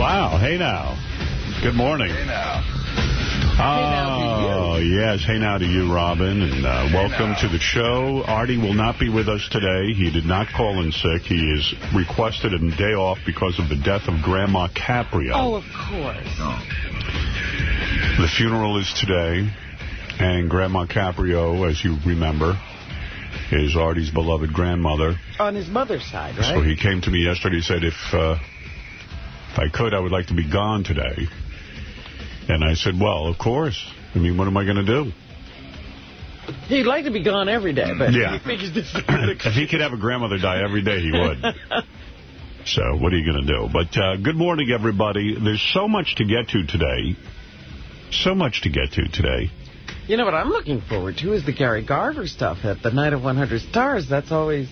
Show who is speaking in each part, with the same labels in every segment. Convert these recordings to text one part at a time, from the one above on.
Speaker 1: Wow, hey now. Good morning.
Speaker 2: Hey now.
Speaker 1: Oh, yes. Hey now to you, Robin. And uh, welcome
Speaker 2: now.
Speaker 1: to the show. Artie will not be with us today. He did not call in sick. He is requested a day off because of the death of Grandma Caprio.
Speaker 3: Oh, of course.
Speaker 1: The funeral is today. And Grandma Caprio, as you remember, is Artie's beloved grandmother.
Speaker 3: On his mother's side, right?
Speaker 1: So he came to me yesterday and said, if, uh, if I could, I would like to be gone today. And I said, well, of course. I mean, what am I going to do?
Speaker 3: He'd like to be gone every day, but
Speaker 1: Yeah.
Speaker 3: he figures this is
Speaker 1: if he could have a grandmother die every day, he would. So what are you going to do? But uh, good morning, everybody. There's so much to get to today. So much to get to today.
Speaker 3: You know what I'm looking forward to is the Gary Garver stuff at the Night of 100 Stars. That's always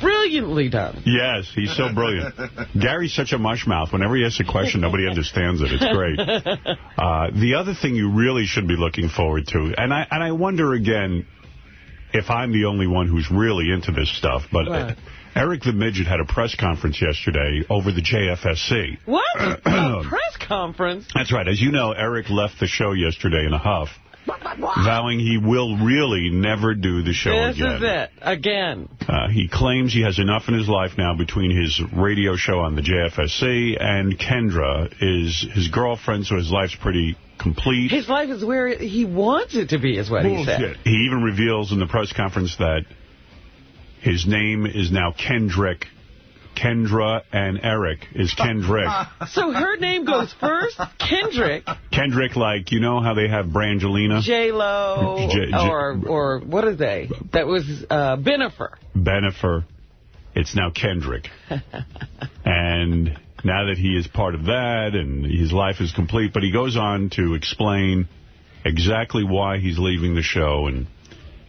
Speaker 3: brilliantly done.
Speaker 1: Yes, he's so brilliant. Gary's such a mushmouth. Whenever he asks a question, nobody understands it. It's great. Uh, the other thing you really should be looking forward to, and I and I wonder again if I'm the only one who's really into this stuff, but uh, Eric the Midget had a press conference yesterday over the JFSC.
Speaker 3: What? a press conference?
Speaker 1: That's right. As you know, Eric left the show yesterday in a huff, vowing he will really never do the show
Speaker 3: This
Speaker 1: again.
Speaker 3: is it. Again.
Speaker 1: Uh, he claims he has enough in his life now between his radio show on the JFSC and Kendra is his girlfriend, so his life's pretty complete.
Speaker 3: His life is where he wants it to be, is what he said.
Speaker 1: Bullshit. He even reveals in the press conference that his name is now Kendrick. Kendra and Eric is Kendrick.
Speaker 3: So her name goes first, Kendrick,
Speaker 1: Kendrick, like, you know how they have Brangelina?
Speaker 3: J-Lo, or, or what are they? That was uh, Bennifer.
Speaker 1: Bennifer. It's now Kendrick. and now that he is part of that and his life is complete, but he goes on to explain exactly why he's leaving the show. And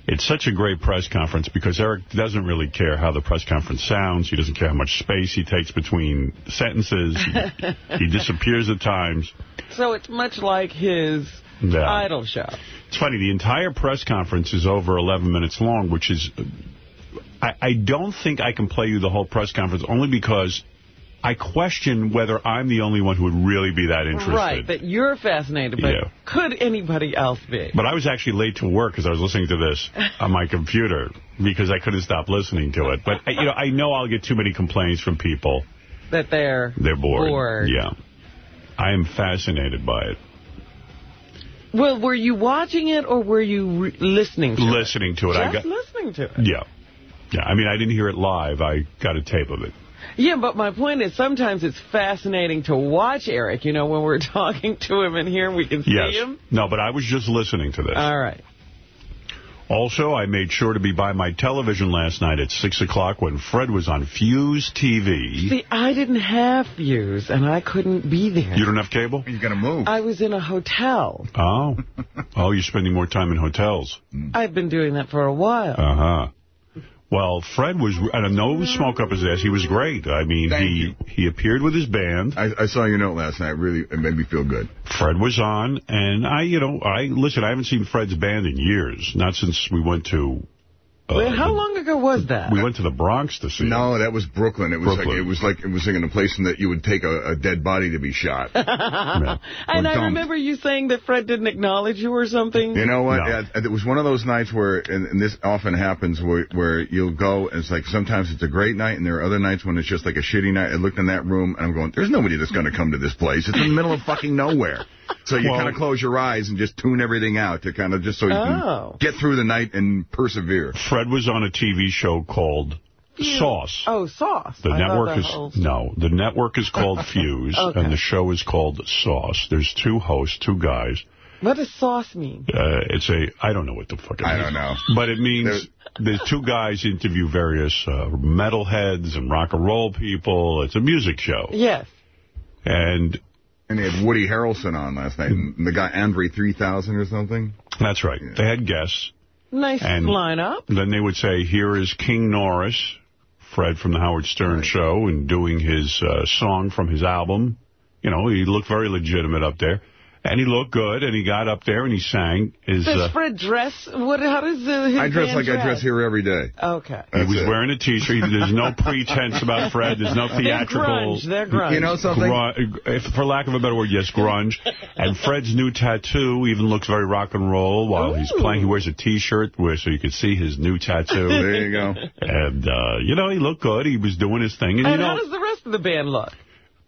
Speaker 1: it's such a great press conference because Eric doesn't really care how the press conference sounds. He doesn't care how much space he takes between sentences. He, he disappears at times.
Speaker 3: So it's much like his
Speaker 1: Yeah.
Speaker 3: idol show.
Speaker 1: It's funny, the entire press conference is over 11 minutes long, which is... I, I don't think I can play you the whole press conference, only because I question whether I'm the only one who would really be that interested.
Speaker 3: Right, that you're fascinated, but
Speaker 1: Yeah.
Speaker 3: could anybody else be?
Speaker 1: But I was actually late to work because I was listening to this on my computer because I couldn't stop listening to it. But, you know, I know I'll get too many complaints from people.
Speaker 3: That they're
Speaker 1: They're bored.
Speaker 3: bored.
Speaker 1: Yeah. I am fascinated by it.
Speaker 3: Well, were you watching it or were you listening to
Speaker 1: Listening to it.
Speaker 3: it?
Speaker 1: I
Speaker 3: Just
Speaker 1: got,
Speaker 3: listening to it.
Speaker 1: yeah. Yeah, I mean, I didn't hear it live. I got a tape of it.
Speaker 3: Yeah, but my point is sometimes it's fascinating to watch Eric. You know, when we're talking to him in here, we can see
Speaker 1: Yes.
Speaker 3: him.
Speaker 1: No, but I was just listening to this.
Speaker 3: All right.
Speaker 1: Also, I made sure to be by my television last night at 6 o'clock when Fred was on Fuse TV.
Speaker 3: See, I didn't have Fuse, and I couldn't be there.
Speaker 1: You don't have cable?
Speaker 2: You're going to move.
Speaker 3: I was in a hotel.
Speaker 1: Oh. Oh, you're spending more time in hotels.
Speaker 3: I've been doing that for a while.
Speaker 1: Uh-huh. Well, Fred was, I don't know, smoke up his ass. He was great. I mean,
Speaker 2: Thank
Speaker 1: he
Speaker 2: you.
Speaker 1: he appeared with his band.
Speaker 2: I, I saw your note last night. Really, it made me feel good.
Speaker 1: Fred was on, and I, you know, I, listen, I haven't seen Fred's band in years. Not since we went to,
Speaker 3: Wait, how long ago was that?
Speaker 1: we went to the Bronx to see him.
Speaker 2: No, that was Brooklyn. It was
Speaker 1: Brooklyn.
Speaker 2: like it was like it was in a place that you would take a, a dead body to be shot.
Speaker 1: Yeah.
Speaker 3: and
Speaker 2: Or
Speaker 3: I
Speaker 2: dumped.
Speaker 3: remember you saying that Fred didn't acknowledge you or something.
Speaker 2: You know what?
Speaker 1: No.
Speaker 2: Uh, It was one of those nights where, and, and this often happens, where, where you'll go, and it's like sometimes it's a great night, and there are other nights when it's just like a shitty night. I looked in that room, and I'm going, there's nobody that's going to come to this place. It's in the middle of fucking nowhere. So you
Speaker 1: Well-
Speaker 2: kind of close your eyes and just tune everything out to kind of just so you
Speaker 3: Oh.
Speaker 2: can get through the night and persevere.
Speaker 1: Fred was on a TV show called Sauce.
Speaker 3: Oh, Sauce.
Speaker 1: The
Speaker 3: I
Speaker 1: network is
Speaker 3: whole-
Speaker 1: no. The network is called Fuse,
Speaker 3: Okay.
Speaker 1: and the show is called Sauce. There's two hosts, two guys.
Speaker 3: What does sauce mean?
Speaker 1: Uh, it's a I don't know what the fuck it
Speaker 2: I
Speaker 1: means.
Speaker 2: don't know.
Speaker 1: but it means the two guys interview various uh, metalheads and rock and roll people. It's a music show,
Speaker 3: Yes.
Speaker 1: and
Speaker 2: And they had Woody Harrelson on last night, and the guy Andre 3000 or something.
Speaker 1: that's right. They had guests.
Speaker 3: Nice
Speaker 1: And-
Speaker 3: lineup.
Speaker 1: Then they would say, "Here is King Norris, Fred from the Howard Stern Show, and doing his uh, song from his album." You know, he looked very legitimate up there. And he looked good, and he got up there and he sang. His,
Speaker 3: Does
Speaker 1: uh,
Speaker 3: Fred dress? What? How does uh, his
Speaker 2: I dress
Speaker 3: band
Speaker 2: like I dress here every day.
Speaker 3: Okay.
Speaker 1: he was
Speaker 2: it.
Speaker 1: wearing a T-shirt. There's no pretense about Fred. There's no
Speaker 3: They're
Speaker 1: theatrical...
Speaker 3: grunge. They're grunge.
Speaker 2: You know something?
Speaker 1: Grunge, if, for lack of a better word, yes, grunge. And Fred's new tattoo even looks very rock and roll while he's playing. He wears a T-shirt where so you can see his new tattoo.
Speaker 2: There you go.
Speaker 1: and, uh, you know, he looked good. He was doing his thing. And,
Speaker 3: And
Speaker 1: you
Speaker 3: how does the rest of the band look?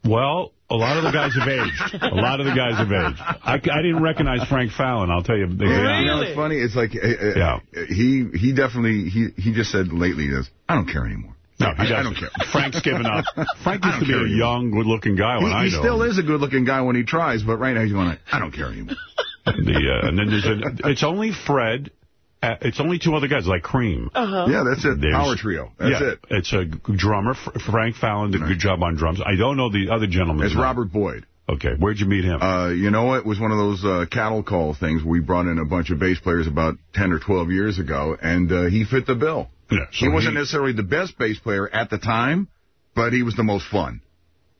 Speaker 1: Well, a lot of the guys have aged. A lot of the guys have aged. I, I didn't recognize Frank Fallon, I'll tell you.
Speaker 2: You know it's funny? It's like uh, uh,
Speaker 1: Yeah.
Speaker 2: he he definitely he he just said lately he goes, I don't care anymore.
Speaker 1: No, he
Speaker 2: I,
Speaker 1: doesn't.
Speaker 2: I don't care.
Speaker 1: Frank's given up. Frank used to be a
Speaker 2: anymore.
Speaker 1: young, good-looking guy when I
Speaker 2: He, he still
Speaker 1: him.
Speaker 2: is a good-looking guy when he tries, but right now he's going like, I don't care anymore.
Speaker 1: The, uh, and then there's a, it's only Fred. Uh, it's only two other guys, like Cream.
Speaker 3: Uh-huh.
Speaker 2: Yeah, that's it.
Speaker 1: There's-
Speaker 2: Power trio. That's
Speaker 1: yeah,
Speaker 2: it.
Speaker 1: It's a drummer. Fr- Frank Fallon did a good job on drums. I don't know the other gentleman.
Speaker 2: It's Robert Boyd.
Speaker 1: Okay, where'd you meet him?
Speaker 2: Uh, you know, it was one of those uh, cattle call things. We brought in a bunch of bass players about 10 or 12 years ago, and uh, he fit the bill.
Speaker 1: Yeah, so
Speaker 2: he wasn't
Speaker 1: he-
Speaker 2: necessarily the best bass player at the time, but he was the most fun.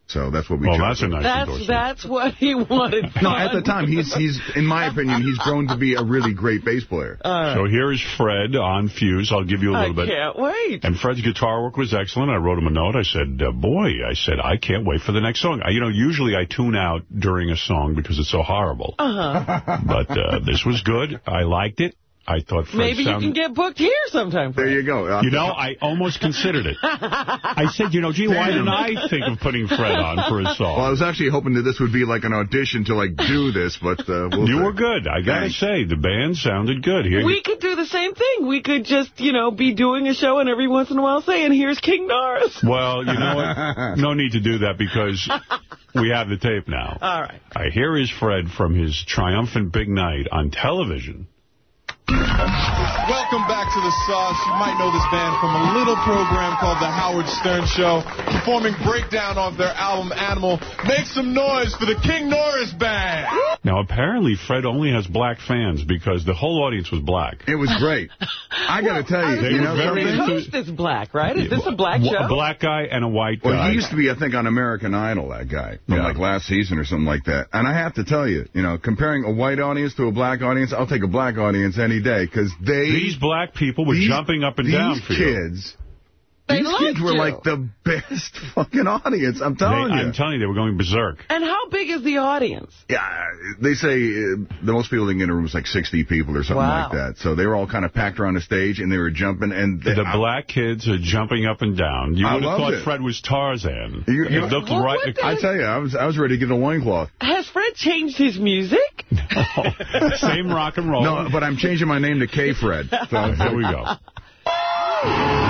Speaker 2: So that's what we
Speaker 1: well,
Speaker 2: chose.
Speaker 1: that's a nice
Speaker 3: That's
Speaker 1: endorsement.
Speaker 3: that's what he wanted.
Speaker 2: no, at the time, he's, he's in my opinion, he's grown to be a really great bass player.
Speaker 1: So here is Fred on Fuse. I'll give you a little bit.
Speaker 3: I can't wait.
Speaker 1: And Fred's guitar work was excellent. I wrote him a note. I said, uh, boy, I said, I can't wait for the next song. I, you know, usually I tune out during a song because it's so horrible.
Speaker 3: Uh-huh.
Speaker 1: But uh, this was good. I liked it. I thought Fred
Speaker 3: Maybe you can get booked here sometime.
Speaker 2: there you go. Uh,
Speaker 1: You know, I almost considered it. I said, you know, gee, why didn't I think of putting Fred on for a song?
Speaker 2: Well, I was actually hoping that this would be like an audition to like do this, but uh, we'll
Speaker 1: you
Speaker 2: see.
Speaker 1: were good. I got to say, the band sounded good. Here,
Speaker 3: We could do the same thing. We could just, you know, be doing a show and every once in a while saying, here's King Norris.
Speaker 1: Well, you know what? No need to do that because we have the tape now.
Speaker 3: All right.
Speaker 1: I hear is Fred from his triumphant big night on television.
Speaker 4: Welcome back to the Sauce. You might know this band from a little program called The Howard Stern Show, performing breakdown off their album Animal. Make some noise for the King Norris Band.
Speaker 1: Now, apparently, Fred only has black fans because the whole audience was black.
Speaker 2: It was great. I got to tell you,
Speaker 1: They
Speaker 2: you know
Speaker 1: very
Speaker 2: something?
Speaker 1: into-
Speaker 3: Host is black, right? Is this a black
Speaker 1: W-
Speaker 3: show?
Speaker 1: A black guy and a white guy.
Speaker 2: Well, he used to be, I think, on American Idol, that guy, from
Speaker 1: Yeah.
Speaker 2: like last season or something like that. And I have to tell you, you know, comparing a white audience to a black audience, I'll take a black audience any day because they,
Speaker 1: These black people were jumping up and down for you.
Speaker 2: kids,
Speaker 3: They
Speaker 2: these kids were
Speaker 3: you.
Speaker 2: like the best fucking audience. I'm
Speaker 1: They,
Speaker 2: telling you.
Speaker 1: I'm telling you, they were going berserk.
Speaker 3: And how big is the audience?
Speaker 2: yeah, they say uh, the most people they get in a room is like 60 people or something
Speaker 3: Wow.
Speaker 2: like that. So they were all kind of packed around the stage and they were jumping and they,
Speaker 1: The black kids are jumping up and down. You
Speaker 2: I
Speaker 1: would have thought
Speaker 2: it.
Speaker 1: Fred was Tarzan.
Speaker 2: You- you-
Speaker 1: looked
Speaker 3: Well,
Speaker 1: right.
Speaker 3: what
Speaker 2: I tell you, I was I was ready to get a loincloth.
Speaker 3: Has Fred changed his music?
Speaker 1: Same rock and roll.
Speaker 2: No, but I'm changing my name to K Fred. So
Speaker 1: Here we go.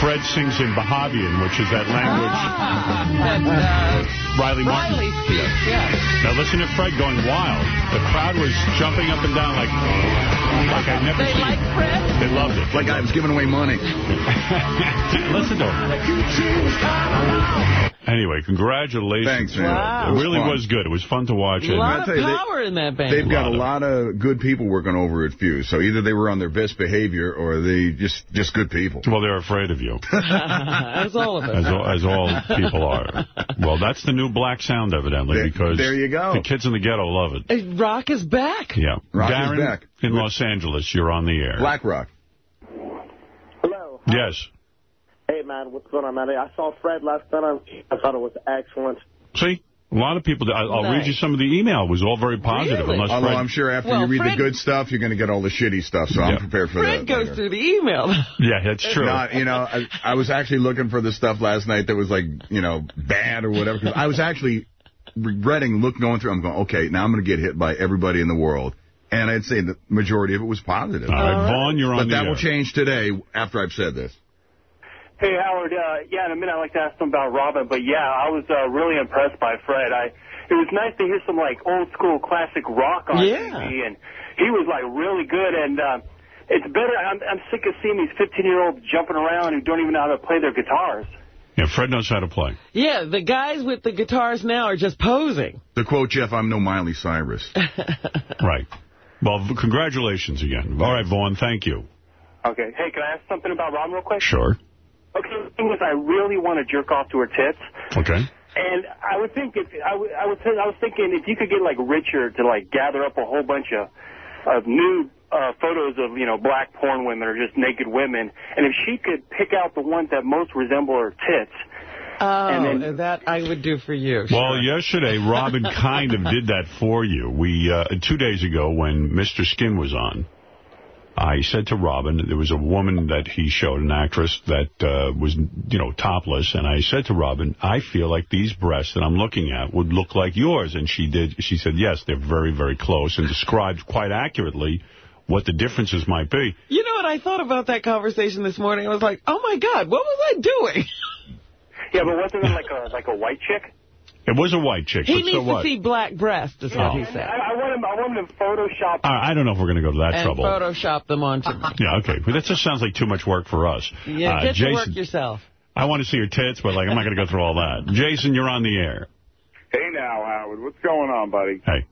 Speaker 3: Fred
Speaker 1: sings in Bahavian, which is that language
Speaker 3: That, uh,
Speaker 1: Riley Martin.
Speaker 3: Riley speaks, yeah.
Speaker 1: Now listen to Fred going wild. The crowd was jumping up and down like like I'd never
Speaker 3: They
Speaker 1: seen.
Speaker 3: like Fred?
Speaker 1: They loved it.
Speaker 2: like I was giving away money.
Speaker 1: listen to him. Anyway, congratulations.
Speaker 2: Thanks, man.
Speaker 3: Wow.
Speaker 1: It really
Speaker 2: fun.
Speaker 1: was good. It was fun to watch.
Speaker 3: A lot
Speaker 2: I
Speaker 3: of
Speaker 2: tell you, they-
Speaker 3: power in that band.
Speaker 2: They've got a
Speaker 1: lot
Speaker 2: lot of good people working over at Fuse. So either they were on their best behavior or they just just good people.
Speaker 1: well, they're afraid of you,
Speaker 3: As all of us.
Speaker 1: as all, as all people are. Well, that's the new black sound, evidently,
Speaker 2: There-
Speaker 1: because
Speaker 2: there you go.
Speaker 1: the kids in the ghetto love it.
Speaker 3: Uh, Rock is back.
Speaker 1: Yeah.
Speaker 2: Rock is back.
Speaker 1: in Los Angeles, you're on the air.
Speaker 2: Black Rock.
Speaker 5: Hello.
Speaker 1: Yes.
Speaker 5: Hey, man. What's going on, man? I saw Fred last night. I thought it was excellent.
Speaker 1: See? A lot of people, I'll, I'll read you some of the email. It was all very positive.
Speaker 3: Really?
Speaker 1: Unless
Speaker 2: Although
Speaker 1: Fred,
Speaker 2: I'm sure after
Speaker 3: Well,
Speaker 2: you read
Speaker 3: Fred-
Speaker 2: the good stuff, you're going to get all the shitty stuff, so
Speaker 1: Yeah.
Speaker 2: I'm prepared for
Speaker 3: Fred
Speaker 2: that.
Speaker 3: goes
Speaker 2: later.
Speaker 3: through the email.
Speaker 1: Yeah, that's true.
Speaker 2: Not, you know, I, I was actually looking for the stuff last night that was like, you know, bad or whatever. 'cause I was actually regretting look going through. I'm going, okay, now I'm going to get hit by everybody in the world, and I'd say the majority of it was positive.
Speaker 1: all right, Vaughn, you're on
Speaker 2: But
Speaker 1: the
Speaker 2: that
Speaker 1: air.
Speaker 2: will change today after I've said this.
Speaker 5: Hey, Howard. Uh, yeah, in a minute I'd like to ask them about Robin, but yeah, I was uh, really impressed by Fred. I it was nice to hear some like old school classic rock on
Speaker 3: Yeah.
Speaker 5: TV, and he was like really good. And uh, it's better. I'm, I'm sick of seeing these 15 year olds jumping around who don't even know how to play their guitars.
Speaker 1: Yeah, Fred knows how to play.
Speaker 3: yeah, the guys with the guitars now are just posing.
Speaker 2: The quote Jeff, I'm no Miley Cyrus.
Speaker 1: Right. Well, congratulations again. All right, Vaughn, thank you.
Speaker 5: Okay. Hey, can I ask something about Robin real quick?
Speaker 1: Sure.
Speaker 5: Okay. The thing is, I really want to jerk off to her tits.
Speaker 1: Okay.
Speaker 5: And I would think if I, w- I was I was thinking if you could get like Richard to like gather up a whole bunch of of new uh, photos of you know black porn women or just naked women, and if she could pick out the ones that most resemble her tits.
Speaker 3: Oh,
Speaker 5: And then-
Speaker 3: that I would do for you.
Speaker 1: Well, yesterday, Robin kind of did that for you. We uh, Two days ago, when Mr. Skin was on, I said to Robin, there was a woman that he showed, an actress, that uh, was, you know, topless. And I said to Robin, I feel like these breasts that I'm looking at would look like yours. And she did. She said, yes, they're very, very close, and described quite accurately what the differences might be.
Speaker 3: You know what? I thought about that conversation this morning. I was like, oh, my God, what was I doing?
Speaker 5: Yeah, but wasn't it like a like a white chick?
Speaker 1: It was a white chick,
Speaker 3: He
Speaker 1: but
Speaker 3: needs
Speaker 1: so what?
Speaker 3: to see black breasts, is what he
Speaker 5: And
Speaker 3: said.
Speaker 5: I, I want him I want him to Photoshop.
Speaker 1: I I don't know if we're going to go to that
Speaker 3: And
Speaker 1: trouble.
Speaker 3: Photoshop them onto me.
Speaker 1: Yeah, okay. But that just sounds like too much work for us.
Speaker 3: Yeah,
Speaker 1: Uh,
Speaker 3: get to work yourself.
Speaker 1: I want to see your tits, but like I'm not going to go through all that. Jason, you're on the air.
Speaker 6: Hey now, Howard. What's going on, buddy?
Speaker 1: Hey.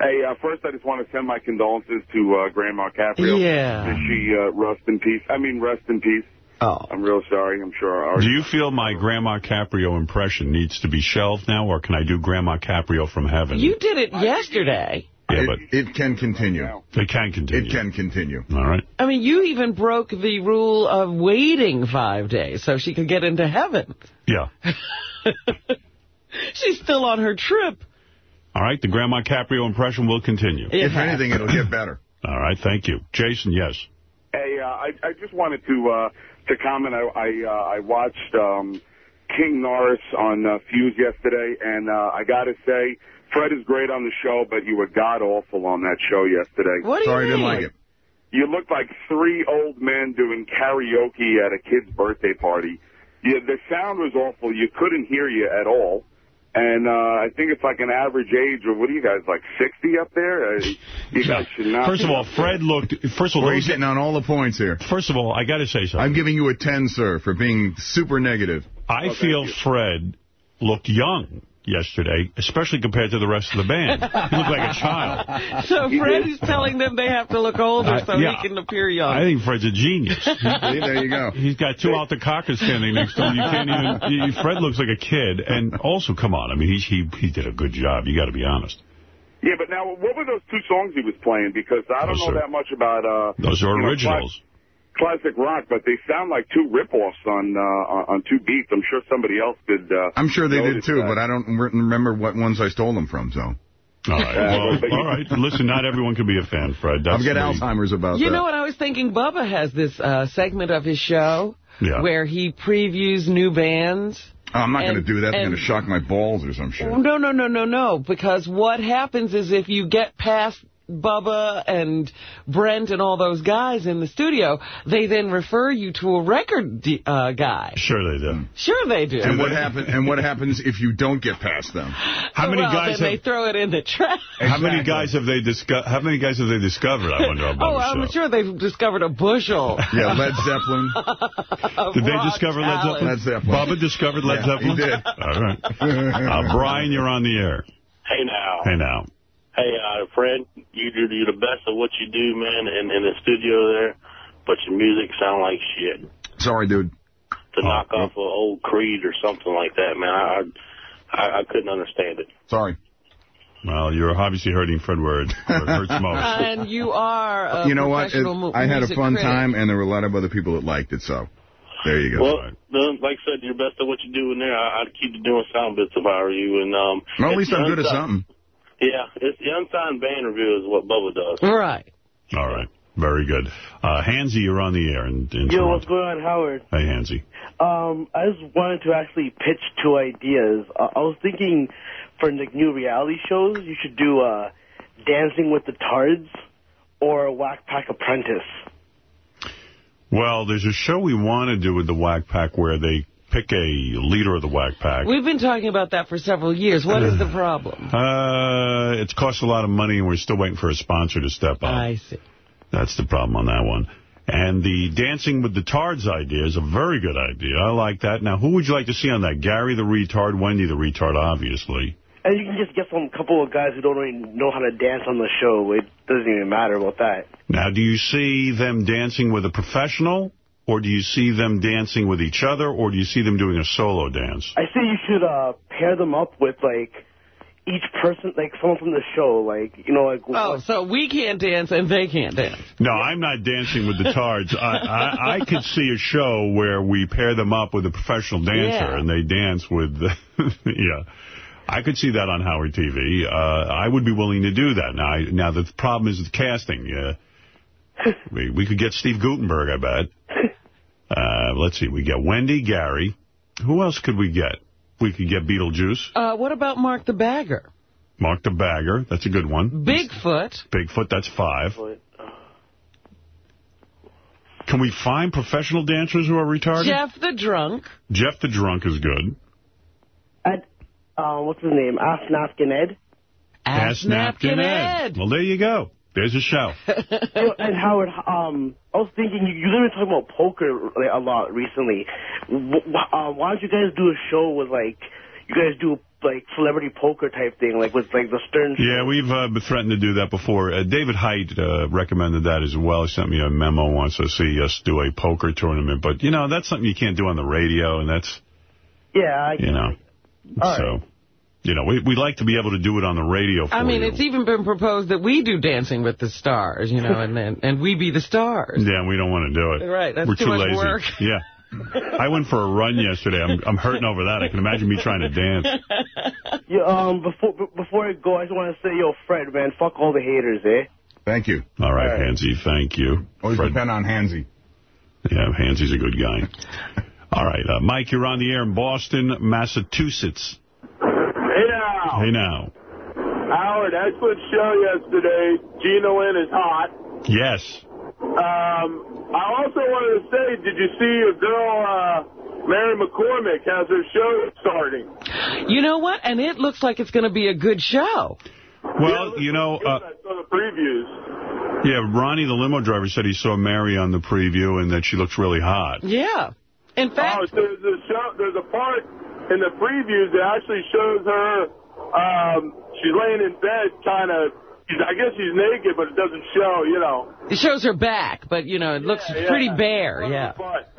Speaker 6: Hey, uh, first I just want to send my condolences to uh, Grandma Caprio.
Speaker 3: Yeah.
Speaker 6: That she uh, rest in peace. I mean, rest in peace.
Speaker 3: Oh.
Speaker 6: I'm real sorry. I'm sure. Our,
Speaker 1: Do you feel my Grandma Caprio impression needs to be shelved now, or can I do Grandma Caprio from heaven?
Speaker 3: You did it yesterday.
Speaker 1: yeah,
Speaker 2: it,
Speaker 1: but
Speaker 2: it can continue.
Speaker 1: it can continue.
Speaker 2: It can continue.
Speaker 1: All right.
Speaker 3: I mean, you even broke the rule of waiting five days so she could get into heaven.
Speaker 1: Yeah.
Speaker 3: She's still on her trip.
Speaker 1: All right. The Grandma Caprio impression will continue.
Speaker 3: It
Speaker 2: If
Speaker 3: has.
Speaker 2: anything, it'll get better.
Speaker 1: All right. Thank you. Jason, yes.
Speaker 6: Hey, uh, I, I just wanted to uh, to comment. I I, uh, I watched um, King Norris on uh, Fuse yesterday, and uh, I got to say, Fred is great on the show, but you were god awful on that show yesterday.
Speaker 3: What do
Speaker 2: Sorry, I
Speaker 3: you
Speaker 2: didn't
Speaker 3: mean?
Speaker 2: like it.
Speaker 6: You looked like three old men doing karaoke at a kid's birthday party. You, the sound was awful. You couldn't hear you at all. And uh, I think it's like an average age of, what are you guys, like 60 up there? Uh, you guys should not.
Speaker 1: First of all, Fred looked. First of all,
Speaker 2: Well, he's
Speaker 1: those-
Speaker 2: hitting on all the points here.
Speaker 1: first of all, I got to say something.
Speaker 2: I'm giving you a 10, sir, for being super negative.
Speaker 1: I
Speaker 6: thank
Speaker 1: feel. Fred looked young yesterday, especially compared to the rest of the band. He looked like a child.
Speaker 3: So Fred is telling them they have to look older
Speaker 1: Uh,
Speaker 3: so
Speaker 1: yeah.
Speaker 3: he can appear young.
Speaker 1: I think Fred's a genius.
Speaker 2: There you go.
Speaker 1: He's got two Altacaccas standing next to him. You can't even. You, Fred looks like a kid, and also, come on. I mean, he he he did a good job. You got to be honest.
Speaker 6: Yeah, but now, what were those two songs he was playing? Because I don't
Speaker 1: Those
Speaker 6: know
Speaker 1: are-
Speaker 6: that much about uh,
Speaker 1: Those are
Speaker 6: you know,
Speaker 1: originals.
Speaker 6: cla- classic rock, but they sound like two rip-offs on, uh, on on two beats. I'm sure somebody else did. Uh,
Speaker 2: I'm sure they did too,
Speaker 6: that.
Speaker 2: but I don't re- remember what ones I stole them from, so.
Speaker 1: All right. Well, all right. Listen, not everyone can be a fan, Fred. That's
Speaker 2: I'll get
Speaker 1: the-
Speaker 2: Alzheimer's about
Speaker 3: You
Speaker 2: that.
Speaker 3: know what I was thinking? Bubba has this uh, segment of his show
Speaker 1: Yeah.
Speaker 3: where he previews new bands.
Speaker 2: Oh, I'm not going to do that. I'm going to shock my balls or some shit.
Speaker 3: No, no, no, no, no. Because what happens is if you get past Bubba and Brent and all those guys in the studio, they then refer you to a record uh, guy.
Speaker 1: Sure, they do.
Speaker 3: Sure they do.
Speaker 2: And what happen? And what happens if you don't get past them?
Speaker 1: How many
Speaker 3: well,
Speaker 1: guys
Speaker 3: then they
Speaker 1: have?
Speaker 3: throw it in the trash.
Speaker 1: How many guys have they discovered? How many guys have they discovered? I wonder. on
Speaker 3: Oh,
Speaker 1: Bubba's
Speaker 3: I'm
Speaker 1: show?
Speaker 3: sure they've discovered a bushel.
Speaker 2: Yeah, Led Zeppelin.
Speaker 1: Did they
Speaker 3: raw
Speaker 1: discover Led. Zeppelin?
Speaker 2: Led Zeppelin.
Speaker 1: Bubba discovered Led
Speaker 2: Yeah,
Speaker 1: Zeppelin?
Speaker 2: he did.
Speaker 1: All right. Uh, Brian, you're on the air.
Speaker 7: Hey now,
Speaker 1: Hey, now.
Speaker 7: Hey uh, Fred, you do you're the best at what you do, man, in, in the studio there, but your music sound like shit.
Speaker 2: Sorry, dude.
Speaker 7: To
Speaker 1: Oh,
Speaker 7: knock off an old Creed or something like that, man, I I, I couldn't understand it.
Speaker 2: Sorry.
Speaker 1: Well, you're obviously hurting Fred where it, hurts most.
Speaker 3: And you are a
Speaker 2: you know what? It- I had a fun
Speaker 3: critic.
Speaker 2: time, and there were a lot of other people that liked it, so. There you go.
Speaker 7: Well, the, like I said, you're best at what you do in there. I, I'd keep doing sound bits if I were you. And um,
Speaker 2: well, at least I'm good at something.
Speaker 7: Yeah, it's the unsigned band review is what Bubba does.
Speaker 3: Right.
Speaker 1: All right. Very good. Uh, Hansy, you're on the air in, in
Speaker 8: Yo, what's going on, Howard?
Speaker 1: Hey, Hansy.
Speaker 8: Um, I just wanted to actually pitch two ideas. Uh, I was thinking for the new reality shows, you should do uh, Dancing with the Tards or Whack Pack Apprentice.
Speaker 1: Well, there's a show we want to do with the Whack Pack where they pick a leader of the Whack Pack.
Speaker 3: We've been talking about that for several years. What is the problem?
Speaker 1: Uh, it's cost a lot of money, and we're still waiting for a sponsor to step up.
Speaker 3: I see.
Speaker 1: That's the problem on that one. And the Dancing with the Tards idea is a very good idea. I like that. Now, who would you like to see on that? Gary the retard, Wendy the retard, obviously.
Speaker 8: And you can just get some couple of guys who don't really know how to dance on the show. It doesn't even matter about that.
Speaker 1: Now, do you see them dancing with a professional, or do you see them dancing with each other, or do you see them doing a solo dance?
Speaker 8: I say you should uh, pair them up with like each person, like someone from the show, like you know, like
Speaker 3: Oh, so we can't dance and they can't dance.
Speaker 1: No, I'm not dancing with the Tards. I, I, I could see a show where we pair them up with a professional dancer
Speaker 3: Yeah.
Speaker 1: and they dance with, yeah. I could see that on Howard TV. Uh, I would be willing to do that. Now, I, now the problem is the casting. Uh, we, we could get Steve Guttenberg, I bet. Uh, let's see. We get Wendy, Gary. Who else could we get? We could get Beetlejuice,
Speaker 3: Uh, what about Mark the Bagger?
Speaker 1: Mark the Bagger. That's a good one.
Speaker 3: Bigfoot.
Speaker 1: Bigfoot, that's five. Can we find professional dancers who are retarded?
Speaker 3: Jeff the Drunk.
Speaker 1: Jeff the Drunk is good.
Speaker 8: Ed, uh, what's his name? Ask Napkin Ed.
Speaker 3: Ass Napkin Ed.
Speaker 1: Well, there you go. There's a show.
Speaker 8: And Howard, um, I was thinking you, you've been talking about poker like, a lot recently. Uh, why don't you guys do a show with like you guys do like celebrity poker type thing, like with like the Stern?
Speaker 1: Yeah, we've uh, been threatened to do that before. Uh, David Height uh, recommended that as well. He sent me a memo once to see us do a poker tournament. But, you know, that's something you can't do on the radio, and that's,
Speaker 8: Yeah, I,
Speaker 1: you know.
Speaker 8: All
Speaker 1: so,
Speaker 8: right.
Speaker 1: You know, we, we like to be able to do it on the radio for
Speaker 3: I mean,
Speaker 1: you.
Speaker 3: it's even been proposed that we do Dancing with the Stars, you know, and and, and we be the stars.
Speaker 1: Yeah, we don't want to do it.
Speaker 3: Right, that's
Speaker 1: We're
Speaker 3: too
Speaker 1: too
Speaker 3: much
Speaker 1: lazy.
Speaker 3: work.
Speaker 1: Yeah. I went for a run yesterday. I'm I'm hurting over that. I can imagine me trying to dance.
Speaker 8: yeah. Um, before b- before I go, I just want to say, yo, Fred, man, fuck all the haters, eh?
Speaker 2: Thank you.
Speaker 1: All right,
Speaker 8: All right.
Speaker 1: Hansy, thank you.
Speaker 2: Always
Speaker 1: Fred-
Speaker 2: depend on Hansy.
Speaker 1: Yeah, Hansy's a good guy. All right, uh, Mike, you're on the air in Boston, Massachusetts.
Speaker 6: Hey now,
Speaker 1: Hey now.
Speaker 6: Howard, excellent show yesterday. Gina Lynn is hot.
Speaker 1: Yes.
Speaker 6: Um, I also wanted to say, did you see a girl, uh, Mary McCormack, has her show starting?
Speaker 3: You know what? And it looks like it's going to be a good show.
Speaker 1: Well, you know, uh,
Speaker 6: I saw the previews.
Speaker 1: yeah, Ronnie, the limo driver, said he saw Mary on the preview and that she looks really hot.
Speaker 3: Yeah. In
Speaker 6: Oh,
Speaker 3: fact,
Speaker 6: there's a show. There's a part in the previews that actually shows her. Um, she's laying in bed, kind of. I guess she's naked, but it doesn't show. You know.
Speaker 3: it shows her back, but, you know, it looks
Speaker 6: Yeah,
Speaker 3: pretty
Speaker 6: yeah.
Speaker 3: bare, yeah.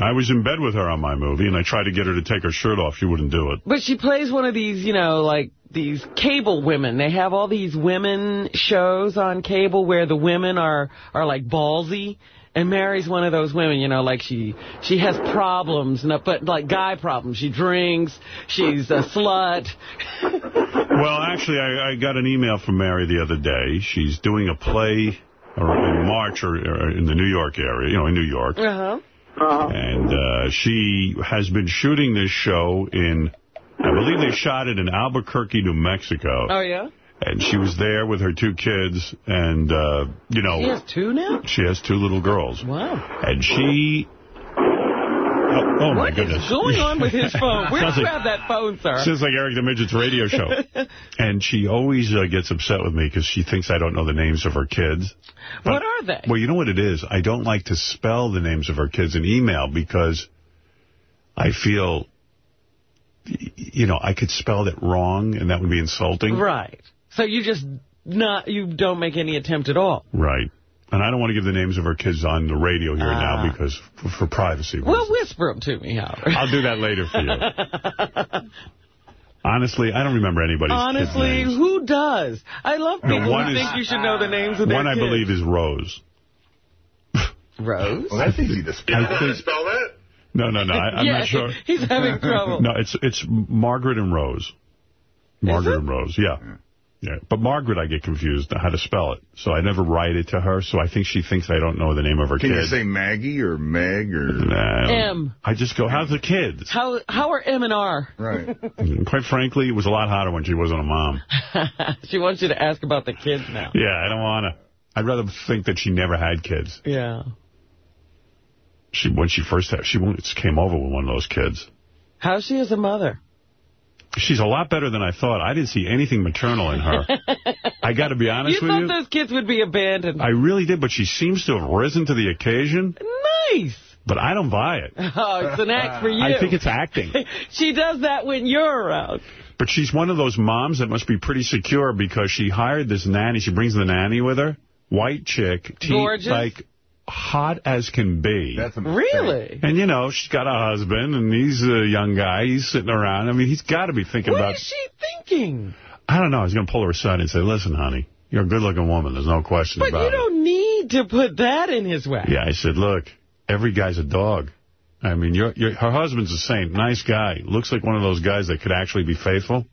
Speaker 1: I was in bed with her on my movie, and I tried to get her to take her shirt off. She wouldn't do it.
Speaker 3: But she plays one of these, you know, like these cable women. They have all these women shows on cable where the women are, are like ballsy. And Mary's one of those women, you know, like she she has problems, no- but like guy problems. She drinks, she's a slut.
Speaker 1: Well, actually, I, I got an email from Mary the other day. She's doing a play or in March or, or in the New York area, you know, in New York.
Speaker 3: Uh-huh.
Speaker 1: And uh, she has been shooting this show in, I believe they shot it in Albuquerque, New Mexico.
Speaker 3: Oh, yeah?
Speaker 1: And she was there with her two kids, and, uh, you know...
Speaker 3: She has two now?
Speaker 1: She has two little girls.
Speaker 3: Wow.
Speaker 1: And she... Oh, oh my
Speaker 3: What is
Speaker 1: goodness.
Speaker 3: going on with his phone? Where do you
Speaker 1: like-
Speaker 3: have that phone, sir?
Speaker 1: Sounds like Eric the Midget's radio show. and she always uh, gets upset with me because she thinks I don't know the names of her kids.
Speaker 3: what are they?
Speaker 1: Well, you know what it is? I don't like to spell the names of her kids in email because I feel, you know, I could spell it wrong and that would be insulting.
Speaker 3: Right. So you just not, you don't make any attempt at all.
Speaker 1: Right. And I don't want to give the names of our kids on the radio here
Speaker 3: Ah.
Speaker 1: now because for, for privacy reasons.
Speaker 3: Well, whisper them to me, Howard.
Speaker 1: I'll do that later for you. Honestly, I don't remember anybody's kids'
Speaker 3: Honestly,
Speaker 1: names.
Speaker 3: who does? I love
Speaker 1: No,
Speaker 3: people
Speaker 1: one
Speaker 3: who
Speaker 1: is-
Speaker 3: think you should know the names of their
Speaker 1: One, I believe, is Rose.
Speaker 3: Rose.
Speaker 2: Well, that's easy to spell.
Speaker 1: I think,
Speaker 6: Spell that?
Speaker 1: No, no, no. I, I'm
Speaker 3: yeah,
Speaker 1: not sure.
Speaker 3: He's having trouble.
Speaker 1: No, it's it's Margaret and Rose. Margaret and Rose, yeah. Yeah, but Margaret, I get confused how to spell it, so I never write it to her. So I think she thinks I don't know the name of her
Speaker 2: Can
Speaker 1: kid.
Speaker 2: you say Maggie or Meg or...
Speaker 1: Nah, I
Speaker 3: M.
Speaker 1: I just go, how's the kids?
Speaker 3: How how are M and R?
Speaker 2: Right.
Speaker 1: Quite frankly, it was a lot hotter when she wasn't a mom.
Speaker 3: she wants you to ask about the kids now.
Speaker 1: Yeah, I don't want to. I'd rather think that she never had kids.
Speaker 3: Yeah.
Speaker 1: She when she first had, she came over with one of those kids.
Speaker 3: How she is a mother?
Speaker 1: She's a lot better than I thought. I didn't see anything maternal in her. I got to be honest
Speaker 3: you
Speaker 1: with
Speaker 3: thought
Speaker 1: you.
Speaker 3: those kids would be abandoned.
Speaker 1: I really did, but she seems to have risen to the occasion.
Speaker 3: Nice.
Speaker 1: But I don't buy it.
Speaker 3: Oh, it's an act for you.
Speaker 1: I think it's acting.
Speaker 3: she does that when you're around.
Speaker 1: But she's one of those moms that must be pretty secure because she hired this nanny. She brings the nanny with her. White chick.
Speaker 3: Gorgeous?
Speaker 1: Like, hot as can be.
Speaker 2: That's
Speaker 3: Really?
Speaker 1: and, you know, she's got a husband, and he's a young guy. He's sitting around. I mean, he's got to be thinking
Speaker 3: What
Speaker 1: about...
Speaker 3: is she thinking?
Speaker 1: I don't know. He's going to pull her aside and say, listen, honey, you're a good-looking woman. There's no question
Speaker 3: But
Speaker 1: about
Speaker 3: you don't need to put that in his way.
Speaker 1: Yeah, I said, look, every guy's a dog. I mean, you're, you're, her husband's a saint, nice guy. Looks like one of those guys that could actually be faithful.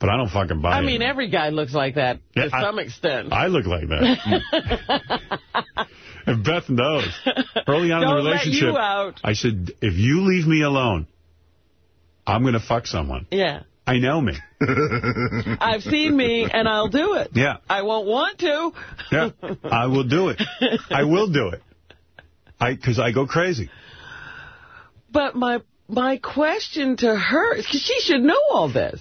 Speaker 1: But I don't fucking buy it.
Speaker 3: I
Speaker 1: it.
Speaker 3: mean, every guy looks like that
Speaker 1: Yeah,
Speaker 3: to
Speaker 1: I-
Speaker 3: some extent.
Speaker 1: I look like that. Mm. and Beth knows. Early on in the relationship. I said, if you leave me alone, I'm going to fuck someone.
Speaker 3: yeah.
Speaker 1: I know me.
Speaker 3: I've seen me, and I'll do it.
Speaker 1: Yeah.
Speaker 3: I won't want to.
Speaker 1: Yeah, I will do it. I will do it. I Because I go crazy.
Speaker 3: But my my question to her, because she should know all this.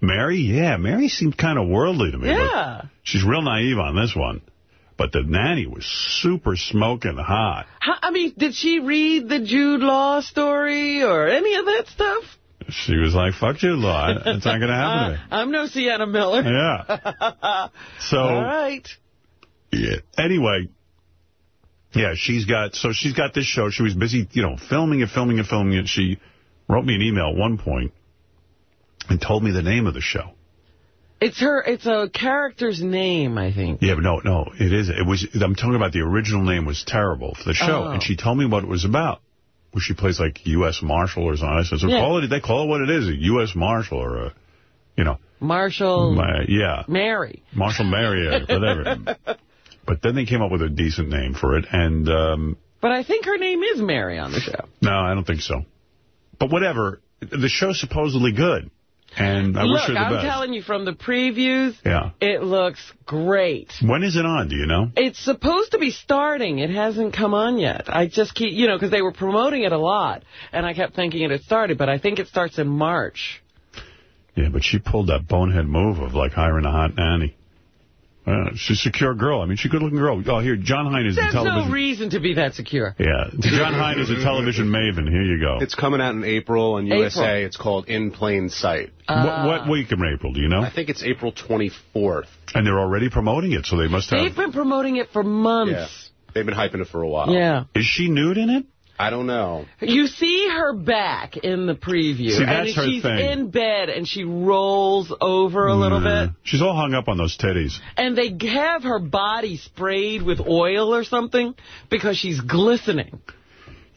Speaker 1: Mary, yeah, Mary seemed kind of worldly to me.
Speaker 3: Yeah.
Speaker 1: She's real naive on this one. But the nanny was super smoking hot.
Speaker 3: How, I mean, did she read the Jude Law story or any of that stuff?
Speaker 1: She was like, fuck you, law. It's not going to happen to me.
Speaker 3: I'm no Sienna Miller.
Speaker 1: Yeah. So,
Speaker 3: All right.
Speaker 1: yeah. anyway, yeah, she's got, so she's got this show. She was busy, you know, filming and filming and filming it. She wrote me an email at one point and told me the name of the show.
Speaker 3: It's her. It's a character's name, I think.
Speaker 1: Yeah, but no, no, it is. It was. I'm talking about the original name was terrible for the show,
Speaker 3: Oh.
Speaker 1: and she told me what it was about. Where she plays like U.S. Marshal or something. I said, so
Speaker 3: Yeah.
Speaker 1: call it. They call it what it is, a U.S. Marshal or a, you know,
Speaker 3: Marshall
Speaker 1: my, yeah,
Speaker 3: Mary.
Speaker 1: Marshal Mary or whatever. but then they came up with a decent name for it, and um,
Speaker 3: But I think her name is Mary on the show.
Speaker 1: no, I don't think so. But whatever, the show's supposedly good, and I
Speaker 3: Look,
Speaker 1: wish her the
Speaker 3: I'm
Speaker 1: best.
Speaker 3: telling you from the previews,
Speaker 1: yeah.
Speaker 3: it looks great.
Speaker 1: When is it on? Do you know?
Speaker 3: It's supposed to be starting. It hasn't come on yet. I just keep, you know, because they were promoting it a lot, and I kept thinking it had started, but I think it starts in March.
Speaker 1: Yeah, but she pulled that bonehead move of, like, hiring a hot nanny. Uh, she's a secure girl. I mean, she's a good-looking girl. Oh, here, Jon Hein is the
Speaker 3: There's
Speaker 1: television...
Speaker 3: no reason to be that secure.
Speaker 1: yeah, Jon Hein is a television maven. Here you go.
Speaker 9: It's coming out in April on
Speaker 3: April.
Speaker 9: USA. It's called In Plain Sight.
Speaker 1: what, what week in April, do you know?
Speaker 9: I think it's April 24th.
Speaker 1: And they're already promoting it, so they must have...
Speaker 3: They've been promoting it for months.
Speaker 9: Yeah. They've been hyping it for a while.
Speaker 3: Yeah.
Speaker 1: Is she nude in it?
Speaker 9: I don't know.
Speaker 3: You see her back in the preview.
Speaker 1: See, that's
Speaker 3: and
Speaker 1: her
Speaker 3: she's
Speaker 1: thing.
Speaker 3: in bed, and she rolls over a little
Speaker 1: Mm.
Speaker 3: bit.
Speaker 1: She's all hung up on those titties.
Speaker 3: And they have her body sprayed with oil or something because she's glistening.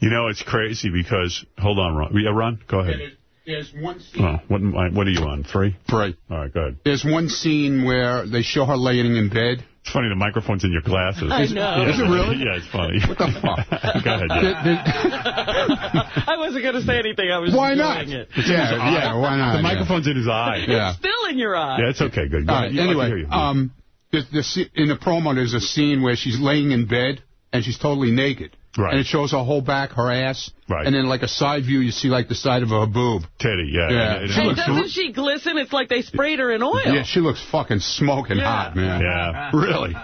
Speaker 1: You know, it's crazy because... Hold on, Ron. Yeah, Ron, go ahead.
Speaker 10: There's one scene.
Speaker 1: Oh, what, what are you on, three?
Speaker 10: Right.
Speaker 1: All right, go ahead.
Speaker 10: There's one scene where they show her laying in bed.
Speaker 1: It's funny, the microphone's in your glasses.
Speaker 3: I know.
Speaker 10: Is it really?
Speaker 1: Yeah, it's funny.
Speaker 10: What the fuck?
Speaker 1: go ahead,
Speaker 10: There-
Speaker 1: yeah.
Speaker 10: there-
Speaker 3: I wasn't going to say anything. I was
Speaker 10: why
Speaker 3: just
Speaker 10: not?
Speaker 3: doing it.
Speaker 10: Yeah, yeah, why not?
Speaker 1: The
Speaker 10: yeah.
Speaker 1: microphone's in his eye.
Speaker 10: Yeah.
Speaker 3: Still in your eye.
Speaker 1: Yeah, it's okay. Good. Go ahead.
Speaker 10: right,
Speaker 1: You- I can hear
Speaker 10: anyway,
Speaker 1: you.
Speaker 10: um, the, the, in the promo, there's a scene where she's laying in bed and she's totally naked.
Speaker 1: Right.
Speaker 10: And it shows her whole back, her ass.
Speaker 1: Right.
Speaker 10: And then, like a side view, you see, like, the side of her boob.
Speaker 1: Teddy, yeah.
Speaker 10: Yeah.
Speaker 1: And it-
Speaker 10: She
Speaker 3: And
Speaker 10: looks
Speaker 3: doesn't she glisten? It's like they sprayed her in oil.
Speaker 10: Yeah, she looks fucking smoking
Speaker 3: Yeah.
Speaker 10: hot, man.
Speaker 1: Yeah, really.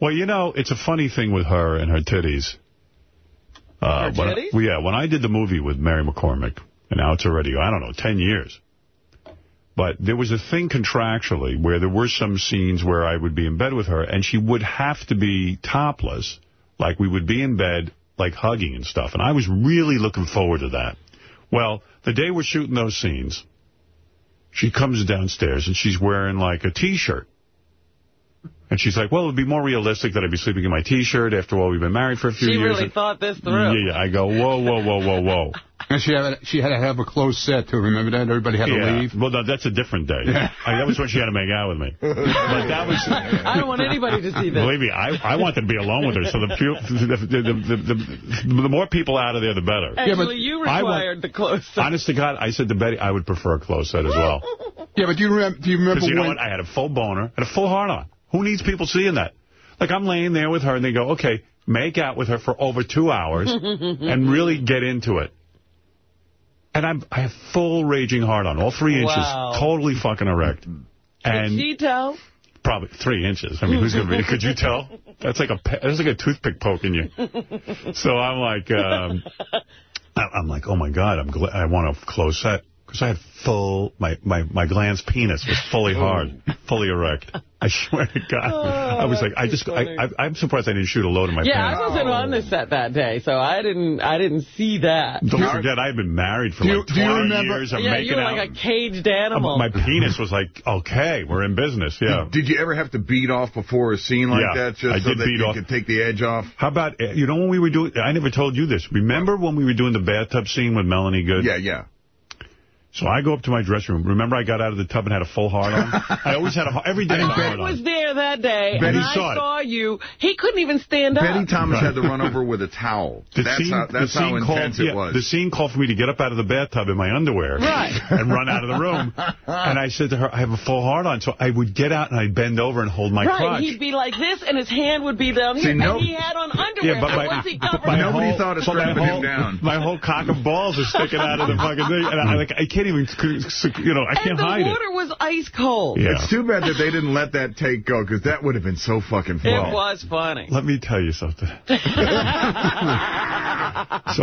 Speaker 1: Well, you know, it's a funny thing with her and her titties. Uh,
Speaker 3: Her
Speaker 1: when I-
Speaker 3: titties?
Speaker 1: well, yeah, when I did the movie with Mary McCormack, and now it's already, I don't know, 10 years. But there was a thing contractually where there were some scenes where I would be in bed with her, and she would have to be topless, like we would be in bed, like hugging and stuff. And I was really looking forward to that. Well, the day we're shooting those scenes, she comes downstairs and she's wearing like a T-shirt. And she's like, well, it would be more realistic that I'd be sleeping in my T-shirt. After all, we've been married for a few
Speaker 3: She
Speaker 1: years.
Speaker 3: really thought this through.
Speaker 1: Yeah, yeah. I go, whoa, whoa, whoa, whoa, whoa.
Speaker 10: And she had she had to have a closed set, too. Remember that? Everybody had to
Speaker 1: yeah.
Speaker 10: leave.
Speaker 1: Well, no, that's a different day. I, that was when she had to make out with me. But that was...
Speaker 3: I don't want anybody to see this.
Speaker 1: Believe me, I, I wanted to be alone with her, so the, few, the, the, the, the, the more people out of there, the better.
Speaker 3: Actually, you
Speaker 1: I want-
Speaker 3: required the close set.
Speaker 1: Honest to God, I said to Betty, I would prefer a close set as well.
Speaker 10: Yeah, but do you remember? Do you remember
Speaker 1: Because you know what? I had a full boner and a full heart on. Who needs people seeing that? Like, I'm laying there with her, and they go, okay, make out with her for over two hours and really get into it. And I'm, I have full raging heart on, all three inches,
Speaker 3: Wow.
Speaker 1: totally fucking erect.
Speaker 3: Did
Speaker 1: And
Speaker 3: she tell?
Speaker 1: probably three inches. I mean, who's going to be? Could you tell? That's like a that's like a toothpick poking you. So I'm like, um, I'm like, oh my god, I'm gl- I want a close set because I had full my my my glans penis was fully hard, fully erect. I swear to God, I was like, I just I, I I'm surprised I didn't shoot a load in my
Speaker 3: Yeah,
Speaker 1: pants.
Speaker 3: Yeah, I wasn't on the set that day, so I didn't. I didn't see that.
Speaker 1: Don't forget, I had been married for
Speaker 10: Do you-
Speaker 1: like
Speaker 10: do you
Speaker 1: 20
Speaker 10: remember-
Speaker 1: years. I'm
Speaker 3: yeah,
Speaker 1: making
Speaker 3: you were
Speaker 1: out.
Speaker 3: like a caged animal.
Speaker 1: my penis was like, okay, we're in business. Yeah.
Speaker 2: Did you ever have to beat off before a scene like
Speaker 1: Yeah,
Speaker 2: that just
Speaker 1: I
Speaker 2: so
Speaker 1: did
Speaker 2: that
Speaker 1: beat
Speaker 2: you
Speaker 1: off.
Speaker 2: could take the edge off?
Speaker 1: How about, uh, you know when we were doing, I never told you this. Remember when we were doing the bathtub scene with Melanie Good?
Speaker 2: Yeah, yeah.
Speaker 1: So I go up to my dressing room. Remember I got out of the tub and had a full hard on? I always had a, every day I had a
Speaker 3: I
Speaker 1: hard
Speaker 3: was there that day,
Speaker 1: Betty
Speaker 3: and I
Speaker 1: saw it.
Speaker 3: saw you. He couldn't even stand
Speaker 2: Betty
Speaker 3: up.
Speaker 2: Thomas had to run over with a towel.
Speaker 1: The
Speaker 2: that's
Speaker 1: scene,
Speaker 2: how, that's how intense
Speaker 1: called,
Speaker 2: it
Speaker 1: yeah,
Speaker 2: was.
Speaker 1: The scene called for me to get up out of the bathtub in my underwear
Speaker 3: Right.
Speaker 1: and run out of the room. And I said to her, I have a full hard on. So I would get out and I'd bend over and hold my
Speaker 3: right,
Speaker 1: crotch.
Speaker 3: he'd be like this, and his hand would be down
Speaker 2: See,
Speaker 3: here,
Speaker 2: no-
Speaker 3: and he had on underwear.
Speaker 1: Yeah, but my,
Speaker 3: once he
Speaker 1: but
Speaker 3: covered
Speaker 1: my
Speaker 2: Nobody
Speaker 1: whole,
Speaker 2: thought of strapping him down.
Speaker 1: My whole cock of balls is sticking out of the fucking thing. And I, like, I can't even, you know, I can't hide
Speaker 3: and the
Speaker 1: hide
Speaker 3: water was ice cold.
Speaker 1: Yeah.
Speaker 2: It's too bad that they didn't let that take go, because that would have been so fucking
Speaker 3: funny.
Speaker 2: It
Speaker 3: was funny.
Speaker 1: Let me tell you something. so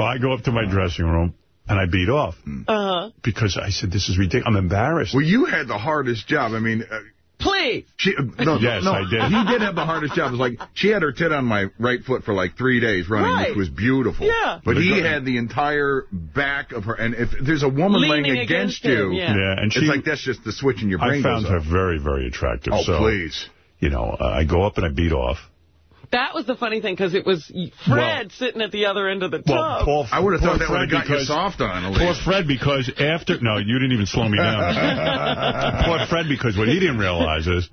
Speaker 1: I go up to my dressing room and I beat off
Speaker 3: Uh-huh.
Speaker 1: because I said, this is ridiculous. I'm embarrassed.
Speaker 2: Well, you had the hardest job. I mean, uh,
Speaker 3: Please.
Speaker 2: she, uh, no,
Speaker 1: Yes,
Speaker 2: no,
Speaker 1: I did.
Speaker 2: He did have the hardest job. It was like she had her tit on my right foot for like three days running,
Speaker 3: Right.
Speaker 2: which was beautiful.
Speaker 3: Yeah.
Speaker 2: But he had the entire back of her, and if there's a woman
Speaker 3: Leaning
Speaker 2: laying
Speaker 3: against
Speaker 2: against, you,
Speaker 3: him, yeah.
Speaker 1: Yeah, and
Speaker 2: it's like that's just the switch in your brain
Speaker 1: I found her
Speaker 2: off.
Speaker 1: very, very attractive.
Speaker 2: Oh,
Speaker 1: so,
Speaker 2: please.
Speaker 1: you know, uh, I go up and I beat off.
Speaker 3: That was the funny thing, because it was Fred
Speaker 1: Well-
Speaker 3: sitting at the other end of the tub.
Speaker 1: Well, Paul,
Speaker 2: I would have thought that would have
Speaker 1: Fred
Speaker 2: got you
Speaker 1: because-
Speaker 2: soft on at
Speaker 1: Poor. Fred, because after... No, you didn't even slow me down. Poor Fred, because what he didn't realize is,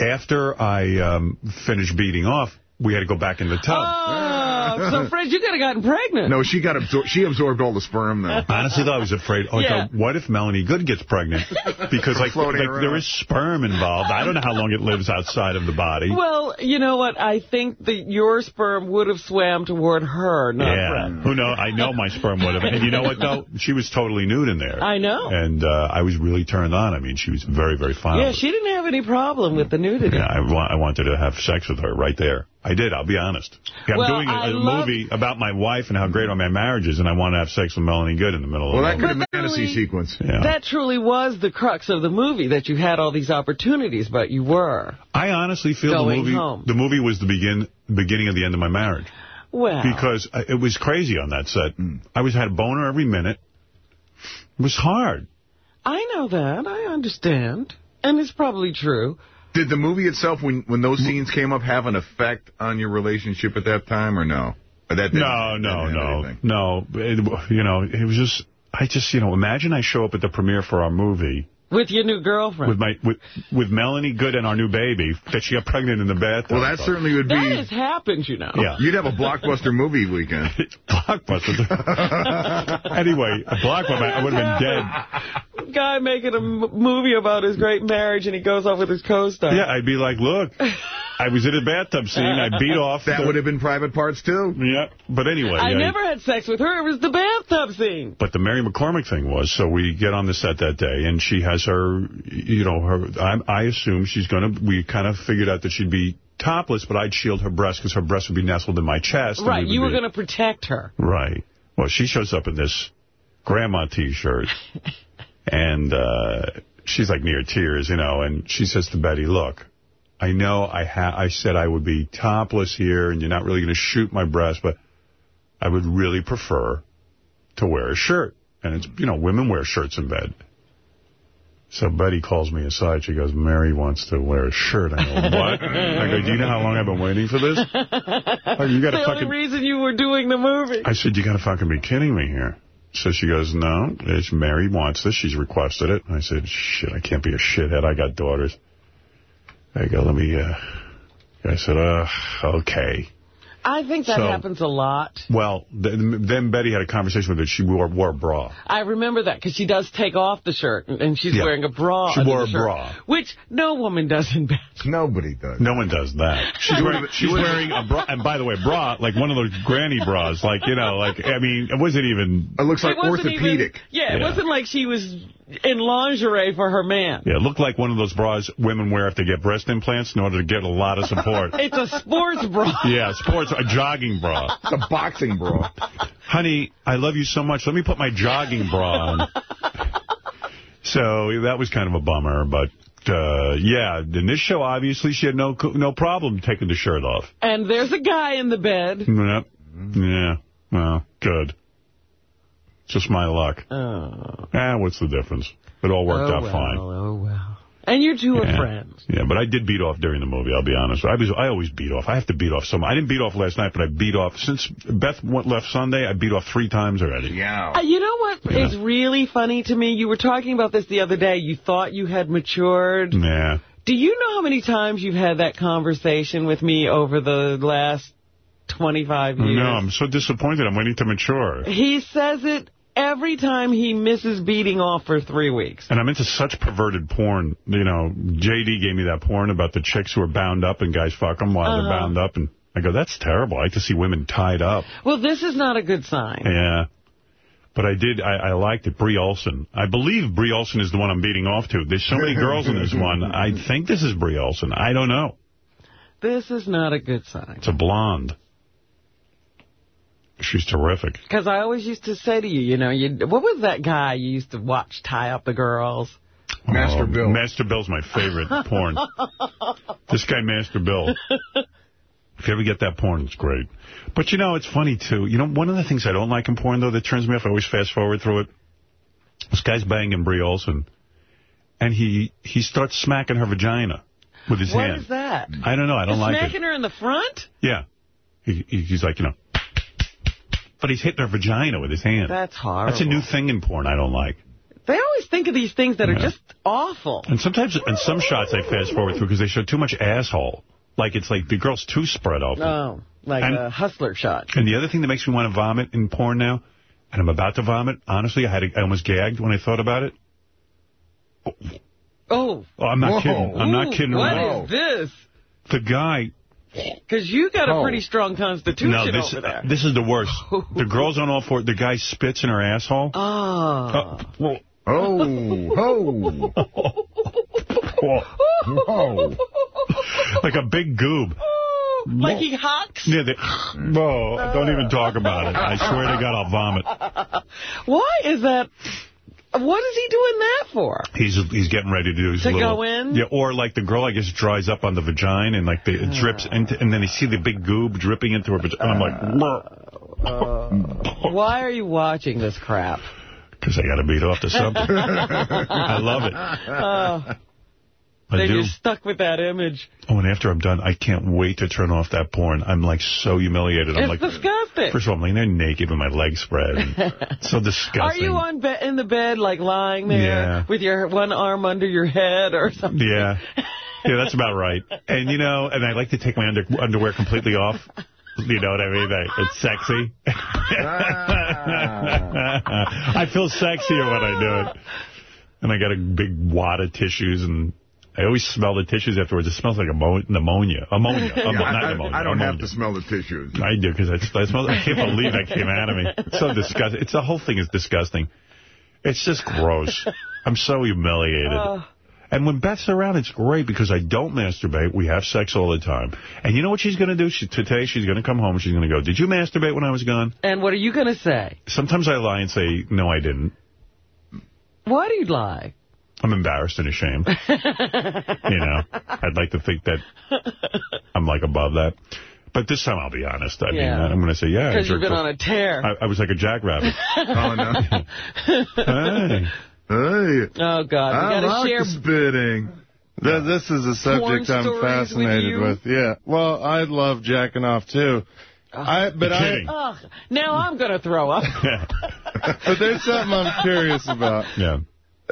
Speaker 1: after I um, finished beating off, we had to go back in the tub.
Speaker 3: Oh, so Fred, you could have gotten pregnant.
Speaker 2: No, she got absor- she absorbed all the sperm though.
Speaker 1: Honestly, though, I was afraid. Oh,
Speaker 3: Yeah.
Speaker 1: so what if Melanie Good gets pregnant? Because like, like there is sperm involved. I don't know how long it lives outside of the body.
Speaker 3: Well, you know what? I think that your sperm would have swam toward her, not
Speaker 1: yeah,
Speaker 3: Fred.
Speaker 1: who knows? I know my sperm would have. And you know what, though? She was totally nude in there.
Speaker 3: I know.
Speaker 1: And uh, I was really turned on. I mean, she was very, very fine.
Speaker 3: Yeah, she didn't have any problem with the nudity.
Speaker 1: Yeah, I, wa I wanted to have sex with her right there. I did, I'll be honest. Yeah, I'm
Speaker 3: Well,
Speaker 1: doing a,
Speaker 3: love-
Speaker 1: movie about my wife and how great my marriage is, and I want to have sex with Melanie Good in the middle
Speaker 2: Well,
Speaker 1: of
Speaker 2: that
Speaker 1: the
Speaker 2: could have been a fantasy sequence.
Speaker 1: Yeah.
Speaker 3: That truly was the crux of the movie, that you had all these opportunities, but you were.
Speaker 1: I honestly feel the
Speaker 3: Going
Speaker 1: movie
Speaker 3: home.
Speaker 1: the movie was the begin beginning of the end of my marriage.
Speaker 3: Well,
Speaker 1: because it was crazy on that set. Mm. I was had a boner every minute. It was hard.
Speaker 3: I know that. I understand. And it's probably true.
Speaker 2: Did the movie itself, when when those scenes came up, have an effect on your relationship at that time, or no? Or that
Speaker 1: No, no, no, no. It, you know, it was just. I just, you know, imagine I show up at the premiere for our movie
Speaker 3: With your new girlfriend.
Speaker 1: with my with, with Melanie Good and our new baby that she got pregnant in the bathtub.
Speaker 2: Well, that certainly would be...
Speaker 3: that has happened, you know.
Speaker 1: Yeah.
Speaker 2: You'd have a blockbuster movie weekend.
Speaker 1: Blockbuster. anyway, a blockbuster. I would have been dead.
Speaker 3: Guy making a m- movie about his great marriage, and he goes off with his co-star.
Speaker 1: Yeah, I'd be like, look, I was in a bathtub scene. I beat off.
Speaker 2: That
Speaker 1: the-
Speaker 2: would have been private parts too.
Speaker 1: Yeah, but anyway.
Speaker 3: I
Speaker 1: yeah,
Speaker 3: never had sex with her. It was the bathtub scene.
Speaker 1: But the Mary McCormack thing was, so we get on the set that day, and she has her, you know, her. I, I assume she's going to, we kind of figured out that she'd be topless, but I'd shield her breast because her breast would be nestled in my chest.
Speaker 3: Right, you were going to protect her.
Speaker 1: Right. Well, she shows up in this grandma T-shirt, and uh, she's like near tears, you know, and she says to Betty, look, I know I ha I said I would be topless here, and you're not really going to shoot my breast, but I would really prefer to wear a shirt. And it's, you know, women wear shirts in bed. So Betty calls me aside. She goes, Mary wants to wear a shirt. I go, what? I go, do you know how long I've been waiting for this? Oh, you got
Speaker 3: the
Speaker 1: to
Speaker 3: only
Speaker 1: fucking...
Speaker 3: reason you were doing the movie.
Speaker 1: I said, you got to fucking be kidding me here. So she goes, no, it's Mary wants this. She's requested it. I said, shit, I can't be a shithead. I got daughters. I go, let me, uh... I said, uh, okay.
Speaker 3: I think that
Speaker 1: So-
Speaker 3: happens a lot.
Speaker 1: Well, th then Betty had a conversation with her. She wore, wore a bra.
Speaker 3: I remember that because she does take off the shirt and- and she's
Speaker 1: Yeah.
Speaker 3: wearing a bra.
Speaker 1: She wore a
Speaker 3: shirt,
Speaker 1: bra.
Speaker 3: Which no woman does in bed.
Speaker 2: Nobody does.
Speaker 1: No one does that. She's wearing, she's wearing a bra, and by the way, bra, like one of those granny bras, like, you know, like, I mean, it wasn't even...
Speaker 2: It looks
Speaker 3: It wasn't even- yeah, it
Speaker 1: Yeah.
Speaker 3: wasn't like she was in lingerie for her man.
Speaker 1: Yeah, it looked like one of those bras women wear if they get breast implants in order to get a lot of support.
Speaker 3: It's a sports bra.
Speaker 1: yeah, sports, a jogging bra.
Speaker 2: It's a boxing bra.
Speaker 1: Honey, I love you so much. Let me put my jogging bra on. So that was kind of a bummer, but... Uh, yeah, in this show, obviously, she had no no problem taking the shirt off.
Speaker 3: And there's a guy in the bed.
Speaker 1: Yep. Yeah. Well, good. Just my luck.
Speaker 3: Oh.
Speaker 1: Eh, what's the difference? It all worked
Speaker 3: oh,
Speaker 1: out
Speaker 3: well,
Speaker 1: fine.
Speaker 3: Oh, well. And you two
Speaker 1: yeah.
Speaker 3: are friends.
Speaker 1: Yeah, but I did beat off during the movie, I'll be honest. I was I always beat off. I have to beat off some. I didn't beat off last night, but I beat off. Since Beth went, left Sunday, I beat off three times already.
Speaker 2: Yeah.
Speaker 3: Uh, you know what
Speaker 1: Yeah.
Speaker 3: is really funny to me? You were talking about this the other day. You thought you had matured.
Speaker 1: Yeah.
Speaker 3: Do you know how many times you've had that conversation with me over the last 25 years?
Speaker 1: No, I'm so disappointed. I'm waiting to mature.
Speaker 3: He says it every time he misses beating off for three weeks.
Speaker 1: And I'm into such perverted porn. You know, J.D. gave me that porn about the chicks who are bound up and guys fuck them while they're
Speaker 3: Uh-huh.
Speaker 1: bound up. And I go, that's terrible. I like to see women tied up.
Speaker 3: Well, this is not a good sign.
Speaker 1: Yeah. But I did, I, I liked it. Brie Olson. I believe Brie Olson is the one I'm beating off to. There's so many girls in this one. I think this is Brie Olson. I don't know.
Speaker 3: This is not a good sign.
Speaker 1: It's a blonde. She's terrific.
Speaker 3: Because I always used to say to you, you know, you, what was that guy you used to watch tie up the girls?
Speaker 2: Oh, Master
Speaker 1: Oh,
Speaker 2: Bill.
Speaker 1: Master Bill's my favorite porn. This guy, Master Bill. If you ever get that porn, it's great. But, you know, it's funny, too. You know, one of the things I don't like in porn, though, that turns me off, I always fast forward through it. This guy's banging Brie Olson, and he, he starts smacking her vagina with his
Speaker 3: What
Speaker 1: hand.
Speaker 3: is that?
Speaker 1: I don't know. I don't like it.
Speaker 3: Smacking her in the front?
Speaker 1: Yeah. He, he- he's like, you know. But he's hitting her vagina with his hand.
Speaker 3: That's horrible.
Speaker 1: That's a new thing in porn I don't like.
Speaker 3: They always think of these things that are just awful.
Speaker 1: And sometimes, in some shots, I fast forward through because they show too much asshole. Like, it's like the girl's too spread open.
Speaker 3: Oh, like
Speaker 1: And-
Speaker 3: a hustler shot.
Speaker 1: And the other thing that makes me want to vomit in porn now, and I'm about to vomit, honestly, I had a, I almost gagged when I thought about it.
Speaker 3: Oh.
Speaker 1: Oh, I'm not
Speaker 2: Whoa.
Speaker 1: kidding. I'm not kidding
Speaker 3: What
Speaker 1: around.
Speaker 3: is this?
Speaker 1: The guy,
Speaker 3: Because you got a
Speaker 2: Oh.
Speaker 3: pretty strong constitution
Speaker 1: no, this,
Speaker 3: over there.
Speaker 1: this is the worst. The girl's on all four. The guy spits in her asshole.
Speaker 3: Oh.
Speaker 1: Uh, well,
Speaker 2: Oh, ho. Whoa.
Speaker 1: like a big goob.
Speaker 3: like he hucks?
Speaker 1: Yeah, they, whoa, don't even talk about it. I swear to God, I'll vomit.
Speaker 3: Why is that? What is he doing that for?
Speaker 1: He's he's getting ready to do his
Speaker 3: To
Speaker 1: little...
Speaker 3: go in?
Speaker 1: Yeah, or like the girl, I guess, dries up on the vagina and like the, it drips into, and then you see the big goob dripping into her vagina. And I'm like,
Speaker 3: Uh, why are you watching this crap?
Speaker 1: because I got to beat off to something. I love it.
Speaker 3: Oh,
Speaker 1: I
Speaker 3: then
Speaker 1: do.
Speaker 3: you're stuck with that image.
Speaker 1: Oh, and after I'm done, I can't wait to turn off that porn. I'm like so humiliated. I'm
Speaker 3: It's
Speaker 1: like,
Speaker 3: disgusting.
Speaker 1: first of all, I'm laying there naked with my legs spread. And so disgusting.
Speaker 3: Are you on be in the bed, like lying there
Speaker 1: Yeah.
Speaker 3: with your one arm under your head or something?
Speaker 1: Yeah. Yeah, that's about right. And, you know, and I like to take my under, underwear completely off. You know what I mean? I, it's sexy. Ah. I feel sexier when I do it. And I got a big wad of tissues, and I always smell the tissues afterwards. It smells like ammo- pneumonia. Ammonia.
Speaker 2: Yeah,
Speaker 1: Ammo-
Speaker 2: I,
Speaker 1: not
Speaker 2: I-
Speaker 1: pneumonia.
Speaker 2: I don't have to smell the tissues.
Speaker 1: I do, because I, I, smell, I can't believe that came out of me. It's so disgusting. It's the whole thing is disgusting. It's just gross. I'm so humiliated.
Speaker 3: Uh,
Speaker 1: And when Beth's around, it's great because I don't masturbate. We have sex all the time. And you know what she's going to do? She, today she's going to come home and she's going to go, did you masturbate when I was gone?
Speaker 3: and what are you going to say?
Speaker 1: Sometimes I lie and say, no, I didn't.
Speaker 3: Why do you lie?
Speaker 1: I'm embarrassed and ashamed. you know, I'd like to think that I'm like above that. But this time I'll be honest. I mean,
Speaker 3: Yeah.
Speaker 1: I'm going to say, yeah. I
Speaker 3: Because you've been
Speaker 1: off.
Speaker 3: on a tear.
Speaker 1: I, I was like a jackrabbit.
Speaker 2: Oh, no.
Speaker 1: hey.
Speaker 2: Hey,
Speaker 3: Oh, God. We
Speaker 2: I
Speaker 3: got to
Speaker 2: like
Speaker 3: share
Speaker 2: the spitting.
Speaker 11: Th- This is a subject
Speaker 3: Porn
Speaker 11: I'm fascinated
Speaker 3: with
Speaker 11: with. Yeah. Well, I love jacking off too. I but I
Speaker 1: kidding.
Speaker 3: Ugh, now I'm going to throw up.
Speaker 11: but there's something I'm curious about.
Speaker 1: Yeah.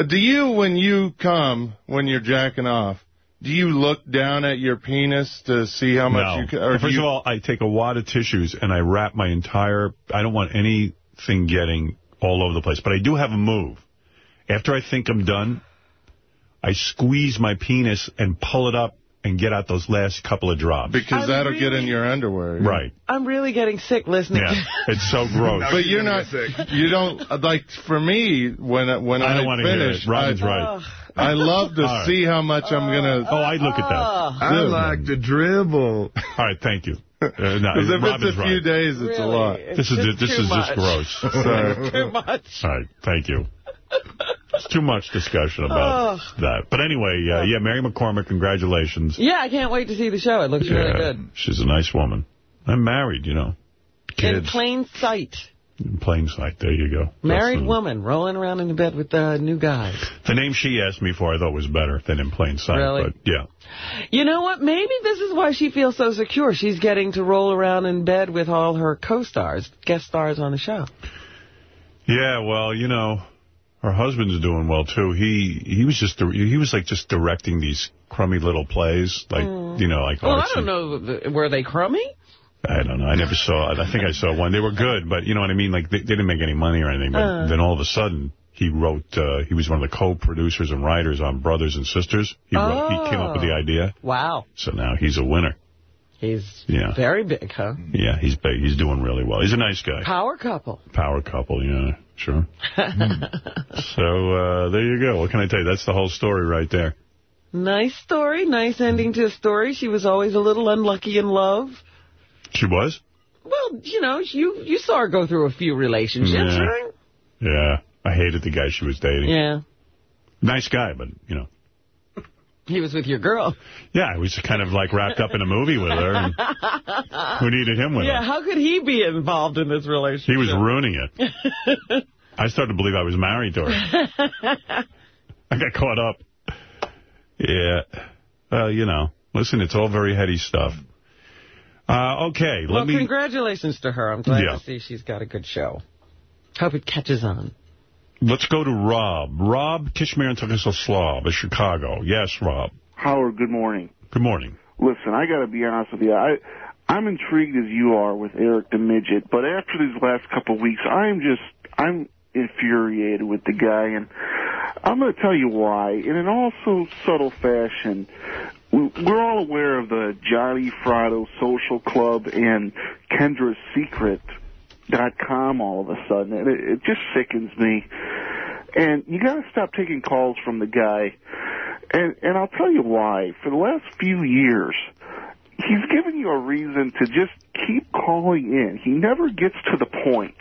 Speaker 11: Uh, Do you, when you come, when you're jacking off, do you look down at your penis to see how much
Speaker 1: no.
Speaker 11: you can? Or
Speaker 1: First
Speaker 11: you,
Speaker 1: of all, I take a wad of tissues and I wrap my entire... I don't want anything getting all over the place. But I do have a move. After I think I'm done, I squeeze my penis and pull it up and get out those last couple of drops.
Speaker 11: because
Speaker 3: I'm
Speaker 11: that'll get in your underwear.
Speaker 1: Right.
Speaker 3: I'm really getting sick listening.
Speaker 1: Yeah. It's so gross.
Speaker 11: But you're not. sick. You don't like. For me, when I- when
Speaker 1: I
Speaker 11: I,
Speaker 1: don't want to hear
Speaker 11: finish,
Speaker 1: it. Robin's
Speaker 11: I,
Speaker 1: right.
Speaker 11: I love to
Speaker 1: All right.
Speaker 11: see how much I'm gonna.
Speaker 1: Oh, I look at that.
Speaker 3: Ugh.
Speaker 2: I like to dribble.
Speaker 1: All right, thank you. Uh, no,
Speaker 11: Because if
Speaker 1: Robin's
Speaker 11: it's a few
Speaker 1: right.
Speaker 11: days, it's a lot.
Speaker 3: it's
Speaker 1: This is
Speaker 3: just
Speaker 1: this
Speaker 3: too
Speaker 1: is just
Speaker 3: much.
Speaker 1: gross.
Speaker 11: Sorry.
Speaker 3: Too much.
Speaker 1: All right, thank you. It's too much discussion about
Speaker 3: Oh.
Speaker 1: that. But anyway, uh, yeah, Mary McCormack, congratulations.
Speaker 3: Yeah, I can't wait to see the show. It looks really good.
Speaker 1: She's a nice woman. I'm married, you know.
Speaker 3: In plain sight.
Speaker 1: In plain sight. There you go.
Speaker 3: Married
Speaker 1: the-
Speaker 3: woman rolling around in the bed with uh, new guy.
Speaker 1: The name she asked me for I thought was better than in plain sight.
Speaker 3: Really?
Speaker 1: But yeah.
Speaker 3: You know what? Maybe this is why she feels so secure. She's getting to roll around in bed with all her co-stars, guest stars on the show.
Speaker 1: Yeah, well, you know, her husband's doing well too. He he was just he was like just directing these crummy little plays, like you know, like
Speaker 3: Mm. Well, I don't know. Were they crummy?
Speaker 1: I don't know. I never saw it. I think I saw one. They were good, but you know what I mean? Like, they, they didn't make any money or anything. But
Speaker 3: Uh.
Speaker 1: then all of a sudden, he wrote, uh, he was one of the co-producers and writers on Brothers and Sisters. He, wrote, he came up with the
Speaker 3: Oh.
Speaker 1: idea.
Speaker 3: Wow.
Speaker 1: So now he's a winner.
Speaker 3: He's
Speaker 1: Yeah.
Speaker 3: very big, huh?
Speaker 1: Yeah, he's big. He's doing really well. He's a nice guy.
Speaker 3: Power couple.
Speaker 1: Power couple, yeah, sure. so, uh, there you go. What can I tell you? That's the whole story right there.
Speaker 3: Nice story. Nice ending to a story. She was always a little unlucky in love.
Speaker 1: She was?
Speaker 3: Well, you know, you you saw her go through a few relationships,
Speaker 1: Yeah.
Speaker 3: right?
Speaker 1: Yeah. I hated the guy she was dating.
Speaker 3: Yeah.
Speaker 1: Nice guy, but, you know.
Speaker 3: He was with your girl.
Speaker 1: Yeah, I was kind of like wrapped up in a movie with her. Who needed him with
Speaker 3: yeah,
Speaker 1: her?
Speaker 3: how could he be involved in this relationship?
Speaker 1: He was ruining it. I started to believe I was married to her. I got caught up. Yeah. Well, you know. Listen, it's all very heady stuff. Uh, okay,
Speaker 3: well,
Speaker 1: let me...
Speaker 3: congratulations to her. I'm glad
Speaker 1: Yeah.
Speaker 3: to see she's got a good show. Hope it catches on.
Speaker 1: Let's go to Rob. Rob Kishmir and Slav of Chicago. Yes, Rob.
Speaker 12: Howard, good morning.
Speaker 1: Good morning.
Speaker 12: Listen, I got to be honest with you. I I'm intrigued as you are with Eric the midget, but after these last couple of weeks, I'm just I'm infuriated with the guy, and I'm going to tell you why. In an also subtle fashion, we- we're all aware of the Johnny Fratto Social Club and Kendra's Secret dot com all of a sudden, and it, it just sickens me. And you got to stop taking calls from the guy. And and I'll tell you why. For the last few years, he's given you a reason to just keep calling in. He never gets to the point.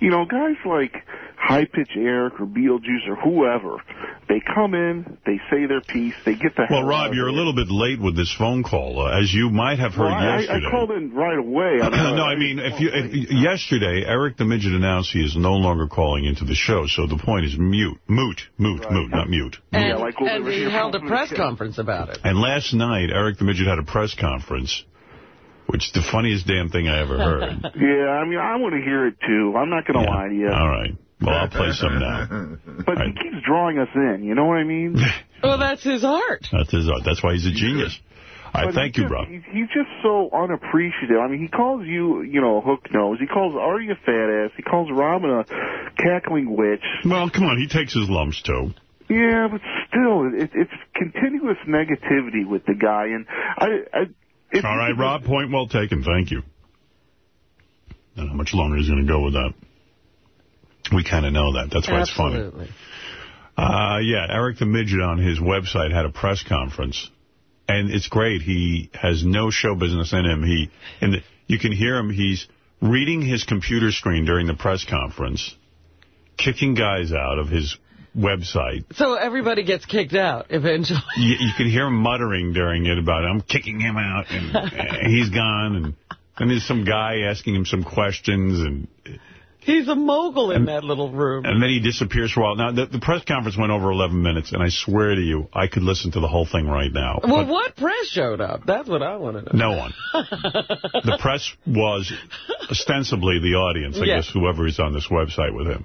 Speaker 12: You know, guys like High Pitch Eric or Beetlejuice or whoever, they come in, they say their piece, they get the
Speaker 1: Well,
Speaker 12: hell
Speaker 1: Rob,
Speaker 12: of
Speaker 1: you're a little bit late with this phone call, uh, as you might have heard
Speaker 12: Well, I,
Speaker 1: yesterday.
Speaker 12: I called in right away. I mean,
Speaker 1: no, I mean, if you if, yesterday, Eric the Midget announced he is no longer calling into the show, so the point is mute, moot, moot, moot, not mute.
Speaker 3: And,
Speaker 12: like when we
Speaker 3: and he held a press conference about it.
Speaker 1: And last night, Eric the Midget had a press conference, which is the funniest damn thing I ever heard.
Speaker 12: Yeah, I mean, I want to hear it too. I'm not going to lie to you.
Speaker 1: All right. Well, I'll play some now.
Speaker 12: But he keeps drawing us in. You know what I mean?
Speaker 3: Well, that's his art.
Speaker 1: That's his art. That's why he's a genius. All right,
Speaker 12: But
Speaker 1: thank you,
Speaker 12: just-
Speaker 1: Rob.
Speaker 12: He's, he's just so unappreciative. I mean, he calls you, you know, a hook nose. He calls Artie a fat ass. He calls Robin a cackling witch.
Speaker 1: Well, come on, he takes his lumps, too.
Speaker 12: Yeah, but still, it, it's continuous negativity with the guy. And I, I if
Speaker 1: All
Speaker 12: you
Speaker 1: right,
Speaker 12: could-
Speaker 1: Rob, point well taken. Thank you. I don't know how much longer he's going to go with that. We kind of know that. That's why it's funny.
Speaker 3: Absolutely.
Speaker 1: Uh, yeah, Eric the Midget on his website had a press conference. And it's great. He has no show business in him. He and the, you can hear him. He's reading his computer screen during the press conference, kicking guys out of his website.
Speaker 3: So everybody gets kicked out eventually.
Speaker 1: You, you can hear him muttering during it about, I'm kicking him out, and he's gone. And then there's some guy asking him some questions, and
Speaker 3: He's a mogul in that little room.
Speaker 1: And then he disappears for a while. Now, the, the press conference went over 11 minutes, and I swear to you, I could listen to the whole thing right now.
Speaker 3: Well, what press showed up? That's what I want to know.
Speaker 1: No one. the press was ostensibly the audience, I guess, whoever is on this website with him.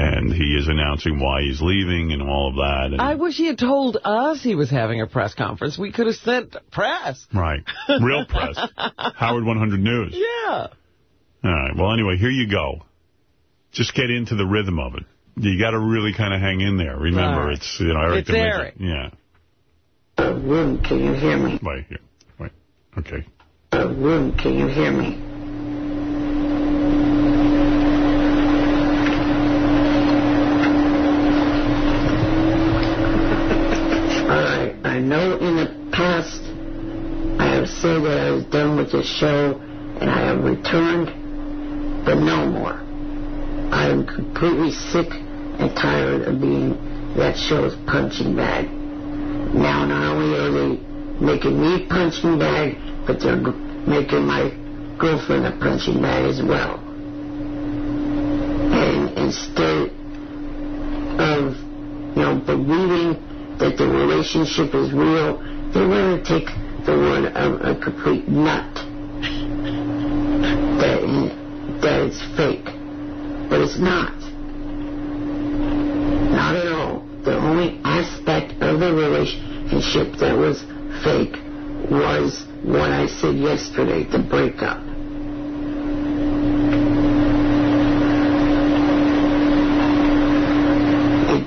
Speaker 1: And he is announcing why he's leaving and all of that. And,
Speaker 3: I wish he had told us he was having a press conference. We could have sent press.
Speaker 1: Right. Real press. Howard 100 News.
Speaker 3: Yeah.
Speaker 1: All right. Well, anyway, here you go. Just get into the rhythm of it. You got to really kind of hang in there. Remember,
Speaker 3: Right.
Speaker 1: it's, you know, Eric
Speaker 3: It's
Speaker 1: the Midget.
Speaker 3: Eric.
Speaker 1: Yeah.
Speaker 13: Room, can you hear me?
Speaker 1: Wait, here. Wait. Okay.
Speaker 13: Room, can you hear me? I know in the past I have said that I was done with the show and I have returned, but no more. I am completely sick and tired of being that show's punching bag. Now, not only are they making me punching bag, but they're making my girlfriend a punching bag as well. And instead of, you know, believing that the relationship is real, they want to take the word of a complete nut. That, that it's fake. But it's not. Not at all. The only aspect of the relationship that was fake was what I said yesterday, the breakup.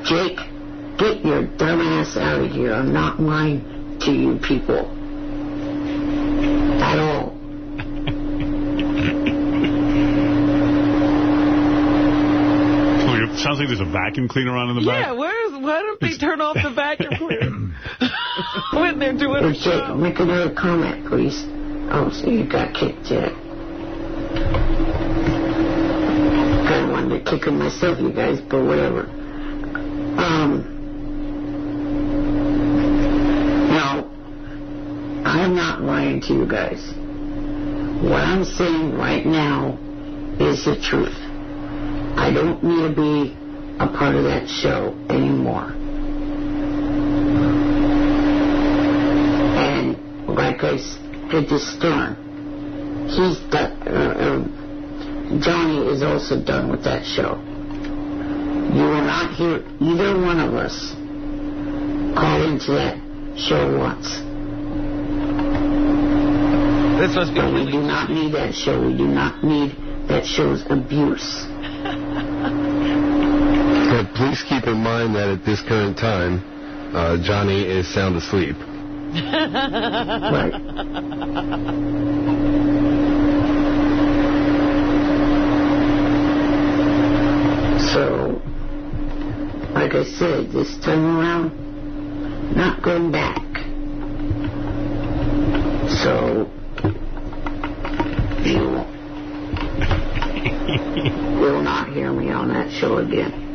Speaker 13: Jake, get your dumb ass out of here. I'm not lying to you people. At all.
Speaker 1: Sounds like there's a vacuum cleaner on in the back.
Speaker 3: Yeah, where's, why don't they turn off the vacuum cleaner when they're doing
Speaker 13: Hey, Jake,
Speaker 3: show?
Speaker 13: make another comment, please. Oh, so you got kicked yet. Kind of wanted to kick him myself, you guys, but whatever. Um, no, I'm not lying to you guys. What I'm saying right now is the truth. I don't need to be a part of that show anymore. And like I said to Stern, he's done, uh, uh, Johnny is also done with that show. You will not hear either one of us call into that show once.
Speaker 3: This must be
Speaker 13: But we do not need that show. We do not need that show's abuse.
Speaker 14: But please keep in mind that at this current time, uh, Johnny is sound asleep.
Speaker 13: right. So, like I said, this time around, not going back. So, you will not hear me on that show again.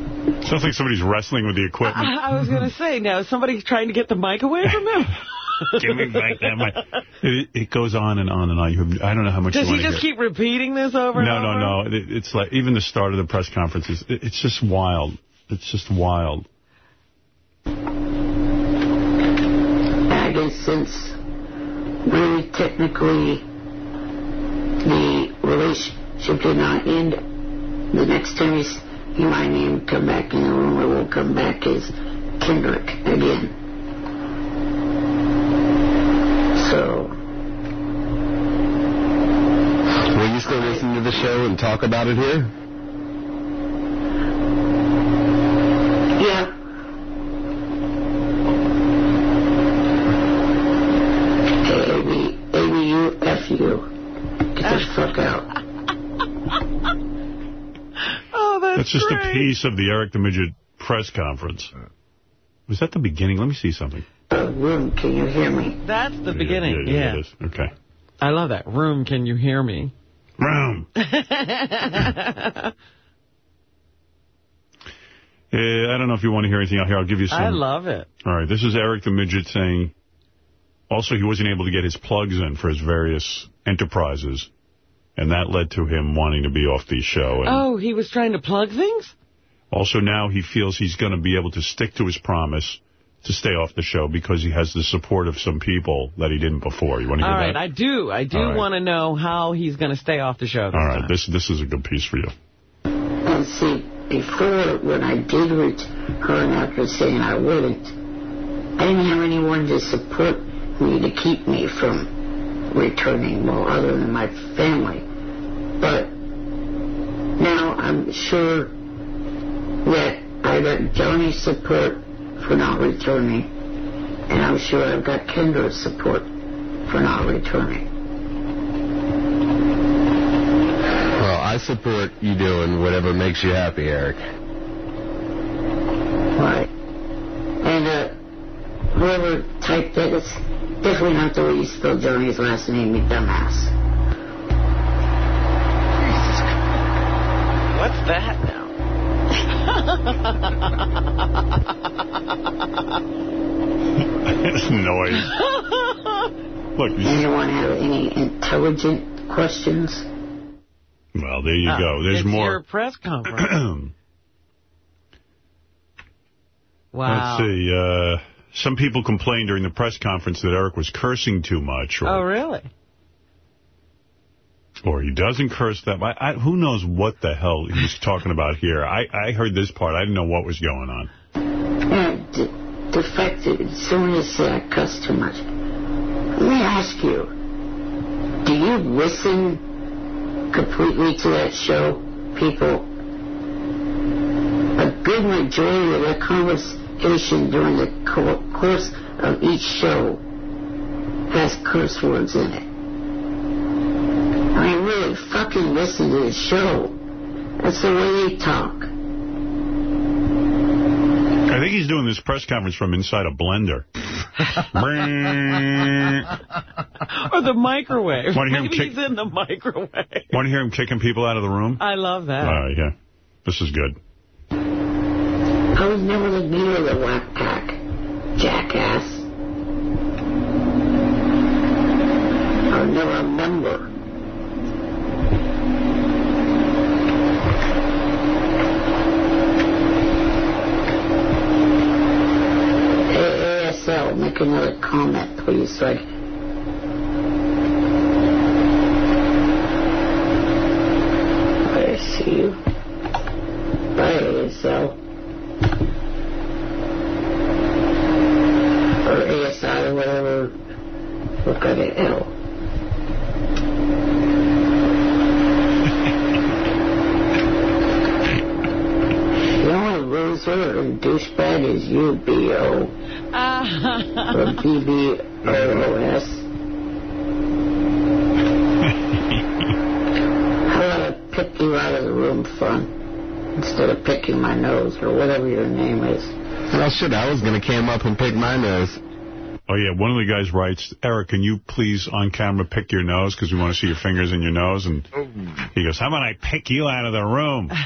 Speaker 1: Sounds like somebody's wrestling with the equipment.
Speaker 3: I, I was going to say, now, is somebody trying to get the mic away from him?
Speaker 1: Give me back that mic. It, it goes on and on and on. You have, I don't know how much
Speaker 3: Does
Speaker 1: you
Speaker 3: he just
Speaker 1: hear.
Speaker 3: keep repeating this over
Speaker 1: No,
Speaker 3: and over?
Speaker 1: no, no. It, it's like, even the start of the press conference, is, it, it's just wild. It's just wild.
Speaker 13: I guess since really technically the relationship did not end, the next time he's, he might even come back in the room or will come back as Kendrick again. So,
Speaker 14: Will you still listen to the show and talk about it here?
Speaker 13: yeah. A-B, A-B-U, F-U. Get the fuck out.
Speaker 3: Oh, that's
Speaker 1: That's just
Speaker 3: great.
Speaker 1: a piece of the Eric the Midget press conference. Was that the beginning? Let me see something.
Speaker 13: Uh, room, can you hear me?
Speaker 3: That's the beginning,
Speaker 1: Yeah,
Speaker 3: yeah.
Speaker 1: it is. Okay.
Speaker 3: I love that. Room, can you hear me?
Speaker 1: Room. Uh, I don't know if you want to hear anything out here. I'll give you some.
Speaker 3: I love it.
Speaker 1: All right. This is Eric the Midget saying, also he wasn't able to get his plugs in for his various enterprises. And that led to him wanting to be off the show. And
Speaker 3: Oh, he was trying to plug things?
Speaker 1: Also now he feels he's going to be able to stick to his promise to stay off the show because he has the support of some people that he didn't before. You want to
Speaker 3: All
Speaker 1: hear
Speaker 3: right,
Speaker 1: that?
Speaker 3: I do. I do
Speaker 1: All right.
Speaker 3: want to know how he's going to stay off the show.
Speaker 1: All right, this this is a good piece for you.
Speaker 13: And see, before, when I did return after saying I wouldn't, I didn't have anyone to support me to keep me from returning, well, other than my family. But now I'm sure that I got Johnny's support for not returning, and I'm sure I've got Kendra's support for not returning.
Speaker 14: Well, I support you doing whatever makes you happy, Eric.
Speaker 13: Right. And uh, whoever typed that, it's definitely not the way you spell Johnny's last name, you dumbass.
Speaker 3: What's that now?
Speaker 1: It's noise. Look, you-
Speaker 13: Anyone have any intelligent questions?
Speaker 1: well, there you
Speaker 3: Oh,
Speaker 1: go. There's
Speaker 3: it's
Speaker 1: more.
Speaker 3: your press conference. wow.
Speaker 1: Let's see. Uh, some people complained during the press conference that Eric was cursing too much. Or,
Speaker 3: Oh, really?
Speaker 1: Or he doesn't curse that much. I, who knows what the hell he's talking about here. I, I heard this part. I didn't know what was going on.
Speaker 13: And the, fact that said I cuss too much. Let me ask you, do you listen completely to that show, people? A good majority of the conversation during the course of each show has curse words in it. I mean, really, fucking listen to the show. That's the way they talk.
Speaker 1: I think he's doing this press conference from inside a blender.
Speaker 3: or the microwave.
Speaker 1: Wanna hear him
Speaker 3: Maybe
Speaker 1: kick-
Speaker 3: he's in the microwave.
Speaker 1: Want to hear him kicking people out of the room?
Speaker 3: I love that.
Speaker 1: All right, yeah. This is good.
Speaker 13: I was never the leader of the whack pack, jackass. I was never a member. Hey, ASL, make another comment, please. I my nose or whatever your name is.
Speaker 14: Well, shit, I was going to come up and pick my nose.
Speaker 1: Oh, yeah, one of the guys writes, Eric, can you please on camera pick your nose because we want to see your fingers in your nose? And he goes, how about I pick you out of the room?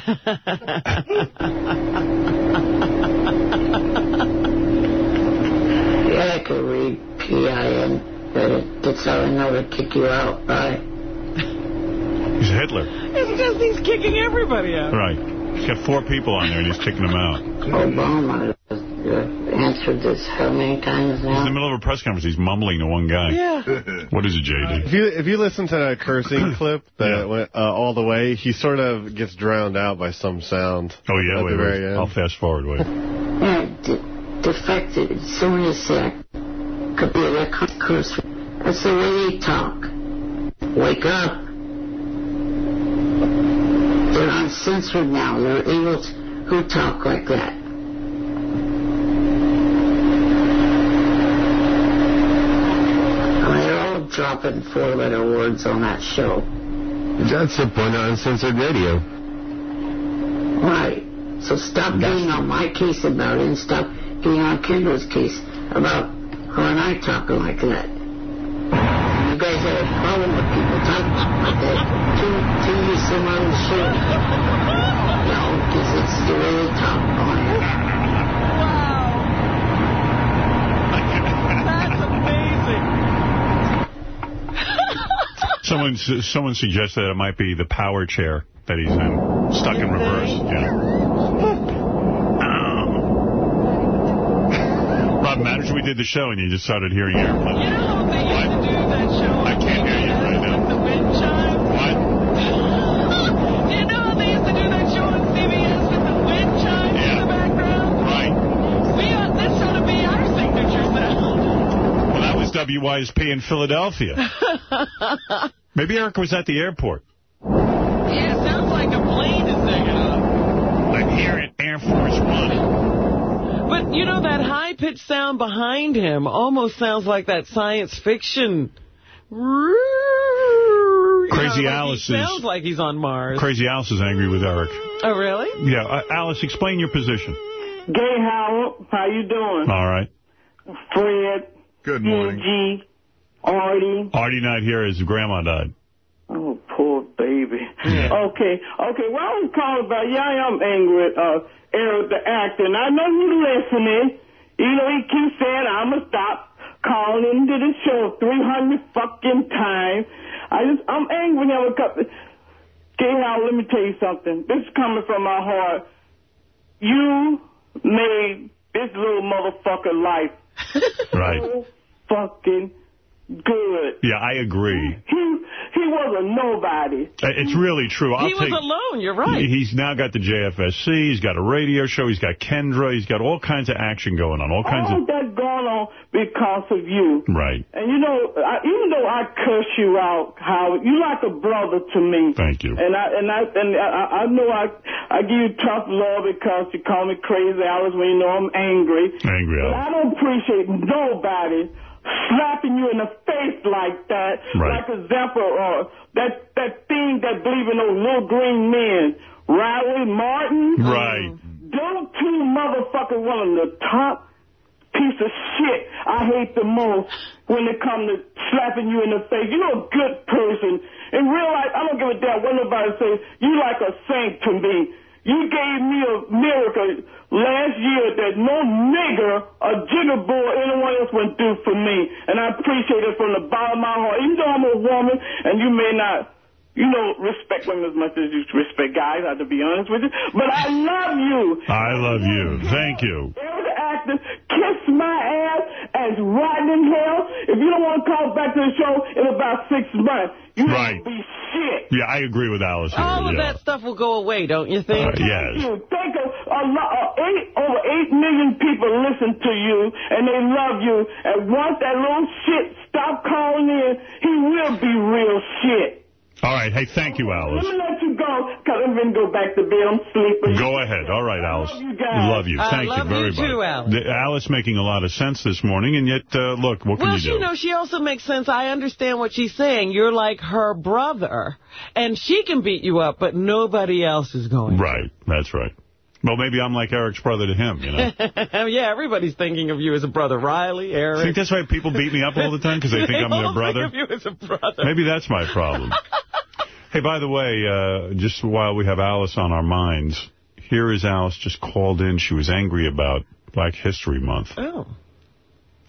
Speaker 13: Yeah, I could read P-I-N, but it, that's how I know to kick you out, right?
Speaker 1: He's Hitler.
Speaker 3: It's just he's kicking everybody out.
Speaker 1: Right. He's got four people on there and he's kicking them out.
Speaker 13: Obama has uh, answered this how many times now?
Speaker 1: He's in the middle of a press conference. He's mumbling to one guy.
Speaker 3: Yeah.
Speaker 1: What is it, J.D.?
Speaker 11: If you if you listen to that cursing clip that went uh, all the way, he sort of gets drowned out by some sound.
Speaker 1: Oh, yeah,
Speaker 11: at
Speaker 1: wait,
Speaker 11: the very
Speaker 1: wait.
Speaker 11: end.
Speaker 1: I'll fast forward, wait.
Speaker 13: Yeah, the, the fact that someone has said I could be a record curse. That's the way they talk. Wake up. They're now. They're able to who talk like that. I mean, they're all dropping four-letter words on that show.
Speaker 14: That's the point of uncensored radio.
Speaker 13: Right. So stop getting on my case about it and stop getting on Kendra's case about her and I talking like that. Guys have a problem with people talking that. Tune, tune you some other shit. No, because it's the way they talk it.
Speaker 1: Someone someone suggested that it might be the power chair that he's in, stuck in reverse. Yeah. Um. Rob, imagine we did the show and you just started hearing airplanes.
Speaker 3: You know how they used to do that show?
Speaker 1: I can't hear you right now.
Speaker 3: The wind chime?
Speaker 1: What?
Speaker 3: Do you know how they used to do that show on CBS with the wind chime in the background?
Speaker 1: Right.
Speaker 3: We are, that's going to be our signature sound.
Speaker 1: Well, that was WYSP in Philadelphia. Maybe Eric was at the airport.
Speaker 3: Yeah, it sounds like a plane is taking off.
Speaker 1: I'm here at Air Force One.
Speaker 3: But, you know, that high-pitched sound behind him almost sounds like that science fiction. You
Speaker 1: Crazy
Speaker 3: know, like
Speaker 1: Alice
Speaker 3: he
Speaker 1: is-
Speaker 3: sounds like he's on Mars.
Speaker 1: Crazy Alice is angry with Eric.
Speaker 3: Oh, really?
Speaker 1: Yeah, uh, Alice, explain your position.
Speaker 15: Gay Howard, how you doing?
Speaker 1: All right.
Speaker 15: Fred.
Speaker 2: Good
Speaker 1: morning.
Speaker 15: Artie.
Speaker 1: Artie not here. His grandma died.
Speaker 15: Oh, poor baby. Okay, okay. Well, I was calling about, yeah, I am angry at uh, Eric the actor, and I know you're listening. You know, he keeps saying, I'm going to stop calling into the show 300 fucking times. I just, I'm angry him. because- Gay Howard, let me tell you something. This is coming from my heart. You made this little motherfucker life
Speaker 1: Right.
Speaker 15: so fucking good.
Speaker 1: Yeah, I agree.
Speaker 15: He he was a nobody.
Speaker 1: Uh, It's really true. I'll
Speaker 3: he was
Speaker 1: take,
Speaker 3: alone, you're right.
Speaker 1: He's now got the JFSC. He's got a radio show. He's got Kendra. He's got all kinds of action going on. All kinds of.
Speaker 15: All that going on because of you.
Speaker 1: Right.
Speaker 15: And you know, I, even though I curse you out, Howard, you're like a brother to me.
Speaker 1: Thank you.
Speaker 15: And I and I and I, I know I I give you tough love because you call me crazy hours when you know I'm angry.
Speaker 1: Angry
Speaker 15: But
Speaker 1: Alice.
Speaker 15: I don't appreciate nobody slapping you in the face like that.
Speaker 1: Right.
Speaker 15: Like example, or that that thing that believe in those little green men, Riley Martin.
Speaker 1: Right.
Speaker 15: Those two motherfuckers, one of the top piece of shit I hate the most when it come to slapping you in the face. You're a good person. In real life, I don't give a damn what nobody says. You like a saint to me. You gave me a miracle last year that no nigger, a jigger boy, anyone else would do for me. And I appreciate it from the bottom of my heart. Even though I'm a woman and you may not, you know, respect women as much as you respect guys, I have to be honest with you. But I love you.
Speaker 1: I love you. Thank you.
Speaker 15: Every actor, kiss my ass as rotten in hell. If you don't want to call back to the show in about six months, you
Speaker 1: Right.
Speaker 15: be shit.
Speaker 1: Yeah, I agree with Alice here.
Speaker 3: All of
Speaker 1: yeah.
Speaker 3: that stuff will go away, don't you think?
Speaker 1: Uh, yes.
Speaker 15: You think of a lot, uh, eight, over eight million people listen to you and they love you. And once that little shit stop calling in, he will be real shit.
Speaker 1: All right. Hey, thank you, Alice.
Speaker 15: Let me let you go, because I'm going to go back to bed. I'm sleeping.
Speaker 1: Go ahead. All right, Alice.
Speaker 15: love you guys.
Speaker 1: Love you. Thank
Speaker 3: love
Speaker 1: you very
Speaker 3: you too,
Speaker 1: much.
Speaker 3: Alice.
Speaker 1: The- Alice making a lot of sense this morning, and yet, uh, look, what can
Speaker 3: Well,
Speaker 1: you do?
Speaker 3: Well, you know, she also makes sense. I understand what she's saying. You're like her brother, and she can beat you up, but nobody else is going.
Speaker 1: Right. That's right. Well, maybe I'm like Eric's brother to him, you know.
Speaker 3: yeah, everybody's thinking of you as a brother. Riley,
Speaker 1: I
Speaker 3: Eric.
Speaker 1: think that's why people beat me up all the time, because they think I'm their brother.
Speaker 3: Think of you as a brother.
Speaker 1: Maybe that's my problem. hey, by the way, uh, just while we have Alice on our minds, here is Alice just called in. She was angry about Black History Month.
Speaker 3: Oh.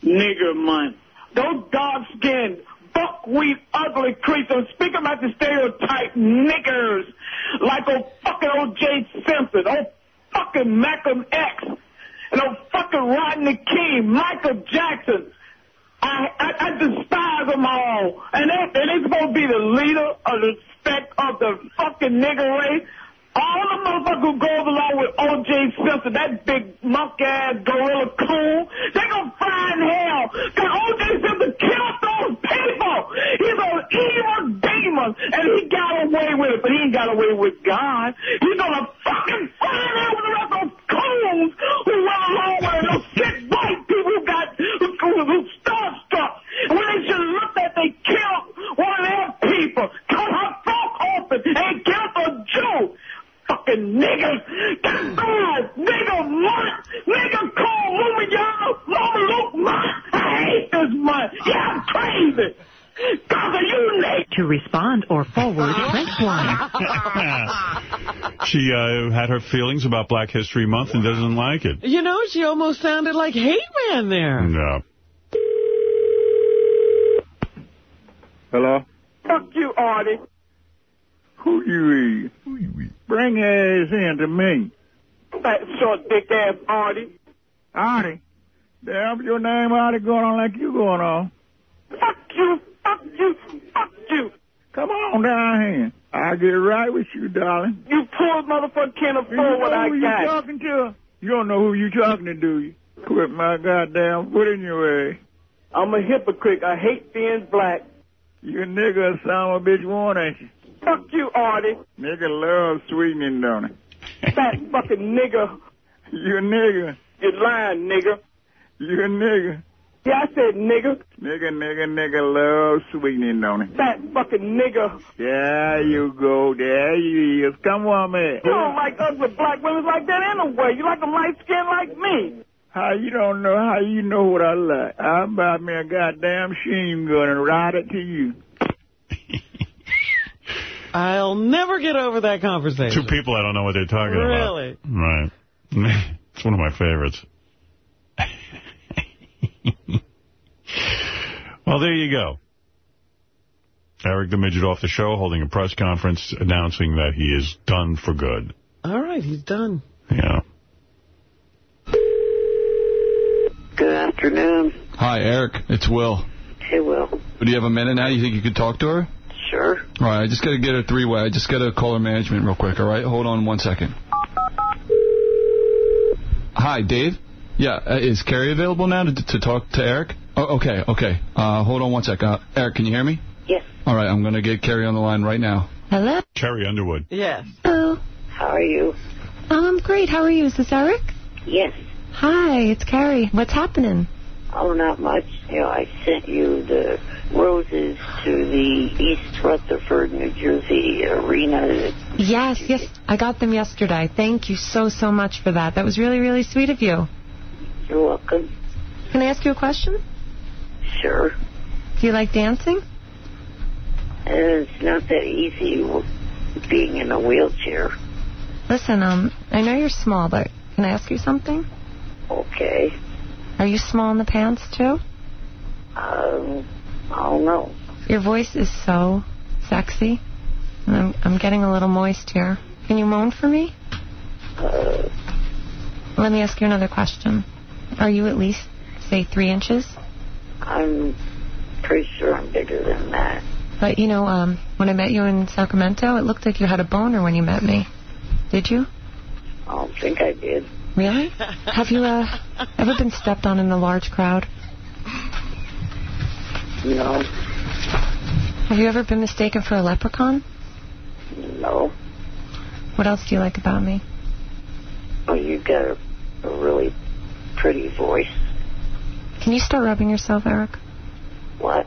Speaker 15: nigger month. Those dark-skinned, buckwheat, ugly creatures, I'm speaking about the stereotype niggers, like old fucking old Jay Simpson, old fucking Malcolm X, and old fucking Rodney King, Michael Jackson. I, I, I despise them all. And they, and they going to be the leader of the spec of the fucking nigger race. All the motherfuckers who goes along with O.J. Simpson, that big monkey-ass gorilla coon, they gonna find hell. Cause O.J. Simpson killed those people. He's an evil demon, and he got away with it, but he ain't got away with God. He's gonna fucking find hell with the rest of those coons who run along with him, those sick white people who got, who, who, who starstruck. When they should looked at, they killed one of their people, cut her throat open, and killed a Jew fucking niggas. God, nigga month, nigga call Mama y'all, Mama Luke month. I hate this month. Yeah, I'm crazy. Cause of you, Nick.
Speaker 16: To respond or forward, press 1.
Speaker 1: She uh, had her feelings about Black History Month and doesn't like it.
Speaker 3: You know, she almost sounded like Hate Man there.
Speaker 1: No.
Speaker 17: Hello?
Speaker 15: Fuck you, Artie.
Speaker 18: Who you is? Who you is? Bring your ass in to me.
Speaker 15: Fat short dick ass Artie.
Speaker 18: Artie. Damn, your name Artie going on like you going on.
Speaker 15: Fuck you. Fuck you. Fuck you.
Speaker 18: Come on down here. I'll get right with you, darling.
Speaker 15: You poor motherfucker can't
Speaker 18: You
Speaker 15: afford what
Speaker 18: know
Speaker 15: I
Speaker 18: who you talking to? You don't know who you talking to, do you? Quit my goddamn foot in your way.
Speaker 15: I'm a hypocrite. I hate being black.
Speaker 18: You a nigga son of a bitch one, ain't you?
Speaker 15: Fuck you, Artie.
Speaker 18: Nigga love sweetening, don't it?
Speaker 15: Fat fucking nigga.
Speaker 18: You a nigga.
Speaker 15: You lying, nigga.
Speaker 18: You a nigga.
Speaker 15: Yeah, I said nigga.
Speaker 18: Nigga, nigga, nigga love sweetening, don't it?
Speaker 15: Fat fucking nigga.
Speaker 18: There you go. There you is. Come on, man.
Speaker 15: You don't like ugly black women like that anyway. You like them light skinned like me.
Speaker 18: How you don't know? How you know what I like? I'm buy me a goddamn machine gun and ride it to you.
Speaker 3: I'll never get over that conversation.
Speaker 1: Two people I don't know what they're talking
Speaker 3: Really?
Speaker 1: about. Really? Right. It's one of my favorites. well, there you go. Eric the Midget off the show holding a press conference announcing that he is done for good.
Speaker 3: All right, he's done.
Speaker 1: Yeah.
Speaker 19: Good afternoon.
Speaker 20: Hi, Eric. It's Will.
Speaker 19: Hey, Will.
Speaker 20: Do you have a minute now? You think you could talk to her?
Speaker 19: Sure.
Speaker 20: All right, I just got to get a three-way. I just got to call her management real quick, all right? Hold on one second. Hi, Dave? Yeah, uh, is Carrie available now to, to talk to Eric? Oh, okay, okay. Uh, hold on one sec. Uh, Eric, can you hear me?
Speaker 19: Yes.
Speaker 20: All right, I'm going to get Carrie on the line right now.
Speaker 21: Hello?
Speaker 1: Carrie Underwood.
Speaker 3: Yes.
Speaker 21: Hello.
Speaker 19: How are you?
Speaker 21: Um, I'm great. How are you? Is this Eric?
Speaker 19: Yes.
Speaker 21: Hi, it's Carrie. What's happening?
Speaker 19: Oh, not much. You know, I sent you the roses to the East Rutherford, New Jersey arena.
Speaker 21: Yes, yes. I got them yesterday. Thank you so, so much for that. That was really, really sweet of you.
Speaker 19: You're welcome.
Speaker 21: Can I ask you a question?
Speaker 19: Sure.
Speaker 21: Do you like dancing?
Speaker 19: It's not that easy being in a wheelchair.
Speaker 21: Listen, um, I know you're small, but can I ask you something?
Speaker 19: Okay.
Speaker 21: Are you small in the pants, too?
Speaker 19: Um, I don't know.
Speaker 21: Your voice is so sexy. I'm, I'm getting a little moist here. Can you moan for me?
Speaker 19: Uh,
Speaker 21: Let me ask you another question. Are you at least, say, three inches?
Speaker 19: I'm pretty sure I'm bigger than that.
Speaker 21: But, you know, um, when I met you in Sacramento, it looked like you had a boner when you met me. Did you?
Speaker 19: I don't think I did.
Speaker 21: Really? Have you, uh, ever been stepped on in a large crowd?
Speaker 19: No.
Speaker 21: Have you ever been mistaken for a leprechaun?
Speaker 19: No.
Speaker 21: What else do you like about me?
Speaker 19: Oh, you got a, a really pretty voice.
Speaker 21: Can you start rubbing yourself, Eric?
Speaker 19: What?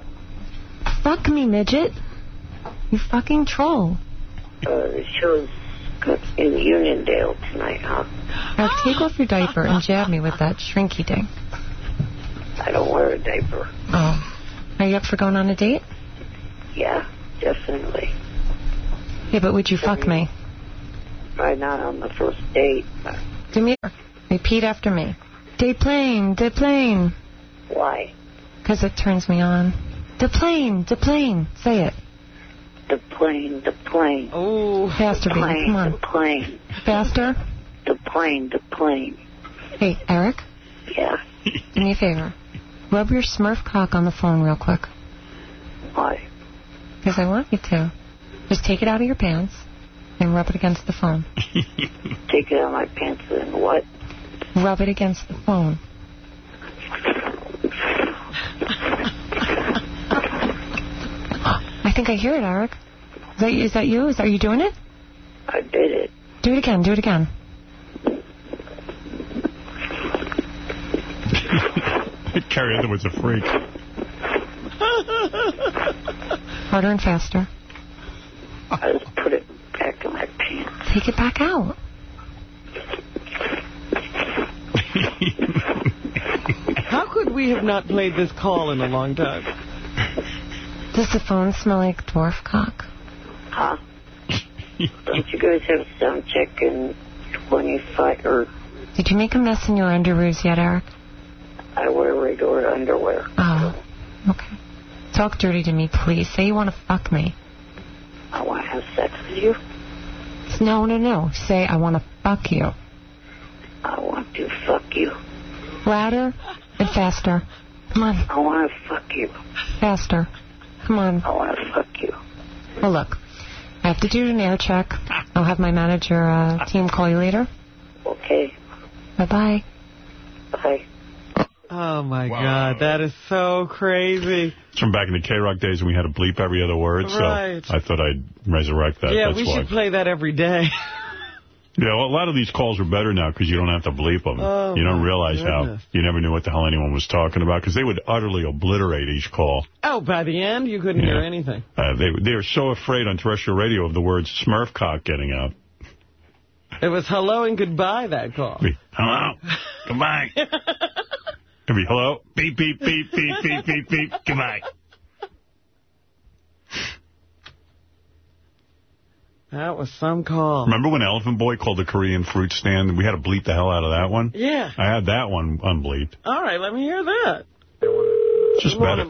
Speaker 21: Fuck me, midget. You fucking troll.
Speaker 19: Uh, the show's in Uniondale tonight, huh?
Speaker 21: Eric, take off your diaper and jab me with that shrinky dink.
Speaker 19: I don't wear a diaper.
Speaker 21: Oh. Are you up for going on a date?
Speaker 19: Yeah, definitely.
Speaker 21: Yeah, but would you fuck me?
Speaker 19: Probably not on the first date.
Speaker 21: Do me. Repeat after me. Day plane, day plane.
Speaker 19: Why?
Speaker 21: Because it turns me on. The plane, the plane. Say it.
Speaker 19: The plane, the plane.
Speaker 3: Oh.
Speaker 21: Faster,
Speaker 19: the
Speaker 21: baby.
Speaker 19: plane,
Speaker 21: Come on.
Speaker 19: The plane.
Speaker 21: Faster.
Speaker 19: The plane, the plane.
Speaker 21: Hey, Eric,
Speaker 19: Yeah.
Speaker 21: do me a favor. Rub your smurf cock on the phone real quick.
Speaker 19: Why?
Speaker 21: Because I want you to. Just take it out of your pants and rub it against the phone.
Speaker 19: Take it out of my pants and what?
Speaker 21: Rub it against the phone. I think I hear it, Eric. Is that, is that you? Is that are you doing it?
Speaker 19: I did it.
Speaker 21: Do it again. Do it again.
Speaker 1: Carrie Underwood's a freak.
Speaker 21: Harder and faster.
Speaker 19: I just put it back in my pants.
Speaker 21: Take it back out.
Speaker 3: How could we have not played this call in a long time?
Speaker 21: Does the phone smell like dwarf cock?
Speaker 19: Huh? Don't you guys have sound check in 25 or
Speaker 21: Did you make a mess in your underoos yet, Eric?
Speaker 19: I wear regular underwear.
Speaker 21: Oh, okay. Talk dirty to me, please. Say you want to fuck me.
Speaker 13: I want to have sex with you.
Speaker 21: No, no, no. Say I want to fuck you.
Speaker 13: I want to fuck you.
Speaker 21: Louder and faster. Come on.
Speaker 13: I want to fuck you.
Speaker 21: Faster. Come on.
Speaker 13: I want to fuck you.
Speaker 21: Well, look. I have to do an air check. I'll have my manager uh, team call you later.
Speaker 13: Okay.
Speaker 21: Bye-bye.
Speaker 13: Bye.
Speaker 3: Oh, my God. That is so crazy.
Speaker 1: It's from back in the K-Rock days when we had to bleep every other word, so
Speaker 3: Right.
Speaker 1: I thought I'd resurrect that.
Speaker 3: yeah,
Speaker 1: That's
Speaker 3: we
Speaker 1: why.
Speaker 3: should play that every day.
Speaker 1: Yeah, well, a lot of these calls are better now because you don't have to bleep them.
Speaker 3: Oh,
Speaker 1: you don't realize
Speaker 3: goodness.
Speaker 1: how you never knew what the hell anyone was talking about because they would utterly obliterate each call.
Speaker 3: Oh, by the end, you couldn't hear anything.
Speaker 1: Uh, they they are so afraid on terrestrial radio of the words smurfcock getting out.
Speaker 3: It was hello and goodbye, that call.
Speaker 1: Hello, goodbye. It'd be hello, beep beep beep beep beep beep beep, goodbye.
Speaker 3: That was some call.
Speaker 1: Remember when Elephant Boy called the Korean fruit stand? and We had to bleep the hell out of that one.
Speaker 3: Yeah.
Speaker 1: I had that one unbleeped.
Speaker 3: All right, let me hear that.
Speaker 1: It's just better.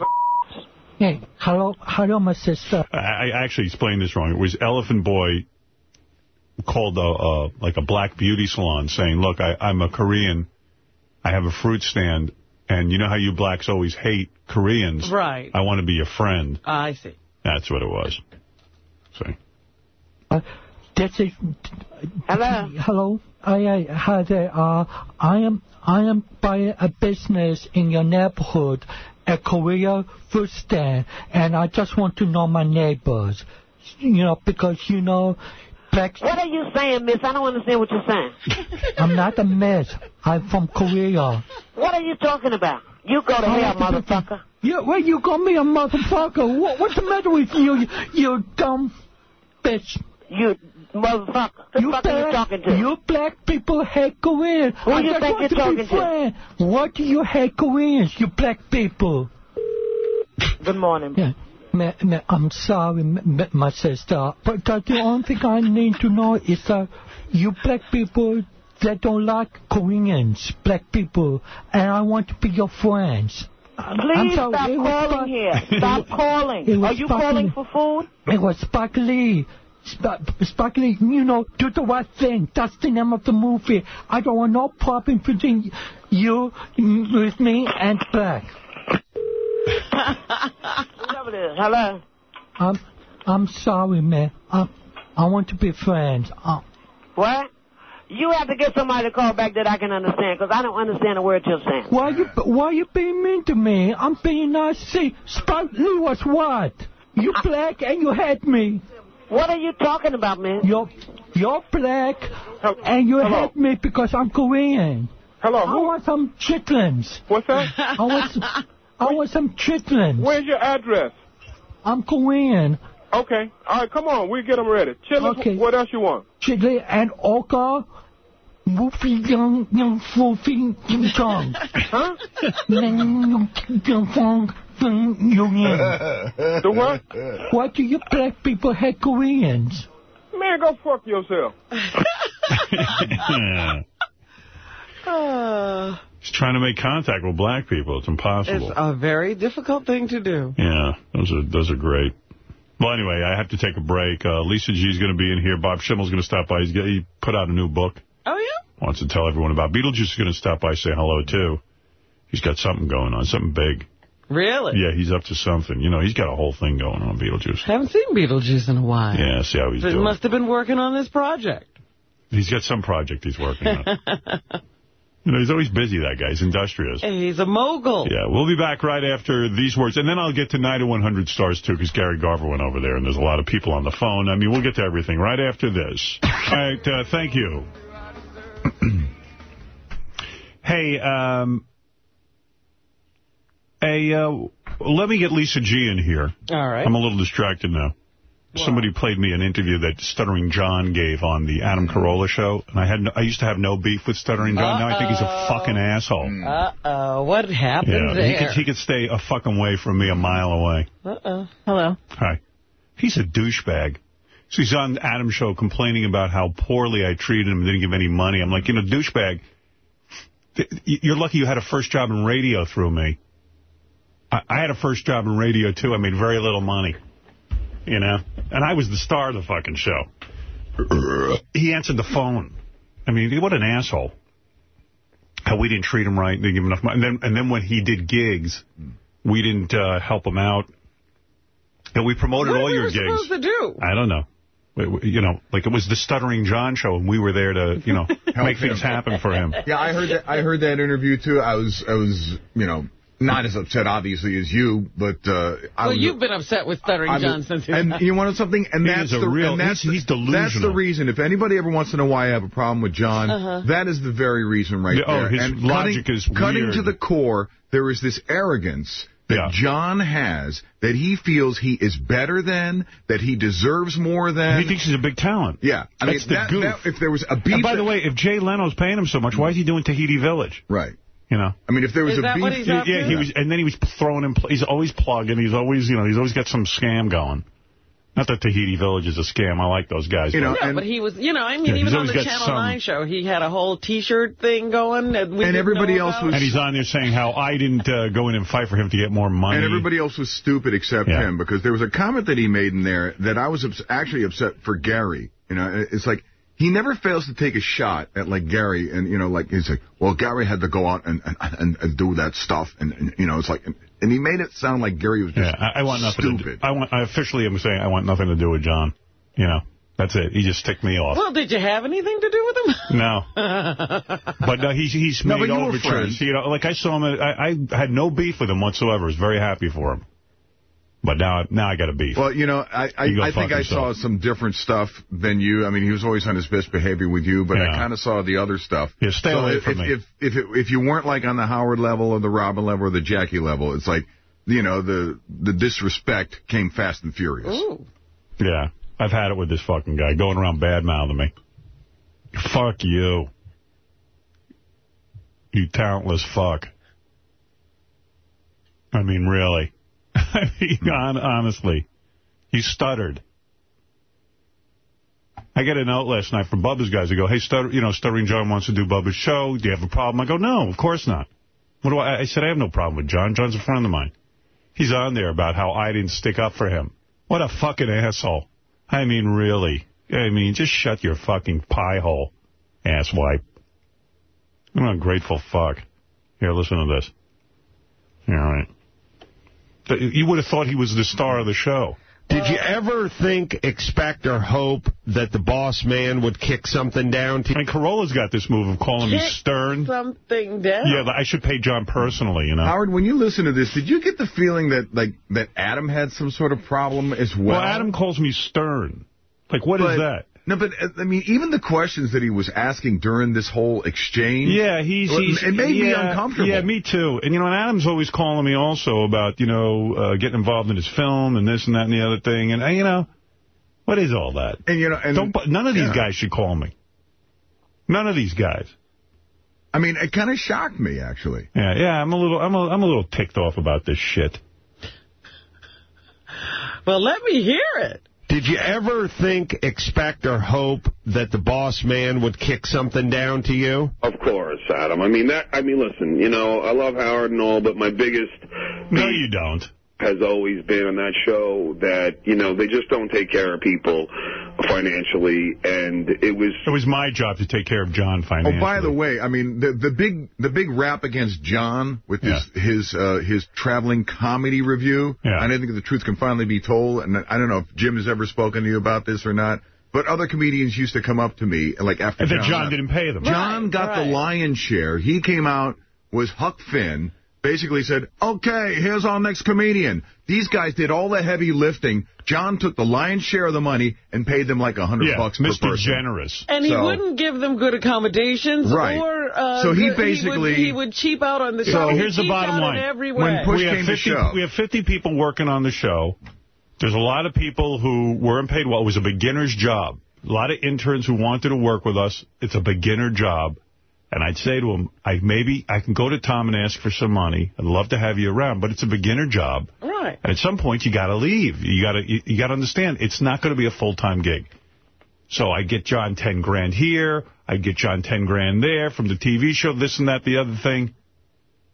Speaker 17: Hey, hello, hello, my sister.
Speaker 1: I, I actually explained this wrong. It was Elephant Boy called a, a like a black beauty salon saying, look, I, I'm a Korean. I have a fruit stand. And you know how you blacks always hate Koreans?
Speaker 3: Right.
Speaker 1: I want to be your friend.
Speaker 3: I see.
Speaker 1: That's what it was. See?
Speaker 17: This is
Speaker 13: Hello.
Speaker 17: hello. I, I hi there. Uh, I am I am buying a business in your neighborhood, a Korea food stand, and I just want to know my neighbors. You know, because you know,
Speaker 13: What are you saying, miss? I don't understand what you're saying.
Speaker 17: I'm not a mess. I'm from Korea.
Speaker 13: What are you talking about? You go to hell, motherfucker.
Speaker 17: Yeah, well, you call me a motherfucker. What, what's the matter with you, you, you dumb bitch?
Speaker 13: You motherfucker. Who the fuck are you talking to?
Speaker 17: You black people hate Koreans.
Speaker 13: Who
Speaker 17: I
Speaker 13: you think you're talking to?
Speaker 17: What do you hate Koreans, you black people?
Speaker 13: Good morning.
Speaker 17: Yeah. Ma, ma, I'm sorry, ma, my sister, but the, only thing I need to know is that you black people that don't like Koreans, black people, and I want to be your friends. Uh, I'm
Speaker 13: Please
Speaker 17: sorry,
Speaker 13: stop calling here. Stop calling. Are you calling for food?
Speaker 17: It was Spike Lee. Sp- Spike Lee, you know, do the right thing. That's the name of the movie. I don't want no problem between you with me and black.
Speaker 13: Whatever it is. Hello.
Speaker 17: I'm, I'm sorry, man. I, I want to be friends. Uh,
Speaker 13: What? You have to get somebody to call back that I can understand, because I don't understand a word you're saying.
Speaker 17: why you, why you being mean to me? I'm being nice. See, Spike Lee was what? You black and you hate me.
Speaker 13: What are you talking about, man?
Speaker 17: You're, you're black and you
Speaker 11: Hello.
Speaker 17: hate me because I'm Korean.
Speaker 11: Hello,
Speaker 17: I want some chitlins.
Speaker 11: What's that?
Speaker 17: I want some, I want some chitlins.
Speaker 11: Where's your address?
Speaker 17: I'm Korean.
Speaker 11: Okay. All right, come on. We'll get them ready. Chitlins,
Speaker 17: Okay.
Speaker 11: what else you want?
Speaker 17: Chitlin and oka. Mufi young young fufi kim chong.
Speaker 11: Huh?
Speaker 17: The
Speaker 11: what?
Speaker 17: Why do you black people hate Koreans?
Speaker 11: Man, go fuck yourself.
Speaker 3: Uh,
Speaker 1: He's trying to make contact with black people. It's impossible.
Speaker 3: it's a very difficult thing to do.
Speaker 1: Yeah, those are those are great. Well, anyway, I have to take a break. Uh, Lisa G's going to be in here. Bob Schimmel's going to stop by. He's got, he put out a new book.
Speaker 3: Oh, yeah?
Speaker 1: Wants to tell everyone about. Beetlejuice is going to stop by, say hello, too. He's got something going on, something big.
Speaker 3: Really?
Speaker 1: Yeah, he's up to something. You know, he's got a whole thing going on, Beetlejuice.
Speaker 3: Haven't seen Beetlejuice in a while.
Speaker 1: Yeah, see how he's
Speaker 3: But
Speaker 1: doing.
Speaker 3: must have been working on this project.
Speaker 1: He's got some project he's working on. you know, he's always busy, that guy. He's industrious.
Speaker 3: He's a mogul.
Speaker 1: Yeah, we'll be back right after these words. And then I'll get to 9 to 100 stars, too, because Gary Garver went over there, and there's a lot of people on the phone. I mean, we'll get to everything right after this. All right, uh, thank you. hey, um... Hey, uh, let me get Lisa G in here.
Speaker 3: All right.
Speaker 1: I'm a little distracted now. Somebody played me an interview that Stuttering John gave on the Adam Carolla show, and I had no, I used to have no beef with Stuttering John. Now I think he's a fucking asshole. Mm.
Speaker 3: Uh-oh. What happened
Speaker 1: Yeah, he
Speaker 3: there?
Speaker 1: could, he could stay a fucking way from me a mile away.
Speaker 3: Uh-oh. Hello.
Speaker 1: Hi. He's a douchebag. So he's on Adam's show complaining about how poorly I treated him and didn't give any money. I'm like, you know, douchebag, you're lucky you had a first job in radio through me. I, I had a first job in radio, too. I made very little money, you know? And I was the star of the fucking show. He answered the phone. I mean, what an asshole. How we didn't treat him right, didn't give him enough money. And then, and then when he did gigs, we didn't uh, help him out. And we promoted
Speaker 3: What
Speaker 1: all
Speaker 3: we
Speaker 1: your
Speaker 3: were
Speaker 1: gigs.
Speaker 3: supposed to do?
Speaker 1: I don't know. We- we- You know, like it was the Stuttering John show, and we were there to, you know, make things happen for him.
Speaker 2: Yeah, I heard that. I heard that interview too. I was, I was, you know, not as upset obviously as you, but uh, I
Speaker 3: Well,
Speaker 2: was.
Speaker 3: you've been upset with Stuttering
Speaker 2: I was-
Speaker 3: John since
Speaker 2: and you want something? And
Speaker 1: He
Speaker 2: that's
Speaker 1: a
Speaker 2: the
Speaker 1: real-
Speaker 2: and that's
Speaker 1: he's- he's
Speaker 2: the, That's the reason. If anybody ever wants to know why I have a problem with John,
Speaker 1: Uh-huh.
Speaker 2: that is the very reason right
Speaker 1: Yeah, oh, his
Speaker 2: and
Speaker 1: logic
Speaker 2: cutting,
Speaker 1: is
Speaker 2: cutting to the core. There is this arrogance that John has that he feels he is better than, that he deserves more than.
Speaker 1: He thinks he's a big talent.
Speaker 2: Yeah, I mean,
Speaker 1: the
Speaker 2: that-
Speaker 1: goof.
Speaker 2: that- if there was a beef,
Speaker 1: And by the way, if Jay Leno's paying him so much, why is he doing Tahiti Village?
Speaker 2: Right.
Speaker 1: You know.
Speaker 2: I mean, if there was
Speaker 3: Is
Speaker 2: a beef,
Speaker 3: what he's up
Speaker 1: yeah,
Speaker 3: to?
Speaker 1: he was, and then he was throwing in. He's always plugging. He's always, you know, he's always got some scam going. Not that Tahiti Village is a scam. I like those guys.
Speaker 2: You know,
Speaker 1: but-
Speaker 3: Yeah, but he was, you know, I mean,
Speaker 1: Yeah,
Speaker 3: even on the Channel
Speaker 1: some-
Speaker 3: 9 show, he had a whole T-shirt thing going. That we
Speaker 2: And everybody else
Speaker 3: about.
Speaker 2: was-
Speaker 1: and he's on there saying how I didn't uh, go in and fight for him to get more money.
Speaker 2: And everybody else was stupid except
Speaker 1: Yeah.
Speaker 2: him because there was a comment that he made in there that I was ups- actually upset for Gary. You know, it's like he never fails to take a shot at like Gary, and you know, like he's like, well, Gary had to go out and and, and, and do that stuff, and, and you know, it's like, and, and he made it sound like Gary was just
Speaker 1: Yeah, I, I want nothing
Speaker 2: stupid.
Speaker 1: to do. I want. I officially am saying I want nothing to do with John. You know, that's it. He just ticked me off.
Speaker 3: Well, did you have anything to do with him?
Speaker 1: No. But no, he's he's made
Speaker 2: but you were
Speaker 1: overtures. You know, like I saw him. At, I, I had no beef with him whatsoever. I was very happy for him. But now now I got a beef.
Speaker 2: Well, you know, I I, I think I saw some different stuff than you. I mean, he was always on his best behavior with you, but I kind of saw the other stuff.
Speaker 1: Yeah, stay
Speaker 2: so
Speaker 1: away
Speaker 2: if,
Speaker 1: from
Speaker 2: if,
Speaker 1: me.
Speaker 2: If if it, if you weren't like on the Howard level or the Robin level or the Jackie level, it's like you know the the disrespect came fast and furious.
Speaker 3: Ooh.
Speaker 1: Yeah, I've had it with this fucking guy going around bad-mouthing me. Fuck you. You talentless fuck. I mean, really. I mean, hon- honestly. He stuttered. I get a note last night from Bubba's guys. They go, hey, stutter, you know, Stuttering John wants to do Bubba's show. Do you have a problem? I go, no, of course not. What do I, I said, I have no problem with John. John's a friend of mine. He's on there about how I didn't stick up for him. What a fucking asshole. I mean, really. I mean, just shut your fucking pie hole, asswipe. I'm an ungrateful fuck. Here, listen to this. All right. Th- You would have thought he was the star of the show.
Speaker 22: Did you ever think, expect, or hope that the boss man would kick something down to
Speaker 1: And Carolla's got this move of calling me
Speaker 3: Kick
Speaker 1: stern.
Speaker 3: something down.
Speaker 1: Yeah, I should pay John personally, you know.
Speaker 2: Howard, when you listen to this, did you get the feeling that like that Adam had some sort of problem as well?
Speaker 1: Well, Adam calls me stern. Like, what is
Speaker 2: But-
Speaker 1: that?
Speaker 2: No, but uh, I mean, even the questions that he was asking during this whole exchange.
Speaker 1: Yeah, he's... he's
Speaker 2: it made me uncomfortable.
Speaker 1: Yeah, me too. And you know, and Adam's always calling me also about you know uh, getting involved in his film and this and that and the other thing. And uh, you know, what is all that?
Speaker 2: And you know, and
Speaker 1: Don't none of these
Speaker 2: yeah.
Speaker 1: guys should call me. None of these guys.
Speaker 2: I mean, it kind of shocked me actually.
Speaker 1: Yeah, yeah. I'm a little, I'm a, I'm a little ticked off about this shit.
Speaker 3: Well, let me hear it.
Speaker 22: Did you ever think, expect, or hope that the boss man would kick something down to you?
Speaker 7: Of course, Adam. I mean that. I mean, listen. You know, I love Howard and all, but my biggest
Speaker 1: No, you don't.
Speaker 7: Has always been on that show that you know they just don't take care of people financially, and it was.
Speaker 1: It was my job to take care of John financially.
Speaker 2: Oh, by the way, I mean the the big the big rap against John with his his uh, his traveling comedy review.
Speaker 1: Yeah.
Speaker 2: And I think the truth can finally be told. And I don't know if Jim has ever spoken to you about this or not. But other comedians used to come up to me like after
Speaker 1: And that
Speaker 2: John,
Speaker 1: John didn't pay them.
Speaker 2: John
Speaker 3: Right,
Speaker 2: got the
Speaker 3: right.
Speaker 2: lion's share. He came out was Huck Finn. Basically said, okay, here's our next comedian. These guys did all the heavy lifting. John took the lion's share of the money and paid them like a hundred
Speaker 1: Yeah,
Speaker 2: bucks per
Speaker 1: Mr.
Speaker 2: person.
Speaker 1: Generous.
Speaker 3: And he
Speaker 2: So-
Speaker 3: wouldn't give them good accommodations,
Speaker 2: Right.
Speaker 3: or uh,
Speaker 2: So he basically-
Speaker 3: he would, he would cheap out on the
Speaker 1: So
Speaker 3: show. He
Speaker 1: here's the bottom line.
Speaker 2: When push
Speaker 1: we have
Speaker 2: came to
Speaker 1: 50,
Speaker 2: shove.
Speaker 1: We have 50 people working on the show. There's a lot of people who weren't paid well. It was a beginner's job. A lot of interns who wanted to work with us. It's a beginner job. And I'd say to him, I maybe I can go to Tom and ask for some money. I'd love to have you around, but it's a beginner job.
Speaker 3: right.
Speaker 1: And at some point, you got to leave. You got to you, you got to understand it's not going to be a full time gig. So I get John 10 grand here. I get John 10 grand there from the TV show, this and that, the other thing.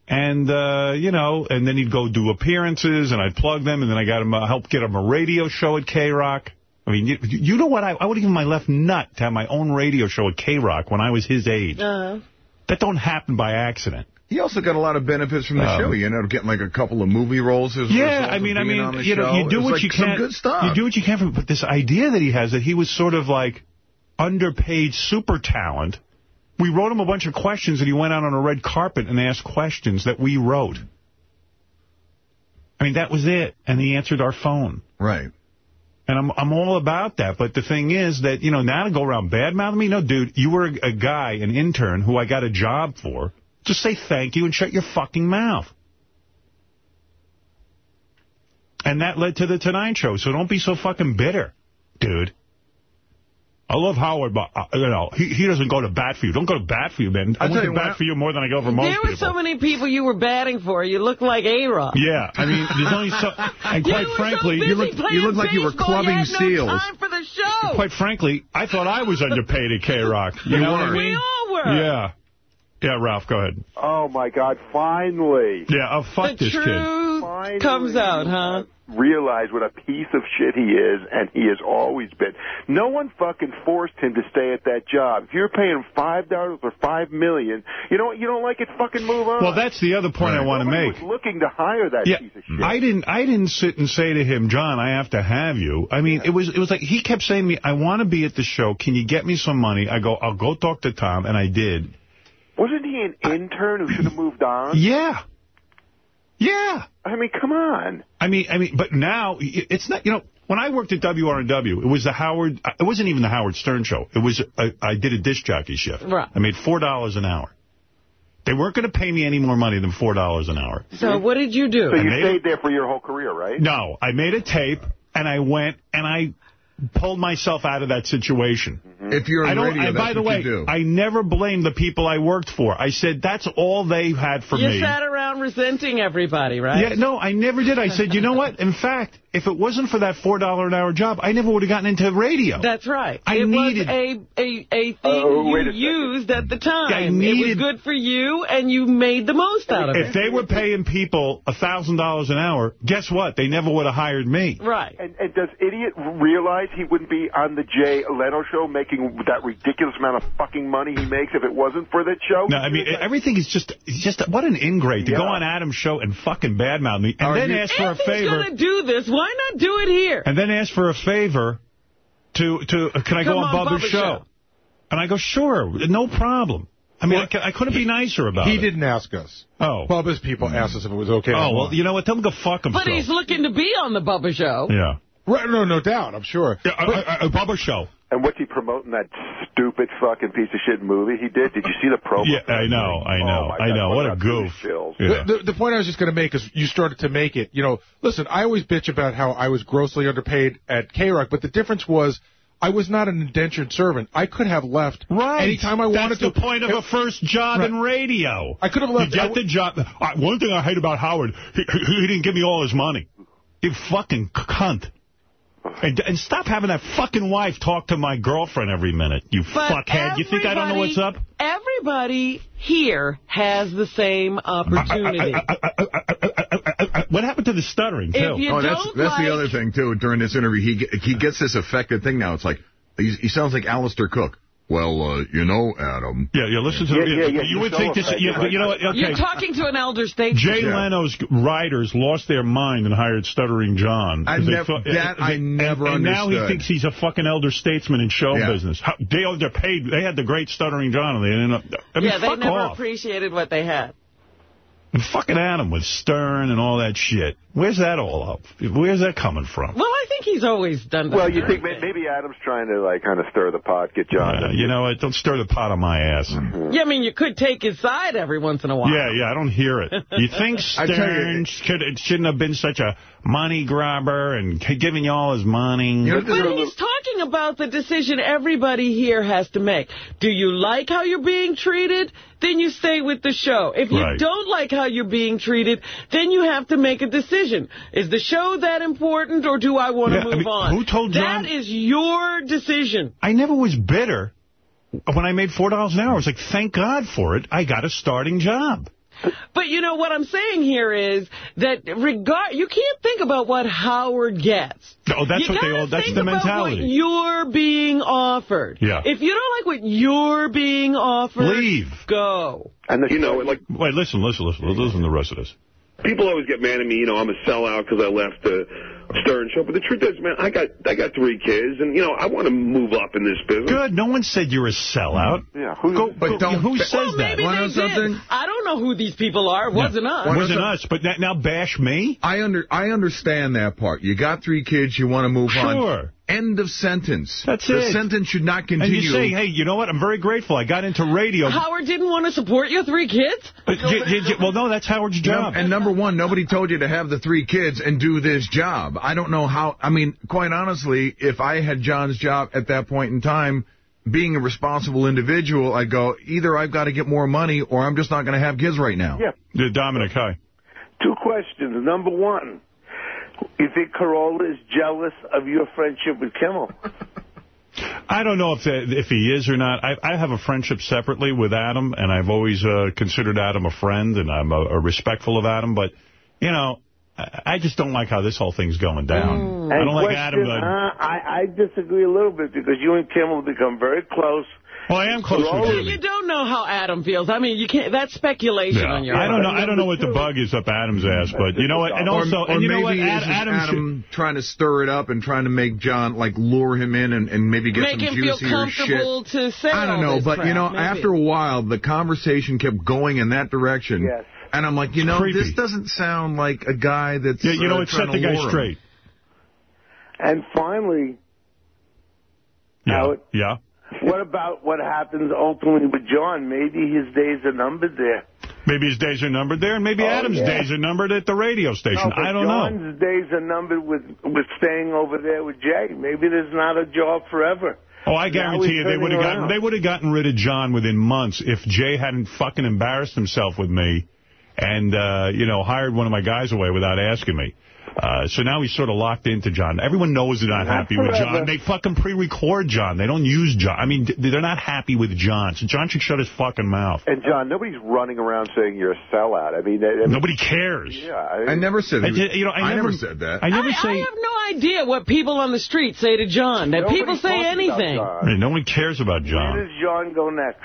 Speaker 1: And, uh, you know, and then he'd go do appearances, and I'd plug them, and then I got him, uh, help get him a radio show at K-Rock. I mean, you, you know what? I, I would give my left nut to have my own radio show at K-Rock when I was his age.
Speaker 3: Uh,
Speaker 1: That don't happen by accident.
Speaker 2: He also got a lot of benefits from the
Speaker 1: Um,
Speaker 2: show. He ended up getting like a couple of movie roles as a
Speaker 1: Yeah, I mean, I mean,
Speaker 2: on the
Speaker 1: you know,
Speaker 2: show.
Speaker 1: you do what
Speaker 2: like
Speaker 1: you
Speaker 2: some
Speaker 1: can.
Speaker 2: good stuff.
Speaker 1: You do what you can for, but this idea that he has that he was sort of like underpaid super talent. We wrote him a bunch of questions, and he went out on a red carpet and asked questions that we wrote. I mean, that was it, and he answered our phone.
Speaker 2: Right.
Speaker 1: And I'm I'm all about that, but the thing is that, you know, now to go around bad-mouthing me, no, dude, you were a, a guy, an intern, who I got a job for. Just say thank you and shut your fucking mouth. And that led to the Tonight Show, so don't be so fucking bitter, dude. I love Howard, but, uh, you know, he, he doesn't go to bat for you. Don't go to bat for you, man. I
Speaker 2: I'll
Speaker 1: went to bat
Speaker 2: what-
Speaker 1: for you more than I go for most people.
Speaker 3: there were
Speaker 1: people.
Speaker 3: so many people you were batting for. You look like A-Rod.
Speaker 1: Yeah, I mean, there's only so... And quite
Speaker 3: were so
Speaker 1: frankly...
Speaker 3: busy
Speaker 1: you look, you look like you were clubbing
Speaker 3: you had no time for the show.
Speaker 1: Quite frankly, I thought I was underpaid at K-Rock. You,
Speaker 2: You
Speaker 1: know what I mean?
Speaker 3: We all were.
Speaker 1: Yeah. Yeah, Ralph, go ahead.
Speaker 23: Oh, my God, finally.
Speaker 1: Yeah, oh, fuck
Speaker 3: the
Speaker 1: this kid.
Speaker 3: truth comes out, huh?
Speaker 23: Realize what a piece of shit he is, and he has always been. No one fucking forced him to stay at that job. If you're paying him five dollars or five million, you know what? You don't like it, fucking move on.
Speaker 1: Well, that's the other point I want to make.
Speaker 23: was looking to hire that
Speaker 1: Yeah,
Speaker 23: piece of shit.
Speaker 1: I didn't. I didn't sit and say to him, John, I have to have you. I mean, it was. It was like he kept saying to me, I want to be at the show. Can you get me some money? I go, I'll go talk to Tom, and I did.
Speaker 23: Wasn't he an intern who should have moved on?
Speaker 1: Yeah. Yeah.
Speaker 23: I mean, come on.
Speaker 1: I mean, I mean, but now it's not. You know, when I worked at WRNW, it was the Howard. Uh, it wasn't even the Howard Stern show. It was. I, I did a disc jockey shift.
Speaker 3: Right.
Speaker 1: I made four dollars an hour. They weren't going to pay me any more money than four dollars an hour.
Speaker 3: So what did you do?
Speaker 23: So you
Speaker 1: I made-
Speaker 23: stayed there for your whole career, right?
Speaker 1: No, I made a tape and I went and I pulled myself out of that situation. Mm-hmm.
Speaker 2: If you're
Speaker 1: I
Speaker 2: in
Speaker 1: don't.
Speaker 2: radio,
Speaker 1: and
Speaker 2: that's
Speaker 1: by the
Speaker 2: what
Speaker 1: way,
Speaker 2: you do.
Speaker 1: I never blamed the people I worked for. I said that's all they had for
Speaker 3: you
Speaker 1: me.
Speaker 3: sat around resenting everybody, right?
Speaker 1: Yeah, no, I never did. I said, you know what? In fact, if it wasn't for that $4 an hour job, I never would have gotten into radio.
Speaker 3: That's right.
Speaker 1: I
Speaker 3: it
Speaker 1: needed-
Speaker 3: was a, a, a thing
Speaker 23: Oh,
Speaker 3: you
Speaker 23: a
Speaker 3: used at the time.
Speaker 1: I
Speaker 3: It was good for you, and you made the most out of
Speaker 1: If
Speaker 3: it.
Speaker 1: If they were paying people $1,000 an hour, guess what? They never would have hired me.
Speaker 3: Right.
Speaker 23: And, and does idiot realize he wouldn't be on the Jay Leno show making that ridiculous amount of fucking money he makes if it wasn't for that show?
Speaker 1: No, I mean, everything is just, just what an ingrate to go on Adam's show and fucking badmouth me and then ask for a favor.
Speaker 3: if he's
Speaker 1: favor.
Speaker 3: going to do this, why not do it here?
Speaker 1: and then ask for a favor to, to uh, can I
Speaker 3: Come
Speaker 1: go on
Speaker 3: on
Speaker 1: Bubba's
Speaker 3: Bubba's
Speaker 1: show?
Speaker 3: show.
Speaker 1: And I go, sure, no problem. I mean, I, I couldn't be nicer about
Speaker 11: He
Speaker 1: it.
Speaker 11: He didn't ask us.
Speaker 1: Oh.
Speaker 11: Bubba's people asked us if it was okay.
Speaker 1: Oh, well, you know what? Tell him to go fuck himself.
Speaker 3: But he's looking to be on the Bubba show.
Speaker 1: Yeah.
Speaker 11: Right, no, no doubt, I'm sure.
Speaker 1: Yeah, a, a, a Bubba show.
Speaker 23: And what's he promoting that stupid fucking piece of shit movie he did? Did you see the promo?
Speaker 1: Yeah, I know, I know,
Speaker 23: Oh, my
Speaker 1: I know.
Speaker 23: what
Speaker 1: What a goof.
Speaker 23: these?
Speaker 1: Yeah.
Speaker 11: The, the, the point I was just going to make is you started to make it. You know, listen, I always bitch about how I was grossly underpaid at K-Rock, but the difference was I was not an indentured servant. I could have left
Speaker 1: Right.
Speaker 11: anytime I wanted
Speaker 1: That's
Speaker 11: to.
Speaker 1: the point of a first job
Speaker 11: Right.
Speaker 1: in radio.
Speaker 11: I could have left.
Speaker 1: You
Speaker 11: I
Speaker 1: get the job. Uh, one thing I hate about Howard, he, he he didn't give me all his money. You fucking cunt. And, and stop having that fucking wife talk to my girlfriend every minute, you
Speaker 3: But
Speaker 1: fuckhead. You think I don't know what's up?
Speaker 3: Everybody here has the same opportunity.
Speaker 1: What happened to the stuttering, too?
Speaker 2: Oh, that's that's
Speaker 3: like-
Speaker 2: the other thing too. During this interview, he he gets this affected thing now. It's like he, he sounds like Alistair Cooke. Well, uh, you know, Adam.
Speaker 1: Yeah, yeah. Listen to
Speaker 2: Yeah, yeah, yeah,
Speaker 1: You would think this.
Speaker 2: affected
Speaker 1: You,
Speaker 2: right
Speaker 1: you know what? Okay.
Speaker 3: You're talking to an elder statesman.
Speaker 1: Jay Leno's writers lost their mind and hired Stuttering John.
Speaker 2: I
Speaker 1: 'Cause they
Speaker 2: nev-
Speaker 1: thought-
Speaker 2: that I
Speaker 1: and-
Speaker 2: never
Speaker 1: and, now he thinks he's a fucking elder statesman in show
Speaker 2: Yeah.
Speaker 1: business. How, they, they're paid. They had the great Stuttering John, and they ended up. I mean,
Speaker 3: yeah, they never
Speaker 1: off.
Speaker 3: appreciated what they had.
Speaker 1: And fucking Adam with Stern and all that shit. Where's that all up? Where's that coming from?
Speaker 3: Well, I think he's always done that.
Speaker 23: Well, you think may- maybe Adam's trying to like kind of stir the pot, get John.
Speaker 1: Uh, you know what? Don't stir the pot on my ass.
Speaker 3: Yeah, I mean, you could take his side every once in a while.
Speaker 1: Yeah, yeah, I don't hear it. You think
Speaker 2: I tell you,
Speaker 1: Stern should, it shouldn't have been such a money grabber and giving you all his money?
Speaker 3: But he's talking about the decision everybody here has to make. Do you like how you're being treated? Then you stay with the show. If you
Speaker 1: Right.
Speaker 3: don't like how you're being treated, then you have to make a decision. Is the show that important or do I want to
Speaker 1: Yeah, I
Speaker 3: move
Speaker 1: mean,
Speaker 3: on?
Speaker 1: who told John-
Speaker 3: That is your decision.
Speaker 1: I never was bitter when I made $4 an hour. I was like, thank God for it. I got a starting job.
Speaker 3: But you know what I'm saying here is that regard you can't think about what Howard gets.
Speaker 1: Oh, that's
Speaker 3: you
Speaker 1: what they
Speaker 3: gotta
Speaker 1: all. That's
Speaker 3: think
Speaker 1: the
Speaker 3: about
Speaker 1: mentality.
Speaker 3: What you're being offered.
Speaker 1: Yeah.
Speaker 3: If you don't like what you're being offered,
Speaker 1: Leave.
Speaker 3: Go.
Speaker 6: And you know, like
Speaker 1: Wait, listen, listen, listen, listen to the rest of this.
Speaker 6: People always get mad at me. You know, I'm a sellout because I left the Stern show. But the truth is, man, I got I got three kids, and you know, I want to move up in this business.
Speaker 1: Good. No one said you're a sellout.
Speaker 6: Yeah.
Speaker 1: Go, but who says
Speaker 3: well,
Speaker 1: that?
Speaker 3: maybe they did. I don't know who these people are. It wasn't us.
Speaker 1: Wasn't us, but that, now bash me?
Speaker 2: I under I understand that part. You got three kids, you want to move on.
Speaker 1: Sure.
Speaker 2: End of sentence.
Speaker 1: That's
Speaker 2: the
Speaker 1: it.
Speaker 2: sentence should not continue.
Speaker 1: And you say, hey, you know what? I'm very grateful. I got into radio.
Speaker 3: Howard didn't want to support your three kids?
Speaker 1: But well, no, that's Howard's job.
Speaker 2: And number one, nobody told you to have the three kids and do this job. I don't know how, I mean, quite honestly, if I had John's job at that point in time, being a responsible individual, I'd go, either I've got to get more money or I'm just not going to have kids right now.
Speaker 23: Yeah.
Speaker 1: Yeah, Dominic, hi.
Speaker 23: Two questions. Number one, you think Carolla is jealous of your friendship with Kimmel?
Speaker 1: I don't know if if he is or not. I, I have a friendship separately with Adam, and I've always uh, considered Adam a friend, and I'm a, a respectful of Adam. But, you know, I, I just don't like how this whole thing's going down. Mm. I
Speaker 23: And
Speaker 1: don't like Adam. Uh,
Speaker 23: huh? I, I disagree a little bit because you and Kimmel have become very close.
Speaker 1: Well, I am close with
Speaker 3: Well,
Speaker 1: Jimmy.
Speaker 3: you don't know how Adam feels. I mean, you can't. That's speculation
Speaker 1: Yeah.
Speaker 3: on your
Speaker 1: I don't
Speaker 3: part.
Speaker 1: know. I don't know what the bug is up Adam's ass, but you know what? And also,
Speaker 2: or, or
Speaker 1: and you
Speaker 2: maybe
Speaker 1: know what? Ad,
Speaker 2: just
Speaker 1: Adam,
Speaker 2: Adam, trying to stir it up and trying to make John, like, lure him in and, and maybe get
Speaker 3: Make
Speaker 2: some
Speaker 3: him feel
Speaker 2: juicier
Speaker 3: comfortable
Speaker 2: shit.
Speaker 3: to say
Speaker 2: I don't know,
Speaker 3: this
Speaker 2: but, you know,
Speaker 3: maybe.
Speaker 2: after a while, the conversation kept going in that direction.
Speaker 23: Yes.
Speaker 2: And I'm like, you know,
Speaker 1: Creepy.
Speaker 2: this doesn't sound like a guy that's
Speaker 1: yeah, you know
Speaker 2: uh,
Speaker 1: what? Set
Speaker 2: trying
Speaker 1: the
Speaker 2: to
Speaker 1: guy
Speaker 2: lure him.
Speaker 1: straight.
Speaker 23: And finally,
Speaker 1: Yeah.
Speaker 23: Howard,
Speaker 1: Yeah.
Speaker 23: What about what happens ultimately with John? Maybe his days are numbered there.
Speaker 1: Maybe his days are numbered there, and maybe
Speaker 23: Oh,
Speaker 1: Adam's
Speaker 23: yeah.
Speaker 1: days are numbered at the radio station.
Speaker 23: No,
Speaker 1: I don't know.
Speaker 23: John's days are numbered with with staying over there with Jay. Maybe there's not a job forever.
Speaker 1: Oh, I guarantee you they would have gotten they would have gotten rid of John within months if Jay hadn't fucking embarrassed himself with me and uh, you know hired one of my guys away without asking me. Uh, so now he's sort of locked into John. Everyone knows they're not happy with. John. They fucking pre-record John. They don't use John. I mean, they're not happy with John. So John should shut his fucking mouth.
Speaker 23: And John, nobody's running around saying you're a sellout. I mean,
Speaker 1: Nobody cares.
Speaker 23: Yeah, I,
Speaker 2: I never said
Speaker 1: I
Speaker 2: he was-
Speaker 1: ju- you know, I
Speaker 2: I
Speaker 1: never-
Speaker 2: never said that.
Speaker 1: I never
Speaker 3: I,
Speaker 1: say...
Speaker 3: I have no idea what people on the street say to John. That
Speaker 23: Nobody
Speaker 3: people say anything.
Speaker 23: John.
Speaker 1: Hey, no one cares about John.
Speaker 23: Where does John go next?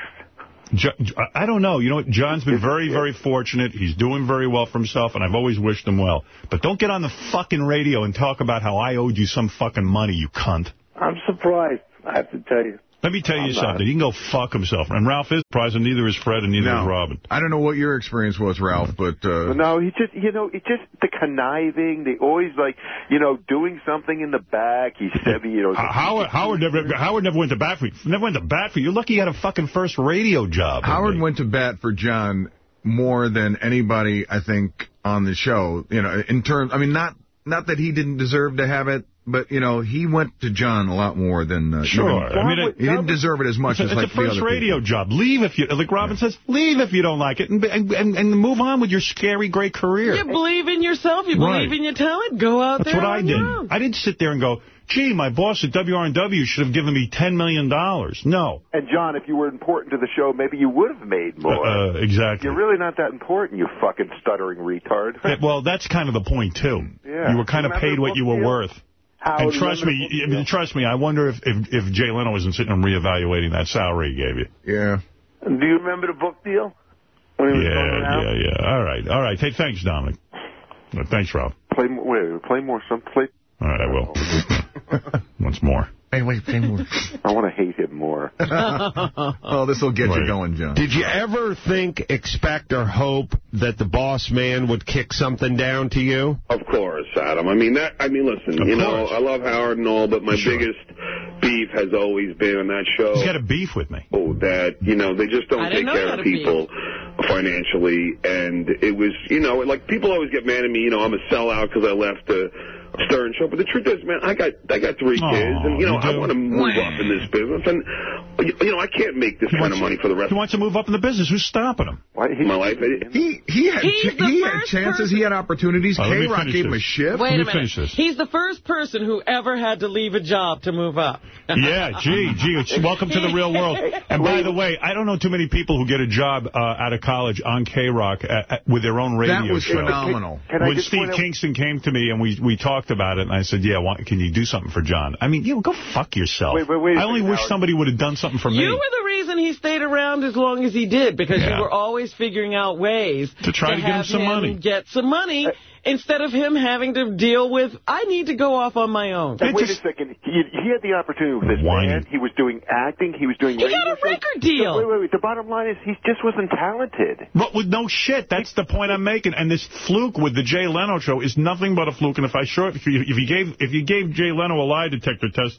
Speaker 1: I don't know. You know what? John's been very, very fortunate. He's doing very well for himself, and I've always wished him well. But don't get on the fucking radio and talk about how I owed you some fucking money, you cunt.
Speaker 23: I'm surprised. I have to tell you.
Speaker 1: Let me tell you
Speaker 23: I'm not.
Speaker 1: something. He can go fuck himself. And Ralph is surprised, and neither is Fred, and neither
Speaker 2: No.
Speaker 1: is Robin.
Speaker 2: I don't know what your experience was, Ralph, but... Uh,
Speaker 23: No, he just, you know, it just the conniving. They always like, you know, doing something in the back. He's said, you know,
Speaker 1: Howard, Howard, never, Howard never went to bat for you. Never went to bat for you. You're lucky you had a fucking first radio job.
Speaker 2: Howard went to bat for John more than anybody, I think, on the show. You know, in terms, I mean, not not that he didn't deserve to have it, but you know, he went to John a lot more than uh,
Speaker 1: Sure.
Speaker 2: even-
Speaker 1: I mean, it-
Speaker 2: he didn't deserve it as much
Speaker 1: It's,
Speaker 2: as
Speaker 1: a,
Speaker 2: like
Speaker 1: it's a
Speaker 2: the
Speaker 1: first
Speaker 2: other
Speaker 1: radio
Speaker 2: people.
Speaker 1: job. Leave if you, like Robin says, leave if you don't like it, and, and, and, and move on with your scary, great career.
Speaker 3: You believe in yourself. You
Speaker 1: Right.
Speaker 3: believe in your talent. Go out
Speaker 1: That's
Speaker 3: there.
Speaker 1: That's what I did.
Speaker 3: own.
Speaker 1: I didn't sit there and go, gee, my boss at WRNW should have given me $10 million. No.
Speaker 23: and John, if you were important to the show, maybe you would have made more.
Speaker 1: Uh, exactly.
Speaker 23: You're really not that important, you fucking stuttering retard.
Speaker 1: Yeah, well, that's kind of the point, too.
Speaker 23: Yeah.
Speaker 1: You were kind of paid what you were
Speaker 23: deal?
Speaker 1: worth.
Speaker 23: Howard,
Speaker 1: and trust me, I mean, trust me, I wonder if, if, if Jay Leno isn't sitting and reevaluating that salary he gave you.
Speaker 2: Yeah.
Speaker 23: Do you remember the book deal? When he was going
Speaker 1: Yeah,
Speaker 23: around?
Speaker 1: yeah, yeah. All right, all right. Hey, thanks, Dominic. Thanks, Ralph.
Speaker 23: Play more. Wait, play more. Some play.
Speaker 1: All right, I will. Once more.
Speaker 2: Hey, wait, play more.
Speaker 23: I want to hate him more.
Speaker 2: oh, this will get you going, John.
Speaker 22: Did you ever think, expect, or hope that the boss man would kick something down to you?
Speaker 6: Of course, Adam. I mean that. I mean, listen.
Speaker 22: Of
Speaker 6: you
Speaker 22: course.
Speaker 6: know, I love Howard and all, but my
Speaker 1: Sure.
Speaker 6: biggest beef has always been on that show.
Speaker 1: He's got a beef with me.
Speaker 6: Oh, that you know they just don't
Speaker 3: didn't
Speaker 6: take care of
Speaker 3: had a beef.
Speaker 6: people financially, and it was you know like people always get mad at me. You know, I'm a sellout because I left the Stern show, but the truth is, man, I got I got three
Speaker 1: Aw,
Speaker 6: kids, and you know
Speaker 1: you
Speaker 6: I want to move up in this business, and you you know I can't make this
Speaker 1: He
Speaker 6: kind of money for the rest.
Speaker 1: He wants to move up in the business. Who's stopping him?
Speaker 23: My life.
Speaker 2: He he had
Speaker 3: He's
Speaker 2: ch-
Speaker 3: the
Speaker 2: he had chances.
Speaker 3: person-
Speaker 2: He had opportunities.
Speaker 1: Oh,
Speaker 2: K Rock gave him a shift.
Speaker 3: Wait
Speaker 1: Let
Speaker 3: a
Speaker 1: me
Speaker 3: minute.
Speaker 1: finish this.
Speaker 3: He's the first person who ever had to leave a job to move up.
Speaker 1: Yeah, gee, gee, it's, welcome to the real world. And by the way, I don't know too many people who get a job uh, out of college on K-Rock uh, uh, with their own radio show.
Speaker 2: That was
Speaker 1: show.
Speaker 2: phenomenal.
Speaker 23: Can I
Speaker 1: when Steve Kingston came to me and we we talked about it, and I said, yeah, why, can you do something for John? I mean, you know, go fuck yourself.
Speaker 23: Wait, wait, wait a
Speaker 1: I only wish
Speaker 23: Howard.
Speaker 1: somebody would have done something for
Speaker 3: You
Speaker 1: me.
Speaker 3: You were the reason he stayed around as long as he did, because
Speaker 1: Yeah.
Speaker 3: you were always figuring out ways
Speaker 1: To try to get him
Speaker 3: have
Speaker 1: some money.
Speaker 3: get some money uh, instead of him having to deal with, I need to go off on my own.
Speaker 23: Now, wait a second. He, he had the opportunity with this
Speaker 1: Whining.
Speaker 23: man. He was doing acting. He was doing
Speaker 3: He
Speaker 23: radio
Speaker 3: got a
Speaker 23: shows.
Speaker 3: record deal.
Speaker 23: Wait, wait, wait. The bottom line is he just wasn't talented.
Speaker 1: But with no shit, that's the point I'm making. And this fluke with the Jay Leno show is nothing but a fluke. And if I sure if you, if you gave if you gave Jay Leno a lie detector test,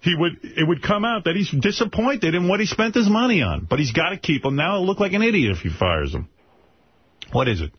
Speaker 1: he would it would come out that he's disappointed in what he spent his money on. But he's got to keep him. Now he'll look like an idiot if he fires him. What is it?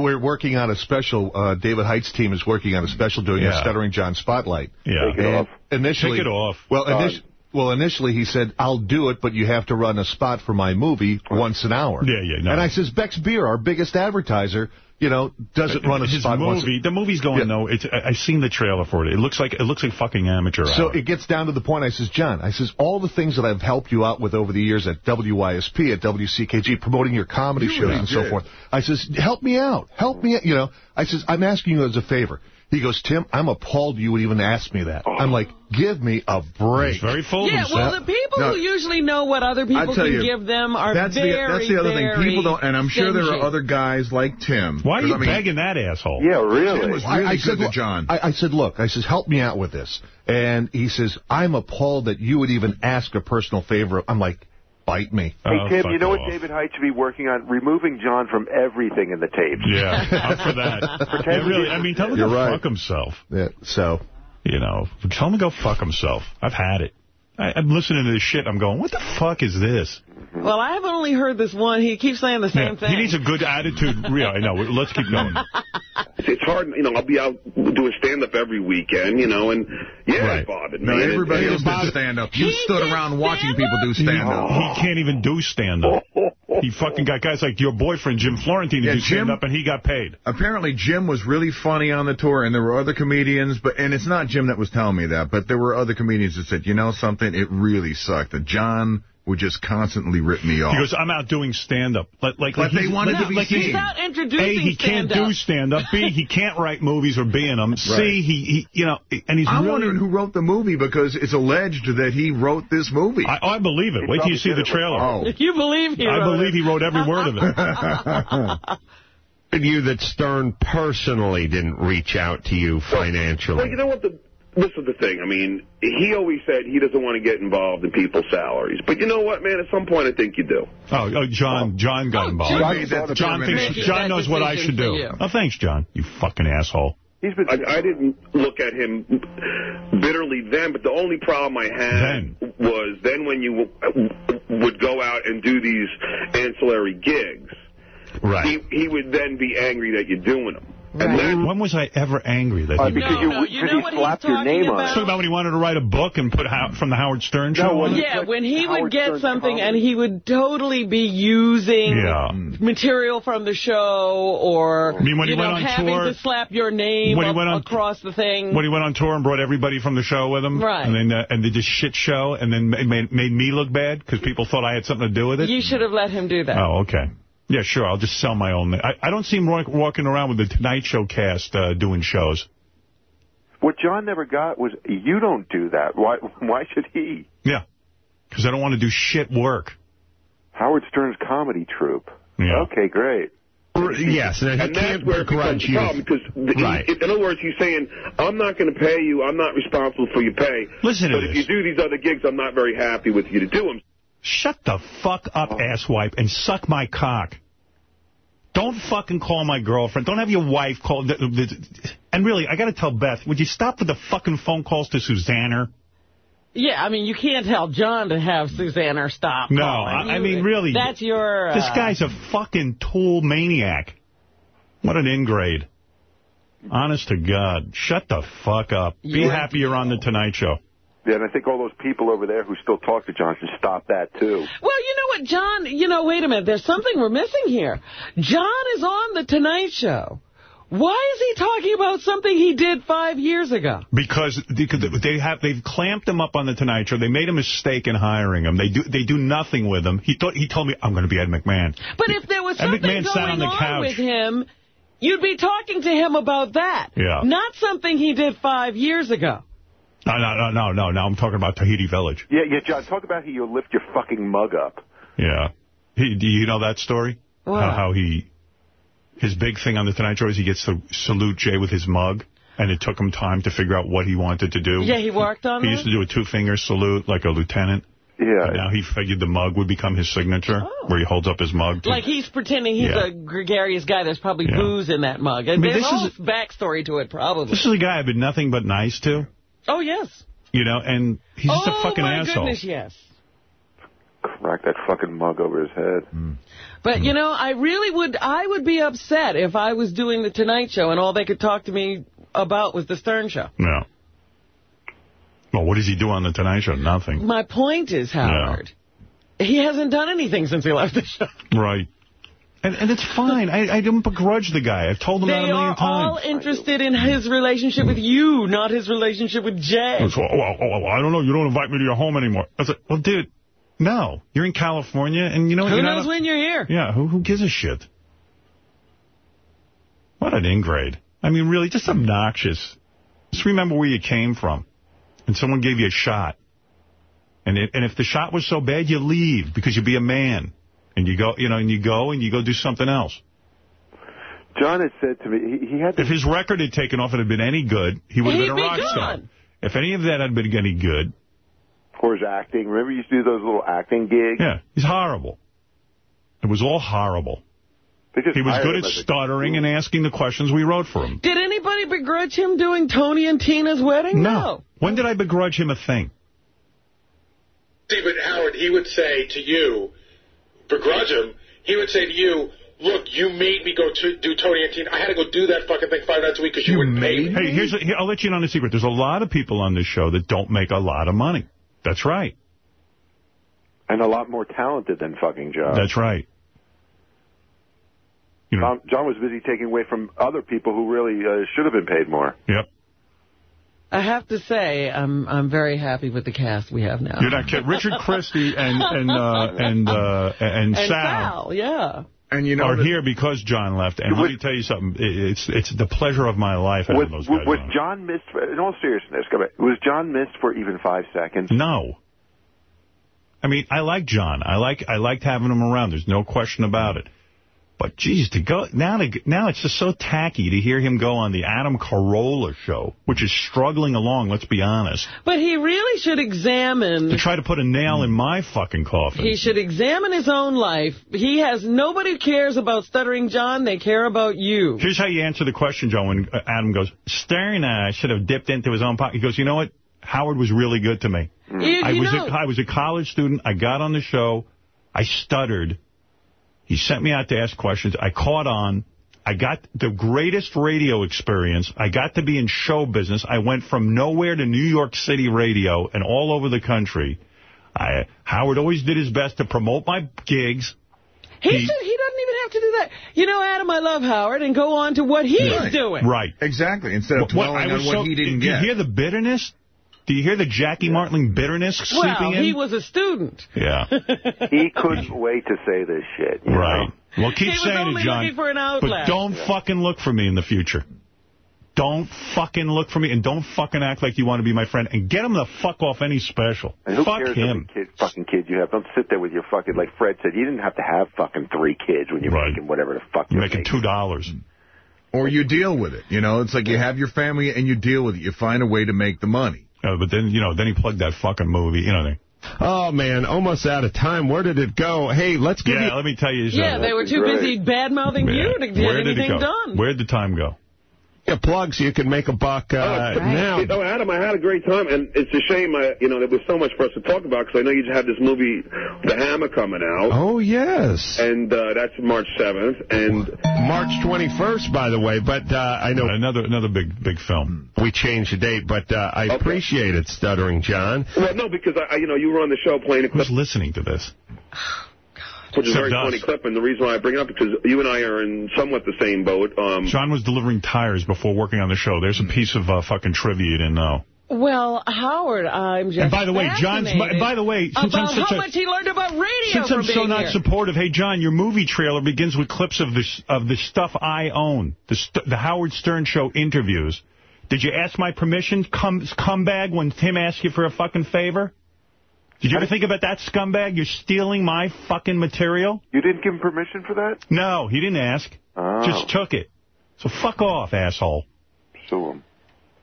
Speaker 24: We're working on a special, uh, David Height's team is working on a special doing
Speaker 1: Yeah.
Speaker 24: a Stuttering John Spotlight.
Speaker 1: Yeah.
Speaker 23: Take it
Speaker 24: And
Speaker 23: off.
Speaker 24: Initially,
Speaker 1: Take it off.
Speaker 24: Well,
Speaker 23: Done.
Speaker 24: initi- well, initially he said, I'll do it, but you have to run a spot for my movie once an hour.
Speaker 1: Yeah, yeah, no.
Speaker 24: And I says, Beck's Beer, our biggest advertiser, you know, doesn't uh, run a
Speaker 1: His
Speaker 24: spot
Speaker 1: movie, the movie's going
Speaker 24: Yeah.
Speaker 1: no. It's I, I've seen the trailer for it. It looks like it looks like fucking amateur
Speaker 24: So
Speaker 1: hour.
Speaker 24: it gets down to the point, I says, John, I says, all the things that I've helped you out with over the years at WYSP, at WCKG, promoting your comedy
Speaker 2: You
Speaker 24: shows
Speaker 2: really
Speaker 24: and so forth. I says, help me out. Help me out. You know, I says, I'm asking you as a favor. He goes, Tim, I'm appalled you would even ask me that. I'm like, give me a break.
Speaker 1: He's very full
Speaker 3: Yeah,
Speaker 1: of
Speaker 3: well, the people
Speaker 2: No.
Speaker 3: who usually know what other people can
Speaker 2: you,
Speaker 3: give them are
Speaker 2: that's
Speaker 3: very,
Speaker 2: the that's the other thing. People don't, and I'm sure there are other guys like Tim.
Speaker 1: Why are you
Speaker 2: I mean,
Speaker 1: begging that asshole?
Speaker 23: Yeah,
Speaker 2: Tim
Speaker 23: really.
Speaker 2: was really
Speaker 24: I, I
Speaker 2: good
Speaker 24: said,
Speaker 2: to John.
Speaker 24: I, I said, look, I says, help me out with this. And he says, I'm appalled that you would even ask a personal favor. I'm like, bite me.
Speaker 23: Hey,
Speaker 1: Oh,
Speaker 23: Tim,
Speaker 1: fuck
Speaker 23: you know what
Speaker 1: off.
Speaker 23: David Height should be working on? Removing John from everything in the tapes.
Speaker 1: Yeah, I'm for that. yeah, really. I mean, tell him to
Speaker 24: right.
Speaker 1: fuck himself.
Speaker 24: Yeah, so.
Speaker 1: You know, tell him to go fuck himself. I've had it. I, I'm listening to this shit. I'm going, what the fuck is this?
Speaker 3: Well, I have only heard this one. He keeps saying the same
Speaker 1: Yeah,
Speaker 3: thing.
Speaker 1: He needs a good attitude. Yeah, I know. Let's keep going.
Speaker 6: It's, it's hard, you know, I'll be out doing stand-up every weekend, you know, and yeah,
Speaker 1: Right.
Speaker 6: it bothered.
Speaker 2: No,
Speaker 6: And
Speaker 2: everybody
Speaker 6: and
Speaker 2: else
Speaker 6: it
Speaker 2: did stand-up. You stood around watching people do stand-up.
Speaker 1: He can't even do stand-up. He fucking got guys like your boyfriend, Jim Florentine, to
Speaker 2: Yeah,
Speaker 1: do
Speaker 2: Jim-
Speaker 1: stand-up, and he got paid.
Speaker 2: Apparently, Jim was really funny on the tour, and there were other comedians, but and it's not Jim that was telling me that, but there were other comedians that said, you know something, it really sucked. That John would just constantly rip me off.
Speaker 1: He goes, I'm out doing stand-up. Like, like,
Speaker 2: Like they wanted
Speaker 1: like,
Speaker 2: to be
Speaker 1: like
Speaker 2: seen.
Speaker 1: he's-
Speaker 3: He's out introducing
Speaker 1: A, he can't do stand-up. B, he can't write movies or be in them. C,
Speaker 2: Right.
Speaker 1: he, he, you know, and he's
Speaker 2: I'm
Speaker 1: really...
Speaker 2: wondering who wrote the movie because it's alleged that he wrote this movie.
Speaker 1: I, I believe it. Wait till you see the trailer.
Speaker 2: Oh.
Speaker 3: You believe he
Speaker 1: I
Speaker 3: wrote
Speaker 1: believe
Speaker 3: it.
Speaker 1: he wrote every word of it.
Speaker 22: You that Stern personally didn't reach out to you financially.
Speaker 6: Well,
Speaker 22: financially.
Speaker 6: you know what? The, this is the thing. I mean, he always said he doesn't want to get involved in people's salaries. But you know what, man? At some point, I think you do.
Speaker 1: Oh, oh John, oh. John got involved.
Speaker 2: John made
Speaker 1: John thinks. John knows what I should do. Oh, thanks, John. You fucking asshole.
Speaker 23: He's been.
Speaker 6: I, I didn't look at him bitterly then, but the only problem I had
Speaker 1: Then.
Speaker 6: was then when you w- would go out and do these ancillary gigs,
Speaker 22: Right.
Speaker 6: he, he would then be angry that you're doing them.
Speaker 3: Right.
Speaker 1: When was I ever angry that
Speaker 23: Uh,
Speaker 1: he
Speaker 23: because
Speaker 3: No,
Speaker 23: you,
Speaker 3: no, you
Speaker 23: because
Speaker 3: know
Speaker 23: he
Speaker 3: what he's
Speaker 23: slapped your
Speaker 3: talking
Speaker 23: name on
Speaker 3: about?
Speaker 1: Talking about when he wanted to write a book and put how, from the Howard Stern show
Speaker 23: No, when
Speaker 3: Yeah,
Speaker 23: like
Speaker 3: when he would
Speaker 23: Howard
Speaker 3: get
Speaker 23: Stern's
Speaker 3: something
Speaker 23: comedy.
Speaker 3: and he would totally be using
Speaker 1: Yeah.
Speaker 3: material from the show or
Speaker 1: I mean, when he
Speaker 3: you know,
Speaker 1: went on
Speaker 3: having
Speaker 1: tour-
Speaker 3: to slap your name
Speaker 1: When he went on-
Speaker 3: across the thing.
Speaker 1: When he went on tour and brought everybody from the show with him,
Speaker 3: Right.
Speaker 1: And then uh, and did this shit show, and then ma- made made me look bad because people thought I had something to do with it.
Speaker 3: you should have let him do that.
Speaker 1: Oh, okay. Yeah, sure. I'll just sell my own. I, I don't see him walking around with the Tonight Show cast uh, doing shows.
Speaker 23: What John never got was you don't do that. Why? Why should he?
Speaker 1: Yeah, because I don't want to do shit work.
Speaker 23: Howard Stern's comedy troupe.
Speaker 1: Yeah.
Speaker 23: Okay, great.
Speaker 22: Yes, and
Speaker 6: And that's
Speaker 22: can't
Speaker 6: where it becomes
Speaker 22: begrudge
Speaker 6: a problem because, the,
Speaker 22: Right.
Speaker 6: in other words, he's saying, I'm not going to pay you, I'm not responsible for your pay.
Speaker 1: Listen to
Speaker 6: but if
Speaker 1: this.
Speaker 6: you do these other gigs, I'm not very happy with you to do them.
Speaker 1: Shut the fuck up, asswipe, and suck my cock. Don't fucking call my girlfriend. Don't have your wife call. The, the, and really, I got to tell Beth, would you stop with the fucking phone calls to Susanna?
Speaker 3: Yeah, I mean, you can't tell John to have Susanna stop.
Speaker 1: No,
Speaker 3: calling.
Speaker 1: I, I
Speaker 3: You-
Speaker 1: mean, really.
Speaker 3: That's your... Uh,
Speaker 1: This guy's a fucking tool maniac. What an ingrate. Honest to God. Shut the fuck up. Be
Speaker 3: Yeah.
Speaker 1: happy you're on The Tonight Show.
Speaker 23: Yeah, and I think all those people over there who still talk to John should stop that, too.
Speaker 3: Well, you know what, John, you know, wait a minute. There's something we're missing here. John is on The Tonight Show. Why is he talking about something he did five years ago?
Speaker 1: Because they have they've clamped him up on the Tonight Show. They made a mistake in hiring him. They do they do nothing with him. He thought he told me I'm going to be Ed McMahon.
Speaker 3: But if there was
Speaker 1: Ed
Speaker 3: something
Speaker 1: McMahon sat
Speaker 3: going
Speaker 1: on the couch.
Speaker 3: with him, you'd be talking to him about that.
Speaker 1: Yeah.
Speaker 3: Not something he did five years ago.
Speaker 1: No, no, no, no, no. Now I'm talking about Tahiti Village.
Speaker 23: Yeah, yeah, John, talk about how you lift your fucking mug up.
Speaker 1: Yeah. He, do you know that story?
Speaker 23: What?
Speaker 1: How, how he, his big thing on the Tonight Show is he gets to salute Jay with his mug, and it took him time to figure out what he wanted to do.
Speaker 3: Yeah, he worked on
Speaker 1: He
Speaker 3: that?
Speaker 1: used to do a two-finger salute like a lieutenant.
Speaker 23: Yeah.
Speaker 1: But now he figured the mug would become his signature, oh. where he holds up his mug. To,
Speaker 3: Like he's pretending he's
Speaker 1: Yeah.
Speaker 3: a gregarious guy. There's probably
Speaker 1: Yeah.
Speaker 3: booze in that mug. And
Speaker 1: I mean,
Speaker 3: there's
Speaker 1: this
Speaker 3: a
Speaker 1: is-
Speaker 3: backstory to it, probably.
Speaker 1: this is a guy I've been nothing but nice to,
Speaker 3: Oh, yes.
Speaker 1: you know, and he's just
Speaker 3: oh,
Speaker 1: a fucking
Speaker 3: my
Speaker 1: asshole.
Speaker 3: goodness, yes.
Speaker 23: Crack that fucking mug over his head. Hmm.
Speaker 3: But, hmm. you know, I really would, I would be upset if I was doing the Tonight Show and all they could talk to me about was the Stern Show.
Speaker 1: No. Well, what does he do on the Tonight Show? Nothing.
Speaker 3: My point is, Howard, he hasn't done anything since he left the show.
Speaker 1: Right. And, and it's fine. I, I don't begrudge the guy. I've told him that a
Speaker 3: They
Speaker 1: million
Speaker 3: are all
Speaker 1: times.
Speaker 3: interested in his relationship with you, not his relationship with Jay.
Speaker 1: Well, well, well, I don't know. You don't invite me to your home anymore. I was like, well, dude, no. You're in California, and you know what?
Speaker 3: Who knows when you're here?
Speaker 1: Yeah, who, who gives a shit? What an ingrate. I mean, really, just obnoxious. Just remember where you came from. And someone gave you a shot. And, it, and if the shot was so bad, you leave because you'd be a man. And you go, you know, and you go and you go do something else.
Speaker 23: John had said to me, he, he had
Speaker 1: If his record had taken off and had been any good, he would have been a
Speaker 23: be
Speaker 1: rock star. If any of that had been any good,
Speaker 23: for his acting. Remember you used to do those little acting gigs?
Speaker 1: yeah, he's horrible. It was all horrible. He was good at stuttering and asking the questions we wrote for him.
Speaker 3: Did anybody begrudge him doing Tony and Tina's wedding?
Speaker 1: No. When did I begrudge him a thing?
Speaker 11: See, but Howard, he would say to you, begrudge him, he would say to you, look, you made me go to do Tony and Tina. I had to go do that fucking thing five nights a week because you, wouldn't pay me.
Speaker 1: Hey, here's a, here, I'll let you in on a secret. There's a lot of people on this show that don't make a lot of money. That's right.
Speaker 23: And a lot more talented than fucking John.
Speaker 1: That's right.
Speaker 23: John, John was busy taking away from other people who really uh, should have been paid more.
Speaker 1: Yep.
Speaker 3: I have to say, I'm I'm very happy with the cast we have now.
Speaker 1: You're not kidding. Richard Christie and and uh, and uh, and,
Speaker 3: And
Speaker 1: Sal.
Speaker 3: Sal, yeah.
Speaker 2: And you know
Speaker 1: are
Speaker 2: that-
Speaker 1: here because John left. And let me tell you something. It's it's the pleasure of my life having
Speaker 23: Was,
Speaker 1: those guys
Speaker 23: was
Speaker 1: on.
Speaker 23: John missed, for, in all seriousness, come back, was John missed for even five seconds?
Speaker 1: No. I mean, I like John. I like I liked having him around. There's no question about it. But geez, to go now to now it's just so tacky to hear him go on the Adam Carolla show, which is struggling along. Let's be honest.
Speaker 3: But he really should examine.
Speaker 1: To try to put a nail in my fucking coffin.
Speaker 3: He should examine his own life. He has nobody cares about stuttering John. They care about you.
Speaker 1: Here's how you answer the question, John, When uh, Adam goes, Stern uh, should have dipped into his own pocket. He goes, you know what? Howard was really good to me.
Speaker 3: You-
Speaker 1: I
Speaker 3: you
Speaker 1: was
Speaker 3: know-
Speaker 1: a, I was a college student. I got on the show. I stuttered. He sent me out to ask questions. I caught on. I got the greatest radio experience. I got to be in show business. I went from nowhere to New York City radio and all over the country. I, Howard always did his best to promote my gigs.
Speaker 3: He, should, he doesn't even have to do that. You know, Adam, I love Howard, and go on to what he's
Speaker 2: Right.
Speaker 3: doing.
Speaker 1: Right.
Speaker 2: Exactly. Instead of
Speaker 1: What-
Speaker 2: dwelling
Speaker 1: I
Speaker 2: on what
Speaker 1: so-
Speaker 2: he didn't
Speaker 1: do
Speaker 2: get.
Speaker 1: you hear the bitterness? Do you hear the Jackie Martling bitterness
Speaker 3: Well,
Speaker 1: sleeping in?
Speaker 3: he was a student.
Speaker 1: Yeah.
Speaker 23: he couldn't wait to say this shit. you
Speaker 1: Right.
Speaker 23: know?
Speaker 1: Well, keep
Speaker 3: He
Speaker 1: saying it, John.
Speaker 3: looking for an
Speaker 1: but don't fucking look for me in the future. Don't fucking look for me, and don't fucking act like you want to be my friend. And get him the fuck off any special.
Speaker 23: And who
Speaker 1: fuck
Speaker 23: cares
Speaker 1: him.
Speaker 23: how kid, fucking kids you have? Don't sit there with your fucking, like Fred said, you didn't have to have fucking three kids when you're
Speaker 1: Right.
Speaker 23: making whatever the fuck
Speaker 1: You're
Speaker 23: you're
Speaker 1: making two dollars.
Speaker 2: Or you deal with it. You know, it's like you have your family and you deal with it. You find a way to make the money.
Speaker 1: Uh, but then, you know, then he plugged that fucking movie. You know. They,
Speaker 22: Oh, man, almost out of time. Where did it go? Hey, let's give
Speaker 1: yeah,
Speaker 22: you...
Speaker 1: let me tell you
Speaker 3: Yeah, they were too busy bad-mouthing you to get
Speaker 1: Where did it
Speaker 3: anything
Speaker 1: go?
Speaker 3: done.
Speaker 1: Where'd the time go?
Speaker 22: A plug so you can make a buck uh, now.
Speaker 25: You know, Adam, I had a great time, and it's a shame, uh, you know, there was so much for us to talk about, because I know you just have this movie, The Hammer, coming out.
Speaker 22: Oh, yes.
Speaker 25: And uh, that's March 7th. And
Speaker 22: March 21st, by the way, but uh, I know...
Speaker 1: Another another big big film.
Speaker 22: We changed the date, but uh, I appreciate it, Stuttering John.
Speaker 25: Well, no, because, I, I- you know, you were on the show playing a clip.
Speaker 1: Who's listening to this?
Speaker 25: Which is a very
Speaker 1: Except us.
Speaker 25: funny clip, and the reason why I bring it up is because you and I are in somewhat the same boat. Um,
Speaker 1: John was delivering tires before working on the show. There's a piece of uh, fucking trivia you didn't know.
Speaker 3: Well, Howard, I'm just
Speaker 1: And by the way, John's. By, by the way, since
Speaker 3: about
Speaker 1: I'm such
Speaker 3: how
Speaker 1: a,
Speaker 3: much he learned about radio
Speaker 1: since
Speaker 3: from
Speaker 1: I'm so
Speaker 3: being
Speaker 1: not
Speaker 3: here.
Speaker 1: supportive, hey John, your movie trailer begins with clips of this of the stuff I own, the st the Howard Stern show interviews. Did you ask my permission, to come scumbag, when Tim asked you for a fucking favor? Did you ever think about that scumbag? You're stealing my fucking material?
Speaker 23: You didn't give him permission for that?
Speaker 1: No, he didn't ask.
Speaker 23: Oh.
Speaker 1: Just took it. So fuck off, asshole.
Speaker 23: Sue him.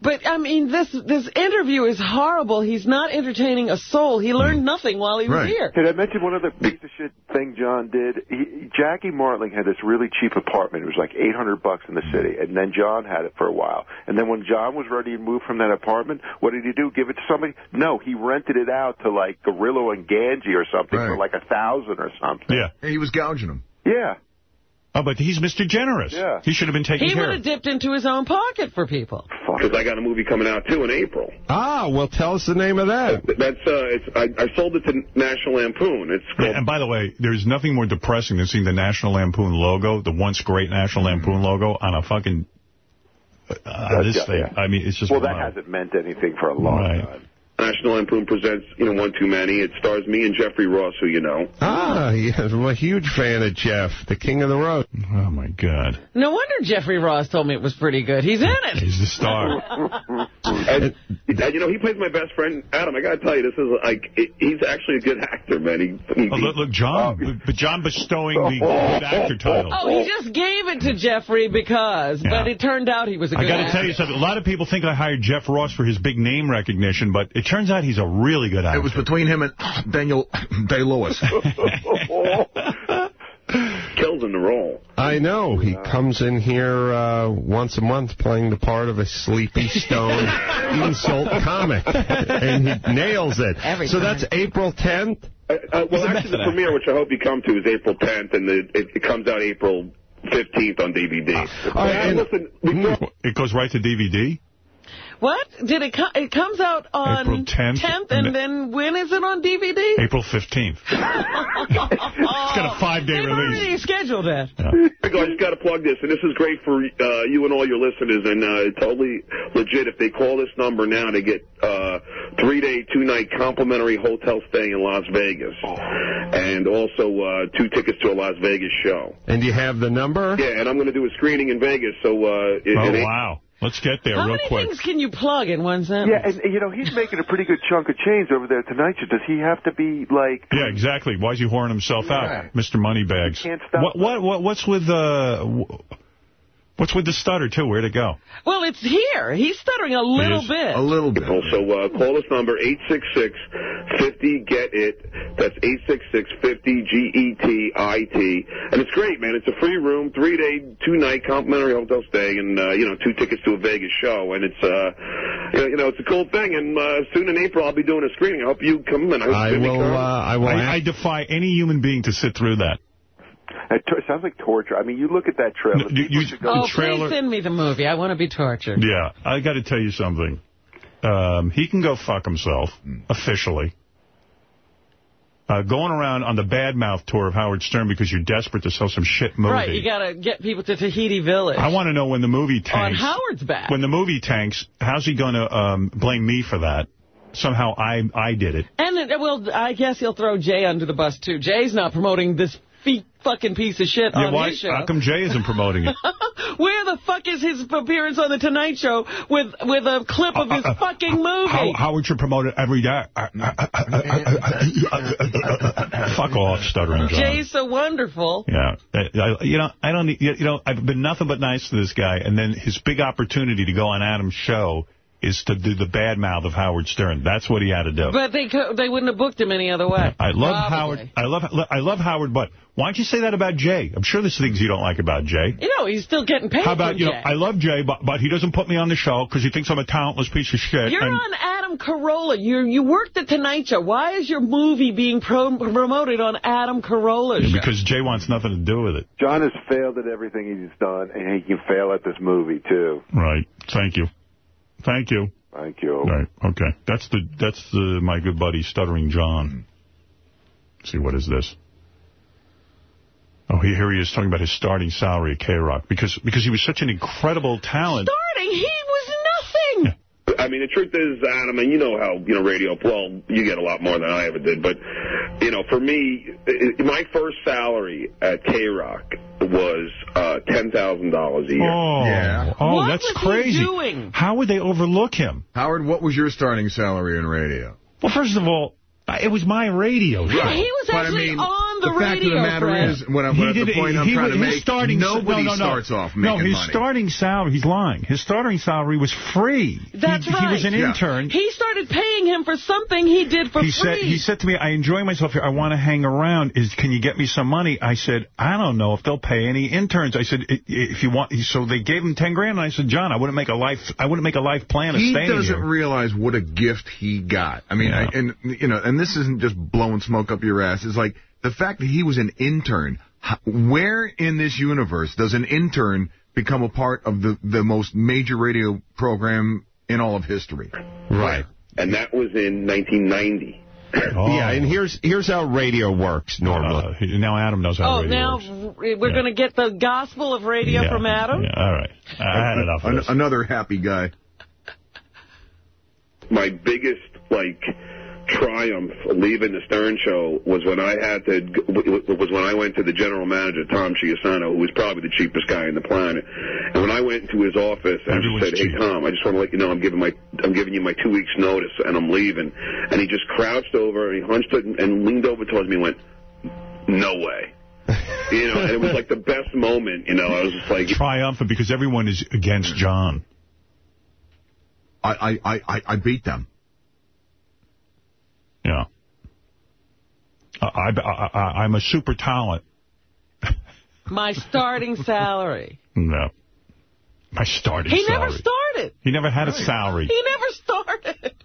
Speaker 3: But, I mean, this this interview is horrible. He's not entertaining a soul. He learned nothing while he was here.
Speaker 23: Did I mention one other piece of shit thing John did? He, Jackie Martling had this really cheap apartment. It was like 800 bucks in the city, and then John had it for a while. And then when John was ready to move from that apartment, what did he do? Give it to somebody? No, he rented it out to like Gorillo and Ganji or something for like a thousand or something.
Speaker 1: Yeah.
Speaker 2: He was gouging them.
Speaker 23: Yeah.
Speaker 1: Oh, but he's Mr. Generous.
Speaker 23: Yeah.
Speaker 1: He should have been taking
Speaker 3: He
Speaker 1: care
Speaker 3: would have dipped into his own pocket for people.
Speaker 25: Because I got a movie coming out, too, in April.
Speaker 22: Ah, well, tell us the name of that.
Speaker 25: That's, uh, it's, I, I sold it to National Lampoon. It's
Speaker 1: Yeah, and by the way, there's nothing more depressing than seeing the National Lampoon logo, the once great National Lampoon logo, on a fucking uh, this
Speaker 23: yeah,
Speaker 1: thing.
Speaker 23: yeah.
Speaker 1: I mean, it's just
Speaker 23: Well, that hasn't meant anything for a long
Speaker 1: Right.
Speaker 23: time.
Speaker 25: National Lampoon presents, you know, One Too Many. It stars me and Jeffrey Ross, who you know.
Speaker 22: Ah, yes, I'm a huge fan of Jeff, the king of the road.
Speaker 1: Oh, my God.
Speaker 3: No wonder Jeffrey Ross told me it was pretty good. He's in it.
Speaker 1: He's the star.
Speaker 25: and, and, you know, he plays my best friend, Adam. I got to tell you, this is like, it, he's actually a good actor, man. He, he,
Speaker 1: Oh, look, look, John, but John bestowing the good actor title.
Speaker 3: Oh, he just gave it to Jeffrey because, but it turned out he was a good
Speaker 1: I got to
Speaker 3: actor.
Speaker 1: tell you something. A lot of people think I hired Jeff Ross for his big name recognition, but it turns out he's a really good actor.
Speaker 2: It was between him and Daniel Day-Lewis.
Speaker 25: kills in the role.
Speaker 22: I know. He comes in here uh, once a month playing the part of a sleepy stone insult comic. And he nails it.
Speaker 25: Every
Speaker 22: so
Speaker 25: time.
Speaker 22: that's April 10th?
Speaker 25: Uh, uh, well, actually, the premiere, which I hope you come to, is April 10th, and the, it, it comes out April 15th on DVD.
Speaker 1: and-
Speaker 25: listen,
Speaker 1: It goes right to DVD?
Speaker 3: What? Did it come? It comes out on
Speaker 1: April 10th,
Speaker 3: and
Speaker 1: and
Speaker 3: then when is it on DVD?
Speaker 1: April 15th.
Speaker 3: it's got
Speaker 1: a five-day
Speaker 3: They've
Speaker 1: release.
Speaker 3: already scheduled it.
Speaker 25: Rico, I just got to plug this, and this is great for uh, you and all your listeners, and uh, totally legit. If they call this number now, they get uh, three-day, two-night complimentary hotel stay in Las Vegas, and also uh, two tickets to a Las Vegas show.
Speaker 22: And you have the number?
Speaker 25: Yeah, and I'm going to do a screening in Vegas, so... Uh, it,
Speaker 1: Oh,
Speaker 25: it-
Speaker 1: wow. Let's get there
Speaker 3: How
Speaker 1: real
Speaker 3: many things can you plug in one sentence?
Speaker 23: Yeah, and you know he's making a pretty good chunk of change over there tonight. Show. Does he have to be like?
Speaker 1: Yeah, exactly. Why is he whoring himself
Speaker 23: Yeah.
Speaker 1: out, Mr. Moneybags?
Speaker 23: can't stop
Speaker 1: What, what, what, what's with uh, wh- what's with the stutter too? Where'd it go?
Speaker 3: Well, it's here. He's stuttering a little
Speaker 1: is?
Speaker 3: bit.
Speaker 2: little bit.
Speaker 25: Also, uh, call this number, 866-50-GET-IT. That's 866-50-G-E-T-I-T. And it's great, man. It's a free room, three-day, two-night complimentary hotel stay, and, uh, you know, two tickets to a Vegas show. And it's, uh, you know, it's a cool thing. And uh, soon in April, I'll be doing a screening. I hope you come. And I, hope
Speaker 1: I will,
Speaker 25: comes.
Speaker 1: uh, I will. I, I defy any human being to sit through that.
Speaker 23: It sounds like torture. I mean, you look at that trailer.
Speaker 1: You- you-
Speaker 23: should go-
Speaker 3: oh, please send me the movie. I want to be tortured.
Speaker 1: Yeah, I got to tell you something. Um, he can go fuck himself, officially. Uh, going around on the bad mouth tour of Howard Stern because you're desperate to sell some shit movie.
Speaker 3: Right, you got to get people to Tahiti Village.
Speaker 1: I want to know when the movie tanks.
Speaker 3: On
Speaker 1: tanks.
Speaker 3: Howard's back.
Speaker 1: When the movie tanks, how's he going to um, blame me for that? Somehow I I did it.
Speaker 3: And, then, well, I guess he'll throw Jay under the bus, too. Jay's not promoting this feet fucking piece of shit
Speaker 1: Yeah,
Speaker 3: on
Speaker 1: why,
Speaker 3: his show.
Speaker 1: how come Jay isn't promoting it?
Speaker 3: Where the fuck is his appearance on The Tonight Show with with a clip of uh, his uh, uh, fucking movie?
Speaker 1: How, Howard should promote it every day. Fuck off, stuttering John.
Speaker 3: Jay's so wonderful.
Speaker 1: Yeah, I, I- you know, I don't, you you know, I've been nothing but nice to this guy, and then his big opportunity to go on Adam's show, is to do the bad mouth of Howard Stern. That's what he had to do.
Speaker 3: But they co- they wouldn't have booked him any other way.
Speaker 1: I love
Speaker 3: Probably.
Speaker 1: Howard. I love I love Howard, but why don't you say that about Jay? I'm sure there's things you don't like about Jay.
Speaker 3: You know, he's still getting paid
Speaker 1: How about,
Speaker 3: from
Speaker 1: you know,
Speaker 3: Jay.
Speaker 1: I love Jay, but, but he doesn't put me on the show because he thinks I'm a talentless piece of shit.
Speaker 3: You're
Speaker 1: and
Speaker 3: on Adam Carolla. You you worked at Tonight Show. Why is your movie being pro promoted on Adam Carolla's show?
Speaker 1: Because Jay wants nothing to do with it.
Speaker 23: John has failed at everything he's done, and he can fail at this movie, too.
Speaker 1: Right. Thank you. Thank you.
Speaker 23: Thank you.
Speaker 1: Right. Okay. That's the that's the my good buddy Stuttering John. Let's see what is this? Oh, here he is talking about his starting salary at K-Rock because because he was such an incredible talent.
Speaker 3: Starting, he was nothing.
Speaker 25: I mean, the truth is, Adam, and you know how, you know, radio, well, you get a lot more than I ever did, but, you know, for me, my first salary at K-Rock was uh, $10,000 a year.
Speaker 1: Oh,
Speaker 2: Yeah.
Speaker 1: oh,
Speaker 25: What
Speaker 1: that's
Speaker 25: was he
Speaker 1: crazy.
Speaker 25: doing?
Speaker 1: How would they overlook him?
Speaker 2: Howard, what was your starting salary in radio?
Speaker 1: Well, first of all, Uh, it was my radio show.
Speaker 3: Yeah, he was
Speaker 2: But I
Speaker 3: actually
Speaker 2: mean,
Speaker 3: on the,
Speaker 2: the fact of the matter
Speaker 3: Fred.
Speaker 2: is, what I'm-
Speaker 1: He
Speaker 2: what the
Speaker 1: did-
Speaker 2: point I'm
Speaker 1: he
Speaker 2: trying
Speaker 1: was-
Speaker 2: to make,
Speaker 1: starting,
Speaker 2: nobody
Speaker 1: no, no, no.
Speaker 2: starts off
Speaker 1: No,
Speaker 2: making
Speaker 1: his
Speaker 2: money.
Speaker 1: starting salary, he's lying. His starting salary was free.
Speaker 3: That's
Speaker 1: he,
Speaker 3: right.
Speaker 1: He was an intern.
Speaker 3: He started paying him for something he did for
Speaker 1: he
Speaker 3: free.
Speaker 1: said he said to me, I enjoy myself here. I want to hang around. Is Can you get me some money? I said, I don't know if they'll pay any interns. I said, if you want. So they gave him 10 grand. And I said, John, I wouldn't make a life I wouldn't make a life plan of
Speaker 2: He
Speaker 1: staying
Speaker 2: doesn't realize what a gift he got. I mean,
Speaker 1: Yeah.
Speaker 2: I, and you know, and this isn't just blowing smoke up your ass. It's like the fact that he was an intern. Where in this universe does an intern become a part of the the most major radio program in all of history?
Speaker 22: Right.
Speaker 25: And that was in 1990. Oh.
Speaker 22: Yeah, and here's here's how radio works normally.
Speaker 1: Uh, now Adam knows how
Speaker 3: Oh,
Speaker 1: radio
Speaker 3: now
Speaker 1: works.
Speaker 3: we're going to get the gospel of radio
Speaker 1: Yeah,
Speaker 3: from Adam?
Speaker 1: yeah, all right. I had enough of
Speaker 2: An-
Speaker 1: this.
Speaker 2: Another happy guy.
Speaker 25: my biggest like triumph leaving the Stern Show was when I had to was when I went to the general manager Tom Chiusano, who was probably the cheapest guy on the planet. And when I went into his office and just said, "Hey. Tom, I just want to let you know I'm giving my I'm giving you my two weeks notice and I'm leaving," and he just crouched over and he hunched it and, and leaned over towards me and went, "No way." you know, and it was like the best moment. You know, I was just like,
Speaker 1: Triumphant because everyone is against John.
Speaker 2: I I I, I beat them.
Speaker 1: Yeah. I, I, I, I'm a super talent.
Speaker 3: My starting salary.
Speaker 1: No. My starting
Speaker 3: He
Speaker 1: salary.
Speaker 3: never started.
Speaker 1: He never had a salary.
Speaker 3: He never started.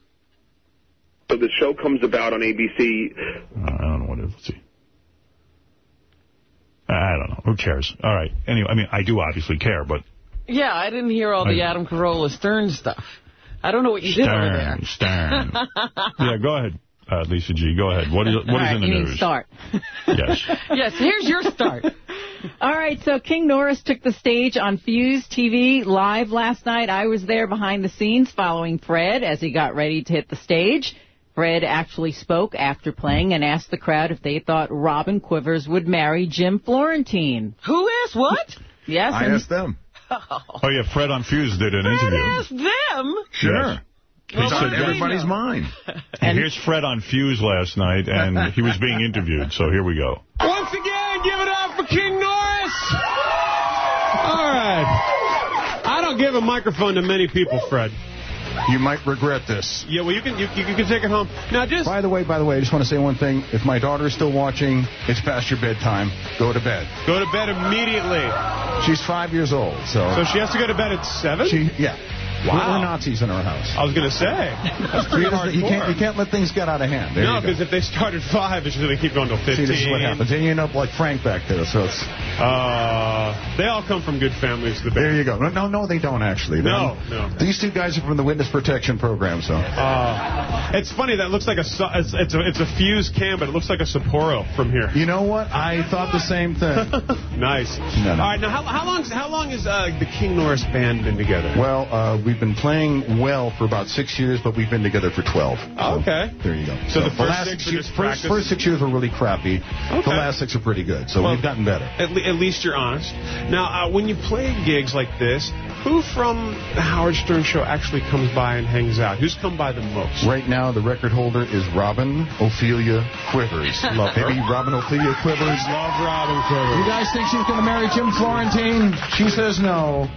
Speaker 25: so the show comes about on ABC.
Speaker 1: I don't know what it is. Let's see. I don't know. Who cares? All right. Anyway, I mean, I do obviously care, but
Speaker 3: Yeah, I didn't hear all the Adam Carolla Stern stuff. I don't know what you did over there.
Speaker 1: Stern, Stern. yeah, go ahead, uh, Lisa G. Go ahead. What is, what is
Speaker 16: All right,
Speaker 1: in the
Speaker 16: you mean
Speaker 1: news?
Speaker 16: start.
Speaker 1: Yes.
Speaker 3: yes, here's your start.
Speaker 16: All right, so King Norris took the stage on Fuse TV live last night. I was there behind the scenes following Fred as he got ready to hit the stage. Fred actually spoke after playing and asked the crowd if they thought Robin Quivers would marry Jim Florentine.
Speaker 3: Who asked what?
Speaker 16: Yes,
Speaker 2: I asked them.
Speaker 1: Oh, yeah, Fred on Fuse did an interview.
Speaker 3: Ask them.
Speaker 2: Sure.
Speaker 1: Yes.
Speaker 2: It's
Speaker 1: He
Speaker 2: on
Speaker 1: said-
Speaker 2: everybody's mind.
Speaker 1: And here's Fred on Fuse last night, and he was being interviewed, so here we go.
Speaker 26: Once again, give it up for King Norris. All right. I don't give a microphone to many people, Fred.
Speaker 27: You might regret this.
Speaker 26: Yeah, well, you can you, you can take it home. Now, just
Speaker 27: By the way, by the way, I just want to say one thing. If my daughter is still watching, it's past your bedtime. Go to bed.
Speaker 26: go to bed immediately.
Speaker 27: She's five years old, so.
Speaker 26: So she has to go to bed at seven.
Speaker 27: She, yeah. We're,
Speaker 26: Wow.
Speaker 27: we're Nazis in our house.
Speaker 26: I was gonna say. That's pretty
Speaker 27: You can't- you can't, you can't let things get out of hand. There
Speaker 26: No, because if they start at five, it's going to keep going till
Speaker 27: See,
Speaker 26: fifteen.
Speaker 27: this is what happens. And you end up like Frank back there, so it's...
Speaker 26: Uh, they all come from good families. The
Speaker 27: There you go. No, no, no, they don't actually.
Speaker 26: No,
Speaker 27: They're-
Speaker 26: no.
Speaker 27: These two guys are from the Witness Protection Program, so...
Speaker 26: Uh, it's funny that looks like a it's, it's a it's a fuse cam, but it looks like a Sapporo from here.
Speaker 27: You know what? I thought the same thing.
Speaker 26: nice.
Speaker 27: No, no.
Speaker 26: All right, now how, how long how long has uh, the King Norris band been together?
Speaker 27: Well, uh, we've been playing well for about six years, but we've been together for 12.
Speaker 26: Oh, okay.
Speaker 27: There you go.
Speaker 26: So the first
Speaker 27: last
Speaker 26: six
Speaker 27: six years, first, first six years were really crappy.
Speaker 26: Okay.
Speaker 27: The last six are pretty good, so
Speaker 26: Well,
Speaker 27: we've gotten better.
Speaker 26: At, le- at least you're honest. Now, uh, when you play gigs like this, who from the Howard Stern Show actually comes by and hangs out? Who's come by the most?
Speaker 27: Right now, the record holder is Robin Ophelia Quivers.
Speaker 26: Love her.
Speaker 27: Maybe Robin Ophelia Quivers.
Speaker 26: Love Robin Quivers.
Speaker 27: You guys think she's going to marry Jim Florentine? She says no.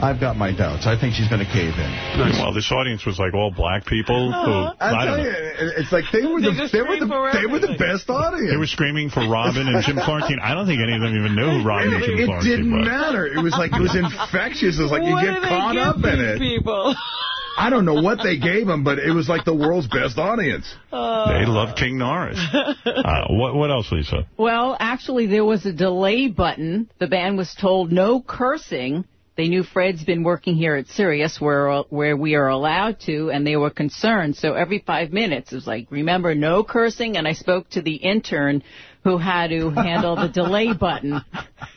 Speaker 27: I've got my doubts. I think she's going to cave in.
Speaker 1: Well, this audience was like all black people.
Speaker 27: Uh-huh.
Speaker 2: I
Speaker 1: I
Speaker 2: tell
Speaker 1: don't
Speaker 2: you,
Speaker 1: know.
Speaker 2: it- it's like they were
Speaker 27: They
Speaker 2: the they were the they were the best audience.
Speaker 1: They were screaming for Robin and Jim Florentine. I don't think any of them even knew who Robin and Jim
Speaker 2: It
Speaker 1: Florentine
Speaker 2: didn't
Speaker 1: were.
Speaker 2: matter. It was like it was infectious. It was like you get caught up in it.
Speaker 3: people?
Speaker 2: I don't know what they gave him, but it was like the world's best audience.
Speaker 1: They love King Norris. Uh, what, what else, Lisa?
Speaker 16: Well, actually, there was a delay button. The band was told no cursing. They knew Fred's been working here at Sirius, where uh, where we are allowed to, and they were concerned. So every five minutes, it was like, remember, no cursing. And I spoke to the intern who had to handle the delay button.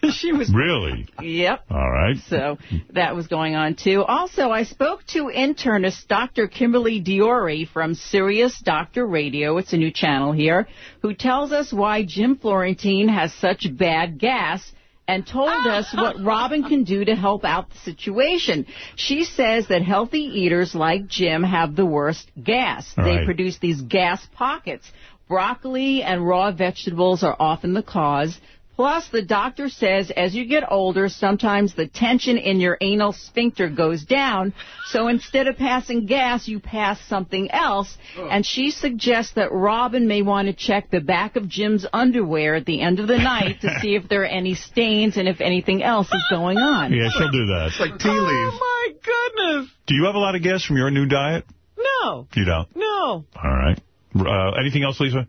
Speaker 16: she was
Speaker 1: Really?
Speaker 16: Yep.
Speaker 1: All right.
Speaker 16: So that was going on too. Also, I spoke to internist Dr. Kimberly Diori from Sirius Doctor Radio. It's a new channel here, who tells us why Jim Florentine has such bad gas and told us what Robin can do to help out the situation. She says that healthy eaters like Jim have the worst gas.
Speaker 28: All
Speaker 16: they
Speaker 28: right.
Speaker 16: produce these gas pockets. Broccoli and raw vegetables are often the cause. Plus, the doctor says as you get older, sometimes the tension in your anal sphincter goes down. So instead of passing gas, you pass something else. And she suggests that Robin may want to check the back of Jim's underwear at the end of the night to see if there are any stains and if anything else is going on.
Speaker 1: Yeah, she'll do that. It's
Speaker 2: like tea leaves.
Speaker 3: Oh,
Speaker 2: leaves.
Speaker 3: my goodness.
Speaker 1: Do you have a lot of gas from your new diet?
Speaker 3: No.
Speaker 1: You don't?
Speaker 3: No.
Speaker 1: All right. Uh, anything else, Lisa?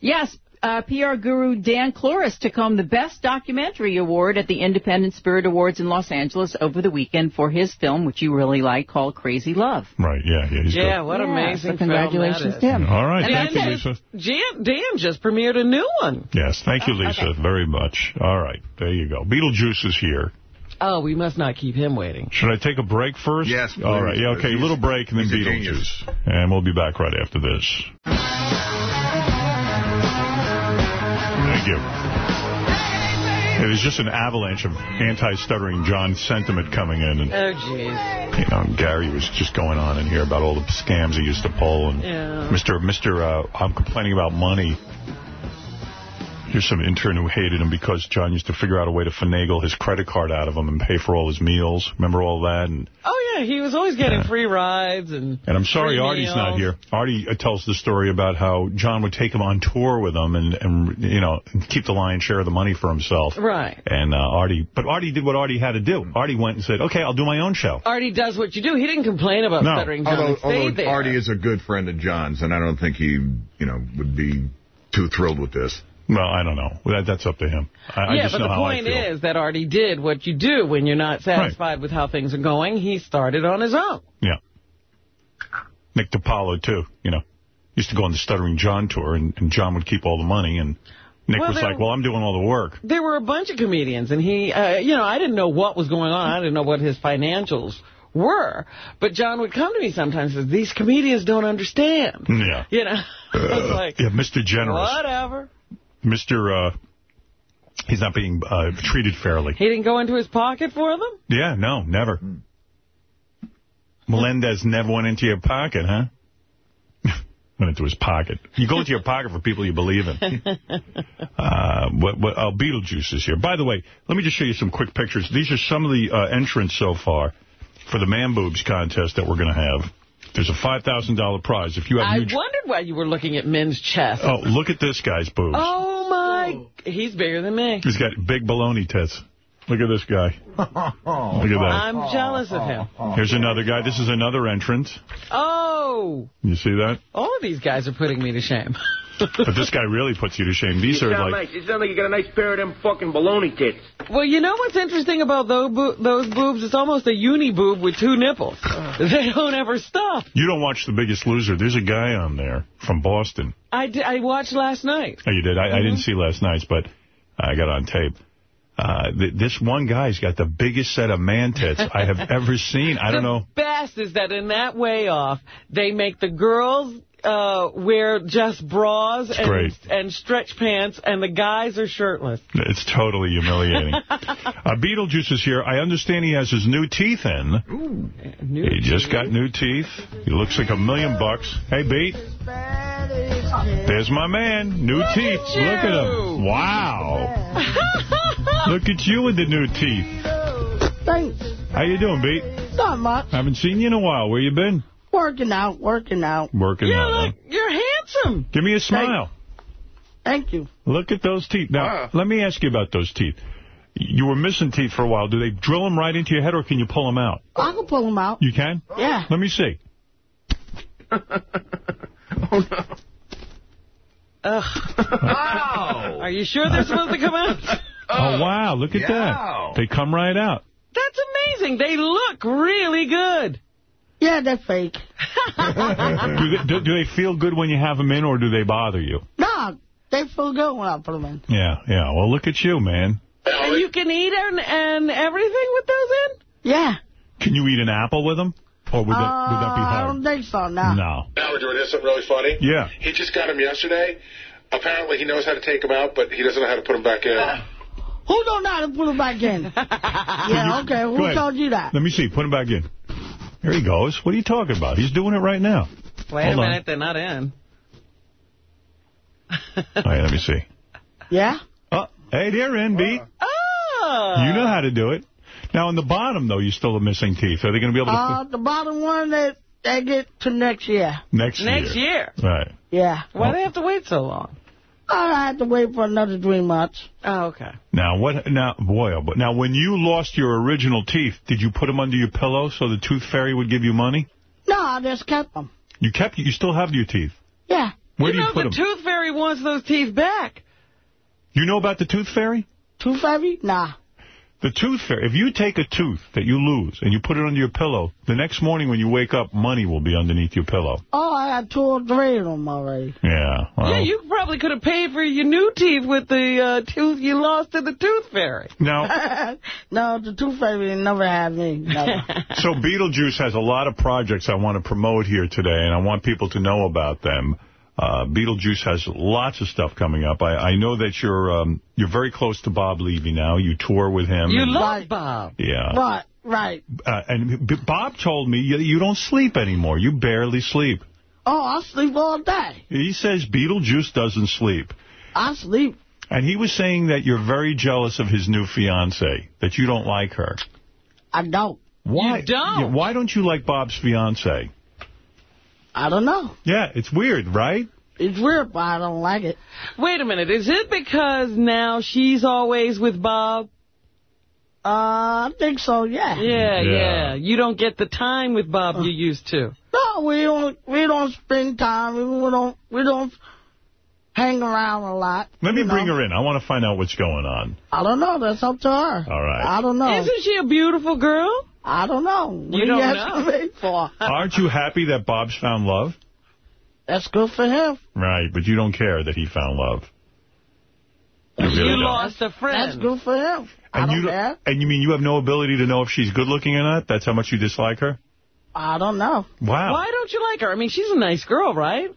Speaker 16: Yes, uh, PR guru Dan Klores took home the Best Documentary Award at the Independent Spirit Awards in Los Angeles over the weekend for his film, which you really like, called Crazy Love.
Speaker 1: Right, yeah, yeah. He's
Speaker 3: Yeah, what
Speaker 16: Yeah,
Speaker 3: amazing
Speaker 16: so congratulations
Speaker 3: film that
Speaker 16: to him.
Speaker 1: All right,
Speaker 3: And
Speaker 1: thank you,
Speaker 3: then
Speaker 1: Lisa.
Speaker 3: Dan, Dan just premiered a new one.
Speaker 1: Yes, thank you, Lisa, very much. All right, there you go. Beetlejuice is here.
Speaker 3: Oh, we must not keep him waiting.
Speaker 1: Should I take a break first?
Speaker 2: Yes,
Speaker 1: All right, yeah, okay,
Speaker 2: He's-
Speaker 1: little break and then Beetlejuice. And we'll be back right after this. Thank you. Yeah, there's just an avalanche of anti-stuttering John sentiment coming in. And,
Speaker 3: Oh, jeez.
Speaker 1: you know, Gary was just going on in here about all the scams he used to pull. And
Speaker 3: Yeah.
Speaker 1: Mr. Mr. Uh, I'm complaining about money. Here's some intern who hated him because John used to figure out a way to finagle his credit card out of him and pay for all his meals. Remember all that? And
Speaker 3: Oh, yeah, he was always getting free rides. And
Speaker 1: and I'm sorry
Speaker 3: free
Speaker 1: Artie's not here. Artie uh, tells the story about how John would take him on tour with him and, and you know, keep the lion's share of the money for himself.
Speaker 3: Right.
Speaker 1: And uh, Artie, but Artie did what Artie had to do. Artie went and said, okay, I'll do my own show.
Speaker 3: Artie does what you do. He didn't complain about
Speaker 1: No.
Speaker 3: stuttering John.
Speaker 2: Although,
Speaker 3: He stayed
Speaker 2: although
Speaker 3: there.
Speaker 2: Artie is a good friend of John's, and I don't think he, you know, would be too thrilled with this.
Speaker 1: Well, I don't know. That, that's up to him. I, I
Speaker 3: yeah,
Speaker 1: just
Speaker 3: but the point is that Artie did what you do when you're not satisfied with how things are going. He started on his own.
Speaker 1: Yeah. Nick DiPaolo, too, you know. Used to go on the Stuttering John tour, and, and John would keep all the money, and Nick
Speaker 3: Well,
Speaker 1: was like, well, I'm doing all the work.
Speaker 3: There were a bunch of comedians, and he, uh, you know, I didn't know what was going on. I didn't know what his financials were. But John would come to me sometimes and say, these comedians don't understand.
Speaker 1: Yeah.
Speaker 3: You know, I was like,
Speaker 1: yeah, Mr. Generous.
Speaker 3: whatever.
Speaker 1: Mr. Uh, he's not being uh, treated fairly.
Speaker 3: He didn't go into his pocket for them?
Speaker 1: Yeah, no, never. Melendez never went into your pocket, huh? went into his pocket. You go into your pocket for people you believe in. Uh, what, what, oh, Beetlejuice is here. By the way, let me just show you some quick pictures. These are some of the uh, entrants so far for the Man Boobs contest that we're going to have. There's a $5,000 prize. If you have
Speaker 3: I
Speaker 1: huge...
Speaker 3: wondered why you were looking at men's chests.
Speaker 1: Oh, look at this guy's boobs.
Speaker 3: Oh, my. He's bigger than me.
Speaker 1: He's got big baloney tits. Look at this guy. Look at that.
Speaker 3: I'm jealous of him.
Speaker 1: Here's another guy. This is another entrant.
Speaker 3: Oh,
Speaker 1: You see that?
Speaker 3: all of these guys are putting me to shame.
Speaker 1: But this guy really puts you to shame. These are like...
Speaker 28: nice. You sound like you got a nice pair of them fucking baloney tits.
Speaker 3: Well, you know what's interesting about those, bo those boobs? It's almost a uni boob with two nipples. They don't ever stop.
Speaker 1: You don't watch The Biggest Loser. There's a guy on there from Boston.
Speaker 3: I, di- I watched last night.
Speaker 1: Oh, you did? I, I
Speaker 3: Mm-hmm.
Speaker 1: didn't see last night's, but I got on tape. Uh, th this one guy's got the biggest set of man tits I have ever seen. I don't know.
Speaker 3: Best is that in that way off, they make the girls uh, wear just bras and,
Speaker 1: great.
Speaker 3: and stretch pants, and the guys are shirtless.
Speaker 1: It's totally humiliating. uh, Beetlejuice is here. I understand he has his new teeth in. he just got new teeth. He looks like a million bucks. Hey, Beat. There's my man. New teeth. Look at him. Wow. Look at you with the new teeth.
Speaker 28: Thanks.
Speaker 1: How you doing, Beat?
Speaker 29: Not much.
Speaker 1: Haven't seen you in a while. Where you been?
Speaker 29: Working out, working out.
Speaker 1: Working
Speaker 29: Yeah,
Speaker 1: out. huh?
Speaker 29: look, you're handsome.
Speaker 1: Give me a smile.
Speaker 29: Thank you.
Speaker 1: Look at those teeth. Now, let me ask you about those teeth. You were missing teeth for a while. Do they drill them right into your head, or can you pull them out?
Speaker 29: I can pull them out.
Speaker 1: You can?
Speaker 29: Yeah.
Speaker 1: Let me see. Oh, no. Ugh.
Speaker 3: Wow. Are you sure they're supposed to come out?
Speaker 1: Oh, wow. Look at
Speaker 3: Yow.
Speaker 1: that. They come right out.
Speaker 3: That's amazing. They look really good.
Speaker 29: Yeah, they're fake.
Speaker 1: do, they, do, do they feel good when you have them in, or do they bother you?
Speaker 29: No, they feel good when I put them in.
Speaker 1: Yeah, yeah. Well, look at you, man.
Speaker 3: And you can eat and, and everything with those in?
Speaker 29: Yeah.
Speaker 1: Can you eat an apple with them? Or would, that, would that be
Speaker 29: Uh, I
Speaker 1: hard?
Speaker 29: don't think so, nah.
Speaker 1: No.
Speaker 11: Now we're doing this something really funny.
Speaker 1: Yeah.
Speaker 11: He just got them yesterday. Apparently he knows how to take them out, but he doesn't know how to put them back in.
Speaker 29: Who don't know how to put them back in? yeah, okay. Who
Speaker 1: ahead.
Speaker 29: told you that?
Speaker 1: Let me see. Put them back in. Here he goes. What are you talking about? He's doing it right now.
Speaker 3: Wait
Speaker 1: Hold
Speaker 3: a
Speaker 1: on.
Speaker 3: minute, they're not in.
Speaker 1: All right, let me see.
Speaker 29: Yeah?
Speaker 1: Oh, hey, they're in, Beat.
Speaker 3: Oh.
Speaker 1: You know how to do it. Now, on the bottom, though, you still have missing teeth. Are they going to be able to
Speaker 29: Uh, the bottom one, they, they get to next year.
Speaker 1: next,
Speaker 3: Next year.
Speaker 1: Right.
Speaker 29: Yeah.
Speaker 3: Why do they have to wait so long?
Speaker 29: I have to wait for another three months.
Speaker 3: Oh, okay.
Speaker 1: Now, what? Now, boy, oh, but now, when you lost your original teeth, did you put them under your pillow so the tooth fairy would give you money?
Speaker 29: No, I just kept them.
Speaker 1: You kept. You still have your teeth.
Speaker 29: Yeah.
Speaker 1: Where
Speaker 3: you
Speaker 1: do you
Speaker 3: know
Speaker 1: put
Speaker 3: the
Speaker 1: them?
Speaker 3: tooth fairy wants those teeth back.
Speaker 1: You know about the tooth fairy?
Speaker 29: Tooth fairy? Nah.
Speaker 1: The tooth fairy. If you take a tooth that you lose and you put it under your pillow, the next morning when you wake up, money will be underneath your pillow.
Speaker 29: Oh, I got two or three of them already.
Speaker 1: Yeah. Well,
Speaker 3: Yeah, you probably could have paid for your new teeth with the uh, tooth you lost to the tooth fairy.
Speaker 1: Now,
Speaker 29: no, the tooth fairy never had me. Never.
Speaker 1: so Beetlejuice has a lot of projects I want to promote here today, and I want people to know about them. Uh, Beetlejuice has lots of stuff coming up. I, I know that you're um, you're very close to Bob Levy now. You tour with him.
Speaker 3: You love Bob.
Speaker 1: Yeah.
Speaker 29: Right, right.
Speaker 1: Uh, and B- Bob told me you, you don't sleep anymore. You barely sleep.
Speaker 29: Oh, I sleep all day.
Speaker 1: He says Beetlejuice doesn't sleep.
Speaker 29: I sleep.
Speaker 1: And he was saying that you're very jealous of his new fiancée, that you don't like her.
Speaker 29: I don't.
Speaker 1: Why?
Speaker 29: You don't?
Speaker 1: Yeah, why don't you like Bob's fiancée?
Speaker 29: I don't know.
Speaker 1: Yeah, it's weird, right?
Speaker 29: It's weird, but I don't like it.
Speaker 3: Wait a minute. Is it because now she's always with Bob?
Speaker 29: Uh, I think so, yeah.
Speaker 3: Yeah,
Speaker 1: Yeah.
Speaker 3: yeah. You don't get the time with Bob you used to.
Speaker 29: No, we don't. We don't spend time. We don't. We don't hang around a lot.
Speaker 1: Let me
Speaker 29: you
Speaker 1: bring
Speaker 29: know.
Speaker 1: her in. I want to find out what's going on.
Speaker 29: I don't know. That's up to her.
Speaker 1: All right.
Speaker 29: I don't know.
Speaker 3: Isn't she a beautiful girl?
Speaker 29: I don't know.
Speaker 3: You
Speaker 29: What
Speaker 3: don't
Speaker 29: asking
Speaker 3: know.
Speaker 29: me for?
Speaker 1: Aren't you happy that Bob's found love?
Speaker 29: That's good for him.
Speaker 1: Right, but you don't care that he found love. You really
Speaker 3: you
Speaker 1: don't.
Speaker 3: lost a friend.
Speaker 29: That's good for him. I
Speaker 1: And
Speaker 29: don't
Speaker 1: you,
Speaker 29: care.
Speaker 1: and you mean you have no ability to know if she's good looking or not? That's how much you dislike her?
Speaker 29: I don't know.
Speaker 1: Wow.
Speaker 3: Why don't you like her? I mean, she's a nice girl, right?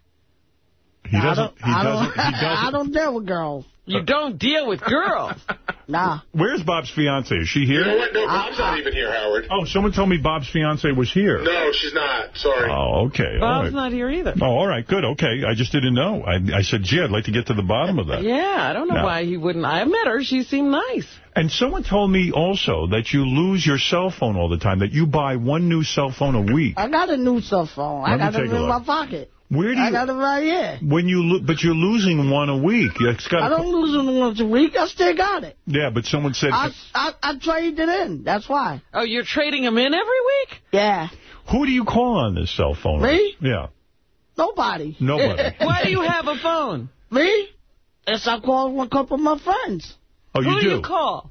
Speaker 1: He doesn't.
Speaker 29: don't,
Speaker 1: He
Speaker 29: I
Speaker 1: doesn't.
Speaker 29: don't,
Speaker 1: He doesn't.
Speaker 29: I don't deal with girls.
Speaker 3: You don't deal with girls.
Speaker 29: Nah.
Speaker 1: Where's Bob's fiance? Is she here?
Speaker 11: You know what? No, Bob's uh, not even here, Howard.
Speaker 1: Oh, someone told me Bob's fiance was here.
Speaker 11: No, she's not. Sorry.
Speaker 1: Oh, okay. all
Speaker 3: Bob's
Speaker 1: right.
Speaker 3: not here either.
Speaker 1: Oh, all right. Good. Okay. I just didn't know. I, I said, gee, I'd like to get to the bottom of that.
Speaker 3: Yeah, I don't know
Speaker 1: No.
Speaker 3: why he wouldn't. I met her. She seemed nice.
Speaker 1: And someone told me also that you lose your cell phone all the time, that you buy one new cell phone a week.
Speaker 29: I got a new cell phone.
Speaker 1: Let
Speaker 29: I got it in my pocket.
Speaker 1: Where do
Speaker 29: I
Speaker 1: you...
Speaker 29: got it right here.
Speaker 1: When you lo but you're losing one a week. It's got
Speaker 29: I don't lose them once a week. I still got it.
Speaker 1: Yeah, but someone said...
Speaker 29: I, I, I traded it in. That's why.
Speaker 3: Oh, you're trading them in every week?
Speaker 29: Yeah.
Speaker 1: Who do you call on this cell phone?
Speaker 29: Me?
Speaker 1: Yeah.
Speaker 29: Nobody.
Speaker 1: Nobody.
Speaker 3: Why do you have a phone?
Speaker 29: Me? Yes, I called a couple of my friends.
Speaker 1: Oh, you
Speaker 3: Who
Speaker 1: do?
Speaker 3: you call?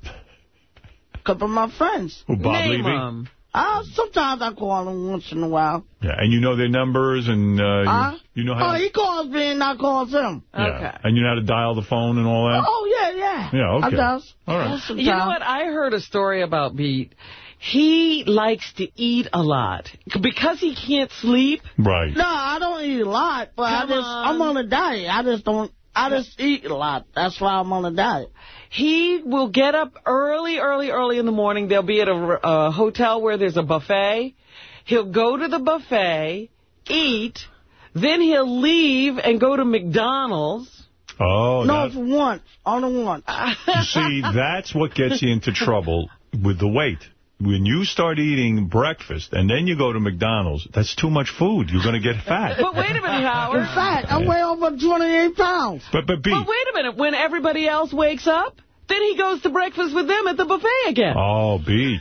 Speaker 29: A couple of my friends.
Speaker 1: Who, Bob
Speaker 3: Name
Speaker 1: Levy?
Speaker 3: 'em.
Speaker 29: Uh, sometimes I call them once in a while.
Speaker 1: Yeah, and you know their numbers, and uh,
Speaker 29: Huh?
Speaker 1: you, you know how...
Speaker 29: Oh, he calls me and I calls him.
Speaker 1: yeah.
Speaker 3: Okay.
Speaker 1: And you know how to dial the phone and all that?
Speaker 29: Oh, yeah, yeah.
Speaker 1: Yeah, okay.
Speaker 29: I does.
Speaker 1: All right.
Speaker 29: Yes,
Speaker 3: You know what? I heard a story about Beat. He likes to eat a lot. Because he can't sleep,
Speaker 1: Right.
Speaker 29: No, I don't eat a lot, but I just,
Speaker 3: on.
Speaker 29: I'm on a diet. I just don't, I just eat a lot. That's why I'm on a diet.
Speaker 3: He will get up early, early, early in the morning. They'll be at a, a hotel where there's a buffet. He'll go to the buffet, eat, then he'll leave and go to McDonald's.
Speaker 1: Oh,
Speaker 29: no,
Speaker 1: that,
Speaker 29: for once. Only once.
Speaker 1: you see, that's what gets you into trouble with the weight. When you start eating breakfast and then you go to McDonald's, that's too much food. You're going to get fat.
Speaker 3: But wait a minute, Howard.
Speaker 29: In fat. I weigh over 28 pounds.
Speaker 1: But, but, B,
Speaker 3: But wait a minute. When everybody else wakes up, then he goes to breakfast with them at the buffet again.
Speaker 1: oh, beat.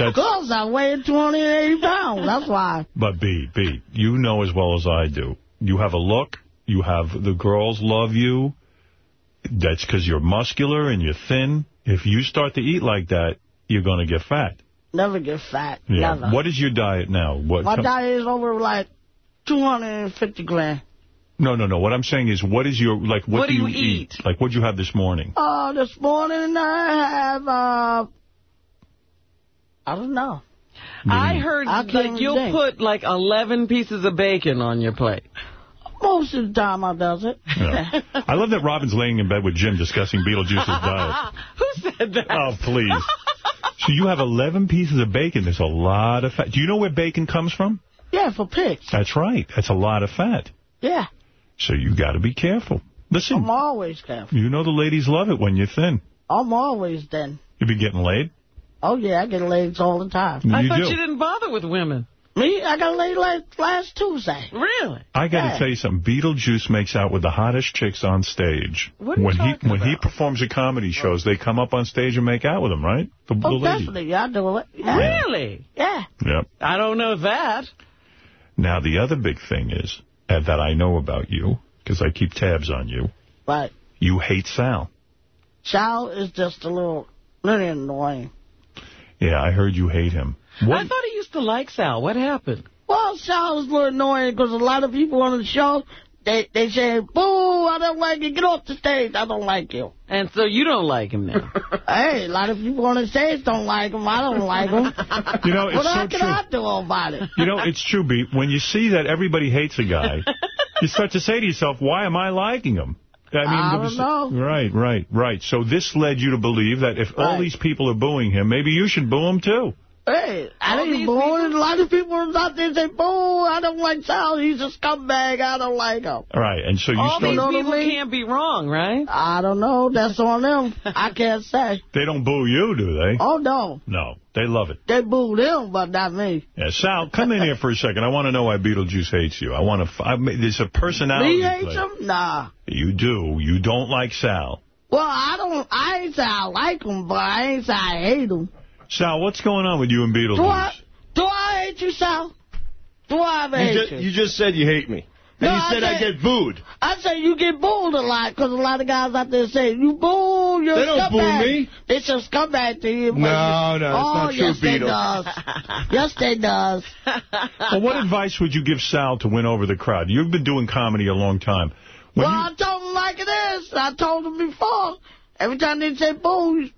Speaker 29: Of course, I weigh 28 pounds. That's why.
Speaker 1: But B, B, you know as well as I do. You have a look. You have the girls love you. That's because you're muscular and you're thin. If you start to eat like that, you're going to get fat.
Speaker 29: Never get fat.
Speaker 1: Yeah.
Speaker 29: Never.
Speaker 1: What is your diet now? What?
Speaker 29: My diet is over like 250 grand.
Speaker 1: No, no, no. What I'm saying is, what is your like? What,
Speaker 29: What do you
Speaker 1: eat? Like, what would you have this morning?
Speaker 29: Uh, this morning I have, uh, I don't know.
Speaker 3: I heard
Speaker 29: I
Speaker 3: like you'll
Speaker 29: think.
Speaker 3: put like 11 pieces of bacon on your plate.
Speaker 29: Most of the time I does it.
Speaker 1: Yeah. I love that Robin's laying in bed with Jim discussing Beetlejuice's diet.
Speaker 3: Who said that?
Speaker 1: Oh, please. So you have 11 pieces of bacon. There's a lot of fat. Do you know where bacon comes from?
Speaker 29: Yeah, for pigs.
Speaker 1: That's right. That's a lot of fat.
Speaker 29: Yeah,
Speaker 1: So you got to be careful. Listen,
Speaker 29: I'm always careful.
Speaker 1: you know the ladies love it when you're thin.
Speaker 29: I'm always thin.
Speaker 1: You be getting laid?
Speaker 29: Oh, yeah, I get laid all the time.
Speaker 1: You
Speaker 3: I thought
Speaker 1: do.
Speaker 3: you didn't bother with women.
Speaker 29: Me, I got laid last, last Tuesday.
Speaker 3: Really?
Speaker 1: I got to
Speaker 29: Yeah.
Speaker 1: tell you something. Beetlejuice makes out with the hottest chicks on stage.
Speaker 29: What are you
Speaker 1: when he
Speaker 29: talking
Speaker 1: when he performs at comedy shows, they come up on stage and make out with him, right? The, the
Speaker 29: Oh,
Speaker 1: ladies.
Speaker 29: definitely. I do it. Yeah.
Speaker 3: Really?
Speaker 29: Yeah.
Speaker 1: Yep.
Speaker 3: I don't know that.
Speaker 1: Now the other big thing is uh, that I know about you because I keep tabs on you.
Speaker 29: Right.
Speaker 1: You hate Sal.
Speaker 29: Sal is just a little, little annoying.
Speaker 1: Yeah, I heard you hate him.
Speaker 3: I thought he used to like Sal. What happened?
Speaker 29: Well, Sal was a little annoying because a lot of people on the show, they, they say, boo, I don't like you. Get off the stage. I don't like you.
Speaker 3: And so you don't like him now.
Speaker 29: hey, a lot of people on the stage don't like him. I don't like him.
Speaker 1: You know, it's
Speaker 29: what
Speaker 1: so
Speaker 29: can
Speaker 1: true.
Speaker 29: I do about it?
Speaker 1: You know, it's true, Beat. When you see that everybody hates a guy, you start to say to yourself, why am I liking him? I mean,
Speaker 29: I don't know.
Speaker 1: Right, right, right. So this led you to believe that if all these people are booing him, maybe you should boo him too.
Speaker 29: Hey, I didn't boo him. A lot of people are out there say, boo, I don't like Sal. He's a scumbag. I don't like him.
Speaker 1: All right, and so you
Speaker 3: All
Speaker 1: start.
Speaker 3: these
Speaker 29: know what I
Speaker 3: people
Speaker 29: mean?
Speaker 3: can't be wrong, right?
Speaker 29: I don't know. That's on them. I can't say.
Speaker 1: They don't boo you, do they?
Speaker 29: Oh, no.
Speaker 1: No, they love it.
Speaker 29: They boo him, but not me.
Speaker 1: Yeah, Sal, come in here for a second. I want to know why Beetlejuice hates you. I want to. I mean, there's a personality.
Speaker 29: Me hates
Speaker 1: play.
Speaker 29: him? Nah.
Speaker 1: You do. You don't like Sal.
Speaker 29: Well, I don't, I ain't say I like him, but I ain't say I hate him.
Speaker 1: Sal, what's going on with you and Beetlejuice?
Speaker 29: Do I, do I hate you, Sal? Do I ever
Speaker 30: You
Speaker 29: hate
Speaker 30: just,
Speaker 29: you?
Speaker 30: you just said you hate me. And
Speaker 29: No,
Speaker 30: you
Speaker 29: I
Speaker 30: said I get booed.
Speaker 29: I say you get booed a lot because a lot of guys out there say, you boo, you're
Speaker 30: They
Speaker 29: a
Speaker 30: don't boo
Speaker 29: scumbag.
Speaker 30: me.
Speaker 29: It's a scumbag to you. but
Speaker 30: No,
Speaker 29: you-
Speaker 30: no,
Speaker 29: oh,
Speaker 30: that's not true,
Speaker 29: yes, they
Speaker 30: Beetle.
Speaker 29: does. yes, they does.
Speaker 1: Well, what advice would you give Sal to win over the crowd? You've been doing comedy a long time. When
Speaker 29: well,
Speaker 1: you-
Speaker 29: I told him like it is. I told him before. Every time they say boo,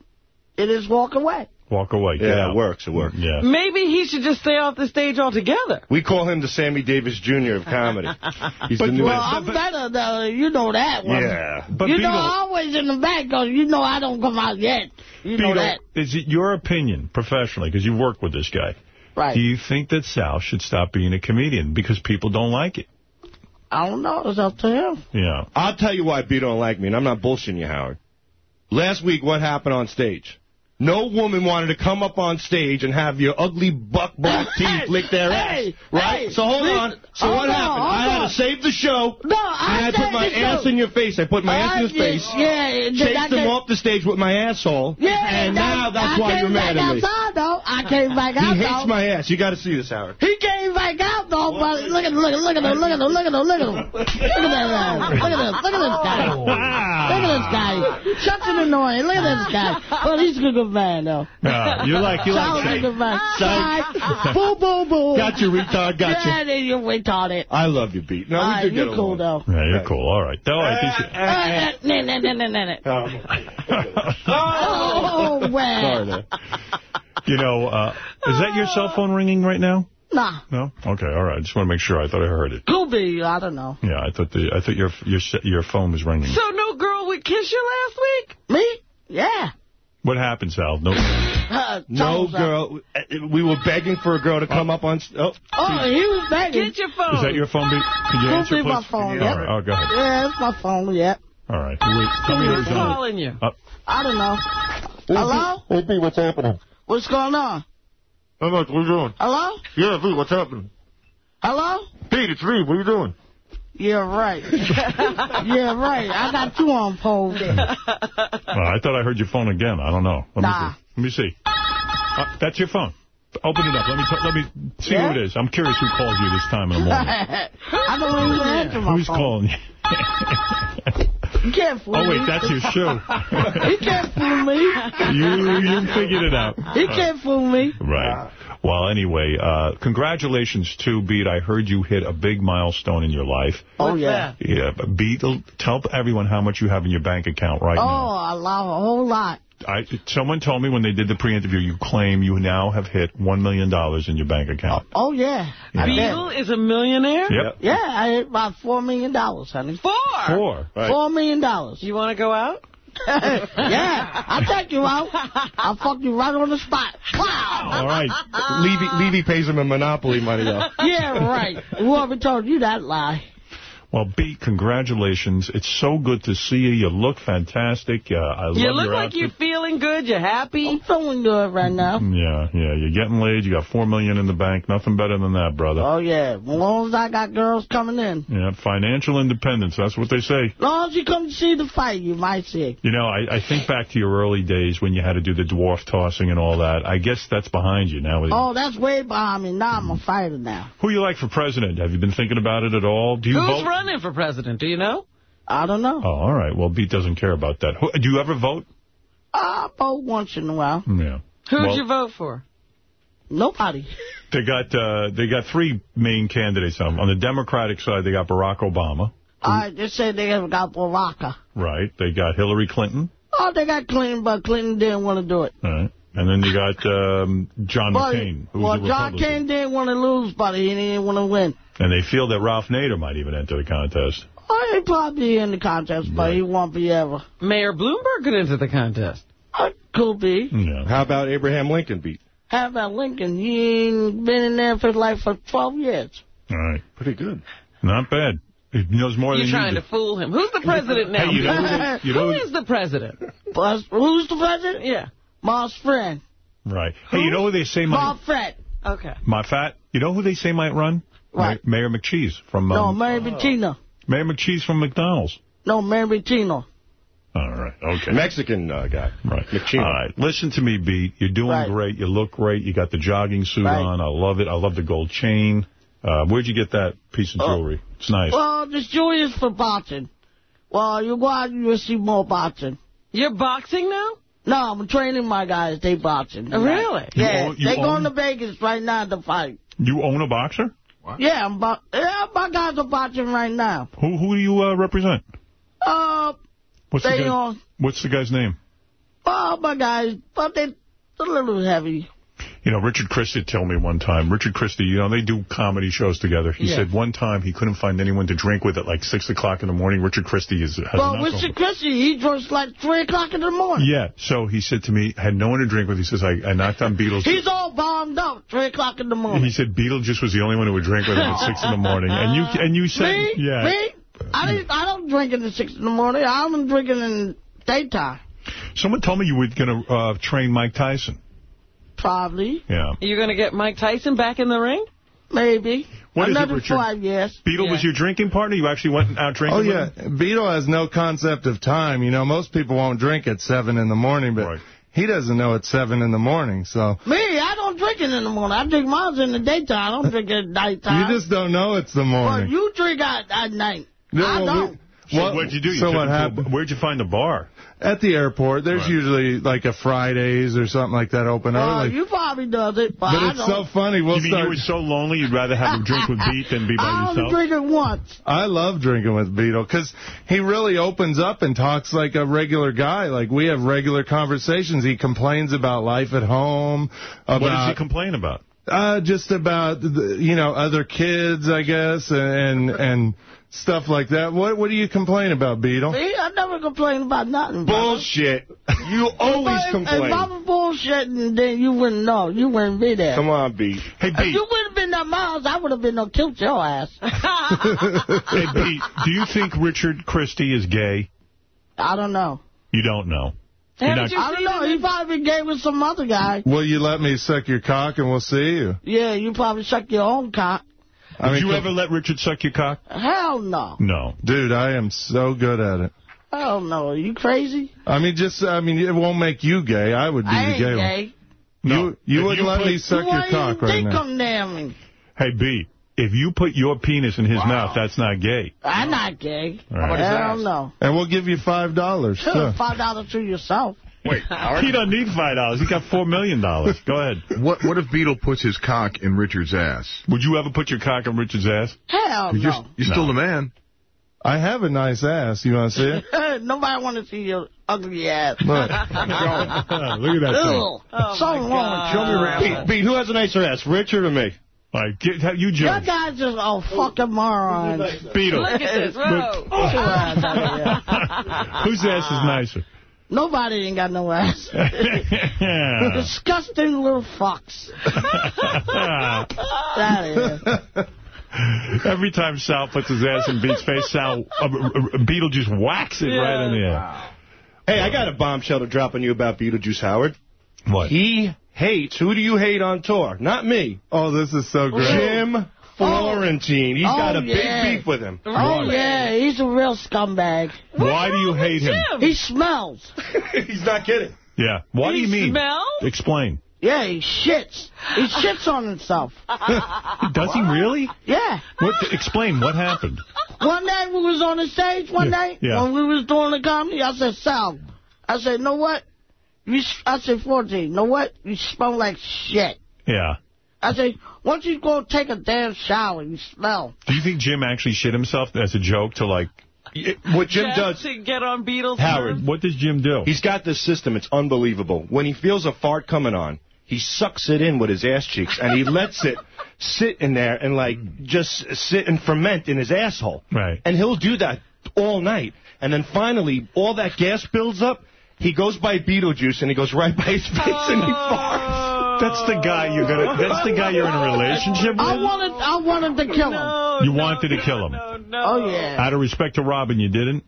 Speaker 29: it is walk away.
Speaker 1: Walk away. Get
Speaker 30: Yeah,
Speaker 1: out.
Speaker 30: it works. It works.
Speaker 1: Yeah.
Speaker 3: Maybe he should just stay off the stage altogether.
Speaker 30: We call him the Sammy Davis Jr. of comedy. He's the
Speaker 29: well. I'm better, though. You know that one.
Speaker 30: Yeah.
Speaker 1: But
Speaker 29: you
Speaker 1: Beetle-
Speaker 29: know, I'm always in the back because you know I don't come out yet. You know that.
Speaker 1: is it your opinion, professionally, because you've worked with this guy,
Speaker 29: Right.
Speaker 1: do you think that Sal should stop being a comedian because people don't like it?
Speaker 29: I don't know. It's up to him.
Speaker 1: Yeah.
Speaker 30: I'll tell you why B don't like me, and I'm not bullshitting you, Howard. Last week, what happened on stage? No woman wanted to come up on stage and have your ugly buck black teeth lick their
Speaker 29: Hey,
Speaker 30: ass, right?
Speaker 29: hey,
Speaker 30: so hold
Speaker 29: please-
Speaker 30: on. So
Speaker 29: hold
Speaker 30: what
Speaker 29: on,
Speaker 30: happened? I had
Speaker 29: on.
Speaker 30: to save the show.
Speaker 29: No, I
Speaker 30: and I put my
Speaker 29: the show.
Speaker 30: ass in your face. I put my ass in
Speaker 29: I
Speaker 30: his face.
Speaker 29: yeah,
Speaker 30: Chased
Speaker 29: I
Speaker 30: him off the stage with my asshole.
Speaker 29: Yeah,
Speaker 30: and now that's
Speaker 29: I
Speaker 30: why you're mad at me.
Speaker 29: outside, though. I came back
Speaker 30: He
Speaker 29: out,
Speaker 30: hates
Speaker 29: though.
Speaker 30: my ass. You got to see this, Howard.
Speaker 29: He came back out, though, but look at look at look at him, look at him, look at him, look at him. Look at that. Look at this, look at this guy. Look at this guy. Such an annoying. Look at this guy. But he's a good man, though.
Speaker 1: No, you like you
Speaker 29: Charles
Speaker 1: like
Speaker 29: is a.
Speaker 30: Psych.
Speaker 29: Boo, boo, boo.
Speaker 30: Got you, retard. Got
Speaker 29: Yeah,
Speaker 30: you.
Speaker 29: then you retarded.
Speaker 30: I love you, beat. No, we
Speaker 29: Alright, you're cool,
Speaker 30: along.
Speaker 29: though.
Speaker 1: Yeah, you're cool. All right. All right. This is-
Speaker 29: Uh, nah, nah, nah, nah, nah, nah. Oh, well.
Speaker 1: You know, uh, is that your cell phone ringing right now?
Speaker 29: Nah.
Speaker 1: No? Okay, all right. I just want to make sure. I thought I heard it.
Speaker 29: Could be. I don't know.
Speaker 1: Yeah, I thought the I thought your your your phone was ringing.
Speaker 3: So no girl would kiss you last week?
Speaker 29: Me? Yeah.
Speaker 1: What happened, Sal? No.
Speaker 29: Uh,
Speaker 30: No
Speaker 29: uh,
Speaker 30: girl. We were begging for a girl to come up on. s- Oh,
Speaker 29: Oh, he was begging.
Speaker 3: Get your phone.
Speaker 1: Is that your phone? Beat? Could you
Speaker 29: Could
Speaker 1: answer, please?
Speaker 29: my phone,
Speaker 1: All
Speaker 29: yep.
Speaker 1: right. Oh, go ahead.
Speaker 29: Yeah, it's my phone, yeah.
Speaker 1: All right. Wait, tell me
Speaker 3: Who's
Speaker 1: who's on
Speaker 3: calling you?
Speaker 1: Uh,
Speaker 29: I don't know. Hello?
Speaker 30: Hey, B, what's happening?
Speaker 29: What's going on?
Speaker 22: How much? What are you doing?
Speaker 29: Hello?
Speaker 22: Yeah, V, what's happening?
Speaker 29: Hello?
Speaker 22: Pete, it's V. What are you doing?
Speaker 29: Yeah, right. yeah, right. I got you on hold there.
Speaker 1: Uh, I thought I heard your phone again. I don't know. Let
Speaker 29: Nah.
Speaker 1: me see. Let me see. Uh, that's your phone. Open it up. Let me t- let me see
Speaker 29: Yeah?
Speaker 1: who it is. I'm curious who calls you this time in the morning.
Speaker 29: I don't even answer my
Speaker 1: Who's
Speaker 29: phone.
Speaker 1: calling you?
Speaker 29: You can't fool me.
Speaker 1: Oh,
Speaker 29: me.
Speaker 1: wait, that's your shoe.
Speaker 29: he can't fool me.
Speaker 1: you you figured it out.
Speaker 29: He can't fool me.
Speaker 1: Right. Well, anyway, uh, congratulations to Beat. I heard you hit a big milestone in your life.
Speaker 29: Oh, yeah.
Speaker 1: Yeah, but Beat, tell everyone how much you have in your bank account right
Speaker 29: oh,
Speaker 1: now.
Speaker 29: I love a whole lot.
Speaker 1: I, someone told me when they did the pre-interview, you claim you now have hit $1 million in your bank account.
Speaker 29: Oh, yeah. I did.
Speaker 3: Is a millionaire?
Speaker 1: Yep.
Speaker 29: Yeah, I hit about $4 million, dollars, honey.
Speaker 3: Four?
Speaker 1: Four.
Speaker 29: 4 million. dollars.
Speaker 3: You want to go out?
Speaker 29: yeah, I'll take you out. I'll fuck you right on the spot. Wow.
Speaker 30: All right. Levy, Levy pays him a Monopoly money, though.
Speaker 29: Yeah, right. Whoever told you that lie.
Speaker 1: Well, Beat, congratulations. It's so good to see you. You look fantastic. Uh, I love
Speaker 3: You
Speaker 1: love
Speaker 3: look
Speaker 1: your
Speaker 3: like
Speaker 1: outfit.
Speaker 3: you're feeling good. You're happy.
Speaker 29: I'm feeling good right now.
Speaker 1: Yeah, yeah. You're getting laid. You got 4 million in the bank. Nothing better than that, brother.
Speaker 29: Oh, yeah. As long as I got girls coming in.
Speaker 1: Yeah, financial independence. That's what they say.
Speaker 29: As long as you come to see the fight, you might see. It.
Speaker 1: You know, I, I think back to your early days when you had to do the dwarf tossing and all that. I guess that's behind you now.
Speaker 29: Oh, that's way behind me. Now I'm a fighter now.
Speaker 1: Who you like for president? Have you been thinking about it at all? Do you
Speaker 3: Who's
Speaker 1: vote?
Speaker 3: Running for president? Do you know?
Speaker 29: I don't know.
Speaker 1: Oh, all right. Well, Beat doesn't care about that. Do you ever vote?
Speaker 29: I vote once in a while.
Speaker 1: Yeah.
Speaker 3: Who'd
Speaker 1: Well-
Speaker 3: you vote for?
Speaker 29: Nobody.
Speaker 1: They got uh, they got three main candidates. Um, on the Democratic side, they got Barack Obama.
Speaker 29: I just said they have got Barack.
Speaker 1: Right. They got Hillary Clinton.
Speaker 29: Oh, they got Clinton, but Clinton didn't want to do it.
Speaker 1: All right. And then you got um, John
Speaker 29: But-
Speaker 1: McCain, who's
Speaker 29: well,
Speaker 1: a
Speaker 29: John McCain didn't want to lose, but he didn't want to win.
Speaker 1: And they feel that Ralph Nader might even enter the contest.
Speaker 29: Oh, he probably in the contest, but he won't be ever.
Speaker 3: Mayor Bloomberg could enter the contest.
Speaker 29: Uh, could be.
Speaker 1: Yeah.
Speaker 30: How about Abraham Lincoln beat?
Speaker 29: How about Lincoln? He ain't been in there for like for 12 years.
Speaker 1: All right.
Speaker 30: Pretty good.
Speaker 1: Not bad. He knows more than
Speaker 3: You're
Speaker 1: than
Speaker 3: trying
Speaker 1: you
Speaker 3: to fool him. Who's the president now?
Speaker 1: Hey, you know you know
Speaker 3: Who
Speaker 1: who-
Speaker 3: is the president?
Speaker 29: Who's the president?
Speaker 3: Yeah.
Speaker 29: Moss friend.
Speaker 1: Right. Hey, you know who they say
Speaker 29: My
Speaker 1: might...
Speaker 29: friend.
Speaker 3: Okay.
Speaker 1: My fat. You know who they say might run?
Speaker 29: Right.
Speaker 1: Ma- Mayor McCheese from...
Speaker 29: No,
Speaker 1: Um,
Speaker 29: Mary Bettina.
Speaker 1: Mayor McCheese from McDonald's.
Speaker 29: No, Mayor Bettina.
Speaker 1: All right. Okay.
Speaker 30: Mexican uh, guy.
Speaker 1: Right.
Speaker 30: McChino.
Speaker 1: All right. Listen to me, Beat. You're doing
Speaker 29: Right.
Speaker 1: great. You look great. You got the jogging suit
Speaker 29: Right.
Speaker 1: on. I love it. I love the gold chain. Uh, where'd you get that piece of
Speaker 29: Oh.
Speaker 1: jewelry? It's nice.
Speaker 29: Well, this jewelry is for boxing. Well, you go out and you'll see more boxing.
Speaker 3: You're boxing now?
Speaker 29: No, I'm training my guys. They boxing.
Speaker 3: Oh, really?
Speaker 29: Yeah,
Speaker 1: own- you
Speaker 29: they
Speaker 1: own-
Speaker 29: going to Vegas right now to fight.
Speaker 1: You own a boxer? What?
Speaker 29: Yeah, I'm bo- yeah, my guys are boxing right now.
Speaker 1: Who who do you uh, represent?
Speaker 29: Uh,
Speaker 1: What's the
Speaker 29: they
Speaker 1: guy,
Speaker 29: on.
Speaker 1: What's the guy's name?
Speaker 29: Oh, my guys, but they a little heavy.
Speaker 1: You know, Richard Christie told me one time. Richard Christie, you know, they do comedy shows together. He
Speaker 29: Yeah.
Speaker 1: said one time he couldn't find anyone to drink with at like 6 o'clock in the morning. Richard Christie is, has
Speaker 29: Well,
Speaker 1: alcohol-
Speaker 29: Christie, he drinks like 3 o'clock in the morning.
Speaker 1: Yeah, so he said to me, I had no one to drink with. He says, I, I knocked on Beatles.
Speaker 29: He's all bombed up 3 o'clock in the morning.
Speaker 1: He said Beetlejuice was the only one who would drink with him at 6 in the morning. And you and you said,
Speaker 29: Me?
Speaker 1: yeah.
Speaker 29: Me? I, I don't drink in the 6 in the morning. I'm drinking in daytime.
Speaker 1: Someone told me you were going to uh, train Mike Tyson.
Speaker 29: Probably.
Speaker 1: Yeah.
Speaker 3: You're going to get Mike Tyson back in the ring?
Speaker 29: Maybe.
Speaker 1: What is it,
Speaker 29: Another
Speaker 1: Richard?
Speaker 29: five years.
Speaker 1: Beetle was your drinking partner? You actually went out drinking
Speaker 30: Oh,
Speaker 1: with
Speaker 30: yeah.
Speaker 1: him?
Speaker 30: Beetle has no concept of time. You know, most people won't drink at 7 in the morning, but he doesn't know it's 7 in the morning, so...
Speaker 29: Me, I don't drink it in the morning. I drink mine in the daytime. I don't drink it at nighttime.
Speaker 30: You just don't know it's the
Speaker 29: Well,
Speaker 30: morning.
Speaker 29: you drink at, at night.
Speaker 30: No,
Speaker 29: I
Speaker 30: well,
Speaker 29: don't.
Speaker 30: We-
Speaker 1: So
Speaker 30: What-
Speaker 1: what'd you do? You
Speaker 30: so what
Speaker 1: him to a-
Speaker 30: happened?
Speaker 1: where'd you find the bar?
Speaker 30: At the airport, there's
Speaker 1: Right.
Speaker 30: usually like a Fridays or something like that open
Speaker 29: Well,
Speaker 30: early.
Speaker 29: Oh, you probably does it, but,
Speaker 30: but
Speaker 29: I
Speaker 30: it's
Speaker 29: don't.
Speaker 30: so funny. We'll
Speaker 1: you mean you were so lonely you'd rather have a drink with Beat than be by
Speaker 29: I only
Speaker 1: yourself?
Speaker 29: drink it once.
Speaker 30: I love drinking with Beetle because he really opens up and talks like a regular guy. Like we have regular conversations. He complains about life at home. About,
Speaker 1: What does he complain about?
Speaker 30: Uh, just about the, you know other kids, I guess, and and stuff like that. What what do you complain about, Beetle?
Speaker 29: See, I never complain about nothing. brother.
Speaker 30: Bullshit. You always
Speaker 29: If I- If I was bullshitting, then you wouldn't know. You wouldn't be there.
Speaker 30: Come on, Beat.
Speaker 1: Hey,
Speaker 29: If you wouldn't have been that miles, I would have been no killed your ass.
Speaker 1: hey, Beat, do you think Richard Christie is gay?
Speaker 29: I don't know.
Speaker 1: You don't know. You're not-
Speaker 29: I don't know. He probably been gay with some other guy.
Speaker 31: Will you let me suck your cock and we'll see you?
Speaker 29: Yeah, you probably suck your own cock.
Speaker 31: I
Speaker 1: Would
Speaker 31: mean,
Speaker 1: you ever let Richard suck your cock?
Speaker 29: Hell no.
Speaker 1: No.
Speaker 31: Dude, I am so good at it.
Speaker 29: Hell no. Are you crazy?
Speaker 31: I mean, just, I mean, it won't make you gay. I would be
Speaker 29: I
Speaker 31: the gay,
Speaker 29: gay.
Speaker 31: one.
Speaker 1: No.
Speaker 31: You, you
Speaker 1: If
Speaker 31: wouldn't
Speaker 1: you
Speaker 31: let
Speaker 1: put-
Speaker 31: me suck
Speaker 29: you
Speaker 31: your
Speaker 29: ain't
Speaker 31: cock
Speaker 29: even
Speaker 31: right
Speaker 29: think
Speaker 31: now.
Speaker 29: condemn me.
Speaker 1: Hey, B, if you put your penis in his mouth, that's not gay.
Speaker 29: I'm not gay.
Speaker 1: All right.
Speaker 29: Hell no.
Speaker 31: And we'll give you $5, too.
Speaker 29: Sure, five dollars to yourself.
Speaker 2: Wait,
Speaker 1: He doesn't need five dollars. He got four million dollars. Go ahead.
Speaker 2: What what if Beetle puts his cock in Richard's ass?
Speaker 1: Would you ever put your cock in Richard's ass?
Speaker 29: Hell
Speaker 2: You're,
Speaker 29: no.
Speaker 2: you're still the man.
Speaker 31: I have a nice ass. You want to see it?
Speaker 29: Nobody want to see your ugly ass.
Speaker 31: Look.
Speaker 1: Look at that
Speaker 29: Ew.
Speaker 16: Oh,
Speaker 29: Something wrong
Speaker 2: Show me your
Speaker 29: with
Speaker 30: Pete, Pete, who has a nicer ass, Richard or me?
Speaker 1: All right, get, you
Speaker 29: Your
Speaker 1: judge.
Speaker 29: guys just all fucking morons.
Speaker 1: Beetle.
Speaker 16: Look at this. Whoa.
Speaker 29: Get ass out of here.
Speaker 1: Whose ass is nicer?
Speaker 29: Nobody ain't got no ass. Disgusting little fucks. That is.
Speaker 1: Every time Sal puts his ass in Beat's face, Sal, uh, uh, Beetle just whacks it right in the air.
Speaker 30: Hey, I got a bombshell to drop on you about Beetlejuice, Howard.
Speaker 1: What?
Speaker 30: He hates. Who do you hate on tour? Not me.
Speaker 31: Oh, this is so great.
Speaker 30: Jim oh. Florentine. He's
Speaker 29: Oh,
Speaker 30: got a oh,
Speaker 29: yeah.
Speaker 30: big beef with him.
Speaker 29: Oh, yeah, he's a real scumbag.
Speaker 1: Why do you hate him?
Speaker 29: He smells.
Speaker 30: He's not kidding.
Speaker 1: Yeah. What do you mean?
Speaker 16: smells?
Speaker 1: Explain.
Speaker 29: Yeah, he shits. He shits on himself.
Speaker 1: Does he really?
Speaker 29: Yeah.
Speaker 1: What? Explain. What happened?
Speaker 29: One day we was on the stage one
Speaker 1: Yeah,
Speaker 29: night
Speaker 1: yeah.
Speaker 29: when we was doing the comedy. I said, Sal, I said, know what? You, s- I said, 14, you know what? You smell like shit.
Speaker 1: Yeah.
Speaker 29: I said, why don't you go take a damn shower? You smell.
Speaker 1: Do you think Jim actually shit himself as a joke to like?
Speaker 30: What Jim
Speaker 16: Just
Speaker 30: does,
Speaker 16: to get on Beatles.
Speaker 30: Howard,
Speaker 1: What does Jim do?
Speaker 30: he's got this system. It's unbelievable. When he feels a fart coming on, he sucks it in with his ass cheeks, and he lets it sit in there and, like, just sit and ferment in his asshole.
Speaker 1: Right.
Speaker 30: And he'll do that all night. And then finally, all that gas builds up. He goes by Beetlejuice, and he goes right by his face, and he farts. Oh.
Speaker 1: That's the guy you're gonna. That's the guy you're in a relationship with.
Speaker 29: I
Speaker 1: with.
Speaker 29: wanted, I wanted to kill him.
Speaker 1: You wanted to kill him.
Speaker 16: No, no.
Speaker 29: Oh, yeah.
Speaker 1: Out of respect to Robin, you didn't.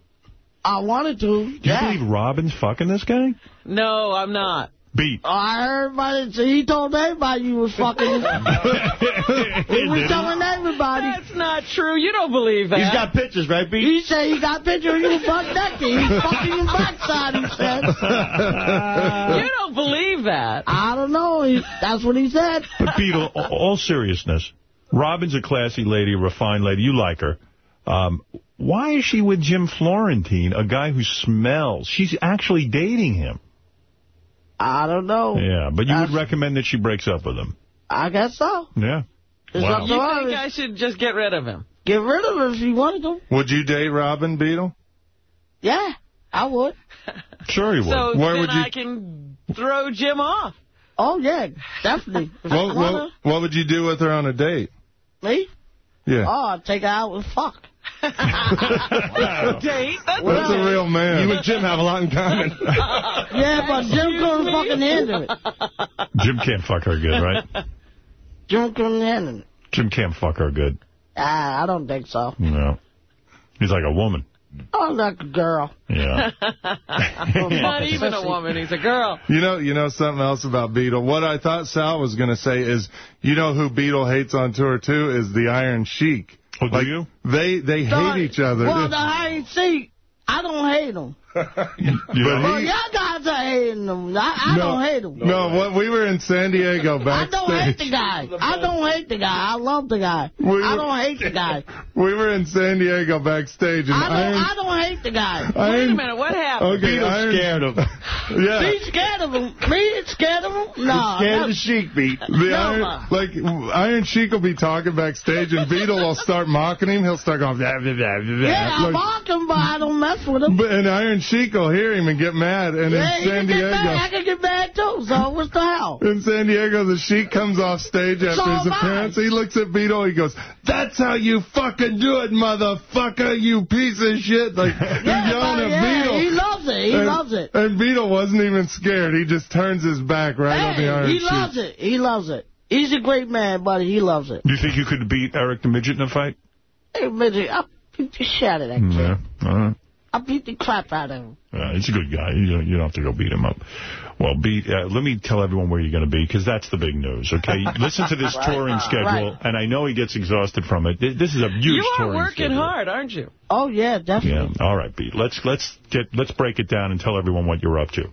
Speaker 29: I wanted to.
Speaker 1: Do you
Speaker 29: Yeah.
Speaker 1: believe Robin's fucking this guy?
Speaker 16: No, I'm not.
Speaker 1: Beat.
Speaker 29: Oh, I heard about it. So he told everybody you was fucking. he was telling everybody.
Speaker 16: That's not true. You don't believe that.
Speaker 30: He's got pictures, right, Beat?
Speaker 29: He said he got pictures. picture of you butt naked. He's fucking your backside, he said.
Speaker 16: you don't believe that.
Speaker 29: I don't know. He, that's what he said.
Speaker 1: But Beetle, a- all seriousness, Robin's a classy lady, a refined lady. You like her. Um, why is she with Jim Florentine, a guy who smells? She's actually dating him.
Speaker 29: I don't know.
Speaker 1: Yeah, but you would recommend that she breaks up with him.
Speaker 29: I guess so.
Speaker 1: Yeah.
Speaker 29: It's
Speaker 1: Wow.
Speaker 16: You
Speaker 29: her.
Speaker 16: think I should just get rid of him?
Speaker 29: Get rid of him if you wanted to.
Speaker 31: Would you date Robin Beetle?
Speaker 29: Yeah, I would.
Speaker 1: Sure you would.
Speaker 16: So
Speaker 31: Where
Speaker 16: then
Speaker 31: would you-
Speaker 16: I can throw Jim off.
Speaker 29: Oh, yeah, definitely.
Speaker 31: What, what, what would you do with her on a date?
Speaker 29: Me?
Speaker 31: Yeah.
Speaker 29: Oh, I'd take her out and fuck.
Speaker 16: Date? That's
Speaker 31: That's a real man.
Speaker 30: You and Jim have a lot in common.
Speaker 29: Yeah, but Jim couldn't fucking handle it.
Speaker 1: Jim can't fuck her good, right?
Speaker 29: Jim couldn't handle it.
Speaker 1: Jim can't fuck her good.
Speaker 29: Ah, I don't think so.
Speaker 1: No. He's like a woman.
Speaker 29: Oh, like a girl.
Speaker 1: Yeah.
Speaker 16: Not even a woman. He's a girl.
Speaker 31: You know, you know something else about Beetle. What I thought Sal was going to say is, you know who Beetle hates on tour too is the Iron Sheik.
Speaker 1: Oh, do you?
Speaker 31: They they
Speaker 29: No,
Speaker 31: hate each other.
Speaker 29: Well, the hide seat, I don't hate them.
Speaker 31: But
Speaker 29: Well,
Speaker 31: he,
Speaker 29: y'all guys are hating them. I, I
Speaker 31: No.
Speaker 29: don't hate them.
Speaker 31: no, what we were in San Diego backstage.
Speaker 29: I don't hate
Speaker 31: backstage.
Speaker 29: the guy. I don't hate the guy. I love the guy.
Speaker 31: We
Speaker 29: I don't hate the guy.
Speaker 31: We were in San Diego backstage, and
Speaker 29: I don't.
Speaker 31: Iron.
Speaker 29: I don't hate the guy.
Speaker 16: Wait a minute. What happened?
Speaker 31: okay,
Speaker 30: Beetle's
Speaker 31: Iron,
Speaker 30: scared of him.
Speaker 31: Yeah.
Speaker 29: Be scared of him. Me scared of him? No.
Speaker 30: Scared of the Sheik, Beat.
Speaker 31: The
Speaker 29: No,
Speaker 31: Iron,
Speaker 29: ma.
Speaker 31: like Iron Sheik will be talking backstage, and Beetle will start mocking him. He'll start going, blah, blah, blah, blah, blah.
Speaker 29: Yeah, I
Speaker 31: Like-
Speaker 29: mock him, but I don't mess with him.
Speaker 31: but, and Iron Sheik will hear him and get mad. And
Speaker 29: yeah,
Speaker 31: in San
Speaker 29: can get mad. I
Speaker 31: Diego,
Speaker 29: can get mad too. So what's the hell?
Speaker 31: in San Diego, the Sheik comes off stage after
Speaker 29: So
Speaker 31: his
Speaker 29: am I.
Speaker 31: appearance. He looks at Beetle. He goes, "That's how you fucking do it, motherfucker, you piece of shit!" Like he's
Speaker 29: Yeah,
Speaker 31: yelling
Speaker 29: but
Speaker 31: at
Speaker 29: yeah,
Speaker 31: Beetle.
Speaker 29: he loves it. He
Speaker 31: and,
Speaker 29: loves it.
Speaker 31: And Beetle wasn't even scared. He just turns his back right on the
Speaker 29: Hey,
Speaker 31: Iron
Speaker 29: he
Speaker 31: Sheik.
Speaker 29: loves it. He loves it. He's a great man, buddy. He loves it.
Speaker 1: Do you think you could beat Eric the Midget in a fight?
Speaker 29: Hey, midget, I beat the shit out of that kid.
Speaker 1: Yeah. All right.
Speaker 29: I beat the crap out of him.
Speaker 1: Uh, he's a good guy. You don't, you don't have to go beat him up. Well, beat. Uh, let me tell everyone where you're going to be, because that's the big news, okay? Listen to this
Speaker 3: Right.
Speaker 1: touring schedule,
Speaker 3: Right.
Speaker 1: and I know he gets exhausted from it. Th- This is a huge
Speaker 3: You are working
Speaker 1: schedule.
Speaker 3: hard, aren't you?
Speaker 29: Oh, yeah, definitely.
Speaker 1: Yeah. All right, Pete. Let's let's get let's break it down and tell everyone what you're up to.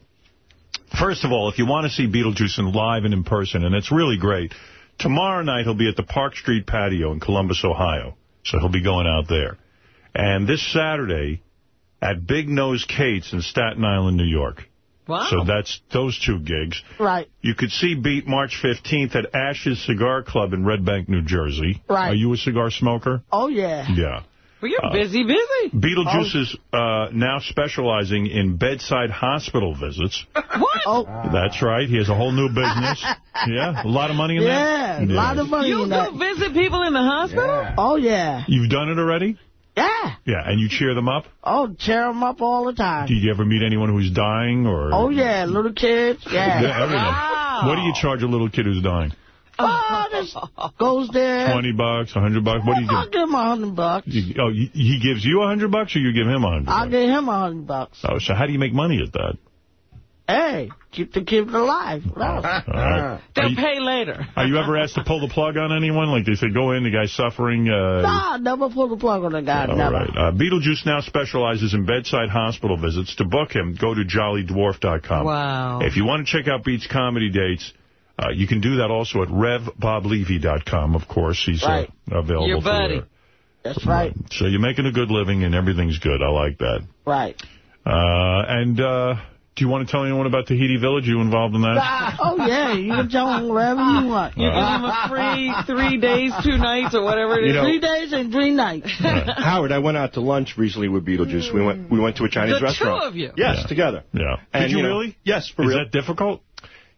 Speaker 1: First of all, if you want to see Beetlejuice in live and in person, and it's really great, tomorrow night he'll be at the Park Street Patio in Columbus, Ohio. So he'll be going out there. And this Saturday at Big Nose Kate's in Staten Island, New York.
Speaker 3: Wow.
Speaker 1: So that's those two gigs.
Speaker 29: Right.
Speaker 1: You could see Beat March 15th at Ashes Cigar Club in Red Bank, New Jersey.
Speaker 29: Right.
Speaker 1: Are you a cigar smoker?
Speaker 29: Oh, yeah.
Speaker 1: Yeah.
Speaker 3: Well, you're
Speaker 1: Uh,
Speaker 3: busy, busy.
Speaker 1: Beetlejuice is uh, now specializing in bedside hospital visits.
Speaker 3: What?
Speaker 29: Oh.
Speaker 1: That's right. He has a whole new business. yeah, a lot of money in
Speaker 29: Yeah,
Speaker 1: that.
Speaker 29: a lot of money
Speaker 3: You
Speaker 29: in
Speaker 3: go
Speaker 29: that.
Speaker 3: visit people in the hospital?
Speaker 29: Oh, yeah.
Speaker 1: You've done it already?
Speaker 29: Yeah.
Speaker 1: Yeah, and you cheer them up?
Speaker 29: Oh, cheer them up all the time.
Speaker 1: Did you ever meet anyone who's dying? or?
Speaker 29: Oh, yeah, little kids. Yeah.
Speaker 1: Yeah, everyone. What do you charge a little kid who's dying?
Speaker 29: Oh, this goes there.
Speaker 1: 20 bucks, 100 bucks? What do you
Speaker 29: I'll
Speaker 1: give?
Speaker 29: give him a hundred bucks.
Speaker 1: You- Oh, he gives you a 100 bucks or you give him a 100
Speaker 29: I'll give him a hundred bucks.
Speaker 1: Oh, so how do you make money at that?
Speaker 29: Hey, keep the kids alive.
Speaker 1: Right.
Speaker 3: They'll
Speaker 1: you,
Speaker 3: pay later.
Speaker 1: are you ever asked to pull the plug on anyone? Like they said, go in, the guy's suffering. Uh,
Speaker 29: Nah, never pull the plug on the guy.
Speaker 1: All
Speaker 29: never.
Speaker 1: right. Uh, Beetlejuice now specializes in bedside hospital visits. To book him, go to jollydwarf.com.
Speaker 3: Wow.
Speaker 1: If you want to check out Beat's comedy dates, uh, you can do that also at revboblevy.com, of course. He's uh, available
Speaker 3: Your buddy.
Speaker 29: That's right.
Speaker 1: So you're making a good living and everything's good. I like that.
Speaker 29: Right.
Speaker 1: Uh, and uh, do you want to tell anyone about Tahiti Village? you involved in that?
Speaker 29: Ah, oh, yeah, you can tell him whatever you want.
Speaker 3: You give them a free three days, two nights, or whatever it is.
Speaker 30: You know-
Speaker 29: Three days and three nights.
Speaker 30: Howard, I went out to lunch recently with Beetlejuice. We went we went to a Chinese
Speaker 3: The two of you?
Speaker 30: Yes,
Speaker 1: Yeah.
Speaker 30: together.
Speaker 1: Yeah.
Speaker 30: And,
Speaker 1: Did you,
Speaker 30: you know,
Speaker 1: really?
Speaker 30: Yes, for
Speaker 1: Is
Speaker 30: real.
Speaker 1: that difficult?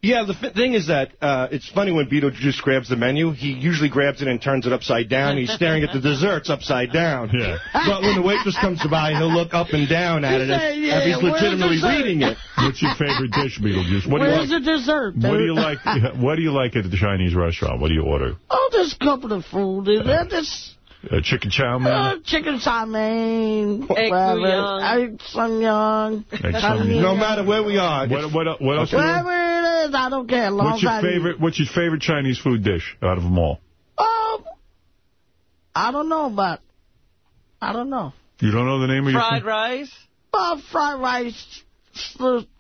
Speaker 30: Yeah, the f- thing is that uh, it's funny when Beetlejuice grabs the menu. He usually grabs it and turns it upside down. He's staring at the desserts upside down.
Speaker 1: Yeah.
Speaker 30: But when the waitress comes by, he'll look up and down at
Speaker 29: He
Speaker 30: it as,
Speaker 29: yeah,
Speaker 30: as he's legitimately reading it.
Speaker 1: What's your favorite dish, Beetlejuice? What do you like?
Speaker 29: the dessert?
Speaker 1: What do you like? What do you like at the Chinese restaurant? What do you order?
Speaker 29: Oh, just a couple of food. Is that just
Speaker 1: Uh, chicken chow
Speaker 29: uh,
Speaker 1: mein?
Speaker 29: chicken chow mein,
Speaker 3: Egg
Speaker 29: whatever,
Speaker 3: foo-young.
Speaker 29: egg samyang,
Speaker 1: Egg.
Speaker 30: No matter where we are.
Speaker 1: What, what, what else? do you like?
Speaker 29: whatever it is, I don't care. Long
Speaker 1: What's
Speaker 29: as
Speaker 1: your
Speaker 29: I eat.
Speaker 1: favorite? What's your favorite Chinese food dish out of them all?
Speaker 29: Um, I don't know, but I don't know.
Speaker 1: You don't know the name of your
Speaker 3: Fried rice?
Speaker 29: Well, fried rice,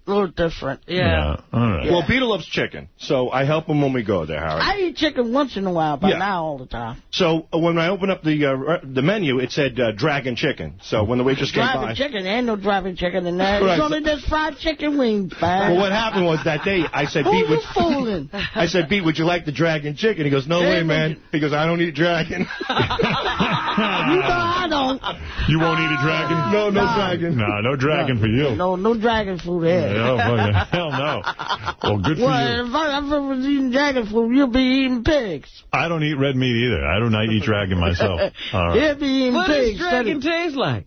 Speaker 29: a little, little different.
Speaker 3: Yeah.
Speaker 1: All right.
Speaker 30: Well, Beetle loves chicken, so I help him when we go there, Howard.
Speaker 29: I eat chicken once in a while, but
Speaker 30: Yeah.
Speaker 29: not all the time.
Speaker 30: So uh, when I opened up the uh, the menu, it said uh, dragon chicken. So when the waitress came
Speaker 29: Driving
Speaker 30: by,
Speaker 29: chicken, there ain't no dragon chicken in there.
Speaker 30: Right,
Speaker 29: It's only just fried chicken wings, man.
Speaker 30: well, what happened was that day I said,
Speaker 29: Who
Speaker 30: Beat,
Speaker 29: you
Speaker 30: would,
Speaker 29: fooling?
Speaker 30: I said, Beat, would you like the dragon chicken? He goes, No
Speaker 29: Hey,
Speaker 30: way, man. He goes, I don't eat dragon.
Speaker 29: You know I don't.
Speaker 1: You won't eat a dragon?
Speaker 30: no, no
Speaker 29: Nah.
Speaker 30: dragon.
Speaker 1: No, no dragon for you.
Speaker 29: No, no dragon food here.
Speaker 1: No, hell no. Well, good for
Speaker 29: Well,
Speaker 1: you.
Speaker 29: if I, if I was eating dragon food, you'd be eating pigs.
Speaker 1: I don't eat red meat either. I do not eat dragon myself. All right.
Speaker 29: You'd be eating
Speaker 3: What does dragon taste like?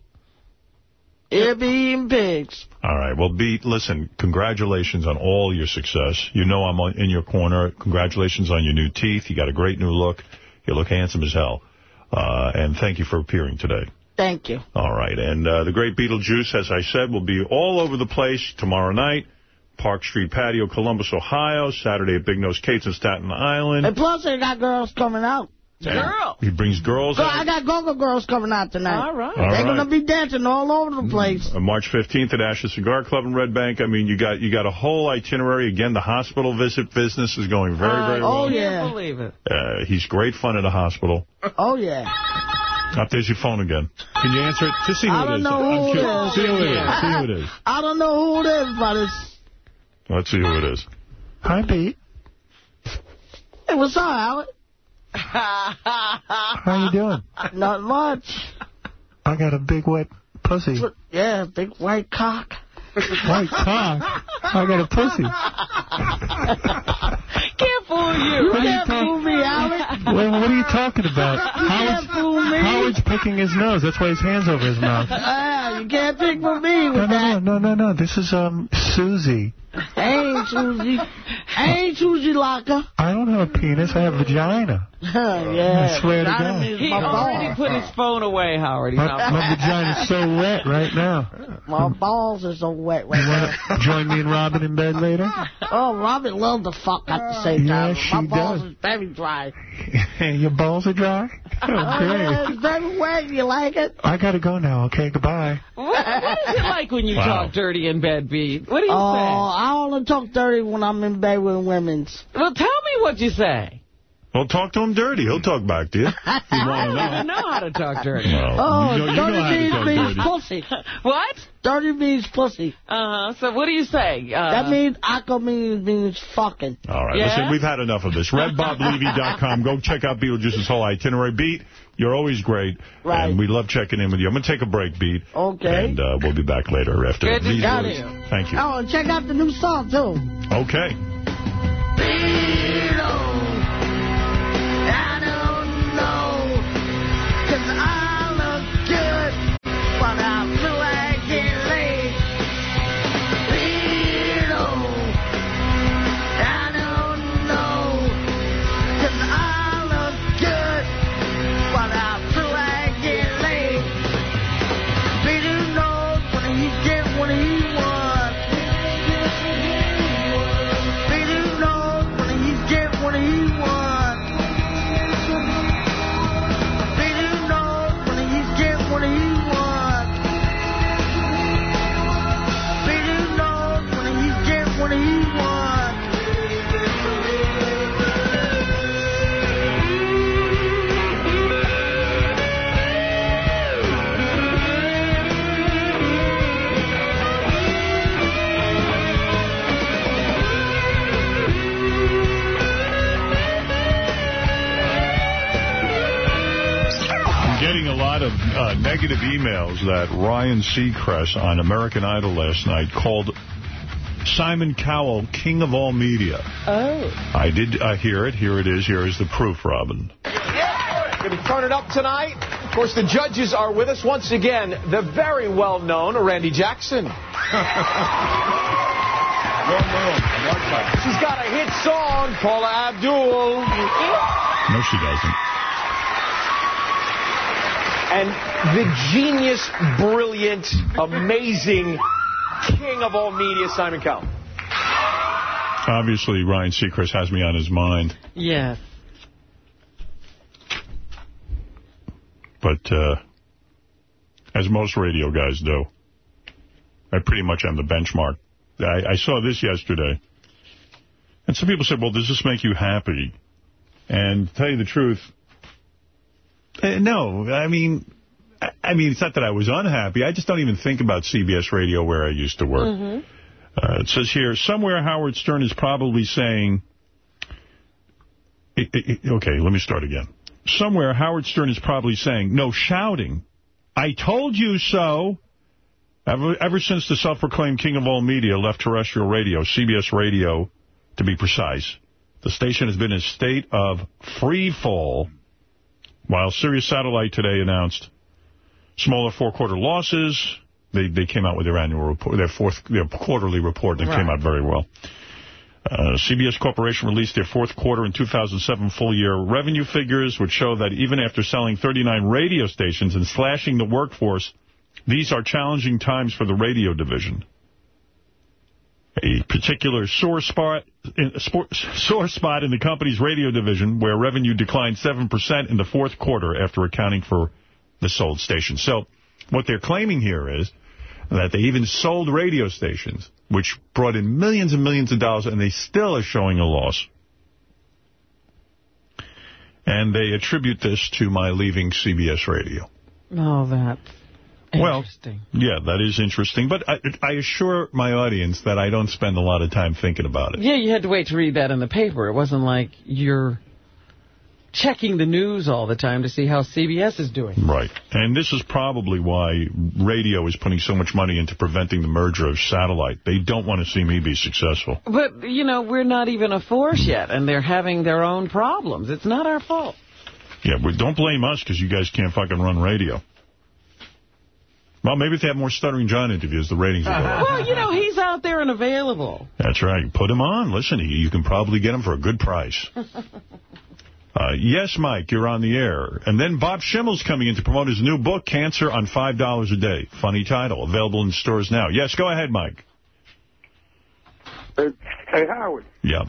Speaker 29: You'd be eating pigs.
Speaker 1: All right. Well, Beat, listen, congratulations on all your success. You know I'm in your corner. Congratulations on your new teeth. You got a great new look. You look handsome as hell. Uh, and thank you for appearing today.
Speaker 29: Thank you.
Speaker 1: All right. And uh, the great Beetlejuice, as I said, will be all over the place tomorrow night. Park Street Patio, Columbus, Ohio. Saturday at Big Nose Kate's in Staten Island.
Speaker 29: And plus, they got girls coming out.
Speaker 3: Girl.
Speaker 1: He brings girls
Speaker 29: So
Speaker 1: out.
Speaker 29: I got go-go girls coming out tonight.
Speaker 3: All right.
Speaker 1: All
Speaker 29: They're
Speaker 1: right.
Speaker 29: going to be dancing all over the place.
Speaker 1: Uh, March 15th at Ashes Cigar Club in Red Bank. I mean, you got you got a whole itinerary. Again, the hospital visit business is going very, very
Speaker 29: oh,
Speaker 1: well.
Speaker 29: yeah.
Speaker 3: Can't believe it.
Speaker 1: Uh, he's great fun at a hospital.
Speaker 29: Oh, yeah.
Speaker 1: Up there's your phone again. Can you answer it? Just see who it is.
Speaker 29: I
Speaker 1: don't know
Speaker 29: who it
Speaker 1: curious.
Speaker 29: is.
Speaker 1: See who it is. See who it is.
Speaker 29: I don't know who it is, but it's...
Speaker 1: Let's see who it is.
Speaker 17: Hi, Pete.
Speaker 29: Hey, what's up, Howard?
Speaker 17: How you doing?
Speaker 29: Not much.
Speaker 17: I got a big wet pussy.
Speaker 29: Yeah, big white cock.
Speaker 17: White cock? I got a pussy.
Speaker 3: Can't fool you.
Speaker 29: You can't fool me, Howard.
Speaker 17: Well, what are you talking about? Howard's,
Speaker 29: can't fool me.
Speaker 17: Howard's picking his nose. That's why his hand's over his mouth.
Speaker 29: Ah, you can't pick with me
Speaker 17: No,
Speaker 29: with
Speaker 17: no,
Speaker 29: that.
Speaker 17: no, no, no, no. This is um Susie.
Speaker 29: Hey, Susie. Hey, Susie Locker.
Speaker 17: I don't have a penis. I have a vagina.
Speaker 29: yeah.
Speaker 17: I swear to God.
Speaker 3: He
Speaker 29: my
Speaker 3: already
Speaker 29: balls.
Speaker 3: put his phone away, Howard. He's
Speaker 17: My,
Speaker 3: not
Speaker 17: my vagina's so wet right now.
Speaker 29: My balls are so wet right now.
Speaker 17: Join me and Robin in bed later?
Speaker 29: Oh, Robin loved the fuck at the same
Speaker 17: Yeah,
Speaker 29: time.
Speaker 17: she
Speaker 29: My balls
Speaker 17: does.
Speaker 29: is very dry.
Speaker 17: Your balls are dry?
Speaker 29: Oh, yeah,
Speaker 17: Okay.
Speaker 29: it's very wet. You like it?
Speaker 17: I gotta go now. Okay, goodbye.
Speaker 3: What, what is it like when you
Speaker 17: Wow.
Speaker 3: talk dirty in bed, Beat? What do you
Speaker 29: oh,
Speaker 3: say?
Speaker 29: I only talk dirty when I'm in bed with women's.
Speaker 3: Well, tell me what you say.
Speaker 1: Well, talk to him dirty. He'll talk back to you.
Speaker 3: I don't even know how to talk dirty.
Speaker 1: Well,
Speaker 29: Oh,
Speaker 1: you know, you
Speaker 29: dirty
Speaker 1: how
Speaker 29: means means
Speaker 1: dirty.
Speaker 29: pussy.
Speaker 3: What?
Speaker 29: Dirty means pussy.
Speaker 3: Uh-huh. So what do you say? Uh,
Speaker 29: that means aqua means means fucking.
Speaker 1: All right,
Speaker 3: Yeah?
Speaker 1: listen, we've had enough of this. RevBobLevy.com. Go check out Beetlejuice's whole itinerary. Beat, you're always great,
Speaker 29: Right.
Speaker 1: and we love checking in with you. I'm going to take a break, Beat,
Speaker 29: Okay.
Speaker 1: and uh, we'll be back later after
Speaker 29: Good
Speaker 1: these
Speaker 29: got
Speaker 1: words.
Speaker 29: it.
Speaker 1: Thank you.
Speaker 29: Oh, check out the new song, too.
Speaker 1: Okay.
Speaker 29: I
Speaker 1: uh, negative emails that Ryan Seacrest on American Idol last night called Simon Cowell king of all media.
Speaker 3: Oh.
Speaker 1: I did uh, hear it. Here it is. Here is the proof, Robin. Yeah.
Speaker 32: Going to turn it up tonight. Of course, the judges are with us once again. The very well-known Randy Jackson. She's got a hit song, Paula Abdul.
Speaker 1: No, she doesn't.
Speaker 32: And the genius, brilliant, amazing king of all media, Simon Cowell.
Speaker 1: Obviously, Ryan Seacrest has me on his mind.
Speaker 3: Yes.
Speaker 1: But uh, as most radio guys do, I pretty much am the benchmark. I, I saw this yesterday. And some people said, well, does this make you happy? And to tell you the truth, uh, no. I mean, I, I mean, it's not that I was unhappy. I just don't even think about CBS Radio where I used to work. Uh, it says here, somewhere Howard Stern is probably saying, I- I- I- okay, let me start again. Somewhere Howard Stern is probably saying, no shouting. I told you so. Ever, ever since the self-proclaimed king of all media left terrestrial radio, CBS Radio to be precise, the station has been in a state of free fall, while Sirius Satellite today announced smaller four-quarter losses. They they came out with their annual report, their fourth their quarterly report, and it came out very well. Uh, CBS Corporation released their fourth quarter and 2007 full-year revenue figures, which show that even after selling 39 radio stations and slashing the workforce, these are challenging times for the radio division. A particular sore spot, in, sore spot in the company's radio division, where revenue declined 7% in the fourth quarter after accounting for the sold stations. So what they're claiming here is that they even sold radio stations, which brought in millions and millions of dollars, and they still are showing a loss. And they attribute this to my leaving CBS Radio.
Speaker 3: Oh, that's
Speaker 1: Well,
Speaker 3: interesting.
Speaker 1: yeah, that is interesting. But I, I assure my audience that I don't spend a lot of time thinking about it.
Speaker 3: Yeah, you had to wait to read that in the paper. It wasn't like you're checking the news all the time to see how CBS is doing.
Speaker 1: Right. And this is probably why radio is putting so much money into preventing the merger of satellite. They don't want to see me be successful.
Speaker 3: But, you know, we're not even a force hmm. yet, and they're having their own problems. It's not our fault.
Speaker 1: Yeah, but don't blame us because you guys can't fucking run radio. Well, maybe if they have more Stuttering John interviews, the ratings will go up.
Speaker 3: Well, you know, he's out there aren't available.
Speaker 1: That's right. Put him on. Listen, you you can probably get him for a good price. Uh, yes, Mike, you're on the air. And then Bob Schimmel's coming in to promote his new book, Cancer on $5 a Day. Funny title. Available in stores now. Yes, go ahead, Mike.
Speaker 33: Hey, hey, Howard.
Speaker 1: Yeah.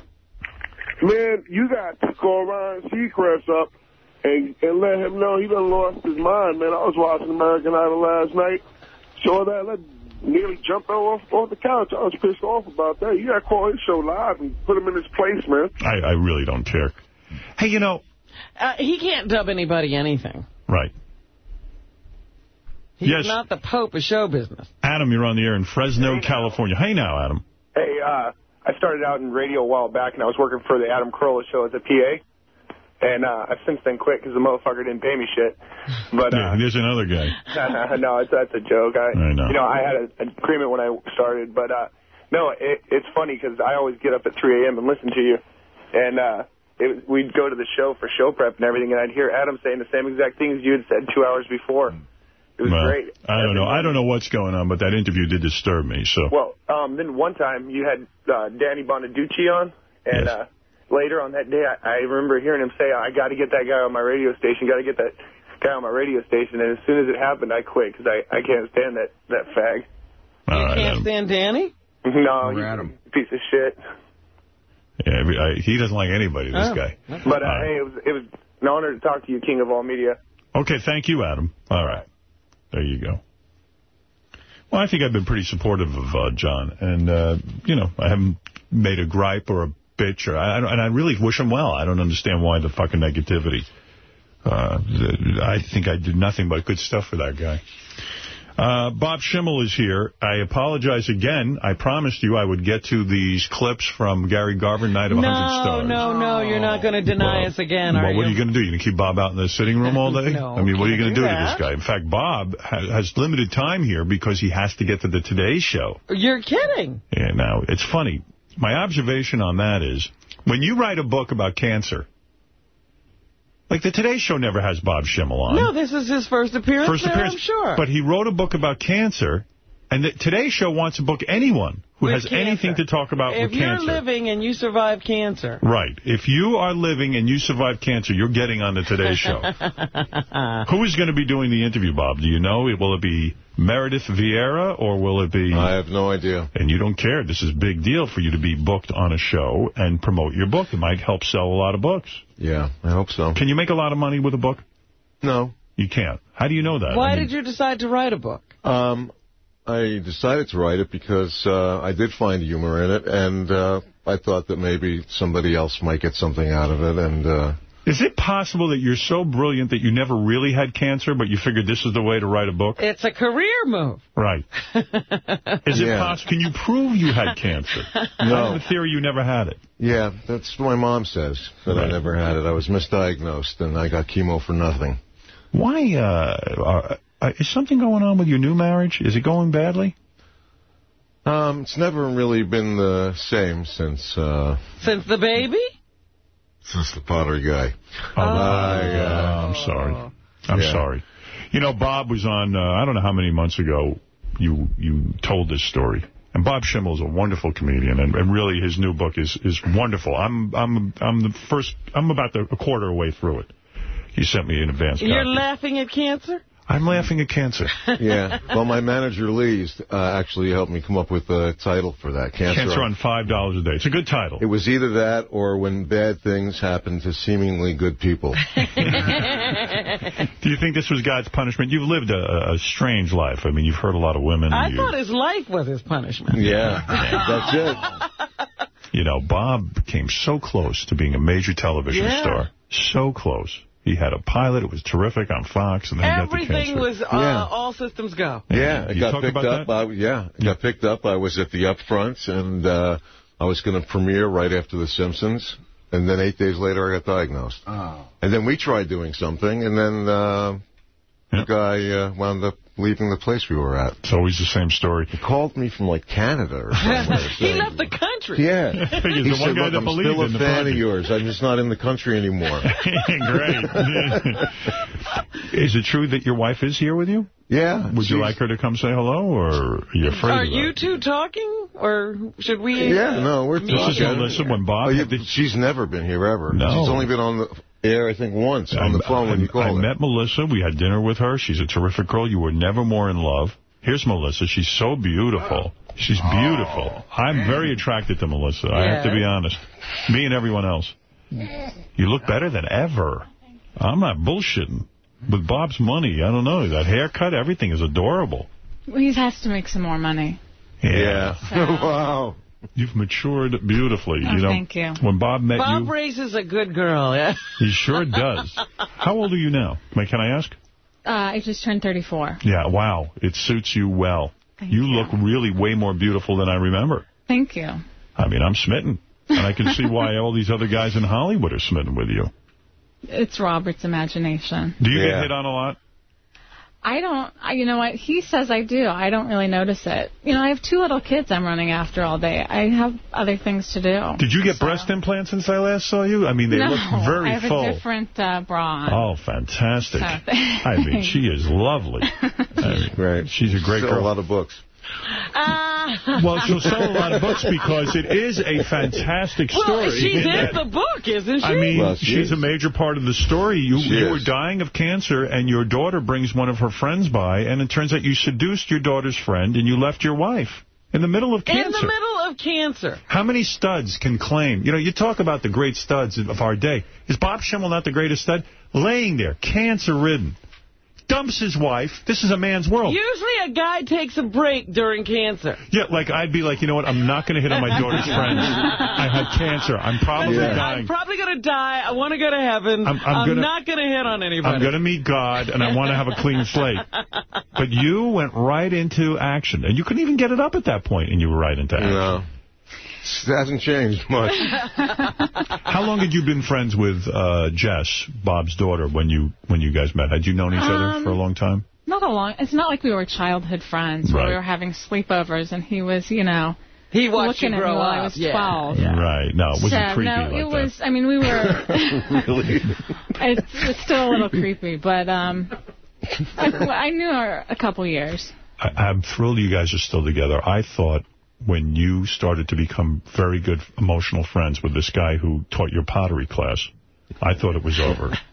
Speaker 33: Man, you got to call Ryan Seacrest up and, and let him know he done lost his mind, man. I was watching American Idol last night. Saw that, let nearly jumped off, off the couch. I was pissed off about that. You got to call his show live and put him in his place, man.
Speaker 1: I, I really don't care. Hey, you know...
Speaker 3: Uh, he can't dub anybody anything.
Speaker 1: Right.
Speaker 3: He's
Speaker 1: Yes.
Speaker 3: not the pope of show business.
Speaker 1: Adam, you're on the air in Fresno, California. Hey now, Adam.
Speaker 34: Hey, uh, I started out in radio a while back, and I was working for the Adam Carolla show as a PA. And uh, I've since then quit because the motherfucker didn't pay me shit. But uh,
Speaker 1: Yeah, there's another guy.
Speaker 34: no, it's, that's a joke. I,
Speaker 1: I know.
Speaker 34: You know, I had a, an agreement when I started, but uh, no, it, it's funny because I always get up at 3 a.m. and listen to you, and uh, it, we'd go to the show for show prep and everything, and I'd hear Adam saying the same exact things you had said two hours before. It was
Speaker 1: Well,
Speaker 34: great.
Speaker 1: I don't know. I don't know what's going on, but that interview did disturb me. So
Speaker 34: Well, um, then one time you had uh, Danny Bonaduce on, and uh, later on that day, I, I remember hearing him say, "I got to get that guy on my radio station. Got to get that guy on my radio station." And as soon as it happened, I quit because I I can't stand that that fag.
Speaker 1: All right,
Speaker 3: Can't
Speaker 1: Adam.
Speaker 3: stand Danny?
Speaker 34: No, you piece of shit.
Speaker 1: Yeah, every- I, he doesn't like anybody, this
Speaker 34: Oh.
Speaker 1: guy.
Speaker 34: But uh, hey, it was it was an honor to talk to you, King of all media.
Speaker 1: Okay, thank you, Adam. All right. There you go. Well, I think I've been pretty supportive of uh, John. And, uh, you know, I haven't made a gripe or a bitch. Or I, and I really wish him well. I don't understand why the fucking negativity. Uh, I think I did nothing but good stuff for that guy. Uh, Bob Schimmel is here. I apologize again. I promised you I would get to these clips from Gary Garver, Night of a Hundred Stars.
Speaker 3: no, no, no. you're not going to deny
Speaker 1: Well,
Speaker 3: us again, are
Speaker 1: well,
Speaker 3: you?
Speaker 1: what are you going to do? You're going to keep Bob out in the sitting room all day?
Speaker 3: No,
Speaker 1: I mean, what are you going to
Speaker 3: do
Speaker 1: do to this guy? In fact, Bob ha has limited time here because he has to get to the Today Show.
Speaker 3: You're kidding.
Speaker 1: Yeah, now, it's funny. My observation on that is, when you write a book about cancer, like the Today Show never has Bob Schimmel on.
Speaker 3: No, this is his first appearance
Speaker 1: First
Speaker 3: there,
Speaker 1: appearance.
Speaker 3: I'm sure.
Speaker 1: But he wrote a book about cancer, and the Today Show wants to book anyone who
Speaker 3: With
Speaker 1: has anything to talk about
Speaker 3: if
Speaker 1: with cancer.
Speaker 3: If you're living and you survive cancer.
Speaker 1: Right. If you are living and you survive cancer, you're getting on the Today Show. Who is going to be doing the interview, Bob? Do you know? Will it be Meredith Vieira or will it be...
Speaker 22: I have no idea.
Speaker 1: And you don't care. This is a big deal for you to be booked on a show and promote your book. It might help sell a lot of books.
Speaker 22: Yeah, I hope so.
Speaker 1: Can you make a lot of money with a book?
Speaker 22: No.
Speaker 1: You can't. How do you know that?
Speaker 3: Why
Speaker 1: I mean,
Speaker 3: did you decide to write a book?
Speaker 22: Um, I decided to write it because uh, I did find humor in it, and uh, I thought that maybe somebody else might get something out of it. And uh,
Speaker 1: Is it possible that you're so brilliant that you never really had cancer, but you figured this is the way to write a book?
Speaker 3: It's a career move.
Speaker 1: Right. Is it
Speaker 22: Yeah.
Speaker 1: possible? Can you prove you had cancer?
Speaker 22: No.
Speaker 1: I have a theory you never had it.
Speaker 22: yeah, that's what my mom says that I never had it. I was misdiagnosed, and I got chemo for nothing.
Speaker 1: Why, uh, are, uh, is something going on with your new marriage? Is it going badly?
Speaker 22: Um, it's never really been the same since uh,
Speaker 3: Since the baby?
Speaker 22: since the pottery guy.
Speaker 1: Oh,
Speaker 22: I, uh,
Speaker 1: I'm sorry. I'm
Speaker 22: Yeah.
Speaker 1: sorry. You know, Bob was on, uh, I don't know how many months ago you you told this story. And Bob Schimmel is a wonderful comedian, and, and really his new book is is wonderful. I'm I'm I'm the first. I'm about the, a quarter way through it. He sent me an advance
Speaker 3: You're
Speaker 1: copy.
Speaker 3: laughing at cancer?
Speaker 1: I'm laughing at cancer.
Speaker 22: yeah. Well, my manager, Lee's, uh, actually helped me come up with a title for that. Cancer,
Speaker 1: Cancer on five dollars a day. It's a good title.
Speaker 22: It was either that or when bad things happen to seemingly good people.
Speaker 1: Do you think this was God's punishment? You've lived a, a strange life. I mean, you've heard a lot of women.
Speaker 3: I
Speaker 1: you,
Speaker 3: thought his life was his punishment.
Speaker 22: Yeah, that's it.
Speaker 1: You know, Bob came so close to being a major television
Speaker 3: Yeah.
Speaker 1: star. So close. He had a pilot. It was terrific on Fox, and then he got the
Speaker 3: Everything
Speaker 1: cancer.
Speaker 3: was uh,
Speaker 22: Yeah.
Speaker 3: all systems go.
Speaker 22: Yeah, it got
Speaker 1: talk
Speaker 22: picked up. I, yeah, it got picked up. I was at the upfronts, and uh, I was going to premiere right after The Simpsons. And then eight days later, I got diagnosed.
Speaker 2: Oh.
Speaker 22: And then we tried doing something, and then uh, the guy uh, wound up leaving the place we were at.
Speaker 1: It's always the same story.
Speaker 22: He called me from, like, Canada or somewhere.
Speaker 3: he left the country. country.
Speaker 22: Yeah.
Speaker 1: He's
Speaker 22: he
Speaker 1: the one
Speaker 22: said,
Speaker 1: guy
Speaker 22: look,
Speaker 1: that
Speaker 22: I'm still a fan
Speaker 1: project."
Speaker 22: of yours. I'm just not in the country anymore.
Speaker 1: Great. is it true that your wife is here with you?
Speaker 22: Yeah.
Speaker 1: Would you like her to come say hello, or are you afraid
Speaker 3: Are
Speaker 1: of that?
Speaker 3: you two talking, or should we?
Speaker 22: Yeah, no, we're
Speaker 1: This is
Speaker 22: talking.
Speaker 1: Melissa when Bob...
Speaker 22: Oh, yeah, she's never been here ever.
Speaker 1: No.
Speaker 22: She's only been on the air, I think, once on the phone when you
Speaker 1: I
Speaker 22: called her.
Speaker 1: met Melissa. We had dinner with her. She's a terrific girl. You were never more in love. Here's Melissa. She's so beautiful. She's oh, beautiful. I'm very attracted to Melissa. I have to be honest. Me and everyone else. You look better than ever. I'm not bullshitting. With Bob's money, I don't know. That haircut, everything is adorable.
Speaker 35: He has to make some more money.
Speaker 1: Yeah.
Speaker 22: wow.
Speaker 1: You've matured beautifully.
Speaker 35: Oh,
Speaker 1: you know,
Speaker 35: thank you.
Speaker 1: When Bob met
Speaker 3: Bob
Speaker 1: you,
Speaker 3: raises a good girl, yeah.
Speaker 1: he sure does. How old are you now? May- Can I ask?
Speaker 35: Uh, I just turned 34.
Speaker 1: Yeah, wow. It suits you well. you look really way more beautiful than I remember.
Speaker 35: Thank you.
Speaker 1: I mean, I'm smitten. And I can see why all these other guys in Hollywood are smitten with you.
Speaker 35: It's Robert's imagination.
Speaker 1: Do you
Speaker 22: Yeah.
Speaker 1: get hit on a lot?
Speaker 35: I don't, I, you know what, he says I do. I don't really notice it. You know, I have two little kids I'm running after all day. I have other things to do.
Speaker 1: Did you get breast implants since I last saw you? I mean, they
Speaker 35: no,
Speaker 1: look very full.
Speaker 35: I have
Speaker 1: full.
Speaker 35: a different uh, bra on.
Speaker 1: Oh, fantastic.
Speaker 35: So-
Speaker 1: I mean, she is lovely. I mean,
Speaker 22: Right.
Speaker 1: She's a great
Speaker 22: Still
Speaker 1: girl.
Speaker 22: a lot of books.
Speaker 3: Ah.
Speaker 1: Well, she'll sell a lot of books because it is a fantastic story.
Speaker 3: Well, she's in the book, isn't she?
Speaker 1: I mean,
Speaker 22: Well, she
Speaker 1: she's
Speaker 22: is.
Speaker 1: a major part of the story. You,
Speaker 22: She
Speaker 1: you were dying of cancer, and your daughter brings one of her friends by, and it turns out you seduced your daughter's friend, and you left your wife in the middle of cancer.
Speaker 3: in the middle of cancer.
Speaker 1: How many studs can claim? You know, you talk about the great studs of our day. Is Bob Schimmel not the greatest stud? Laying there, cancer-ridden. Dumps his wife. This is a man's world.
Speaker 3: Usually a guy takes a break during cancer.
Speaker 1: Yeah, like I'd be like, you know what? I'm not going to hit on my daughter's friends. I have cancer. I'm probably dying.
Speaker 3: I'm probably going to die. I want to go to heaven.
Speaker 1: I'm- I'm gonna-
Speaker 3: not going to hit on anybody.
Speaker 1: I'm going to meet God, and I want to have a clean slate. But you went right into action, and you couldn't even get it up at that point, and you were right into action.
Speaker 22: No. It hasn't changed much.
Speaker 1: How long had you been friends with uh, Jess, Bob's daughter, when you when you guys met? Had you known each other
Speaker 35: Um,
Speaker 1: for a long time?
Speaker 35: Not a long, it's not like we were childhood friends where
Speaker 1: Right.
Speaker 35: we were having sleepovers and he was, you know,
Speaker 3: he watched
Speaker 35: looking
Speaker 3: you
Speaker 35: at me while
Speaker 3: up.
Speaker 35: I was
Speaker 3: yeah.
Speaker 35: 12.
Speaker 1: Right. No, it wasn't
Speaker 35: So,
Speaker 1: creepy
Speaker 35: no,
Speaker 1: like
Speaker 35: it
Speaker 1: that.
Speaker 35: was, I mean, we were,
Speaker 22: really?
Speaker 35: it's, it's still a little creepy, but um, I, I knew her a couple years.
Speaker 1: I, I'm thrilled you guys are still together. I thought when you started to become very good emotional friends with this guy who taught your pottery class, I thought it was over.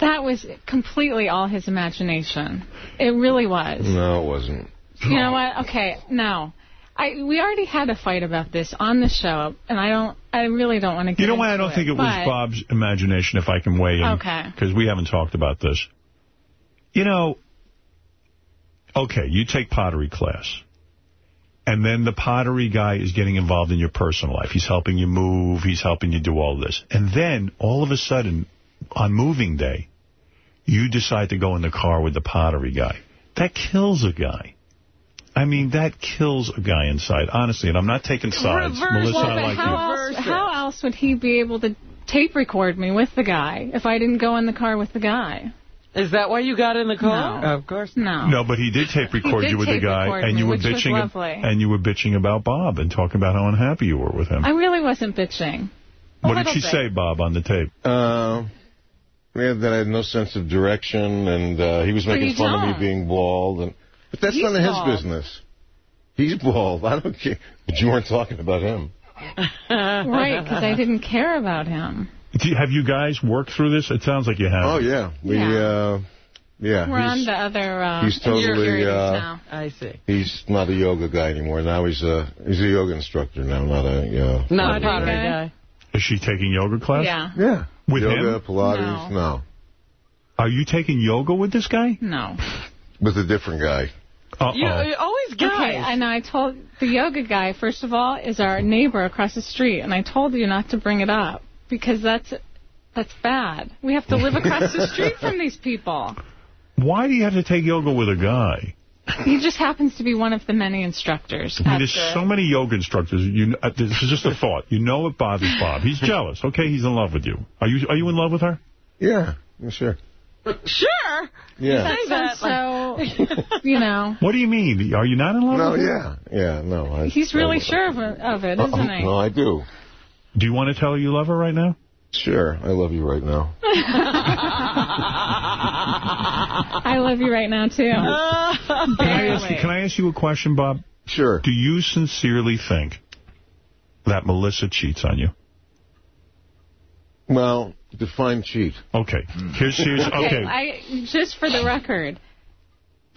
Speaker 35: That was completely all his imagination. It really was.
Speaker 22: No, it wasn't.
Speaker 35: You know what? Okay, no. I we already had a fight about this on the show, and I don't. I really don't want to. Get
Speaker 1: You know why I don't think it was Bob's imagination, if I can weigh in?
Speaker 35: Okay.
Speaker 1: Because we haven't talked about this. You know, okay, you take pottery class. And then the pottery guy is getting involved in your personal life. He's helping you move. He's helping you do all this. And then, all of a sudden, on moving day, you decide to go in the car with the pottery guy. That kills a guy. I mean, that kills a guy inside, honestly. And I'm not taking sides.
Speaker 35: Reverse.
Speaker 1: Melissa,
Speaker 35: Well,
Speaker 1: I like
Speaker 35: how
Speaker 1: you.
Speaker 35: else? How else would he be able to tape record me with the guy if I didn't go in the car with the guy?
Speaker 3: Is that why you got in the car?
Speaker 35: No.
Speaker 3: Of course.
Speaker 35: not.
Speaker 1: No, but he did tape record
Speaker 35: did
Speaker 1: you with the guy,
Speaker 35: record
Speaker 1: and
Speaker 35: me,
Speaker 1: you were bitching,
Speaker 35: lovely.
Speaker 1: and you were bitching about Bob and talking about how unhappy you were with him.
Speaker 35: I really wasn't bitching. A
Speaker 1: what did she
Speaker 35: bit.
Speaker 1: say, Bob, on the tape?
Speaker 22: Uh, yeah, that I had no sense of direction, and uh, he was making fun of
Speaker 35: don't.
Speaker 22: me being bald. and But that's
Speaker 35: He's
Speaker 22: none of his
Speaker 35: bald.
Speaker 22: business. He's bald. I don't care. But you weren't talking about him.
Speaker 35: right, because I didn't care about him.
Speaker 1: Do you- have you guys worked through this? It sounds like you have.
Speaker 22: Oh, yeah. We,
Speaker 35: Yeah.
Speaker 22: uh, yeah.
Speaker 35: We're on the other. Uh,
Speaker 22: he's totally,
Speaker 35: securities
Speaker 22: uh,
Speaker 35: now.
Speaker 3: I see.
Speaker 22: he's not a yoga guy anymore. Now he's a he's a yoga instructor now, not a uh,
Speaker 3: Not a
Speaker 35: Pottery
Speaker 3: pottery
Speaker 35: guy?
Speaker 3: guy.
Speaker 1: Is she taking yoga class?
Speaker 35: Yeah.
Speaker 22: yeah
Speaker 1: With
Speaker 22: yoga,
Speaker 1: him?
Speaker 22: Pilates. No.
Speaker 1: Are you taking yoga with this guy?
Speaker 35: No.
Speaker 22: with a different guy.
Speaker 1: Uh-oh.
Speaker 3: You, always guys.
Speaker 35: Okay, and I told the yoga guy, first of all, is our neighbor across the street, and I told you not to bring it up because that's that's bad. We have to live across the street from these people.
Speaker 1: Why do you have to take yoga with a guy?
Speaker 35: He just happens to be one of the many instructors.
Speaker 1: I mean, there's
Speaker 35: That's
Speaker 1: so many yoga instructors. You, uh, this is just a thought. You know it bothers Bob. He's jealous. Okay, he's in love with you. Are you Are you in love with her?
Speaker 22: Yeah, yeah, sure.
Speaker 3: Sure.
Speaker 22: Yeah.
Speaker 3: You say that,
Speaker 35: so, you know.
Speaker 1: What do you mean? Are you not in love
Speaker 22: No,
Speaker 1: with her?
Speaker 22: yeah. Yeah, no. I,
Speaker 35: He's really sure of it, of it, isn't he?
Speaker 22: No, I do.
Speaker 1: Do you want to tell her you love her right now?
Speaker 22: Sure, I love you right now.
Speaker 35: I love you right now, too.
Speaker 1: Can I, ask you, can I ask you a question, Bob?
Speaker 22: Sure.
Speaker 1: Do you sincerely think that Melissa cheats on you?
Speaker 22: Well, define cheat.
Speaker 1: Okay. Here's, here's okay.
Speaker 35: I just for the record,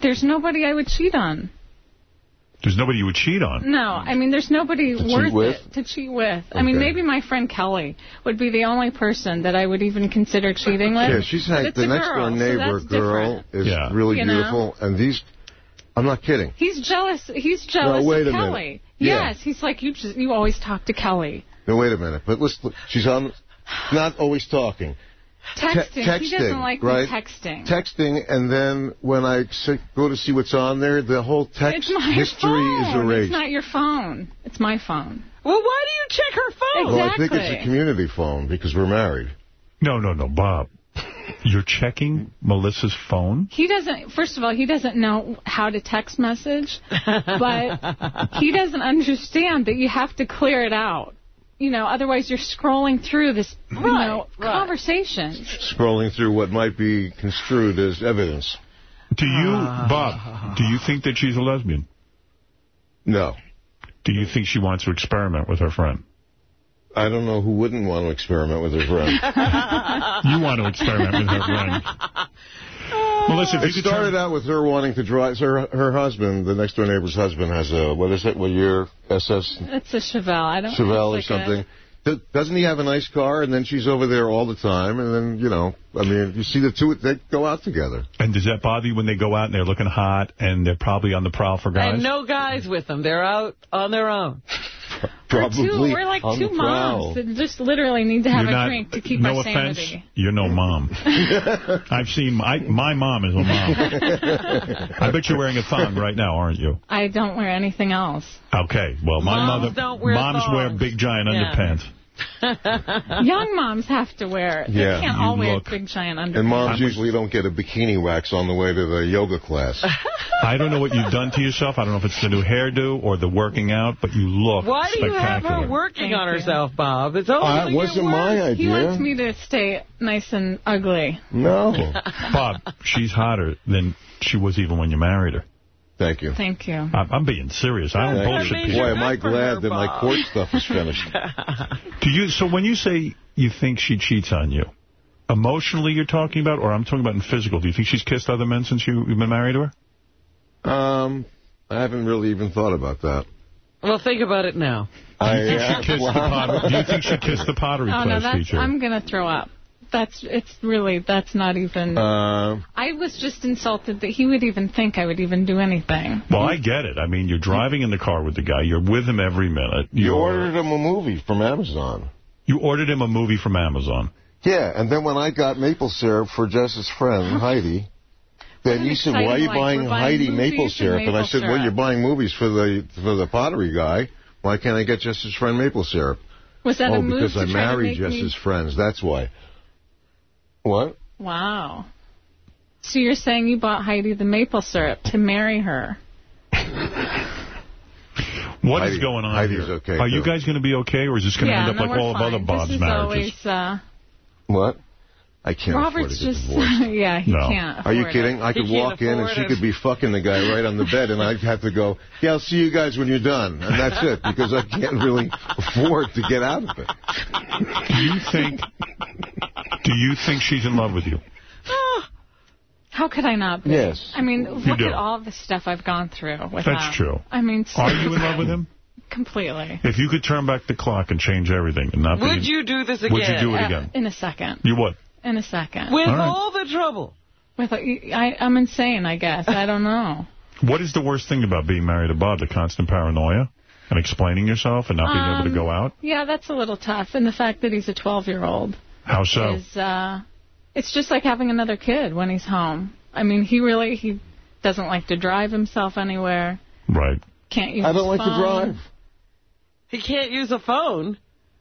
Speaker 35: there's nobody I would cheat on.
Speaker 1: There's nobody you would cheat on.
Speaker 35: No, I mean, there's nobody
Speaker 1: To
Speaker 35: worth it to cheat with. I mean, maybe my friend Kelly would be the only person that I would even consider cheating with.
Speaker 22: Yeah, she's like the next
Speaker 35: girl,
Speaker 22: door neighbor
Speaker 35: that's
Speaker 22: girl
Speaker 35: different.
Speaker 22: is
Speaker 1: Yeah.
Speaker 22: really
Speaker 35: You know?
Speaker 22: beautiful, and these, I'm not kidding.
Speaker 35: He's jealous. He's jealous no,
Speaker 22: wait
Speaker 35: of
Speaker 22: a minute.
Speaker 35: Kelly.
Speaker 22: Yeah.
Speaker 35: Yes, he's like you. Just, you always talk to Kelly.
Speaker 22: No, wait a minute. But let's look. She's on, not always talking.
Speaker 35: Texting.
Speaker 22: Te-
Speaker 35: he doesn't like
Speaker 22: right?
Speaker 35: me texting.
Speaker 22: Texting, and then when I go to see what's on there, the whole text history
Speaker 35: phone.
Speaker 22: is erased.
Speaker 35: It's not your phone. It's my phone.
Speaker 3: Well, why do you check her phone?
Speaker 22: Well, I think it's a community phone because we're married.
Speaker 1: No, no, no, Bob. You're checking Melissa's phone?
Speaker 35: He doesn't, first of all, he doesn't know how to text message, but he doesn't understand that you have to clear it out. You know, otherwise you're scrolling through this, you know, conversations.
Speaker 22: Scrolling through what might be construed as evidence.
Speaker 1: Do you,
Speaker 35: Ah.
Speaker 1: Bob, do you think that she's a lesbian?
Speaker 22: No.
Speaker 1: Do you think she wants to experiment with her friend?
Speaker 22: I don't know who wouldn't want to experiment with her friend.
Speaker 1: You want to experiment with her friend. Melissa, if
Speaker 22: it
Speaker 1: you could
Speaker 22: started out with her wanting to drive. Her her husband, the next door neighbor's husband, has a what is it? What year? SS
Speaker 35: It's a Chevelle. I don't
Speaker 22: Chevelle or
Speaker 35: like a-
Speaker 22: something. Do- Doesn't he have a nice car? And then she's over there all the time. And then you know, I mean, you see the two they go out together.
Speaker 1: And does that bother you when they go out and they're looking hot and they're probably on the prowl for guys?
Speaker 3: And no guys with them. They're out on their own.
Speaker 35: We're, two, we're like two moms that just literally need to have
Speaker 1: You're
Speaker 35: a
Speaker 1: not-
Speaker 35: drink to keep
Speaker 1: no
Speaker 35: our
Speaker 1: offense,
Speaker 35: sanity.
Speaker 1: you're no mom. I've seen my my mom is a mom. I bet you're wearing a thong right now, aren't you?
Speaker 35: I don't wear anything else.
Speaker 1: Okay, well, my
Speaker 35: Moms
Speaker 1: mother,
Speaker 35: don't wear
Speaker 1: moms wear big giant
Speaker 35: Yeah.
Speaker 1: underpants.
Speaker 35: Young moms have to wear it.
Speaker 22: Yeah,
Speaker 35: they can't
Speaker 22: you
Speaker 35: all wear
Speaker 22: look-
Speaker 35: big giant underpants.
Speaker 22: And moms usually don't get a bikini wax on the way to the yoga class.
Speaker 1: I don't know what you've done to yourself. I don't know if it's the new hairdo or the working out, but you look
Speaker 3: Why do you have
Speaker 1: spectacular.
Speaker 3: her working on
Speaker 35: Thank you.
Speaker 3: herself, Bob? It's only
Speaker 22: Uh, it
Speaker 3: gonna
Speaker 22: wasn't
Speaker 3: get
Speaker 22: my
Speaker 3: worse.
Speaker 35: He wants me to stay nice and ugly.
Speaker 22: No.
Speaker 1: Bob, she's hotter than she was even when you married her.
Speaker 22: Thank you.
Speaker 35: Thank you.
Speaker 1: I'm, I'm being serious. I don't
Speaker 22: Thank
Speaker 1: bullshit
Speaker 22: you.
Speaker 1: people.
Speaker 22: Boy, am I glad that my court stuff is finished.
Speaker 1: Do you? So when you say you think she cheats on you, emotionally you're talking about, or I'm talking about in physical, do you think she's kissed other men since you, you've been married to her?
Speaker 22: Um, I haven't really even thought about that.
Speaker 3: Well, think about it now.
Speaker 22: I,
Speaker 1: Do you think
Speaker 22: uh,
Speaker 1: she kissed the pottery, do you think she kissed the pottery
Speaker 35: Oh, no,
Speaker 1: class
Speaker 35: that's,
Speaker 1: teacher?
Speaker 35: I'm going to throw up. That's, it's really, that's not even,
Speaker 22: Uh,
Speaker 35: I was just insulted that he would even think I would even do anything.
Speaker 1: Well, I get it. I mean, you're driving in the car with the guy. You're with him every minute.
Speaker 22: you
Speaker 1: You're-
Speaker 22: ordered him a movie from Amazon.
Speaker 1: You ordered him a movie from Amazon.
Speaker 22: Yeah, and then when I got maple syrup for Jess's friend, Heidi, then you said, why are you
Speaker 35: exciting life.
Speaker 22: buying
Speaker 35: We're buying
Speaker 22: Heidi
Speaker 35: movies
Speaker 22: maple
Speaker 35: and
Speaker 22: syrup? And I
Speaker 35: maple
Speaker 22: said, well, you're buying movies for the for the pottery guy. Why can't I get Jess's friend maple syrup?
Speaker 35: Was that
Speaker 22: oh,
Speaker 35: a move
Speaker 22: because
Speaker 35: to
Speaker 22: I
Speaker 35: try
Speaker 22: married
Speaker 35: make me-
Speaker 22: Jess's friends. That's why. What?
Speaker 35: Wow. So you're saying you bought Heidi the maple syrup to marry her?
Speaker 1: What is
Speaker 22: Heidi-
Speaker 1: going on
Speaker 22: Heidi's
Speaker 1: here?
Speaker 22: okay,
Speaker 1: Are you guys going to be okay, or is this going to
Speaker 35: yeah,
Speaker 1: end up like
Speaker 35: we're
Speaker 1: all of other Bob's
Speaker 35: this is
Speaker 1: marriages?
Speaker 35: always, uh,
Speaker 22: What? I can't
Speaker 35: Robert's
Speaker 22: afford to
Speaker 35: just,
Speaker 22: get divorced.
Speaker 35: yeah, he
Speaker 1: No.
Speaker 35: can't.
Speaker 22: Are you kidding?
Speaker 35: It.
Speaker 22: I could walk in and
Speaker 3: afford
Speaker 22: she could be fucking the guy right on the bed, and I'd have to go, yeah, I'll see you guys when you're done. And that's it, because I can't really afford to get out of it.
Speaker 1: Do you think? Do you think she's in love with you?
Speaker 35: How could I not be?
Speaker 22: Yes.
Speaker 35: I mean, look
Speaker 1: do.
Speaker 35: at all the stuff I've gone through with
Speaker 1: That's
Speaker 35: him.
Speaker 1: true.
Speaker 35: I mean,
Speaker 1: Are you in love with him?
Speaker 35: completely.
Speaker 1: If you could turn back the clock and change everything, and not
Speaker 3: Would
Speaker 1: be,
Speaker 3: you do this again?
Speaker 1: Would you do it
Speaker 35: Uh,
Speaker 1: again?
Speaker 35: in a second.
Speaker 1: You would.
Speaker 35: In a second.
Speaker 3: With
Speaker 1: All right.
Speaker 3: all the trouble.
Speaker 35: With a, I, I'm insane, I guess. I don't know.
Speaker 1: What is the worst thing about being married to Bob? The constant paranoia and explaining yourself and not being able to
Speaker 35: Um,
Speaker 1: go out.
Speaker 35: Yeah, that's a little tough. And the fact that he's a 12-year-old
Speaker 1: How so?
Speaker 35: is, uh, it's just like having another kid when he's home. I mean, he really, he doesn't like to drive himself anywhere.
Speaker 1: Right.
Speaker 35: Can't use
Speaker 22: I don't
Speaker 35: his
Speaker 22: like to drive.
Speaker 3: He can't use a phone.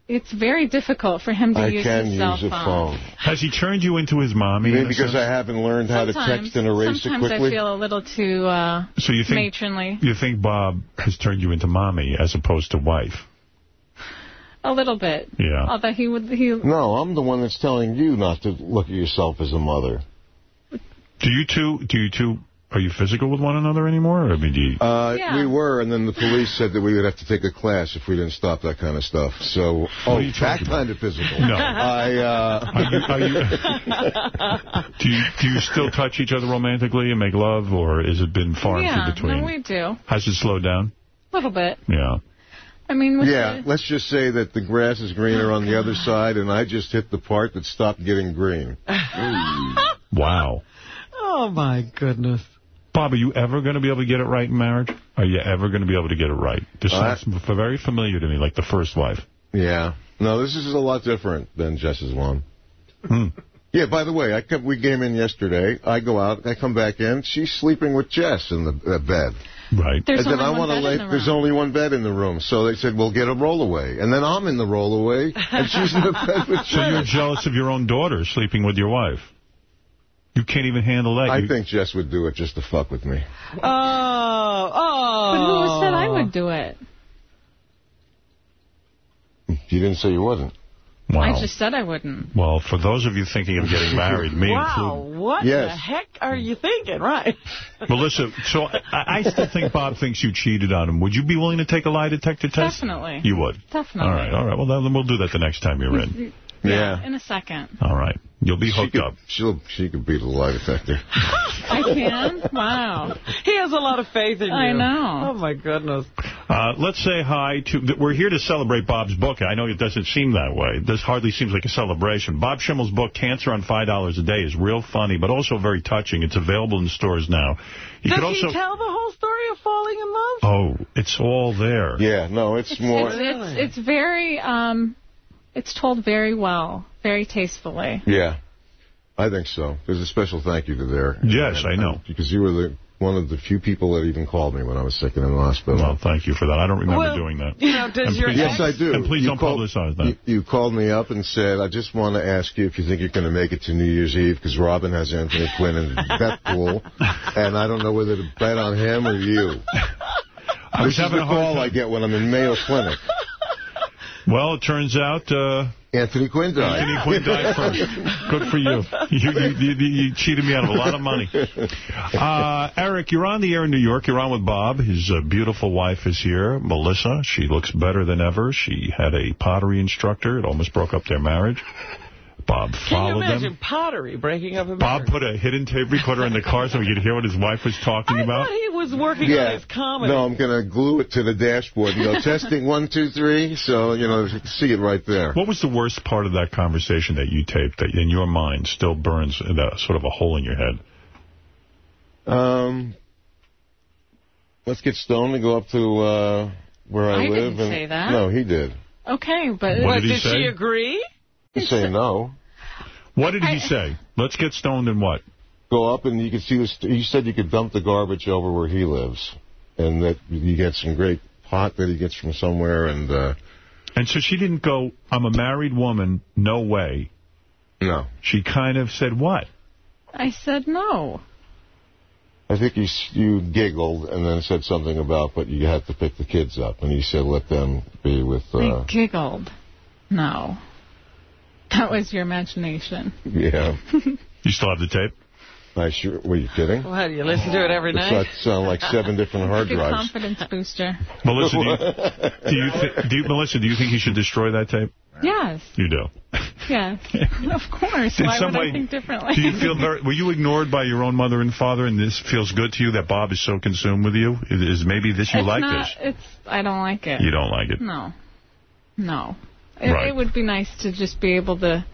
Speaker 35: It's very difficult for him to
Speaker 22: I
Speaker 35: use
Speaker 22: can
Speaker 35: his
Speaker 22: use
Speaker 35: cell
Speaker 22: a phone.
Speaker 1: Has he turned you into his mommy?
Speaker 22: Maybe because? I haven't learned how to text and erase it
Speaker 35: Sometimes
Speaker 22: quickly.
Speaker 35: I feel a little too uh,
Speaker 1: So you think
Speaker 35: matronly.
Speaker 1: you think Bob has turned you into mommy as opposed to wife?
Speaker 35: A little bit.
Speaker 1: Yeah.
Speaker 35: Although he would, he.
Speaker 22: No, I'm the one that's telling you not to look at yourself as a mother.
Speaker 1: Do you two? Do you two? Are you physical with one another anymore? I mean, do you,
Speaker 22: Uh,
Speaker 35: Yeah.
Speaker 22: We were, and then the police said that we would have to take a class if we didn't stop that kind of stuff. So, oh,
Speaker 1: you
Speaker 22: that
Speaker 1: talking
Speaker 22: kind of physical.
Speaker 1: No.
Speaker 22: I, uh...
Speaker 1: Are you, are you, do you do you still touch each other romantically and make love, or has it been far and
Speaker 35: yeah,
Speaker 1: few between?
Speaker 35: no, we do.
Speaker 1: Has it slowed down?
Speaker 35: A little bit.
Speaker 1: Yeah.
Speaker 35: I mean, with
Speaker 22: Yeah, let's just say that the grass is greener on the other side, and I just hit the part that stopped getting green.
Speaker 1: Wow.
Speaker 3: Oh, my goodness.
Speaker 1: Bob, are you ever going to be able to get it right in marriage? Are you ever going to be able to get it right? This
Speaker 22: Uh,
Speaker 1: sounds very familiar to me, like the first wife.
Speaker 22: Yeah. No, this is a lot different than Jess's one.
Speaker 1: Hmm.
Speaker 22: Yeah, by the way, I kept, we came in yesterday. I go out, I come back in. She's sleeping with Jess in the uh, bed.
Speaker 1: Right.
Speaker 35: There's
Speaker 22: and then
Speaker 35: only
Speaker 22: I
Speaker 35: one
Speaker 22: wanna
Speaker 35: bed in
Speaker 22: lay,
Speaker 35: the
Speaker 22: There's
Speaker 35: room.
Speaker 22: only one bed in the room. So they said, well, get a rollaway. And then I'm in the rollaway, and she's in the bed with
Speaker 1: So you're jealous of your own daughter sleeping with your wife. You can't even handle that.
Speaker 22: I
Speaker 1: You-
Speaker 22: think Jess would do it just to fuck with me.
Speaker 3: Oh, oh.
Speaker 35: But who said I would do it?
Speaker 22: You didn't say you wouldn't.
Speaker 1: Wow.
Speaker 35: I just said I wouldn't.
Speaker 1: Well, for those of you thinking of getting married, me
Speaker 3: Wow,
Speaker 1: included.
Speaker 3: what
Speaker 22: Yes.
Speaker 3: the heck are you thinking? Right.
Speaker 1: Melissa, so I, I still think Bob thinks you cheated on him. Would you be willing to take a lie detector test?
Speaker 35: Definitely.
Speaker 1: You would?
Speaker 35: Definitely.
Speaker 1: All right, all right. Well, then we'll do that the next time you're in.
Speaker 22: Yeah.
Speaker 35: In a second.
Speaker 1: All right. You'll be
Speaker 22: She
Speaker 1: hooked
Speaker 22: could,
Speaker 1: up.
Speaker 22: she'll, she could beat a lie detector.
Speaker 35: I can? Wow.
Speaker 3: He has a lot of faith in you.
Speaker 35: I know.
Speaker 3: Oh, my goodness.
Speaker 1: Uh, let's say hi to... We're here to celebrate Bob's book. I know it doesn't seem that way. This hardly seems like a celebration. Bob Schimmel's book, Cancer on $5 a Day, is real funny, but also very touching. It's available in stores now. You
Speaker 3: Does
Speaker 1: could also...
Speaker 3: he tell the whole story of falling in love?
Speaker 1: Oh, it's all there.
Speaker 22: Yeah, no, it's,
Speaker 35: It's,
Speaker 22: more...
Speaker 35: it's, it's, it's very, um, it's told very well, very tastefully.
Speaker 22: Yeah, I think so. There's a special thank you to there.
Speaker 1: Yes,
Speaker 22: And-
Speaker 1: I know.
Speaker 22: Because you were the one of the few people that even called me when I was sick and in the hospital.
Speaker 1: Well, thank you for that. I don't remember
Speaker 3: Well,
Speaker 1: doing that.
Speaker 3: You know, does
Speaker 1: And
Speaker 3: your
Speaker 1: please
Speaker 22: Yes, I do.
Speaker 1: And please
Speaker 22: You
Speaker 1: don't
Speaker 22: called-
Speaker 1: publicize that.
Speaker 22: You, you called me up and said, I just want to ask you if you think you're going to make it to New Year's Eve because Robin has Anthony Quinn in the bet pool, and I don't know whether to bet on him or you.
Speaker 1: I was
Speaker 22: this is
Speaker 1: having
Speaker 22: the
Speaker 1: a
Speaker 22: call
Speaker 1: time.
Speaker 22: I get when I'm in Mayo Clinic.
Speaker 1: Well, it turns out uh,
Speaker 22: Anthony Quinn died.
Speaker 1: Anthony Quinn died first. Good for you. You, you, you. you cheated me out of a lot of money. Uh, Eric, you're on the air in New York. You're on with Bob. His uh, beautiful wife is here, Melissa. She looks better than ever. She had a pottery instructor. It almost broke up their marriage. Bob followed them.
Speaker 3: Can you
Speaker 1: followed
Speaker 3: imagine
Speaker 1: them.
Speaker 3: pottery breaking up a
Speaker 1: Bob put a hidden tape recorder in the car so we could hear what his wife was talking
Speaker 3: I
Speaker 1: about.
Speaker 3: thought he was working on his comedy.
Speaker 22: No, I'm going to glue it to the dashboard and go, testing one, two, three. So, you know, see it right there.
Speaker 1: What was the worst part of that conversation that you taped that in your mind still burns in a, sort of a hole in your head?
Speaker 22: Um, let's get stoned and go up to uh, where I,
Speaker 35: I
Speaker 22: live.
Speaker 35: didn't
Speaker 22: and,
Speaker 35: say that.
Speaker 22: No, he did.
Speaker 35: Okay, but...
Speaker 1: What did
Speaker 3: did she agree?
Speaker 22: He say no.
Speaker 1: What did he say? Let's get stoned and what?
Speaker 22: Go up and you can see this. He said you could dump the garbage over where he lives, and that you get some great pot that he gets from somewhere. And uh,
Speaker 1: And so she didn't go, I'm a married woman, no way.
Speaker 22: no,
Speaker 1: She kind of said, what?
Speaker 35: I said no.
Speaker 22: I think you s- you giggled and then said something about, but you have to pick the kids up, and he said let them be with. Uh,
Speaker 35: I giggled. No. That was your imagination.
Speaker 22: yeah,
Speaker 1: You still have the tape?
Speaker 22: I sure. Were you kidding?
Speaker 3: What, do you listen to it every
Speaker 22: It's
Speaker 3: night?
Speaker 22: not sound like seven different hard
Speaker 35: Good
Speaker 22: drives.
Speaker 35: confidence booster.
Speaker 1: Melissa, do you, do you, do you, Melissa, do you think he should destroy that tape?
Speaker 35: Yes.
Speaker 1: You do.
Speaker 35: Yes. of course.
Speaker 1: In
Speaker 35: Why
Speaker 1: some
Speaker 35: would
Speaker 1: way,
Speaker 35: I think differently?
Speaker 1: Do you feel very, were you ignored by your own mother and father and this feels good to you that Bob is so consumed with you? Is maybe this you
Speaker 35: it's
Speaker 1: like
Speaker 35: not,
Speaker 1: this?
Speaker 35: It's. I don't like it.
Speaker 1: You don't like it.
Speaker 35: No. No. It,
Speaker 1: Right.
Speaker 35: it would be nice to just be able to,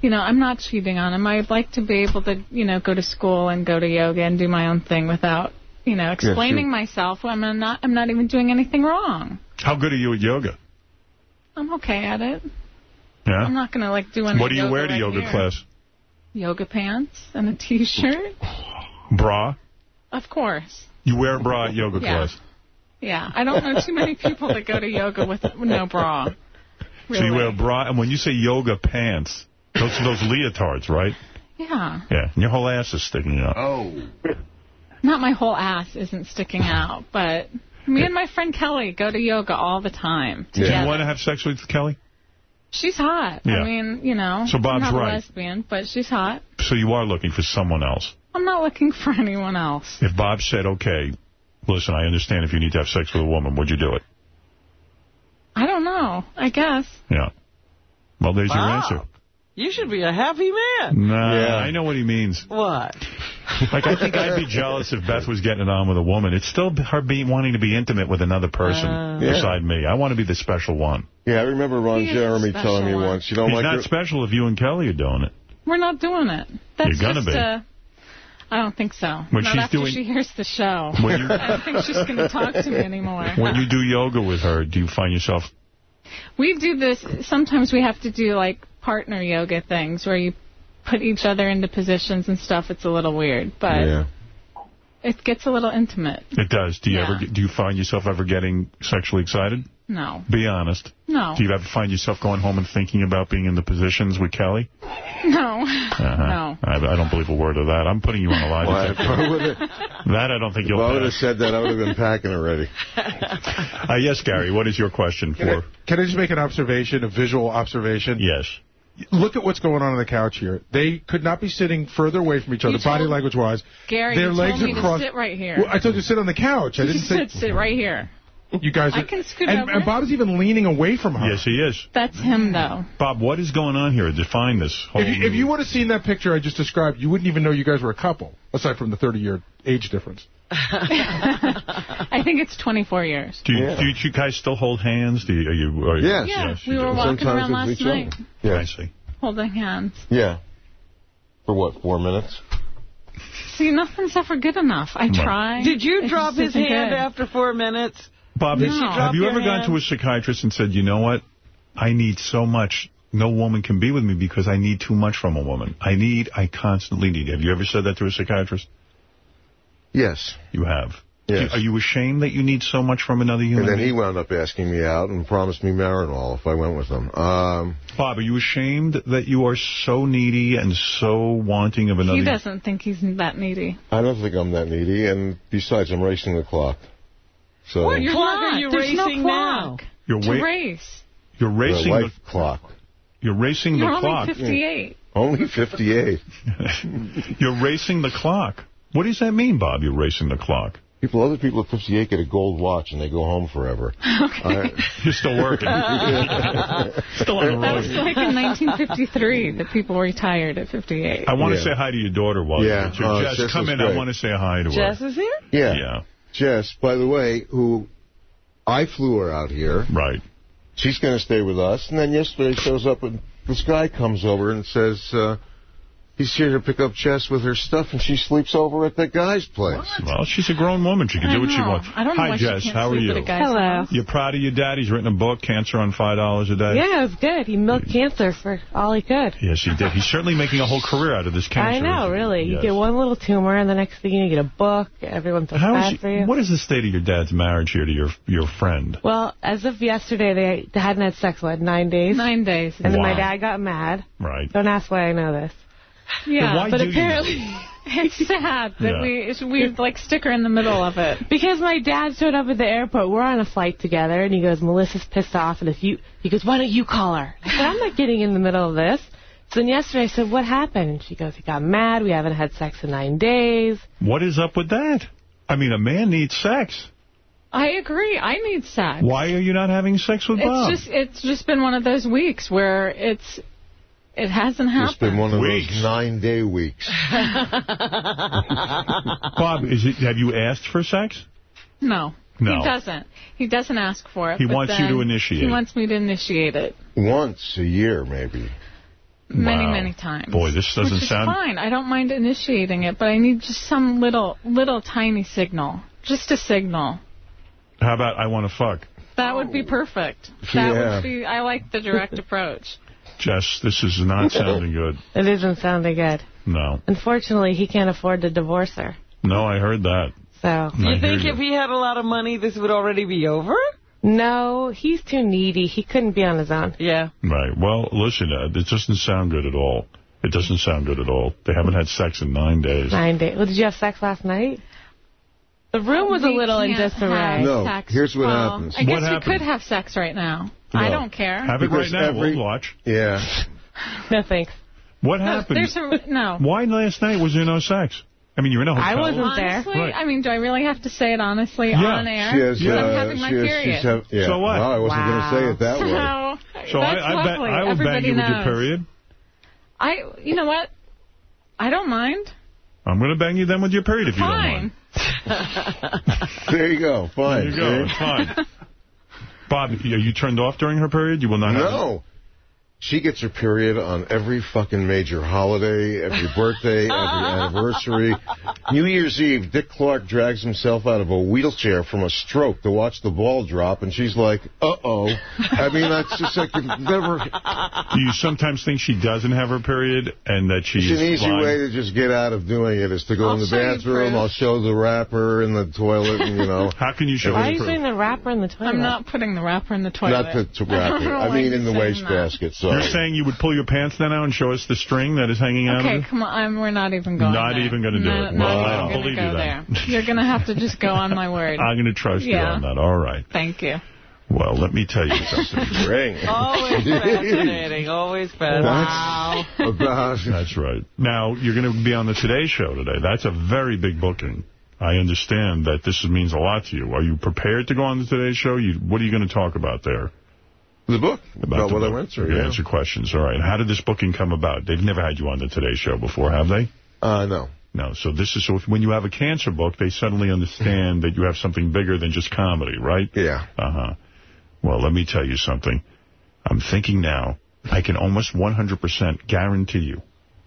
Speaker 35: you know, I'm not cheating on him. I'd like to be able to, you know, go to school and go to yoga and do my own thing without, you know, explaining
Speaker 22: sure.
Speaker 35: myself when I'm not, I'm not even doing anything wrong.
Speaker 1: How good are you at yoga?
Speaker 35: I'm okay at it.
Speaker 1: Yeah?
Speaker 35: I'm not going to, like, do any
Speaker 1: What do you wear to
Speaker 35: right
Speaker 1: yoga
Speaker 35: here.
Speaker 1: class?
Speaker 35: Yoga pants and a T-shirt.
Speaker 1: Bra?
Speaker 35: Of course.
Speaker 1: You wear a bra at yoga
Speaker 35: Yeah.
Speaker 1: class?
Speaker 35: Yeah. I don't know too many people that go to yoga with no bra.
Speaker 1: So you wear a bra, and when you say yoga pants, those are those leotards, right?
Speaker 35: Yeah.
Speaker 1: Yeah, and your whole ass is sticking out.
Speaker 2: Oh.
Speaker 35: Not my whole ass isn't sticking out, but me and my friend Kelly go to yoga all the time.
Speaker 1: Do you want to have sex with Kelly?
Speaker 35: She's hot.
Speaker 1: Yeah.
Speaker 35: I mean, you know.
Speaker 1: So Bob's
Speaker 35: I'm not
Speaker 1: right.
Speaker 35: a lesbian, but she's hot.
Speaker 1: So you are looking for someone else.
Speaker 35: I'm not looking for anyone else.
Speaker 1: If Bob said, okay, listen, I understand if you need to have sex with a woman, would you do it?
Speaker 35: I don't know. I guess.
Speaker 1: Yeah. Well, there's your answer.
Speaker 3: You should be a happy man.
Speaker 1: Nah, I know what he means.
Speaker 3: What?
Speaker 1: Like, I think I'd be jealous if Beth was getting it on with a woman. It's still her being wanting to be intimate with another person
Speaker 22: Uh. Yeah.
Speaker 1: beside me. I want to be the special one.
Speaker 22: Yeah, I remember Ron
Speaker 35: He
Speaker 22: Jeremy telling me
Speaker 35: one.
Speaker 22: once, you know,
Speaker 1: He's
Speaker 22: like
Speaker 1: not special if you and Kelly are doing it.
Speaker 35: We're not doing it. That's
Speaker 1: You're gonna
Speaker 35: just
Speaker 1: be.
Speaker 35: Uh, I don't think so.
Speaker 1: When
Speaker 35: not
Speaker 1: she's
Speaker 35: after
Speaker 1: doing-
Speaker 35: she hears the show.
Speaker 1: When you-
Speaker 35: I don't think she's going to talk to me anymore.
Speaker 1: When you do yoga with her, do you find yourself...
Speaker 35: We do this. Sometimes we have to do like partner yoga things where you put each other into positions and stuff. It's a little weird, but
Speaker 22: Yeah.
Speaker 35: it gets a little intimate.
Speaker 1: It does. Do you
Speaker 35: Yeah.
Speaker 1: ever do you find yourself ever getting sexually excited?
Speaker 35: No.
Speaker 1: Be honest.
Speaker 35: No.
Speaker 1: Do you ever find yourself going home and thinking about being in the positions with Kelly?
Speaker 35: No.
Speaker 1: Uh-huh.
Speaker 35: No.
Speaker 1: I, I don't believe a word of that. I'm putting you on a lie
Speaker 22: Well,
Speaker 1: detector.
Speaker 22: if I would've-
Speaker 1: That I don't think you'll
Speaker 22: If I would have said that, I would have been packing already.
Speaker 1: Uh, yes, Gary, what is your question
Speaker 36: Can I,
Speaker 1: for...
Speaker 36: can I just make an observation, a visual observation?
Speaker 1: Yes.
Speaker 36: Look at what's going on on the couch here. They could not be sitting further away from each other,
Speaker 35: told-
Speaker 36: body language wise.
Speaker 35: Gary,
Speaker 36: Their
Speaker 35: you
Speaker 36: legs
Speaker 35: told me
Speaker 36: are
Speaker 35: to
Speaker 36: crossed.
Speaker 35: sit right here.
Speaker 36: Well, I told you to sit on the couch. I
Speaker 35: You
Speaker 36: didn't say
Speaker 35: sit, sit right here.
Speaker 36: You guys.
Speaker 35: I can scoot
Speaker 36: and,
Speaker 35: over.
Speaker 36: and Bob's even leaning away from her.
Speaker 1: Yes, he is.
Speaker 35: That's him, though.
Speaker 1: Bob, what is going on here? Define this whole...
Speaker 36: If you, if you would have seen that picture I just described, you wouldn't even know you guys were a couple, aside from the 30-year age difference.
Speaker 35: I think it's 24 years.
Speaker 1: do, you, do you guys still hold hands? Do you, are you, are you,
Speaker 22: Yes.
Speaker 35: Yeah,
Speaker 1: you
Speaker 35: we were
Speaker 1: do.
Speaker 35: walking
Speaker 22: Sometimes
Speaker 35: around last
Speaker 22: each other.
Speaker 35: night
Speaker 22: Yeah.
Speaker 1: I see.
Speaker 35: holding hands.
Speaker 22: Yeah. For what, four minutes?
Speaker 35: See, nothing's ever good enough. I
Speaker 1: Right.
Speaker 35: try.
Speaker 3: Did you
Speaker 35: It
Speaker 3: drop his hand
Speaker 35: good.
Speaker 3: after four minutes?
Speaker 1: Bob,
Speaker 35: Did
Speaker 1: have-
Speaker 35: she drop
Speaker 1: have you
Speaker 3: your
Speaker 1: ever gone to a psychiatrist and said, you know what? I need so much. No woman can be with me because I need too much from a woman. I need, I constantly need. Have you ever said that to a psychiatrist?
Speaker 22: Yes.
Speaker 1: You have.
Speaker 22: Yes.
Speaker 1: Are you ashamed that you need so much from another human
Speaker 22: And then he wound up asking me out and promised me Marinol if I went with him. Um,
Speaker 1: Bob, are you ashamed that you are so needy and so wanting of another
Speaker 35: He doesn't think he's that needy.
Speaker 22: I don't think I'm that needy, and besides, I'm racing the clock. So
Speaker 3: What
Speaker 35: You're
Speaker 3: clock are you
Speaker 35: There's no
Speaker 3: racing
Speaker 35: clock
Speaker 3: now?
Speaker 1: You're,
Speaker 35: to race.
Speaker 1: you're racing
Speaker 22: life
Speaker 1: the,
Speaker 22: clock.
Speaker 1: you're racing
Speaker 35: You're
Speaker 1: the
Speaker 35: only
Speaker 1: clock.
Speaker 35: 58.
Speaker 22: Only 58.
Speaker 1: you're racing the clock. What does that mean, Bob? You're racing the clock.
Speaker 22: People, other people at 58 get a gold watch and they go home forever. I,
Speaker 1: You're still working. still on the
Speaker 35: That was like in 1953 that people retired at 58.
Speaker 1: I want to say hi to your daughter while
Speaker 22: Yeah,
Speaker 1: you're here.
Speaker 22: uh,
Speaker 1: Jess,
Speaker 22: Jess
Speaker 1: come
Speaker 22: is
Speaker 1: in. I want to say hi to her.
Speaker 3: Jess is here?
Speaker 22: yeah.
Speaker 1: Yeah,
Speaker 22: Jess, by the way, who I flew her out here.
Speaker 1: right.
Speaker 22: She's going to stay with us. And then yesterday shows up and this guy comes over and says, uh, he's here to pick up Jess with her stuff and she sleeps over at that guy's place.
Speaker 1: Well, she's a grown woman. She can
Speaker 35: I
Speaker 1: do what she wants.
Speaker 35: I don't know
Speaker 1: Hi,
Speaker 35: why she
Speaker 1: Jess.
Speaker 35: can't
Speaker 1: How are you?
Speaker 37: Hello.
Speaker 35: house.
Speaker 1: You're proud of your dad? He's written a book, Cancer on $5 a day?
Speaker 37: Yeah, it was good. He milked cancer for all he could.
Speaker 1: Yes, he did. He's certainly making a whole career out of this cancer.
Speaker 37: I know,
Speaker 1: isn't he?
Speaker 37: really. You get one little tumor, and the next thing you get a book. Everyone feels
Speaker 1: How
Speaker 37: bad for you.
Speaker 1: What is the state of your dad's marriage here to your your friend?
Speaker 37: Well, as of yesterday, they, they hadn't had sex, what, nine days?
Speaker 35: Nine days.
Speaker 37: And then my dad got mad.
Speaker 1: Right.
Speaker 37: Don't ask why I know this.
Speaker 35: Yeah,
Speaker 1: why
Speaker 37: but
Speaker 1: do you
Speaker 37: apparently...
Speaker 35: it's sad that
Speaker 1: Yeah.
Speaker 35: we we like stick her in the middle of it.
Speaker 37: Because my dad showed up at the airport. We're on a flight together, and he goes, Melissa's pissed off, and if you... He goes, why don't you call her? I said, I'm not getting in the middle of this. So then yesterday I said, what happened? And she goes, he got mad. We haven't had sex in nine days.
Speaker 1: What is up with that? I mean, a man needs sex.
Speaker 35: I agree. I need sex.
Speaker 1: Why are you not having sex with Bob?
Speaker 35: It's just it's just been one of those weeks where it's it hasn't happened.
Speaker 22: It's been one of
Speaker 1: Weeks.
Speaker 22: those nine-day weeks.
Speaker 1: Bob, is it? Have you asked for sex?
Speaker 35: No.
Speaker 1: No.
Speaker 35: He doesn't. He doesn't ask for it.
Speaker 1: He wants you to initiate.
Speaker 35: He wants me to initiate it
Speaker 22: Once a year, maybe.
Speaker 35: many,
Speaker 1: Wow.
Speaker 35: many times.
Speaker 1: Boy, this doesn't
Speaker 35: Which is
Speaker 1: sound.
Speaker 35: fine. I don't mind initiating it, but I need just some little, little tiny signal. Just a signal.
Speaker 1: How about I want to fuck?
Speaker 35: That would be perfect. That
Speaker 1: Yeah.
Speaker 35: would be. I like the direct approach.
Speaker 1: Jess, this is not sounding good.
Speaker 37: It isn't sounding good.
Speaker 1: No.
Speaker 37: Unfortunately, he can't afford to divorce her.
Speaker 1: No, I heard that.
Speaker 37: So
Speaker 1: I
Speaker 3: You
Speaker 1: hear
Speaker 3: think
Speaker 1: you.
Speaker 3: if he had a lot of money, this would already be over?
Speaker 37: No, he's too needy. He couldn't be on his own.
Speaker 3: Yeah.
Speaker 1: Right. Well, listen, uh, it doesn't sound good at all. It doesn't sound good at all. They haven't had sex in nine days.
Speaker 37: Nine days. Well, did you have sex last night? The room was a little in disarray.
Speaker 22: No,
Speaker 35: sex.
Speaker 22: here's what
Speaker 35: Well,
Speaker 22: happens.
Speaker 35: I guess
Speaker 1: What
Speaker 35: we
Speaker 1: happened?
Speaker 35: could have sex right now. I don't care.
Speaker 1: Have it right
Speaker 22: Because
Speaker 1: now.
Speaker 22: every-
Speaker 1: We'll watch.
Speaker 22: Yeah.
Speaker 37: No, thanks.
Speaker 1: What
Speaker 35: No,
Speaker 1: happened?
Speaker 35: there's a, no.
Speaker 1: Why last night was there no sex? I mean, you're in a hotel.
Speaker 37: I wasn't there.
Speaker 1: Right.
Speaker 35: I mean, do I really have to say it honestly
Speaker 1: Yeah.
Speaker 35: on air?
Speaker 22: She has,
Speaker 35: Because
Speaker 22: uh,
Speaker 35: I'm having my
Speaker 22: she has,
Speaker 35: period.
Speaker 22: have, yeah.
Speaker 1: So what?
Speaker 22: No, I wasn't going to say it that way.
Speaker 35: So,
Speaker 1: So I,
Speaker 35: that's
Speaker 1: I bet
Speaker 35: lovely.
Speaker 1: I will
Speaker 35: Everybody
Speaker 1: bang you with your period.
Speaker 35: I, you know what? I don't mind.
Speaker 1: I'm going to bang you then with your period if you don't mind.
Speaker 22: There you go. Fine.
Speaker 1: There you go. It's fine. Bob, are you turned off during her period? You will not have
Speaker 22: No. She gets her period on every fucking major holiday, every birthday, every anniversary. New Year's Eve, Dick Clark drags himself out of a wheelchair from a stroke to watch the ball drop, and she's like, uh-oh. I mean, that's just like, you've never...
Speaker 1: Do you sometimes think she doesn't have her period and that she's
Speaker 22: It's an easy
Speaker 1: lying?
Speaker 22: way to just get out of doing it is to go
Speaker 35: I'll
Speaker 22: in the bathroom,
Speaker 35: proof.
Speaker 22: I'll show the wrapper in the toilet, and, you know...
Speaker 1: How can you show
Speaker 37: Why are you
Speaker 1: proof?
Speaker 37: putting the wrapper in the toilet?
Speaker 35: I'm not putting the wrapper in the toilet.
Speaker 22: Not to, to wrap. I mean, in the wastebasket, so...
Speaker 1: You're saying you would pull your pants down now and show us the string that is hanging out
Speaker 35: Okay,
Speaker 1: of it?
Speaker 35: come on. I'm, we're not even going
Speaker 1: Not
Speaker 35: there.
Speaker 1: even gonna do
Speaker 35: No-
Speaker 1: it.
Speaker 35: Not
Speaker 1: Well, I
Speaker 35: even
Speaker 1: don't
Speaker 35: gonna
Speaker 1: believe
Speaker 35: go
Speaker 1: you
Speaker 35: there.
Speaker 1: then.
Speaker 35: You're going to have to just go on my word.
Speaker 1: I'm going to trust you on that. All right.
Speaker 35: Thank you.
Speaker 1: Well, let me tell you something.
Speaker 22: Ring.
Speaker 3: Always fascinating. Always fascinating.
Speaker 35: Wow.
Speaker 22: About...
Speaker 1: That's right. Now, you're going to be on the Today Show today. That's a very big booking. I understand that this means a lot to you. Are you prepared to go on the Today Show? You, what are you going to talk about there?
Speaker 22: The book. About,
Speaker 1: the
Speaker 22: what I went through,
Speaker 1: You're
Speaker 22: yeah.
Speaker 1: Answer questions. All right. How did this booking come about? They've never had you on the Today Show before, have they?
Speaker 22: Uh, no.
Speaker 1: No. So this is so if, when you have a cancer book, they suddenly understand that you have something bigger than just comedy, right?
Speaker 22: Yeah.
Speaker 1: Uh-huh. Well, let me tell you something. I'm thinking now, I can almost 100% guarantee you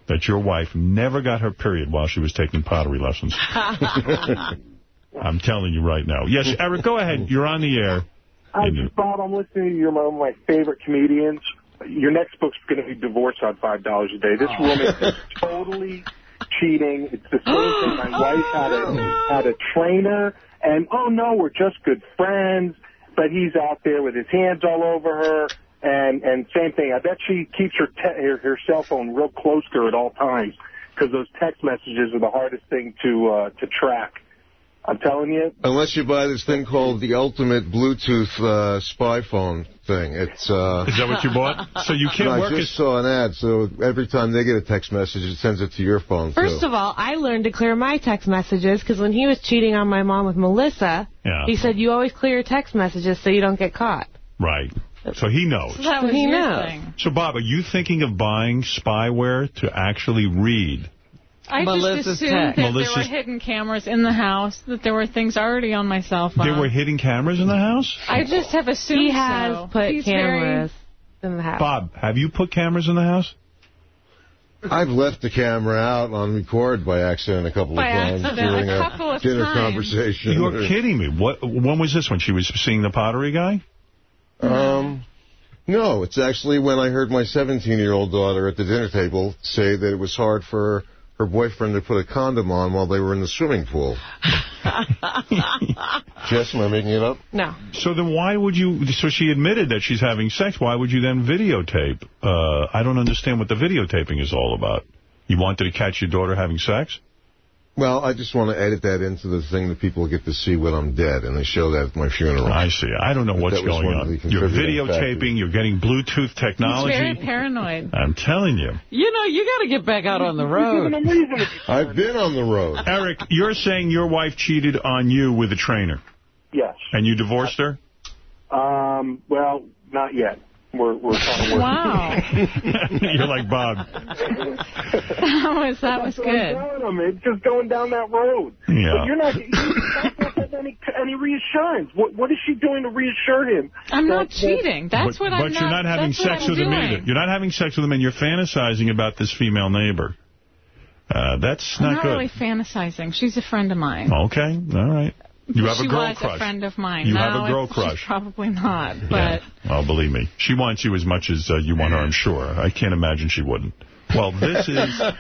Speaker 1: that your wife never got her period while she was taking pottery lessons. I'm telling you right now. Yes, Eric, go ahead. You're on the air.
Speaker 33: I,
Speaker 1: you-
Speaker 33: Bob, I'm listening to you. You're one of my favorite comedians. Your next book's going to be Divorced on $5 a Day. This woman is totally cheating. It's the same thing. My wife had a, had a trainer, and, oh, no, we're just good friends. But he's out there with his hands all over her. And and same thing. I bet she keeps her, te- her her cell phone real close to her at all times because those text messages are the hardest thing to uh, to track. I'm telling you,
Speaker 22: Unless you buy this thing called the Ultimate Bluetooth uh, Spy Phone thing. It's uh,
Speaker 1: Is that what you bought? So you can't
Speaker 22: no,
Speaker 1: work
Speaker 22: I just saw an ad, so every time they get a text message, it sends it to your phone,
Speaker 37: First
Speaker 22: too.
Speaker 37: of all, I learned to clear my text messages because when he was cheating on my mom with Melissa,
Speaker 1: Yeah.
Speaker 37: he said, you always clear your text messages so you don't get caught.
Speaker 1: Right. So he knows.
Speaker 35: So that was
Speaker 37: he
Speaker 35: your
Speaker 37: knows.
Speaker 35: thing.
Speaker 1: So, Bob, are you thinking of buying spyware to actually read?
Speaker 35: I
Speaker 3: Melissa's
Speaker 35: just assumed
Speaker 3: text.
Speaker 35: that there were hidden cameras in the house, that there were things already on my cell phone.
Speaker 1: There were hidden cameras in the house?
Speaker 35: I just have assumed
Speaker 37: He has
Speaker 35: so.
Speaker 37: put
Speaker 35: He's very-
Speaker 37: cameras in the house.
Speaker 1: Bob, have you put cameras in the house?
Speaker 22: I've left the camera out on record by accident a couple
Speaker 35: By
Speaker 22: of times
Speaker 35: accident,
Speaker 22: during
Speaker 35: a couple of
Speaker 22: dinner
Speaker 35: times.
Speaker 22: conversation.
Speaker 1: You're kidding me. What? When was this? When she was seeing the pottery guy?
Speaker 22: Um, no, it's actually when I heard my 17-year-old daughter at the dinner table say that it was hard for her boyfriend to put a condom on while they were in the swimming pool. Jess, am I making it up?
Speaker 37: No.
Speaker 1: So then why would you... So she admitted that she's having sex. Why would you then videotape? Uh, I don't understand what the videotaping is all about. You wanted to catch your daughter having sex?
Speaker 22: Well, I just want to edit that into the thing that people get to see when I'm dead, and they show that at my funeral.
Speaker 1: I see. I don't know
Speaker 22: But
Speaker 1: what's going
Speaker 22: one of the
Speaker 1: on. You're videotaping.
Speaker 22: factors.
Speaker 1: You're getting Bluetooth technology.
Speaker 35: He's very
Speaker 1: technology.
Speaker 35: paranoid.
Speaker 1: I'm telling you.
Speaker 3: You know, you got to get back out on the road.
Speaker 22: I've been on the road.
Speaker 1: Eric, you're saying your wife cheated on you with a trainer,
Speaker 33: yes.
Speaker 1: and you divorced her?
Speaker 33: Um, well, not yet. We're we're kind of working.
Speaker 35: Wow.
Speaker 1: you're like Bob.
Speaker 35: that was, that was
Speaker 33: That's what I'm
Speaker 35: good.
Speaker 33: them. It's just going down that road.
Speaker 1: Yeah.
Speaker 33: But you're not, you don't have any, any reassurance. What, what is she doing to reassure him?
Speaker 35: I'm not cheating. That's
Speaker 1: but,
Speaker 35: what
Speaker 1: but
Speaker 35: I'm saying.
Speaker 1: But you're
Speaker 35: not,
Speaker 1: not having sex
Speaker 35: I'm
Speaker 1: with him
Speaker 35: doing.
Speaker 1: either. You're not having sex with him, and you're fantasizing about this female neighbor. Uh, that's
Speaker 35: I'm
Speaker 1: not,
Speaker 35: not
Speaker 1: good.
Speaker 35: really fantasizing. She's a friend of mine.
Speaker 1: Okay, all right. You have
Speaker 35: she
Speaker 1: a girl
Speaker 35: was
Speaker 1: crush.
Speaker 35: a friend of mine.
Speaker 1: You
Speaker 35: now
Speaker 1: have a girl crush.
Speaker 35: Probably not, but
Speaker 1: Oh, believe me. She wants you as much as uh, you want her, I'm sure. I can't imagine she wouldn't. Well, this is...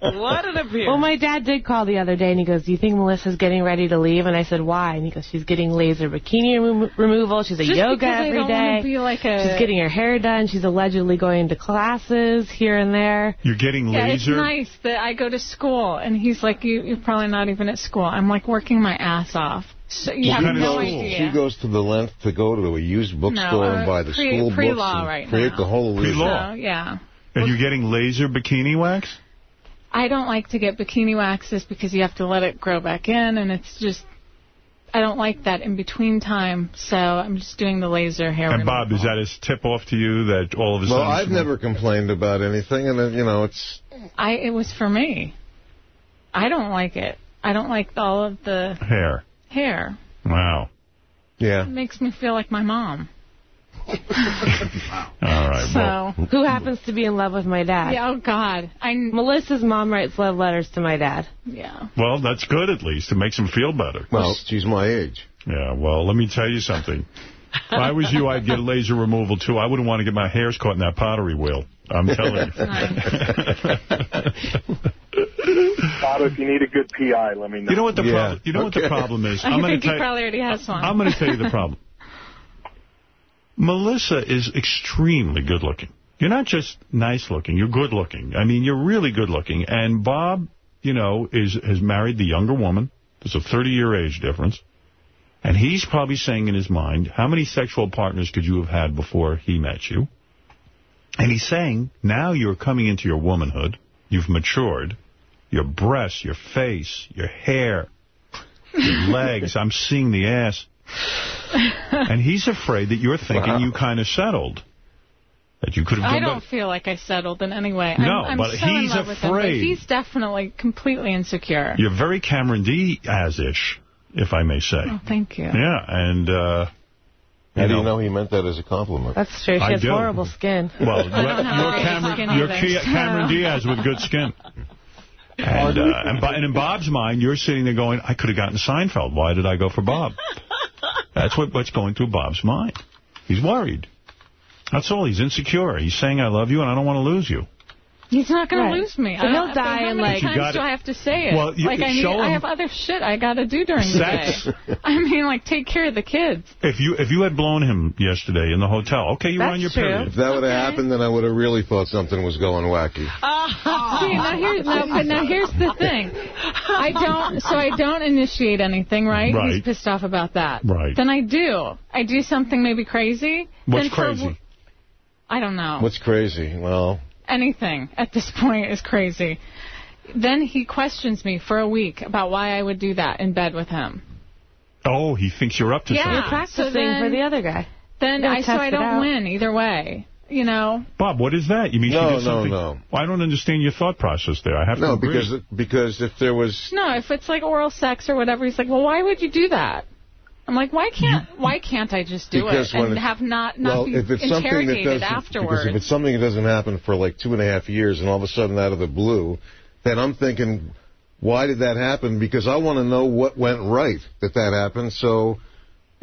Speaker 3: What an appearance.
Speaker 37: Well, my dad did call the other day, and he goes, do you think Melissa's getting ready to leave? And I said, why? And he goes, she's getting laser bikini remo removal. She's a
Speaker 35: Just
Speaker 37: yoga
Speaker 35: because I
Speaker 37: every
Speaker 35: don't wanna
Speaker 37: day.
Speaker 35: be like a-
Speaker 37: She's getting her hair done. She's allegedly going to classes here and there.
Speaker 1: You're getting
Speaker 35: Yeah, it's nice that I go to school, and he's like, you, you're probably not even at school. I'm like working my ass off. So you
Speaker 22: What
Speaker 35: have no
Speaker 22: school?
Speaker 35: idea.
Speaker 22: She goes to the length to go to a used bookstore
Speaker 35: uh,
Speaker 22: and buy the
Speaker 35: pre-
Speaker 22: school
Speaker 35: pre-law
Speaker 22: books and
Speaker 35: right
Speaker 22: create
Speaker 35: now.
Speaker 22: the whole
Speaker 1: Pre-law.
Speaker 35: So, yeah.
Speaker 1: And you're getting laser bikini wax?
Speaker 35: I don't like to get bikini waxes because you have to let it grow back in, and it's just, I don't like that in between time, so I'm just doing the laser hair
Speaker 1: And
Speaker 35: removal.
Speaker 1: Bob, is that his tip off to you that all of a sudden...
Speaker 22: Well,
Speaker 1: sudden...
Speaker 22: I've never complained about anything, and, you know, it's...
Speaker 35: I, it was for me. I don't like it. I don't like all of the
Speaker 1: Hair.
Speaker 35: hair.
Speaker 1: Wow.
Speaker 22: Yeah.
Speaker 35: It makes me feel like my mom.
Speaker 1: All right.
Speaker 35: So,
Speaker 37: Who happens to be in love with my dad?
Speaker 35: yeah, oh God, I
Speaker 37: Melissa's mom writes love letters to my dad.
Speaker 35: yeah.
Speaker 1: Well, that's good at least. It makes him feel better.
Speaker 22: Well, she's my age.
Speaker 1: Yeah, well, let me tell you something. If I was you, I'd get laser removal, too. I wouldn't want to get my hairs caught in that pottery wheel. I'm telling you.
Speaker 33: Bob, if you need a good PI, let me know.
Speaker 1: You know what the
Speaker 22: Yeah.
Speaker 1: problem? You know what the problem is?
Speaker 35: I
Speaker 1: I'm going
Speaker 35: think
Speaker 1: to
Speaker 35: he probably already has one.
Speaker 1: I'm going to tell you the problem. Melissa is extremely good looking. You're not just nice looking. You're good looking. I mean, you're really good looking. And Bob, you know, is has married the younger woman. There's a 30-year age difference. And he's probably saying in his mind, how many sexual partners could you have had before he met you? And he's saying, now you're coming into your womanhood. You've matured. Your breasts, your face, your hair, your legs. I'm seeing the ass. And he's afraid that you're thinking
Speaker 22: Wow.
Speaker 1: you kind of settled. That you could have
Speaker 35: I don't
Speaker 1: that.
Speaker 35: feel like I settled in any way.
Speaker 1: No,
Speaker 35: I'm, I'm
Speaker 1: but
Speaker 35: so in
Speaker 1: he's
Speaker 35: love with him, but
Speaker 1: afraid.
Speaker 35: he's definitely completely insecure.
Speaker 1: You're very Cameron Diaz-ish, if I may say.
Speaker 35: Oh, thank you.
Speaker 1: Yeah, and... uh
Speaker 22: How do you know he meant that as a compliment?
Speaker 37: That's true. She
Speaker 1: I
Speaker 37: has
Speaker 1: do.
Speaker 37: horrible skin.
Speaker 1: Well,
Speaker 35: I don't
Speaker 1: you're, Cameron,
Speaker 35: skin
Speaker 1: you're
Speaker 35: either, so-
Speaker 1: Cameron Diaz with good skin. And, uh, and, and in Bob's mind, you're sitting there going, I could have gotten Seinfeld. Why did I go for Bob? That's what, what's going through Bob's mind. He's worried. That's all. He's insecure. He's saying, I love you, and I don't want to lose you.
Speaker 35: He's not going
Speaker 37: Right.
Speaker 35: to lose me.
Speaker 37: So
Speaker 35: I
Speaker 37: he'll
Speaker 35: don't-
Speaker 37: die
Speaker 35: How
Speaker 37: in,
Speaker 35: many
Speaker 37: like-
Speaker 1: You
Speaker 35: times do I have to say it?
Speaker 1: Well, you-
Speaker 35: like I, need,
Speaker 1: show
Speaker 35: I have other shit I got to do during
Speaker 1: Sex.
Speaker 35: the day. I mean, like take care of the kids.
Speaker 1: If you if you had blown him yesterday in the hotel, okay, you were on your
Speaker 35: true.
Speaker 1: period.
Speaker 22: If that would have happened, then I would have really thought something was going wacky.
Speaker 35: See, now here's now, but now here's the thing. I don't. So I don't initiate anything, right?
Speaker 1: Right.
Speaker 35: He's pissed off about that.
Speaker 1: Right.
Speaker 35: Then I do. I do something maybe crazy.
Speaker 22: What's
Speaker 35: then for-
Speaker 22: crazy?
Speaker 35: I don't know.
Speaker 22: What's crazy? Well,
Speaker 35: anything at this point is crazy. Then he questions me for a week about why I would do that in bed with him.
Speaker 1: Oh, he thinks you're up to
Speaker 35: Yeah.
Speaker 1: something.
Speaker 35: You're
Speaker 37: practicing
Speaker 35: So then-
Speaker 37: for the other guy.
Speaker 35: Then I so I don't win either way. You know.
Speaker 1: Bob, what is that? You mean
Speaker 22: No,
Speaker 1: she
Speaker 22: no,
Speaker 1: did something?
Speaker 22: no.
Speaker 1: Well, I don't understand your thought process there. I have to
Speaker 22: no, because because if there was
Speaker 35: No, if it's like oral sex or whatever, he's like, well, why would you do that? I'm like, why can't why can't I just do
Speaker 22: because
Speaker 35: it and
Speaker 22: it-
Speaker 35: have not not
Speaker 22: well,
Speaker 35: be
Speaker 22: if it's something that
Speaker 35: interrogated afterwards?
Speaker 22: because if it's something that doesn't happen for like two and a half years and all of a sudden out of the blue, then I'm thinking, why did that happen? Because I want to know what went right that that happened. So.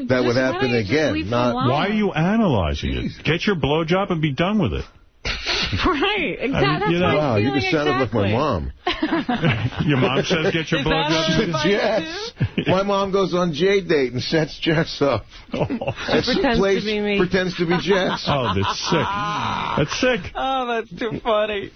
Speaker 22: That would happen
Speaker 35: don't you just
Speaker 22: again. Not?
Speaker 1: Why are you analyzing it? Get your blowjob and be done with it.
Speaker 35: right, exactly.
Speaker 1: I mean, you know-
Speaker 35: what I'm
Speaker 22: wow, you
Speaker 35: feeling
Speaker 22: just sounded like my mom.
Speaker 1: Your mom says get your
Speaker 35: Is that
Speaker 1: blowjob.
Speaker 35: what
Speaker 1: and-
Speaker 22: yes. My mom goes on JDate and sets Jess up.
Speaker 1: Oh,
Speaker 22: And she
Speaker 37: pretends to be me.
Speaker 22: Pretends to be Jess.
Speaker 1: Oh, that's sick. That's sick.
Speaker 3: Oh, that's too funny.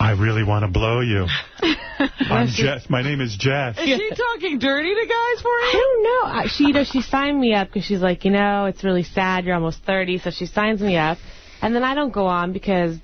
Speaker 1: I really want to blow you. I'm Jess. My name is Jess.
Speaker 3: Is she talking dirty to guys for
Speaker 37: I don't know. She, you know, she signed me up because she's like, you know, it's really sad. You're almost 30, so she signs me up. And then I don't go on because,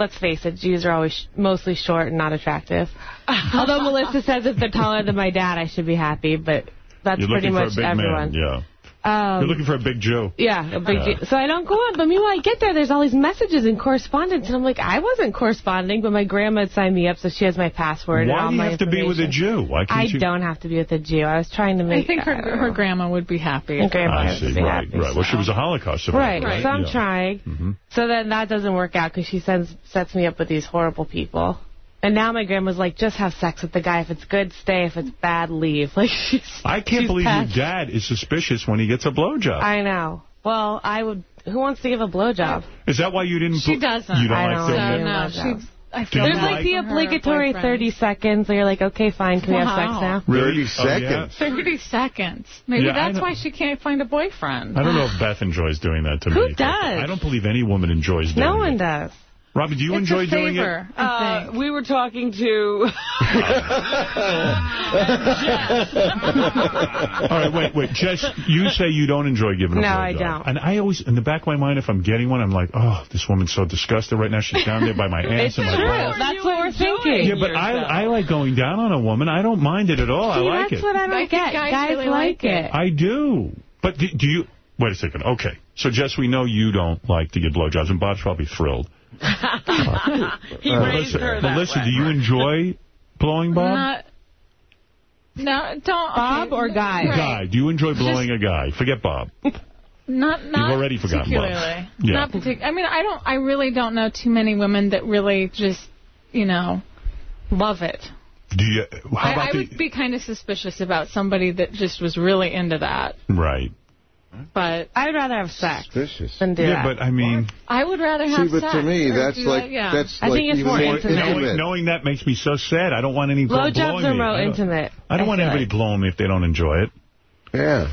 Speaker 37: let's face it, Jews are always sh mostly short and not attractive. Although Melissa says if they're taller than my dad, I should be happy, but that's
Speaker 1: You're
Speaker 37: pretty
Speaker 1: looking for a
Speaker 37: much everyone.
Speaker 1: man. Yeah.
Speaker 37: Um,
Speaker 1: You're looking for a big Jew.
Speaker 37: yeah, a big
Speaker 1: Yeah.
Speaker 37: Jew. So I don't go on. But meanwhile, I get there, there's all these messages and correspondence, and I'm like, I wasn't corresponding, but my grandma had signed me up, so she has my password and
Speaker 1: Why
Speaker 37: all
Speaker 1: do you have to be with a. Jew? Why can't
Speaker 37: I
Speaker 1: you?
Speaker 37: don't have to be with a Jew. I was trying to make.
Speaker 35: I think her
Speaker 37: don't
Speaker 35: her grandma would be happy.
Speaker 37: Her grandma
Speaker 1: I
Speaker 37: would be
Speaker 1: Right,
Speaker 37: happy,
Speaker 1: right. Well, she was a Holocaust survivor.
Speaker 37: Right,
Speaker 1: right?
Speaker 37: so I'm
Speaker 1: Yeah.
Speaker 37: trying.
Speaker 1: Mhm.
Speaker 37: So then that doesn't work out because she sends sets me up with these horrible people. And now my grandma's like, just have sex with the guy. If it's good, stay. If it's bad, leave. Like she's.
Speaker 1: I can't
Speaker 37: she's
Speaker 1: believe
Speaker 37: past-
Speaker 1: your dad is suspicious when he gets a blowjob.
Speaker 37: I know. Well, I would. Who wants to give a blowjob?
Speaker 1: Is that why you didn't?
Speaker 35: She doesn't.
Speaker 1: You don't
Speaker 37: I
Speaker 1: like
Speaker 37: don't
Speaker 1: filming
Speaker 37: like
Speaker 1: it?
Speaker 35: no,
Speaker 37: blowjobs.
Speaker 35: I feel
Speaker 37: There's
Speaker 35: bad
Speaker 37: like the obligatory 30 seconds where you're like, okay, fine, can we have sex now?
Speaker 1: Really?
Speaker 2: 30
Speaker 1: Oh, yeah?
Speaker 2: seconds.
Speaker 35: 30 seconds. Maybe
Speaker 1: Yeah,
Speaker 35: that's why she can't find a boyfriend.
Speaker 1: I don't know if Beth enjoys doing that to
Speaker 37: Who
Speaker 1: me.
Speaker 37: does?
Speaker 1: I don't believe any woman enjoys doing
Speaker 37: No
Speaker 1: it.
Speaker 37: one does.
Speaker 1: Robin, do you
Speaker 35: It's
Speaker 1: enjoy
Speaker 35: a
Speaker 1: doing it?
Speaker 3: Uh, we were talking to...
Speaker 1: All right, wait, wait. Jess, you say you don't enjoy giving a
Speaker 37: No, I don't.
Speaker 1: And I always, in the back of my mind, if I'm getting one, I'm like, oh, this woman's so disgusted right now. She's down there by my ass
Speaker 37: It's
Speaker 1: and
Speaker 37: true.
Speaker 1: balls.
Speaker 37: That's what we're thinking.
Speaker 1: Yeah, but I, I like going down on a woman. I don't mind it at all.
Speaker 37: See,
Speaker 1: I like
Speaker 37: that's
Speaker 1: it.
Speaker 37: That's what I don't
Speaker 35: I
Speaker 37: get.
Speaker 35: guys
Speaker 37: Guys,
Speaker 35: really
Speaker 37: like
Speaker 35: like
Speaker 37: it.
Speaker 35: it.
Speaker 1: I do. But do, do you... Wait a second. Okay. So, Jess, we know you don't like to give blowjobs, and Bob's probably thrilled.
Speaker 3: He
Speaker 1: Uh,
Speaker 3: raised
Speaker 1: Melissa,
Speaker 3: her that
Speaker 1: Melissa
Speaker 3: way.
Speaker 1: do you enjoy blowing Bob?
Speaker 35: Not, no, don't.
Speaker 37: Bob
Speaker 35: okay,
Speaker 37: or guy?
Speaker 35: right.
Speaker 1: Guy. Do you enjoy blowing a guy? Forget Bob.
Speaker 35: Not, not You've
Speaker 1: already forgotten Bob. Yeah.
Speaker 35: Not partic- I mean, I don't. I really don't know too many women that really just, you know, love it.
Speaker 1: Do you... How
Speaker 35: I,
Speaker 1: about
Speaker 35: I
Speaker 1: the...
Speaker 35: would be kind of suspicious about somebody that just was really into that.
Speaker 1: Right.
Speaker 35: But
Speaker 37: I'd rather have sex
Speaker 22: Suspicious.
Speaker 37: than do
Speaker 1: Yeah,
Speaker 37: that.
Speaker 1: but I mean...
Speaker 35: I would rather have
Speaker 22: See, but
Speaker 35: sex.
Speaker 22: to me, that's like
Speaker 35: that, yeah.
Speaker 22: that's
Speaker 37: I
Speaker 22: like
Speaker 37: think it's
Speaker 22: even
Speaker 37: more
Speaker 22: more
Speaker 37: intimate.
Speaker 1: Knowing,
Speaker 22: intimate.
Speaker 1: knowing that makes me so sad. I don't want any girl
Speaker 37: Blowjobs
Speaker 1: blowing
Speaker 37: are
Speaker 1: me.
Speaker 37: more
Speaker 1: I don't-
Speaker 37: intimate.
Speaker 1: I don't want
Speaker 37: feel
Speaker 1: anybody
Speaker 37: like.
Speaker 1: blowing me if they don't enjoy it.
Speaker 22: Yeah.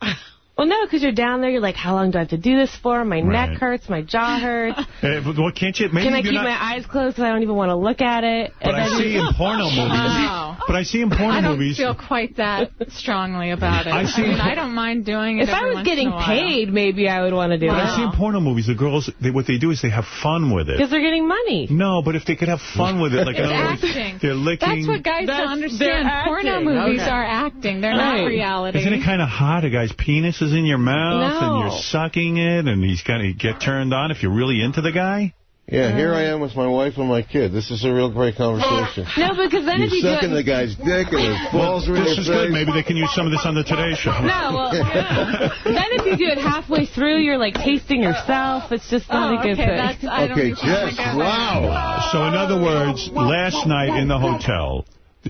Speaker 37: Well, no, because you're down there, you're like, how long do I have to do this for? My
Speaker 1: Right.
Speaker 37: neck hurts, my jaw hurts.
Speaker 1: But what can't you? Maybe
Speaker 37: Can I keep
Speaker 1: not,
Speaker 37: my eyes closed because I don't even want to look at it?
Speaker 1: But
Speaker 37: And
Speaker 1: I
Speaker 37: then
Speaker 1: see
Speaker 37: you-
Speaker 1: in porno movies.
Speaker 35: Wow.
Speaker 1: But I see in porno
Speaker 35: I don't
Speaker 1: movies.
Speaker 35: feel quite that strongly about it.
Speaker 1: I
Speaker 35: I,
Speaker 1: see-
Speaker 35: mean, I don't mind doing it
Speaker 37: If I was
Speaker 35: once
Speaker 37: getting
Speaker 35: in a while.
Speaker 37: paid, maybe I would want to do
Speaker 1: But
Speaker 37: it.
Speaker 1: I see in porno movies, the girls, they, what they do is they have fun with it.
Speaker 37: Because they're getting money.
Speaker 1: No, but if they could have fun with it, like
Speaker 35: It's acting.
Speaker 1: they're licking.
Speaker 35: That's what guys
Speaker 3: That's-
Speaker 35: don't understand.
Speaker 3: they're
Speaker 35: Porno
Speaker 3: acting.
Speaker 35: movies
Speaker 3: Okay.
Speaker 35: are acting. They're
Speaker 3: Right.
Speaker 35: not reality.
Speaker 1: Isn't it kind of hot? A guy's penis is in your mouth, and you're sucking it, and he's going to get turned on if you're really into the guy.
Speaker 22: Yeah, here I am with my wife and my kid. This is a real great conversation.
Speaker 37: No, because then
Speaker 22: You're
Speaker 37: if you
Speaker 22: sucking the guy's dick and his balls are in
Speaker 1: This
Speaker 22: your
Speaker 1: is good. Maybe they can use some of this on the Today Show.
Speaker 37: No, well, then if you do it halfway through, you're like tasting yourself. It's just not
Speaker 35: Oh,
Speaker 37: a good
Speaker 35: okay,
Speaker 37: thing.
Speaker 35: that's, I
Speaker 22: Okay,
Speaker 35: think
Speaker 22: Jess, wow.
Speaker 1: So in other words, last night in the hotel,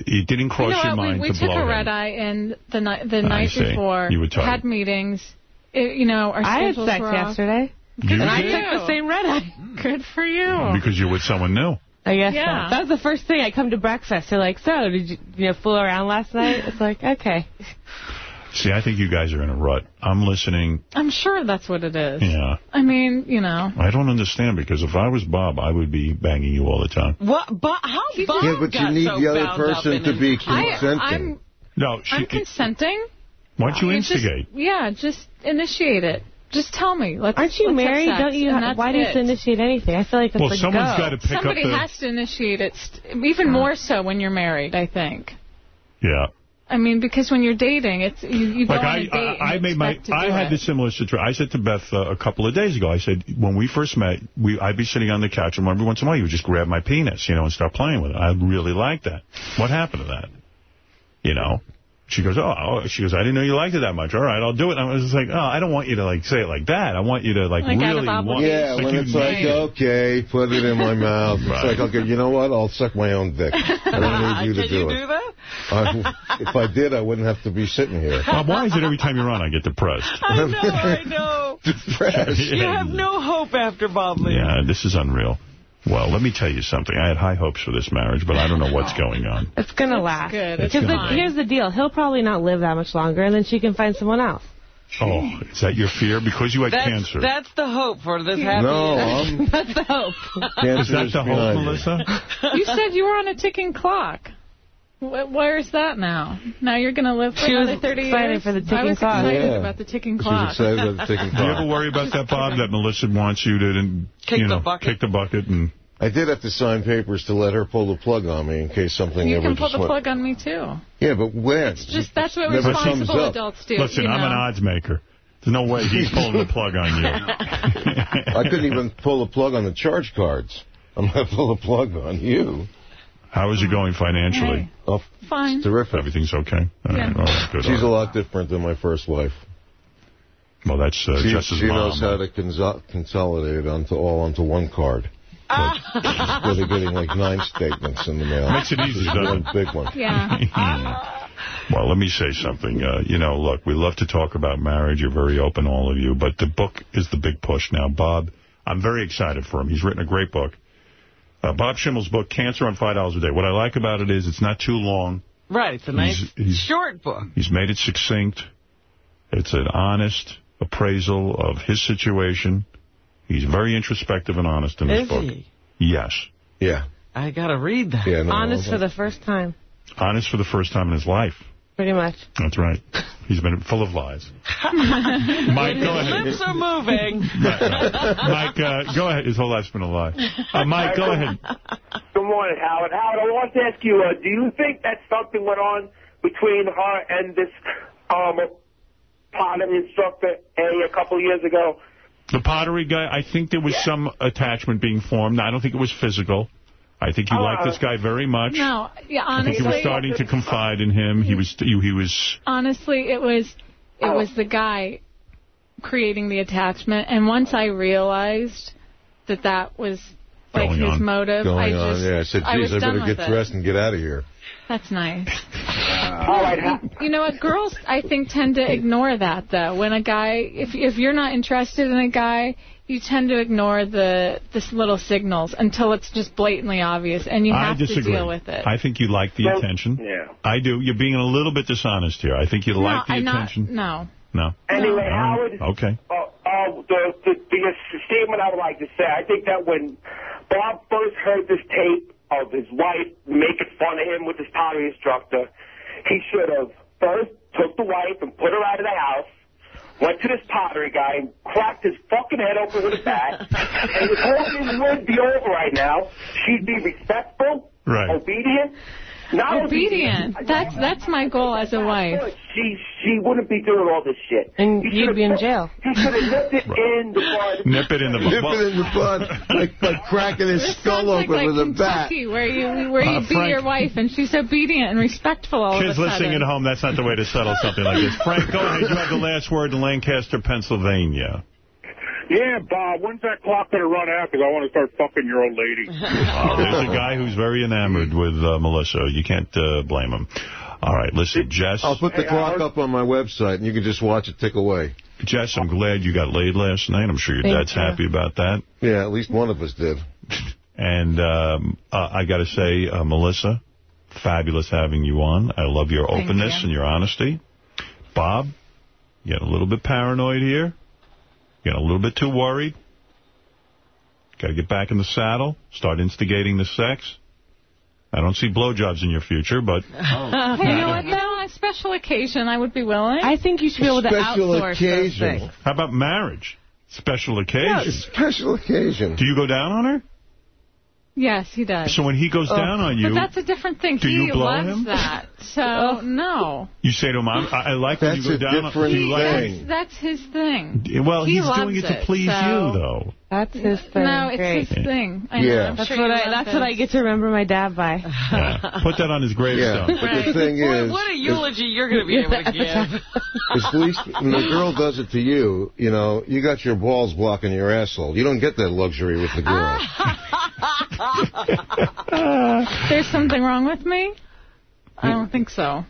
Speaker 1: it didn't
Speaker 35: You
Speaker 1: cross
Speaker 35: know
Speaker 1: your
Speaker 35: what?
Speaker 1: mind
Speaker 35: We, we
Speaker 1: to
Speaker 35: took a red eye, and the night the
Speaker 1: I
Speaker 35: night
Speaker 1: see.
Speaker 35: before
Speaker 1: You were tired.
Speaker 35: had meetings. It, you know, our
Speaker 37: I had sex yesterday.
Speaker 1: You
Speaker 37: And I
Speaker 1: did?
Speaker 37: took the same red eye.
Speaker 35: Good for you.
Speaker 1: Because you're with someone new.
Speaker 37: I guess
Speaker 35: Yeah.
Speaker 37: so. That was the first thing. I come to breakfast. They're like, so, did you, you know, fool around last night? It's like, okay.
Speaker 1: See, I think you guys are in a rut. I'm listening.
Speaker 35: I'm sure that's what it is.
Speaker 1: Yeah.
Speaker 35: I mean, you know.
Speaker 1: I don't understand because if I was Bob, I would be banging you all the time.
Speaker 3: What? But how Bob
Speaker 22: Yeah, but you need
Speaker 3: so
Speaker 22: the other person to be
Speaker 35: I,
Speaker 22: consenting.
Speaker 35: I'm
Speaker 1: No, she,
Speaker 35: I'm consenting.
Speaker 1: why don't you
Speaker 35: You just-
Speaker 1: instigate?
Speaker 35: yeah, just initiate it. Just tell me. Let's.
Speaker 37: Aren't you
Speaker 35: let's
Speaker 37: married?
Speaker 35: sex,
Speaker 37: Don't you? Why do you
Speaker 35: it.
Speaker 37: initiate anything? I feel like that's
Speaker 1: Well,
Speaker 37: like
Speaker 1: someone's
Speaker 37: go.
Speaker 1: got to pick
Speaker 35: Somebody
Speaker 1: up the...
Speaker 35: has to initiate it, st- even more so when you're married. I think.
Speaker 1: Yeah.
Speaker 35: I mean, because when you're dating, it's you, you
Speaker 1: Like
Speaker 35: go on
Speaker 1: I,
Speaker 35: a date.
Speaker 1: I, I made my, I had
Speaker 35: it.
Speaker 1: the similar situation. I said to Beth uh, a couple of days ago, I said, when we first met, we, I'd be sitting on the couch, and every once in a while, you would just grab my penis, you know, and start playing with it. I really liked that. What happened to that? You know? She goes, oh, oh, she goes, I didn't know you liked it that much. All right, I'll do it. And I was just like, oh, I don't want you to, like, say it like that. I want you to, like,
Speaker 35: Like,
Speaker 1: really want
Speaker 35: obligation.
Speaker 22: Yeah,
Speaker 1: like
Speaker 22: when it's like,
Speaker 1: it.
Speaker 22: okay, put it in my mouth. It's like, okay, you know what? I'll suck my own dick. I don't need you to
Speaker 3: Can
Speaker 22: do
Speaker 3: you
Speaker 22: it.
Speaker 3: do that?
Speaker 22: I, if I did, I wouldn't have to be sitting here.
Speaker 1: Bob, why is it every time you're on, I get depressed?
Speaker 3: I know, I know.
Speaker 22: Depressed.
Speaker 3: You have no hope after Bob leaves.
Speaker 1: Yeah, this is unreal. Well, let me tell you something. I had high hopes for this marriage, but I don't know what's oh. going on.
Speaker 37: It's gonna last.
Speaker 35: good.
Speaker 37: Because the- here's the deal: he'll probably not live that much longer, and then she can find someone else.
Speaker 1: Oh, is that your fear? Because you had
Speaker 3: That's,
Speaker 1: cancer.
Speaker 3: that's the hope for this happy
Speaker 22: No,
Speaker 3: ending.
Speaker 37: That's the hope.
Speaker 22: cancer
Speaker 1: Is that
Speaker 22: is
Speaker 1: the hope,
Speaker 22: behind me.
Speaker 1: Melissa?
Speaker 35: You said you were on a ticking clock. Wh- Where's that now? Now you're going to live for
Speaker 37: She was
Speaker 35: another 30
Speaker 37: excited
Speaker 35: years?
Speaker 37: for the
Speaker 35: I
Speaker 37: ticking
Speaker 35: was excited
Speaker 22: Yeah.
Speaker 35: about the ticking
Speaker 22: She's
Speaker 35: clock.
Speaker 22: excited about the ticking
Speaker 1: Do you ever worry about that, Bob, that Melissa wants you to, and,
Speaker 3: Kick
Speaker 1: you
Speaker 3: the
Speaker 1: know,
Speaker 3: bucket.
Speaker 1: kick the bucket and...
Speaker 22: I did have to sign papers to let her pull the plug on me in case something
Speaker 35: You
Speaker 22: ever
Speaker 35: can pull the
Speaker 22: went.
Speaker 35: plug on me, too.
Speaker 22: Yeah, but when?
Speaker 35: Just That's what
Speaker 22: Never comes
Speaker 35: responsible
Speaker 22: up.
Speaker 35: adults do.
Speaker 1: Listen,
Speaker 35: you
Speaker 1: I'm
Speaker 35: know.
Speaker 1: an odds maker. There's no way he's pulling the plug on you.
Speaker 22: I couldn't even pull the plug on the charge cards. I'm going to pull the plug on you.
Speaker 1: How is it going financially?
Speaker 35: Hey.
Speaker 22: Oh,
Speaker 35: Fine.
Speaker 22: terrific.
Speaker 1: Everything's okay? All
Speaker 35: Yeah.
Speaker 1: right, all right, good.
Speaker 22: She's a lot different than my first wife.
Speaker 1: Well, that's uh,
Speaker 22: She,
Speaker 1: Jess's
Speaker 22: she
Speaker 1: mom.
Speaker 22: knows how to conso- consolidate onto all onto one card. Instead of getting like nine statements in the mail.
Speaker 1: Makes it easy, doesn't
Speaker 22: one big one.
Speaker 35: Yeah.
Speaker 1: Well, let me say something. Uh, you know, look, we love to talk about marriage. You're very open, all of you. But the book is the big push now. Bob, I'm very excited for him. He's written a great book. Uh, Bob Schimmel's book, Cancer on $5 a Day. What I like about it is it's not too long.
Speaker 3: Right, it's a nice
Speaker 1: He's- he's-
Speaker 3: short book.
Speaker 1: He's made it succinct. It's an honest appraisal of his situation. He's very introspective and honest in this
Speaker 3: Is
Speaker 1: book.
Speaker 3: he?
Speaker 1: Yes.
Speaker 22: Yeah.
Speaker 3: I got to read that.
Speaker 22: Yeah, no,
Speaker 37: Honest for the first time,
Speaker 1: Honest for the first time in his life.
Speaker 37: Pretty much.
Speaker 1: That's right. He's been full of lies. Mike, go ahead.
Speaker 3: His
Speaker 1: ahead.
Speaker 3: lips are moving.
Speaker 1: Mike, uh, go ahead. His whole life's been a lie. Uh, Mike, go ahead.
Speaker 28: Good morning, Howard. Howard, I want to ask you, uh, do you think that something went on between her and this um, pilot instructor A a couple years ago?
Speaker 1: The pottery guy, I think there was some attachment being formed. I don't think it was physical. I think he liked uh, this guy very much.
Speaker 35: No, yeah,
Speaker 1: I think he was
Speaker 35: honestly,
Speaker 1: starting to confide in him. He was he, he was
Speaker 35: honestly, it was it was the guy creating the attachment, and once I realized that that was like
Speaker 22: Going
Speaker 35: his
Speaker 22: on.
Speaker 35: motive,
Speaker 22: Going
Speaker 35: I
Speaker 22: on,
Speaker 35: just
Speaker 22: yeah. I said,
Speaker 35: I was
Speaker 22: geez, I,
Speaker 35: done
Speaker 22: better
Speaker 35: with
Speaker 22: get
Speaker 35: it.
Speaker 22: dressed and get out of here.
Speaker 35: That's nice.
Speaker 28: All right, Ha-
Speaker 35: You know what? Girls, I think, tend to ignore that, though. When a guy, if if you're not interested in a guy, you tend to ignore the this little signals until it's just blatantly obvious, and you have to deal with it.
Speaker 1: I think you like the
Speaker 28: Well,
Speaker 1: attention.
Speaker 28: yeah.
Speaker 1: I do. You're being a little bit dishonest here. I think you
Speaker 35: no,
Speaker 1: like the
Speaker 35: I'm
Speaker 1: attention.
Speaker 35: not.
Speaker 1: No.
Speaker 35: No.
Speaker 28: Anyway,
Speaker 1: All right.
Speaker 28: Howard,
Speaker 1: Okay.
Speaker 28: uh, uh, the, the, the statement I would like to say, I think that when Bob first heard this tape of his wife making fun of him with his pottery instructor, he should have first took the wife and put her out of the house, went to this pottery guy and cracked his fucking head open with a bat, and this whole thing would be over right now. She'd be respectful,
Speaker 1: Right.
Speaker 28: obedient. Not
Speaker 35: Obedient. That's that's my goal as a wife.
Speaker 28: She she wouldn't be doing all this shit.
Speaker 37: And
Speaker 28: He
Speaker 37: you'd be in jail.
Speaker 28: He should have nipped it in the bud.
Speaker 1: Nip it in the
Speaker 22: Nip
Speaker 1: well,
Speaker 22: it in the bud, like, like cracking his
Speaker 35: This
Speaker 22: skull
Speaker 35: sounds like,
Speaker 22: open
Speaker 35: like
Speaker 22: with a bat.
Speaker 35: Where you where you
Speaker 1: Uh,
Speaker 35: beat
Speaker 1: Frank-
Speaker 35: your wife and she's obedient and respectful all
Speaker 1: Kids
Speaker 35: of a
Speaker 1: listening at home, that's not the way to settle something like this. Frank, go ahead. You have the last word in Lancaster, Pennsylvania.
Speaker 33: Yeah, Bob, when's that clock going to run out? Because I want to start fucking your old lady.
Speaker 1: Uh, there's a guy who's very enamored with uh, Melissa. You can't uh, blame him. All right, listen, Jess.
Speaker 22: I'll put the clock up on my website, and you can just watch it tick away.
Speaker 1: Jess, I'm glad you got laid last night. I'm sure your
Speaker 22: Thank
Speaker 1: dad's
Speaker 22: you.
Speaker 1: happy about that.
Speaker 22: Yeah, at least one of us did.
Speaker 1: And um, uh, I got to say, uh, Melissa, fabulous having you on. I love your
Speaker 35: Thank
Speaker 1: openness
Speaker 35: you.
Speaker 1: and your honesty. Bob, getting a little bit paranoid here. Getting a little bit too worried. Got to get back in the saddle. Start instigating the sex. I don't see blowjobs in your future, but oh.
Speaker 35: Hey, you know what? though? on a special occasion, I would be willing.
Speaker 37: I think you should be able to
Speaker 22: Special
Speaker 37: outsource those
Speaker 22: occasion.
Speaker 1: how about marriage? Special
Speaker 22: Yeah,
Speaker 1: occasion.
Speaker 22: special occasion.
Speaker 1: Do you go down on her?
Speaker 35: Yes, he does.
Speaker 1: So when he goes oh, down on you,
Speaker 35: But that's a different thing.
Speaker 1: Do
Speaker 35: he
Speaker 1: you blow
Speaker 35: loves
Speaker 1: him?
Speaker 35: that. So, oh. no.
Speaker 1: you say to him, I'm, I I like when you
Speaker 22: a
Speaker 1: go down.
Speaker 22: different
Speaker 1: do you like
Speaker 22: thing.
Speaker 35: That's his thing.
Speaker 1: Well,
Speaker 35: He
Speaker 1: he's doing it to
Speaker 35: it,
Speaker 1: please
Speaker 35: so-
Speaker 1: you, though.
Speaker 37: That's his thing.
Speaker 35: No, it's
Speaker 37: Great.
Speaker 35: his thing. I.
Speaker 22: Yeah.
Speaker 35: I'm
Speaker 37: That's
Speaker 35: sure
Speaker 37: what I.
Speaker 35: love
Speaker 37: That's what I get to remember my dad by.
Speaker 1: Yeah. Put that on his
Speaker 22: Yeah,
Speaker 1: gravestone.
Speaker 22: but the thing
Speaker 3: Boy,
Speaker 22: is,
Speaker 3: what a eulogy you're going to be able to give.
Speaker 22: at least when the girl does it to you, you know, you got your balls blocking your asshole. You don't get that luxury with the girl.
Speaker 35: There's something wrong with me? I don't think so.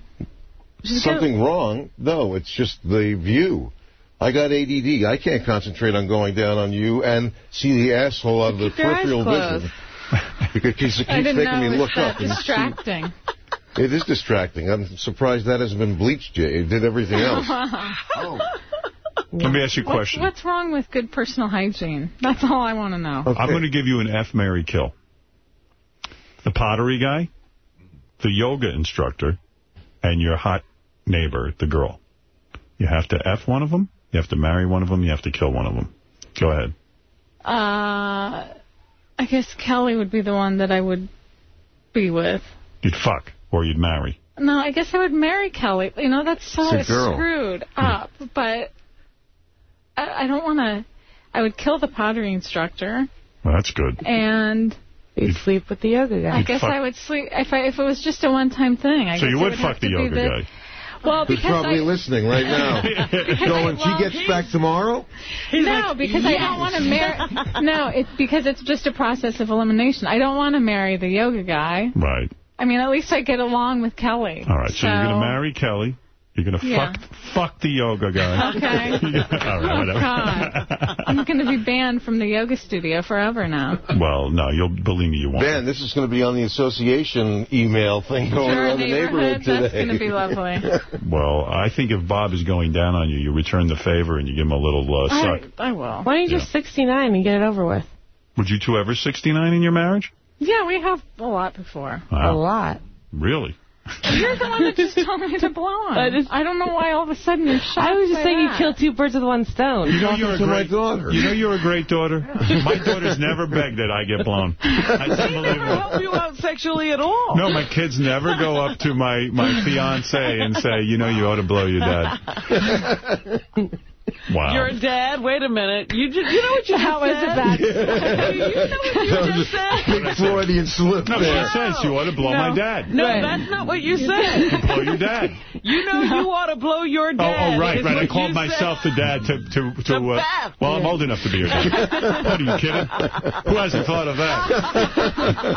Speaker 35: Just go-
Speaker 22: Something wrong? No, it's just the view. I got ADD. I can't concentrate on going down on you and see the asshole out of the
Speaker 35: Keep your eyes
Speaker 22: peripheral vision. Because it keeps, it keeps making me look up. And see,
Speaker 35: distracting.
Speaker 22: it is distracting. I'm surprised that hasn't been bleached yet. It did everything else. Oh.
Speaker 1: Let me ask you a question.
Speaker 35: what's wrong with good personal hygiene? That's all I want to know.
Speaker 1: I'm going to give you an F, marry kill. The pottery guy, the yoga instructor, and your hot neighbor, the girl. You have to F one of them, you have to marry one of them, you have to kill one of them. Go ahead.
Speaker 35: Uh, I guess Kelly would be the one that I would be with.
Speaker 1: You'd fuck, or you'd marry.
Speaker 35: No, I guess I would marry Kelly. You know, that's so
Speaker 1: It's a girl.
Speaker 35: screwed up. But I, I don't want to. I would kill the pottery instructor,
Speaker 1: Well, that's good.
Speaker 35: and
Speaker 37: You'd sleep with the yoga guy.
Speaker 35: I guess I would sleep if I, if it was just a one-time thing. I
Speaker 1: So
Speaker 35: guess
Speaker 1: you
Speaker 35: it
Speaker 1: would fuck the
Speaker 35: to be
Speaker 1: yoga guy.
Speaker 35: Well,
Speaker 22: Who's
Speaker 35: because
Speaker 22: probably
Speaker 35: I,
Speaker 22: listening right now. so when she gets back tomorrow,
Speaker 35: no, because I don't want to marry. No, it's because it's just a process of elimination. I don't want to marry the yoga guy.
Speaker 1: Right.
Speaker 35: I mean, at least I get along with Kelly.
Speaker 1: All right, so, you're going to marry Kelly, You're going to
Speaker 35: Yeah.
Speaker 1: fuck fuck the yoga guy.
Speaker 35: Okay.
Speaker 1: All right,
Speaker 35: Oh,
Speaker 1: whatever.
Speaker 35: God. I'm going to be banned from the yoga studio forever now.
Speaker 1: Well, no, you'll believe me, you won't.
Speaker 22: Ben, this is going to be on the association email thing going
Speaker 35: Sure,
Speaker 22: around the neighborhood today.
Speaker 35: That's going to be lovely.
Speaker 1: Well, I think if Bob is going down on you, you return the favor and you give him a little uh,
Speaker 35: I,
Speaker 1: suck.
Speaker 35: I will.
Speaker 37: Why don't you just 69 and get it over with?
Speaker 1: Would you two ever 69 in your marriage?
Speaker 35: Yeah, we have a lot before.
Speaker 1: Wow.
Speaker 37: A lot.
Speaker 1: Really?
Speaker 35: You're the one that just told me to blow on.
Speaker 37: I just-
Speaker 35: I don't know why all of a sudden you're shocked
Speaker 37: I was just
Speaker 35: by
Speaker 37: saying you
Speaker 35: that.
Speaker 37: killed two birds with one stone.
Speaker 1: You know you're a great
Speaker 22: daughter.
Speaker 1: You know you're a great daughter. My daughter's never begged that I get blown. It's unbelievable.
Speaker 3: help you out sexually at all.
Speaker 1: No, my kids never go up to my my fiance and say, you know, you ought to blow your dad. Wow.
Speaker 3: You're a dad? Wait a minute. You just, you know what you
Speaker 35: How
Speaker 3: just
Speaker 35: is it
Speaker 3: said?
Speaker 35: back?
Speaker 3: you know what you just said?
Speaker 22: Big Freudian slip
Speaker 1: no,
Speaker 22: there.
Speaker 1: she says you ought to blow my dad.
Speaker 3: No, that's not what you said.
Speaker 1: Blow your dad.
Speaker 3: You know you ought to blow your
Speaker 1: Oh,
Speaker 3: dad.
Speaker 1: oh, right, right. I called
Speaker 3: you
Speaker 1: myself the dad to to to.
Speaker 3: To
Speaker 1: uh,
Speaker 3: Beth.
Speaker 1: well, I'm old enough to be your dad. what are you kidding? Who hasn't thought of that?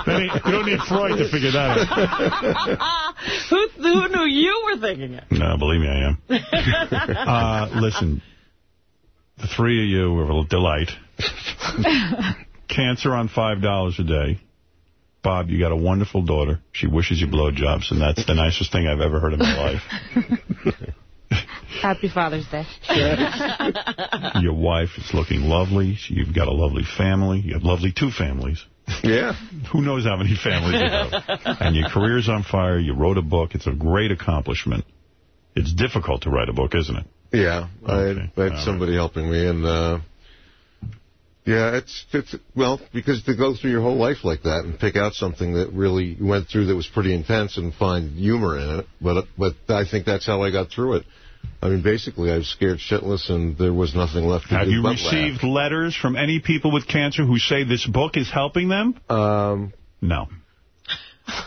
Speaker 1: That you don't need Freud to figure that out.
Speaker 3: who, who knew you were thinking it?
Speaker 1: No, believe me, I am. Uh, listen, the three of you are a delight. Cancer on $5 a day. Bob, you got a wonderful daughter. She wishes you blowjobs, and that's the nicest thing I've ever heard in my life.
Speaker 37: Happy Father's Day.
Speaker 1: Your wife is looking lovely. You've got a lovely family. You have lovely two families.
Speaker 22: Yeah.
Speaker 1: Who knows how many families you have. And your career's on fire. You wrote a book. It's a great accomplishment. It's difficult to write a book, isn't it?
Speaker 22: Yeah, I had, I had somebody helping me, and uh, yeah, it's it's well because to go through your whole life like that and pick out something that really you went through that was pretty intense and find humor in it, but but I think that's how I got through it. I mean, basically, I was scared shitless, and there was nothing left to
Speaker 1: Have
Speaker 22: do
Speaker 1: Have
Speaker 22: you
Speaker 1: received letters from any people with cancer who say this book is helping them?
Speaker 22: Um,
Speaker 1: No.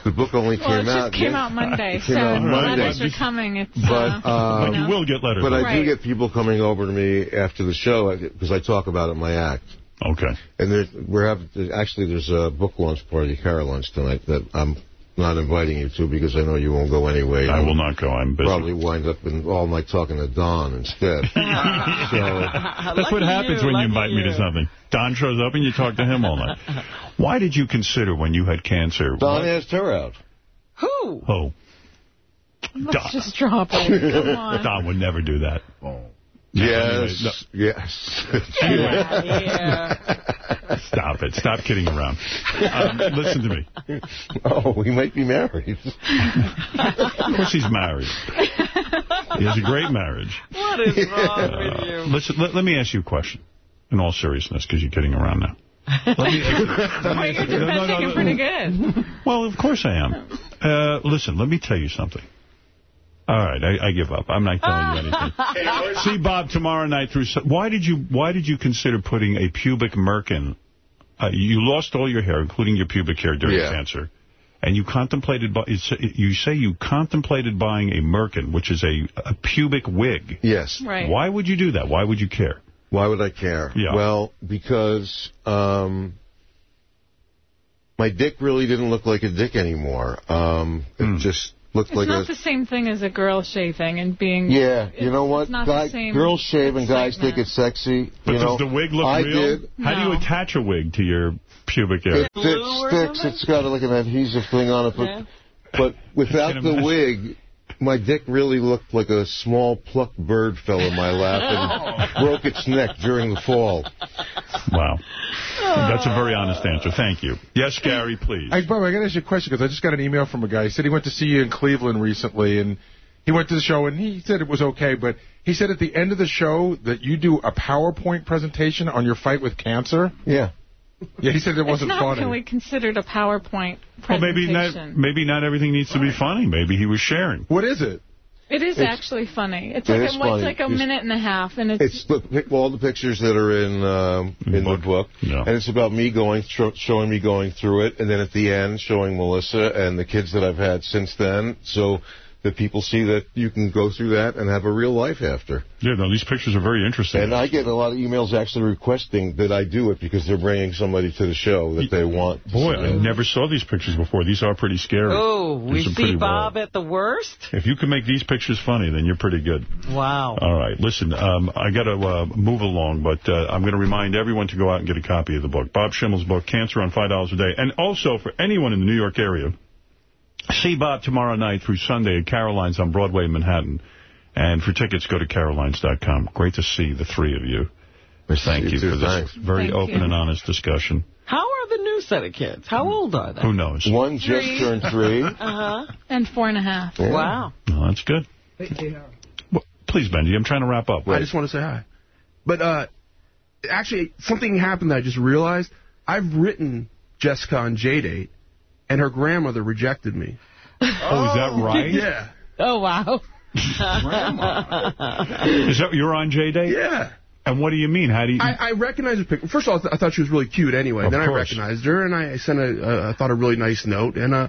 Speaker 22: The book only
Speaker 35: Well,
Speaker 22: came
Speaker 35: it just
Speaker 22: out.
Speaker 35: came
Speaker 22: yeah.
Speaker 35: out Monday,
Speaker 22: It
Speaker 35: so
Speaker 22: out Monday.
Speaker 35: letters are coming. It's,
Speaker 22: But,
Speaker 35: uh,
Speaker 1: But you will get letters.
Speaker 22: But I
Speaker 35: Right.
Speaker 22: do get people coming over to me after the show because I talk about it in my act.
Speaker 1: Okay.
Speaker 22: And there, we're having actually there's a book launch party, Caroline's tonight that I'm not inviting you to because I know you won't go anyway.
Speaker 1: I will not go. I'm busy.
Speaker 22: Probably wind up in all night talking to Don instead. so
Speaker 1: That's what happens
Speaker 3: you,
Speaker 1: when you
Speaker 3: lucky
Speaker 1: invite me to something. Don shows up and you talk to him all night. Why did you consider when you had cancer?
Speaker 22: Don asked her out.
Speaker 3: Who?
Speaker 1: Oh,
Speaker 35: let's just drop it. Come on.
Speaker 1: Don would never do that. Oh.
Speaker 22: Yes, yes.
Speaker 3: Yeah.
Speaker 1: Stop it. Stop kidding around. Um, listen to me.
Speaker 22: Oh, we might be married.
Speaker 1: Of course he's married. He has a great marriage.
Speaker 3: What is wrong with
Speaker 1: Uh,
Speaker 3: you?
Speaker 1: listen, let, let me ask you a question. In all seriousness, because you're kidding around now. Let me,
Speaker 35: Well, you're
Speaker 1: No, no,
Speaker 35: defending
Speaker 1: no,
Speaker 35: it pretty good.
Speaker 1: Well, of course I am. Uh, listen, let me tell you something. All right, I, I give up. I'm not telling you anything. See Bob tomorrow night through. Why did you Why did you consider putting a pubic merkin? Uh, you lost all your hair, including your pubic hair during
Speaker 22: Yeah.
Speaker 1: cancer, and you contemplated. bu- You say you contemplated buying a merkin, which is a a pubic wig.
Speaker 22: Yes.
Speaker 35: Right.
Speaker 1: Why would you do that? Why would you care?
Speaker 22: Why would I care?
Speaker 1: Yeah.
Speaker 22: Well, because um, my dick really didn't look like a dick anymore. Um,
Speaker 1: Hmm.
Speaker 22: it just looked
Speaker 35: It's
Speaker 22: like
Speaker 35: not
Speaker 22: a
Speaker 35: the same thing as a girl shaving and being.
Speaker 22: Yeah, you know
Speaker 35: it's
Speaker 22: what?
Speaker 35: not the
Speaker 22: Guy,
Speaker 35: same
Speaker 22: girls shave and guys think it's sexy.
Speaker 1: But
Speaker 22: you
Speaker 1: does
Speaker 22: know,
Speaker 1: the wig look
Speaker 22: I
Speaker 1: real?
Speaker 22: did.
Speaker 1: How do you attach a wig to your pubic hair?
Speaker 22: It, it sticks. It's got like an adhesive thing on it, but
Speaker 3: Yeah.
Speaker 22: but without the
Speaker 1: imagine.
Speaker 22: wig, my dick really looked like a small plucked bird fell in my lap and broke its neck during the fall.
Speaker 1: Wow. That's a very honest answer. Thank you. Yes, Gary, please.
Speaker 36: Hey, Bob, I got to ask you a question because I just got an email from a guy. He said he went to see you in Cleveland recently, and he went to the show, and he said it was okay, but he said at the end of the show that you do a PowerPoint presentation on your fight with cancer.
Speaker 22: Yeah.
Speaker 36: Yeah, he said it wasn't it's
Speaker 35: not
Speaker 36: funny.
Speaker 35: really considered a PowerPoint presentation.
Speaker 1: Well, maybe
Speaker 35: presentation.
Speaker 1: not. Maybe not everything needs to be funny. Maybe he was sharing.
Speaker 36: What is it?
Speaker 35: It is
Speaker 22: It's-
Speaker 35: actually funny. It's
Speaker 22: It
Speaker 35: like
Speaker 22: is
Speaker 35: a,
Speaker 22: funny.
Speaker 35: it's like a
Speaker 22: It's-
Speaker 35: minute and a half, and it's,
Speaker 22: It's the, pic- all the pictures that are in um, in the book,
Speaker 1: Yeah.
Speaker 22: and it's about me going, thr showing me going through it, and then at the end showing Melissa and the kids that I've had since then. So that people see that you can go through that and have a real life after.
Speaker 1: Yeah, no, these pictures are very interesting.
Speaker 22: And I get a lot of emails actually requesting that I do it because they're bringing somebody to the show that they want.
Speaker 1: Boy, I never saw these pictures before. These are pretty scary.
Speaker 3: Oh, we see Bob
Speaker 1: wild.
Speaker 3: at the worst?
Speaker 1: If you can make these pictures funny, then you're pretty good.
Speaker 3: Wow.
Speaker 1: All right, listen, um, I got to uh, move along, but uh, I'm going to remind everyone to go out and get a copy of the book. Bob Schimmel's book, Cancer on $5 a Day. And also, for anyone in the New York area, see Bob tomorrow night through Sunday at Caroline's on Broadway in Manhattan. And for tickets, go to carolines.com. Great to see the three of you. Thank
Speaker 22: you
Speaker 1: you for this
Speaker 22: thanks.
Speaker 1: very
Speaker 3: Thank
Speaker 1: open
Speaker 3: you.
Speaker 1: and honest discussion.
Speaker 3: How are the new set of kids? How old are they?
Speaker 1: Who knows?
Speaker 22: One just turned three.
Speaker 35: Uh-huh. And four and a half.
Speaker 3: Wow.
Speaker 1: Well, that's good. Well, please, Benji, I'm trying to wrap up.
Speaker 38: I just want to say hi. But uh, actually, something happened that I just realized. I've written Jessica on JDate, and her grandmother rejected me.
Speaker 1: Oh, is that right?
Speaker 38: Yeah.
Speaker 37: Oh, wow.
Speaker 1: Is that you're on JDate?
Speaker 38: Yeah.
Speaker 1: And what do you mean? How do you...
Speaker 38: I, I recognized her picture. First of all, I, th- I thought she was really cute anyway.
Speaker 1: Of
Speaker 38: then I recognized her, and I sent a, a, I thought a really nice note, and uh,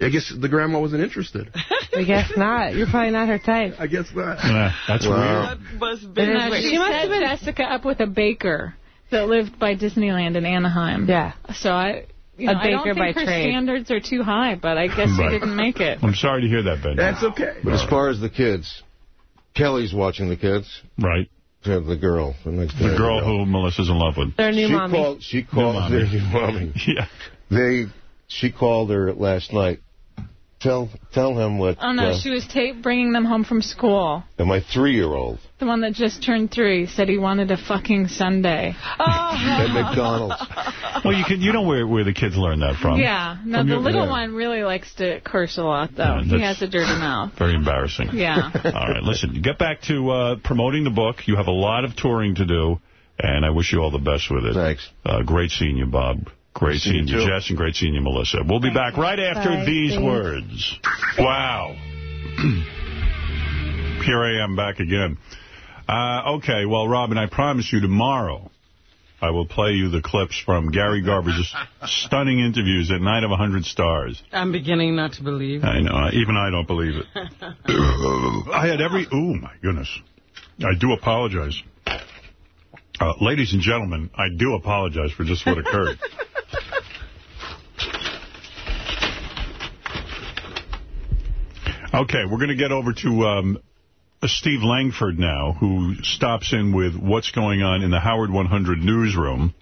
Speaker 38: I guess the grandma wasn't interested.
Speaker 37: I guess not. You're probably not her type.
Speaker 38: I guess not.
Speaker 1: Nah, that's
Speaker 22: Wow.
Speaker 1: weird.
Speaker 3: Must be.
Speaker 37: It is
Speaker 35: No,
Speaker 37: weird.
Speaker 35: she
Speaker 37: She must have been-
Speaker 35: Jessica up with a baker that lived by Disneyland in Anaheim.
Speaker 37: Yeah.
Speaker 35: So I, you
Speaker 37: A
Speaker 35: know, I don't think her
Speaker 37: trade.
Speaker 35: standards are too high, but I guess
Speaker 1: Right.
Speaker 35: she didn't make it.
Speaker 1: I'm sorry to hear that, Ben.
Speaker 38: That's okay.
Speaker 22: But as far as the kids, Kelly's watching the kids.
Speaker 1: Right.
Speaker 22: The girl. The, next
Speaker 1: The girl who Melissa's in love with.
Speaker 37: Their new
Speaker 22: she
Speaker 37: mommy.
Speaker 22: Called, she called
Speaker 1: mommy.
Speaker 22: their new mommy.
Speaker 1: Yeah.
Speaker 22: They, she called her last night. Tell tell him what.
Speaker 35: Oh no,
Speaker 22: uh,
Speaker 35: she was tape bringing them home from school.
Speaker 22: and my three-year-old
Speaker 35: The one that just turned three said he wanted a fucking sundae.
Speaker 22: at McDonald's.
Speaker 1: Well, you can. You know where where the kids learn that from.
Speaker 35: yeah. No,
Speaker 1: From
Speaker 35: the
Speaker 1: your-
Speaker 35: little
Speaker 1: yeah.
Speaker 35: one really likes to curse a lot, though.
Speaker 1: Yeah,
Speaker 35: he has a dirty mouth.
Speaker 1: Very embarrassing.
Speaker 35: Yeah.
Speaker 1: All right, listen. Get back to uh, promoting the book. You have a lot of touring to do, and I wish you all the best with it.
Speaker 22: Thanks.
Speaker 1: Uh, great seeing you, Bob. Great seeing you,
Speaker 22: too.
Speaker 1: Jess, and great seeing you, Melissa. We'll be back right after
Speaker 37: Bye.
Speaker 1: these
Speaker 37: Thanks.
Speaker 1: words. Wow. Here I am back again. Uh, okay, well, Robin, I promise you tomorrow I will play you the clips from Gary Garber's stunning interviews at Night of a Hundred Stars.
Speaker 3: I'm beginning not to believe.
Speaker 1: I know. Even I don't believe it. I had every... Oh, my goodness. I do apologize. Uh, ladies and gentlemen, I do apologize for just what occurred. Okay, we're going to get over to um, Steve Langford now, who stops in with what's going on in the Howard 100 newsroom.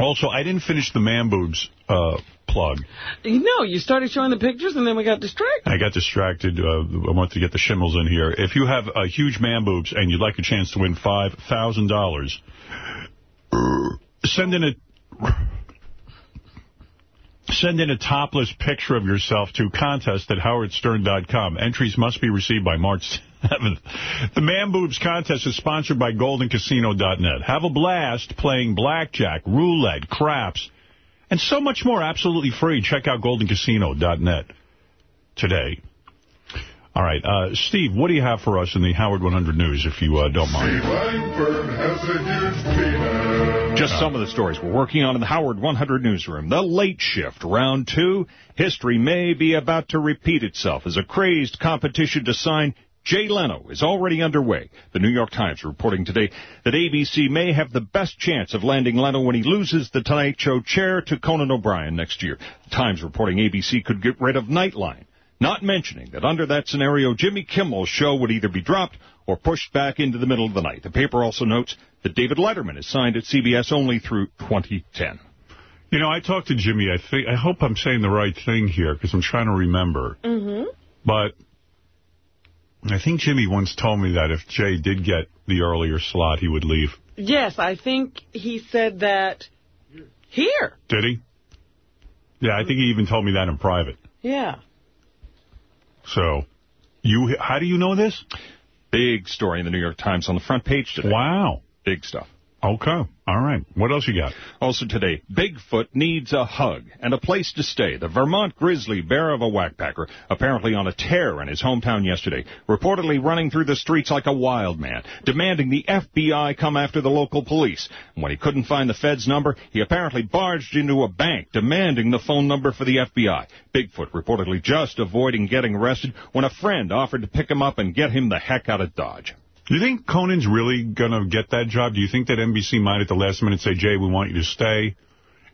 Speaker 1: Also, I didn't finish the man boobs uh, plug.
Speaker 3: No, you started showing the pictures and then we got distracted.
Speaker 1: I got distracted. Uh, I wanted to get the Schimmels in here. If you have uh, huge man boobs and you'd like a chance to win $5,000, send in a... Send in a topless picture of yourself to contest at howardstern.com. Entries must be received by March 7th. The Man Boobs contest is sponsored by goldencasino.net. Have a blast playing blackjack, roulette, craps, and so much more absolutely free. Check out goldencasino.net today. All right, uh, Steve, what do you have for us in the Howard 100 News, if you uh, don't mind?
Speaker 39: Just some of the stories we're working on in the Howard 100 newsroom. The late shift, round two. History may be about to repeat itself as a crazed competition to sign Jay Leno is already underway. The New York Times reporting today that ABC may have the best chance of landing Leno when he loses the Tonight Show chair to Conan O'Brien next year. The Times reporting ABC could get rid of Nightline. Not mentioning that under that scenario, Jimmy Kimmel's show would either be dropped or pushed back into the middle of the night. The paper also notes that David Letterman is signed at CBS only through 2010.
Speaker 1: You know, I talked to Jimmy. I think I hope I'm saying the right thing here because I'm trying to remember.
Speaker 3: Mm-hmm.
Speaker 1: But I think Jimmy once told me that if Jay did get the earlier slot, he would leave.
Speaker 3: Yes, I think he said that here.
Speaker 1: Did he? Yeah, I think he even told me that in private.
Speaker 3: Yeah.
Speaker 1: So, you, how do you know this?
Speaker 39: Big story in the New York Times on the front page today.
Speaker 1: Wow.
Speaker 39: Big stuff.
Speaker 1: Okay. All right. What else you got?
Speaker 39: Also today, Bigfoot needs a hug and a place to stay. The Vermont grizzly bear of a whackpacker, apparently on a tear in his hometown yesterday, reportedly running through the streets like a wild man, demanding the FBI come after the local police. When he couldn't find the Fed's number, he apparently barged into a bank, demanding the phone number for the FBI. Bigfoot reportedly just avoiding getting arrested when a friend offered to pick him up and get him the heck out of Dodge.
Speaker 1: Do you think Conan's really going to get that job? Do you think that NBC might at the last minute say, Jay, we want you to stay?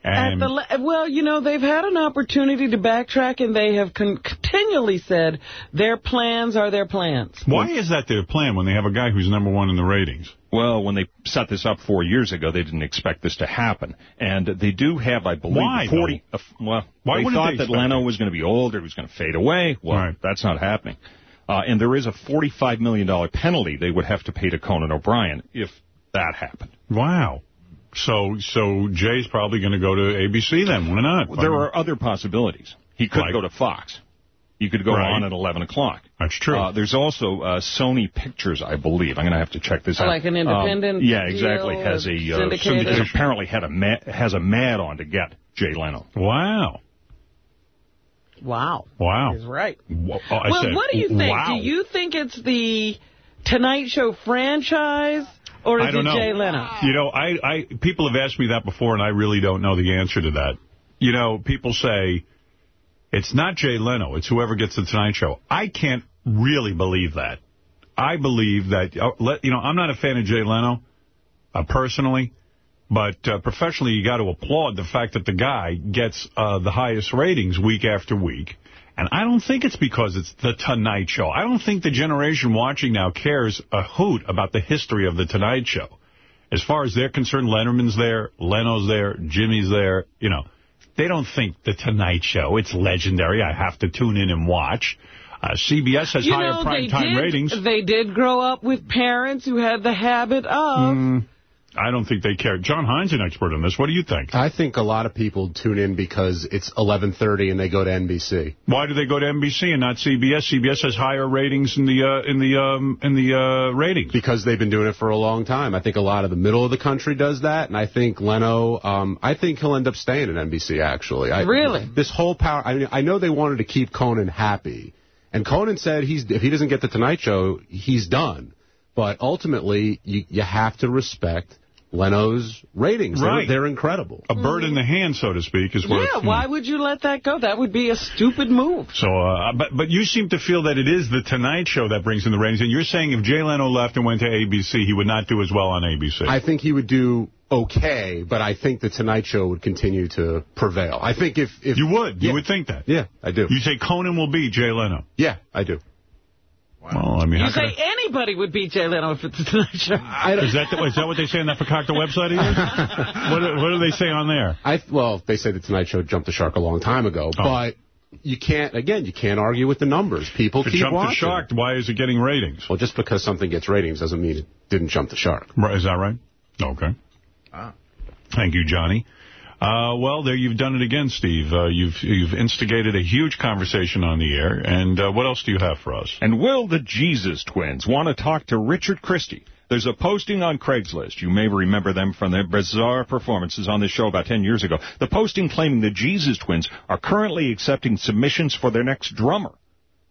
Speaker 3: At
Speaker 1: And
Speaker 3: the le- well, you know, they've had an opportunity to backtrack, and they have con- continually said their plans are their plans.
Speaker 1: why is that their plan when they have a guy who's number one in the ratings?
Speaker 39: Well, when they set this up four years ago, they didn't expect this to happen. And they do have, I believe,
Speaker 1: Why,
Speaker 39: 40... uh, well,
Speaker 1: Why
Speaker 39: they
Speaker 1: wouldn't
Speaker 39: thought
Speaker 1: they
Speaker 39: that Leno
Speaker 1: it?
Speaker 39: was going to be older, he was going to fade away. Well, that's not happening. Uh, and there is a $45 million penalty they would have to pay to Conan O'Brien if that happened.
Speaker 1: Wow. So so Jay's probably going to go to ABC then. Why not?
Speaker 39: There are other possibilities. He could
Speaker 1: Like?
Speaker 39: go to Fox. You could go
Speaker 1: Right.
Speaker 39: on at 11 o'clock.
Speaker 1: That's true.
Speaker 39: Uh, there's also uh, Sony Pictures, I believe. I'm going to have to check this out.
Speaker 3: Like an
Speaker 39: Um,
Speaker 3: independent
Speaker 39: yeah, exactly. Has a uh,
Speaker 3: syndicated?
Speaker 39: has apparently had a ma- has a mad on to get Jay Leno.
Speaker 1: Wow.
Speaker 3: Wow.
Speaker 1: Wow.
Speaker 3: He's right.
Speaker 1: Wha- oh,
Speaker 3: well,
Speaker 1: said,
Speaker 3: what do you think?
Speaker 1: Wow.
Speaker 3: Do you think it's the Tonight Show franchise, or is
Speaker 1: I don't
Speaker 3: it
Speaker 1: know.
Speaker 3: Jay Leno?
Speaker 1: You know, I, I people have asked me that before, and I really don't know the answer to that. You know, people say it's not Jay Leno; it's whoever gets the Tonight Show. I can't really believe that. I believe that. Uh, you know, I'm not a fan of Jay Leno uh, personally, but uh, professionally, you got to applaud the fact that the guy gets uh, the highest ratings week after week. And I don't think it's because it's the Tonight Show. I don't think the generation watching now cares a hoot about the history of the Tonight Show. As far as they're concerned, Letterman's there, Leno's there, Jimmy's there, you know. They don't think the Tonight Show, it's legendary, I have to tune in and watch. Uh, CBS has
Speaker 3: you
Speaker 1: higher
Speaker 3: know,
Speaker 1: prime time ratings.
Speaker 3: They did grow up with parents who had the habit of.
Speaker 1: Mm, I don't think they care. Jon Hein's an expert on this. What do you think?
Speaker 40: I think a lot of people tune in because it's 11:30 and they go to NBC.
Speaker 1: Why do they go to NBC and not CBS? CBS has higher ratings in the uh, in the um, in the uh, ratings
Speaker 40: because they've been doing it for a long time. I think a lot of the middle of the country does that, and I think Leno. Um, I think he'll end up staying at NBC. Actually, I,
Speaker 3: Really?
Speaker 40: This whole power. I mean, I know they wanted to keep Conan happy, and Conan said he's if he doesn't get the Tonight Show, he's done. But ultimately, you you have to respect Leno's ratings. They're- They're, incredible.
Speaker 1: A bird in the hand, so to speak, is what.
Speaker 3: Yeah, why would you let that go? That would be a stupid move.
Speaker 1: So, uh, but but you seem to feel that it is the Tonight Show that brings in the ratings, and you're saying if Jay Leno left and went to ABC, he would not do as well on ABC.
Speaker 40: I think he would do okay, but I think the Tonight Show would continue to prevail. I think if, if
Speaker 1: you would, you would think that.
Speaker 40: Yeah, I do.
Speaker 1: You say Conan will be Jay Leno.
Speaker 40: Yeah, I do.
Speaker 1: Well, I mean,
Speaker 3: You say
Speaker 1: I-
Speaker 3: anybody would beat Jay Leno if it's the Tonight Show.
Speaker 1: is that the, is that what they say on that Fakakta website? What, do- what do they say on there?
Speaker 40: I well, they say the Tonight Show jumped the shark a long time ago, but you can't. Again, you can't argue with the numbers. People
Speaker 1: If it
Speaker 40: keep
Speaker 1: jumped the shark, why is it getting ratings?
Speaker 40: Well, just because something gets ratings doesn't mean it didn't jump the shark.
Speaker 1: Right, Is that right? Okay. Ah. Thank you, Johnny. Uh, well, there you've done it again, Steve. Uh, you've you've instigated a huge conversation on the air. And uh, what else do you have for us?
Speaker 39: And will the Jesus twins want to talk to Richard Christy? There's a posting on Craigslist. You may remember them from their bizarre performances on this show about 10 years ago. The posting claiming the Jesus twins are currently accepting submissions for their next drummer.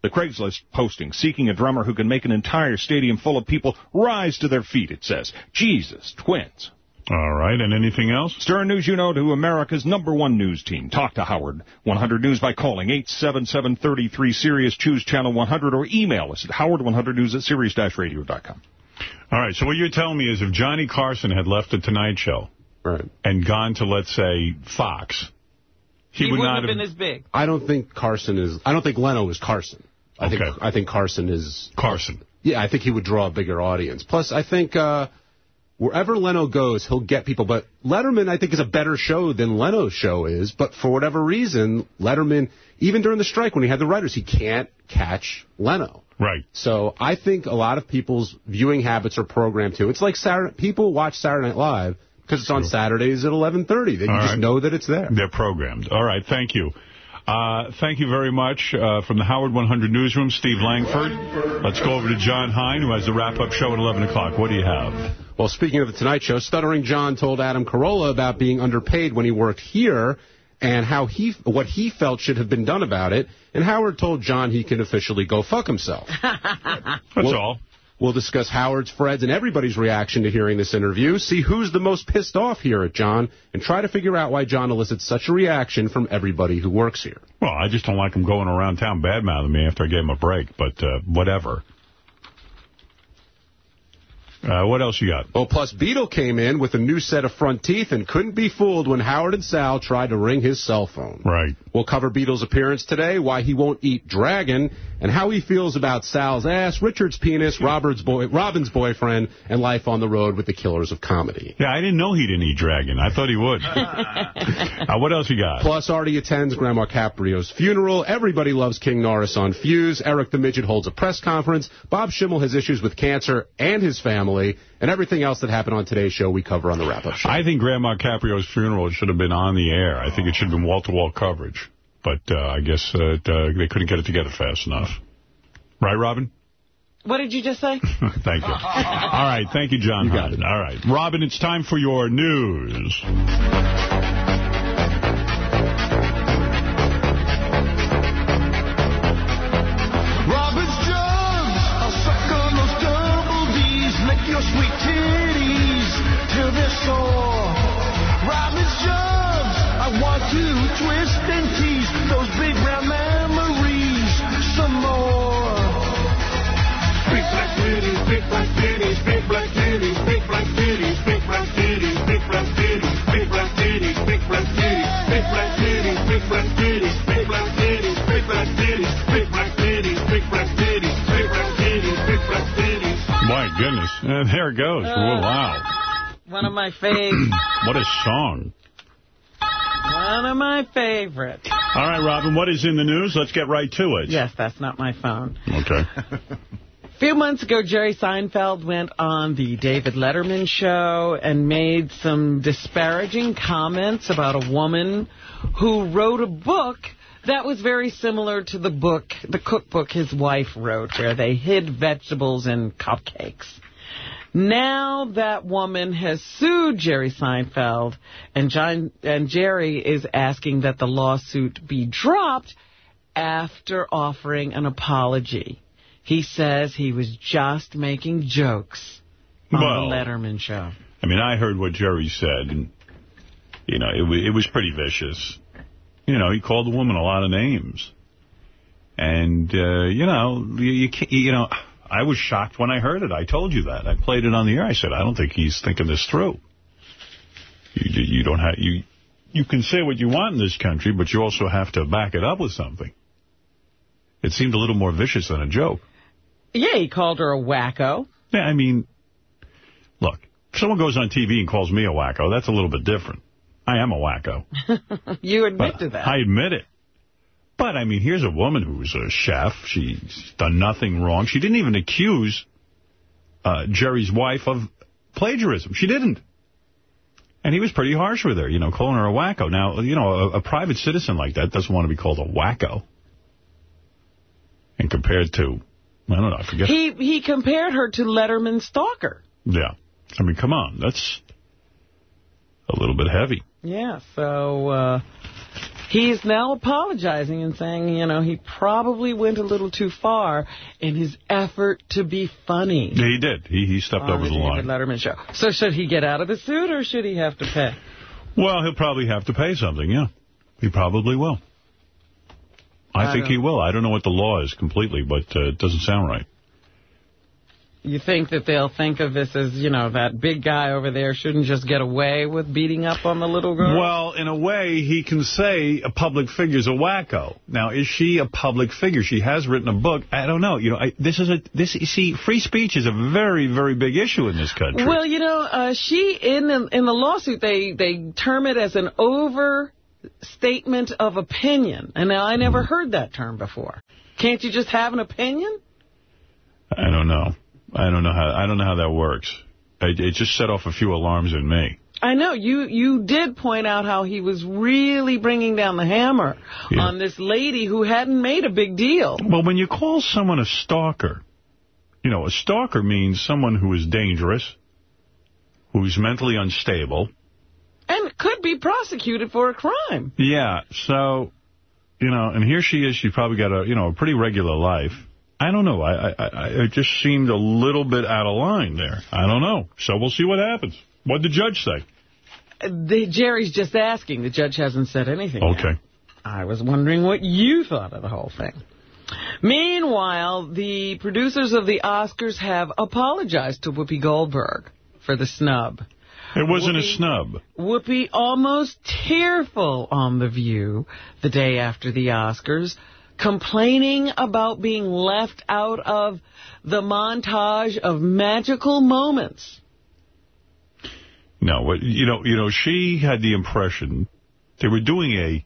Speaker 39: The Craigslist posting seeking a drummer who can make an entire stadium full of people rise to their feet, it says. Jesus twins.
Speaker 1: All right, and anything else?
Speaker 39: Stern News, you know, to America's number one news team. Talk to Howard 100 News by calling 877-33-SIRIUS, choose channel 100, or email us at howard100news at sirius-radio.com.
Speaker 1: All right, so what you're telling me is if Johnny Carson had left the Tonight Show
Speaker 40: right.
Speaker 1: and gone to, let's say, Fox, he,
Speaker 3: He,
Speaker 1: would
Speaker 3: wouldn't
Speaker 1: not
Speaker 3: have been as big.
Speaker 40: I don't think Carson is. I don't think Leno is Carson. I
Speaker 1: Okay.
Speaker 40: think I think Carson is
Speaker 1: Carson.
Speaker 40: Yeah, I think he would draw a bigger audience. Plus, I think uh, wherever Leno goes, he'll get people. But Letterman, I think, is a better show than Leno's show is. But for whatever reason, Letterman, even during the strike when he had the writers, he can't catch Leno.
Speaker 1: Right.
Speaker 40: So I think a lot of people's viewing habits are programmed too. It's like Saturday, people watch Saturday Night Live because it's on Saturdays at 11:30. They
Speaker 1: All
Speaker 40: just
Speaker 1: right.
Speaker 40: know that it's there.
Speaker 1: They're programmed. All right, thank you. Uh, thank you very much. Uh, from the Howard 100 Newsroom, Steve Langford. Let's go over to Jon Hein, who has the wrap-up show at 11 o'clock. What do you have?
Speaker 40: Well, Well, speaking of the Tonight Show, Stuttering John told Adam Carolla about being underpaid when he worked here and how he what he felt should have been done about it. And Howard told John he can officially go fuck himself.
Speaker 1: That's all.
Speaker 40: We'll discuss Howard's, Fred's, and everybody's reaction to hearing this interview, see who's the most pissed off here at John, and try to figure out why John elicits such a reaction from everybody who works here.
Speaker 1: Well, I just don't like him going around town bad-mouthing me after I gave him a break, but uh, whatever. Uh, what else you got?
Speaker 40: Well, plus Beetle came in with a new set of front teeth and couldn't be fooled when Howard and Sal tried to ring his cell phone.
Speaker 1: Right.
Speaker 40: We'll cover Beetle's appearance today, why he won't eat dragon, and how he feels about Sal's ass, Richard's penis, Robert's boy, Robin's boyfriend, and life on the road with the killers of comedy.
Speaker 1: Yeah, I didn't know he didn't eat dragon. I thought he would. uh, what else you got?
Speaker 40: Plus, Artie attends Grandma Caprio's funeral. Everybody loves King Norris on Fuse. Eric the Midget holds a press conference. Bob Schimmel has issues with cancer and his family. And everything else that happened on today's show, we cover on the wrap-up show.
Speaker 1: I think Grandma Caprio's funeral should have been on the air. I think it should have been wall-to-wall coverage. But uh, I guess uh, it, uh, they couldn't get it together fast enough. Right, Robin?
Speaker 3: What did you just say?
Speaker 1: thank you. All right. Thank you, Jon. You got it. All right. Robin, it's time for your news. Goodness. Uh, there it goes. Oh, wow.
Speaker 3: One of my faves.
Speaker 1: What a song.
Speaker 3: One of my favorites.
Speaker 1: All right, Robin, what is in the news? Let's get right to it.
Speaker 3: Yes, that's not my phone.
Speaker 1: Okay.
Speaker 3: A few months ago, Jerry Seinfeld went on the David Letterman show and made some disparaging comments about a woman who wrote a book that was very similar to the book, the cookbook his wife wrote, where they hid vegetables in cupcakes. Now that woman has sued Jerry Seinfeld, and John and Jerry is asking that the lawsuit be dropped after offering an apology. He says he was just making jokes on
Speaker 1: Well-
Speaker 3: the Letterman show.
Speaker 1: I mean, I heard what Jerry said, and, you know, it, it was pretty vicious. You know, he called the woman a lot of names. And, uh, you know, you, you, can't, you know, I was shocked when I heard it. I told you that. I played it on the air. I said, I don't think he's thinking this through. You, you you don't have, you, you can say what you want in this country, but you also have to back it up with something. It seemed a little more vicious than a joke.
Speaker 3: Yeah, he called her a wacko.
Speaker 1: Yeah, I mean, look, if someone goes on TV and calls me a wacko, that's a little bit different. I am a wacko.
Speaker 3: you admit
Speaker 1: But
Speaker 3: to that.
Speaker 1: I admit it. But, I mean, here's a woman who's a chef. She's done nothing wrong. She didn't even accuse uh, Jerry's wife of plagiarism. She didn't. And he was pretty harsh with her, you know, calling her a wacko. Now, you know, a, a private citizen like that doesn't want to be called a wacko. And compared to, I don't know, I forget.
Speaker 3: He he compared her to Letterman's stalker.
Speaker 1: Yeah. I mean, come on. That's a little bit heavy.
Speaker 3: Yeah, so uh, he's now apologizing and saying, you know, he probably went a little too far in his effort to be funny.
Speaker 1: Yeah, he did. He, he stepped over the
Speaker 3: David
Speaker 1: line.
Speaker 3: Letterman show. So should he get out of the suit or should he have to pay?
Speaker 1: Well, he'll probably have to pay something, yeah. He probably will. I,
Speaker 3: I
Speaker 1: think he will. I don't know what the law is completely, but uh, it doesn't sound right.
Speaker 3: You think that they'll think of this as, you know, that big guy over there shouldn't just get away with beating up on the little girl?
Speaker 1: Well, in a way, he can say a public figure's a wacko. Now, is she a public figure? She has written a book. I don't know. You know, I, this is a this. You see, free speech is a very, very big issue in this country.
Speaker 3: Well, you know, uh, she in the, in the lawsuit they they term it as an overstatement of opinion, and now I never heard that term before. Can't you just have an opinion?
Speaker 1: I don't know. I don't know how. I don't know how that works. It, it just set off a few alarms in me.
Speaker 3: I know you you did point out how he was really bringing down the hammer on this lady who hadn't made a big deal.
Speaker 1: Well, when you call someone a stalker, you know, a stalker means someone who is dangerous, who's mentally unstable.
Speaker 3: And could be prosecuted for a crime.
Speaker 1: Yeah, so, you know, and here she is. She probably got a, you know, a pretty regular life. I don't know. I, I, I It just seemed a little bit out of line there. I don't know. So we'll see what happens. What did the judge say?
Speaker 3: The, Jerry's just asking. The judge hasn't said anything
Speaker 1: Okay.
Speaker 3: yet. I was wondering what you thought of the whole thing. Meanwhile, the producers of the Oscars have apologized to Whoopi Goldberg for the snub.
Speaker 1: It wasn't a snub.
Speaker 3: Whoopi almost tearful on The View the day after the Oscars, complaining about being left out of the montage of magical moments.
Speaker 1: No, you know, you know, she had the impression they were doing a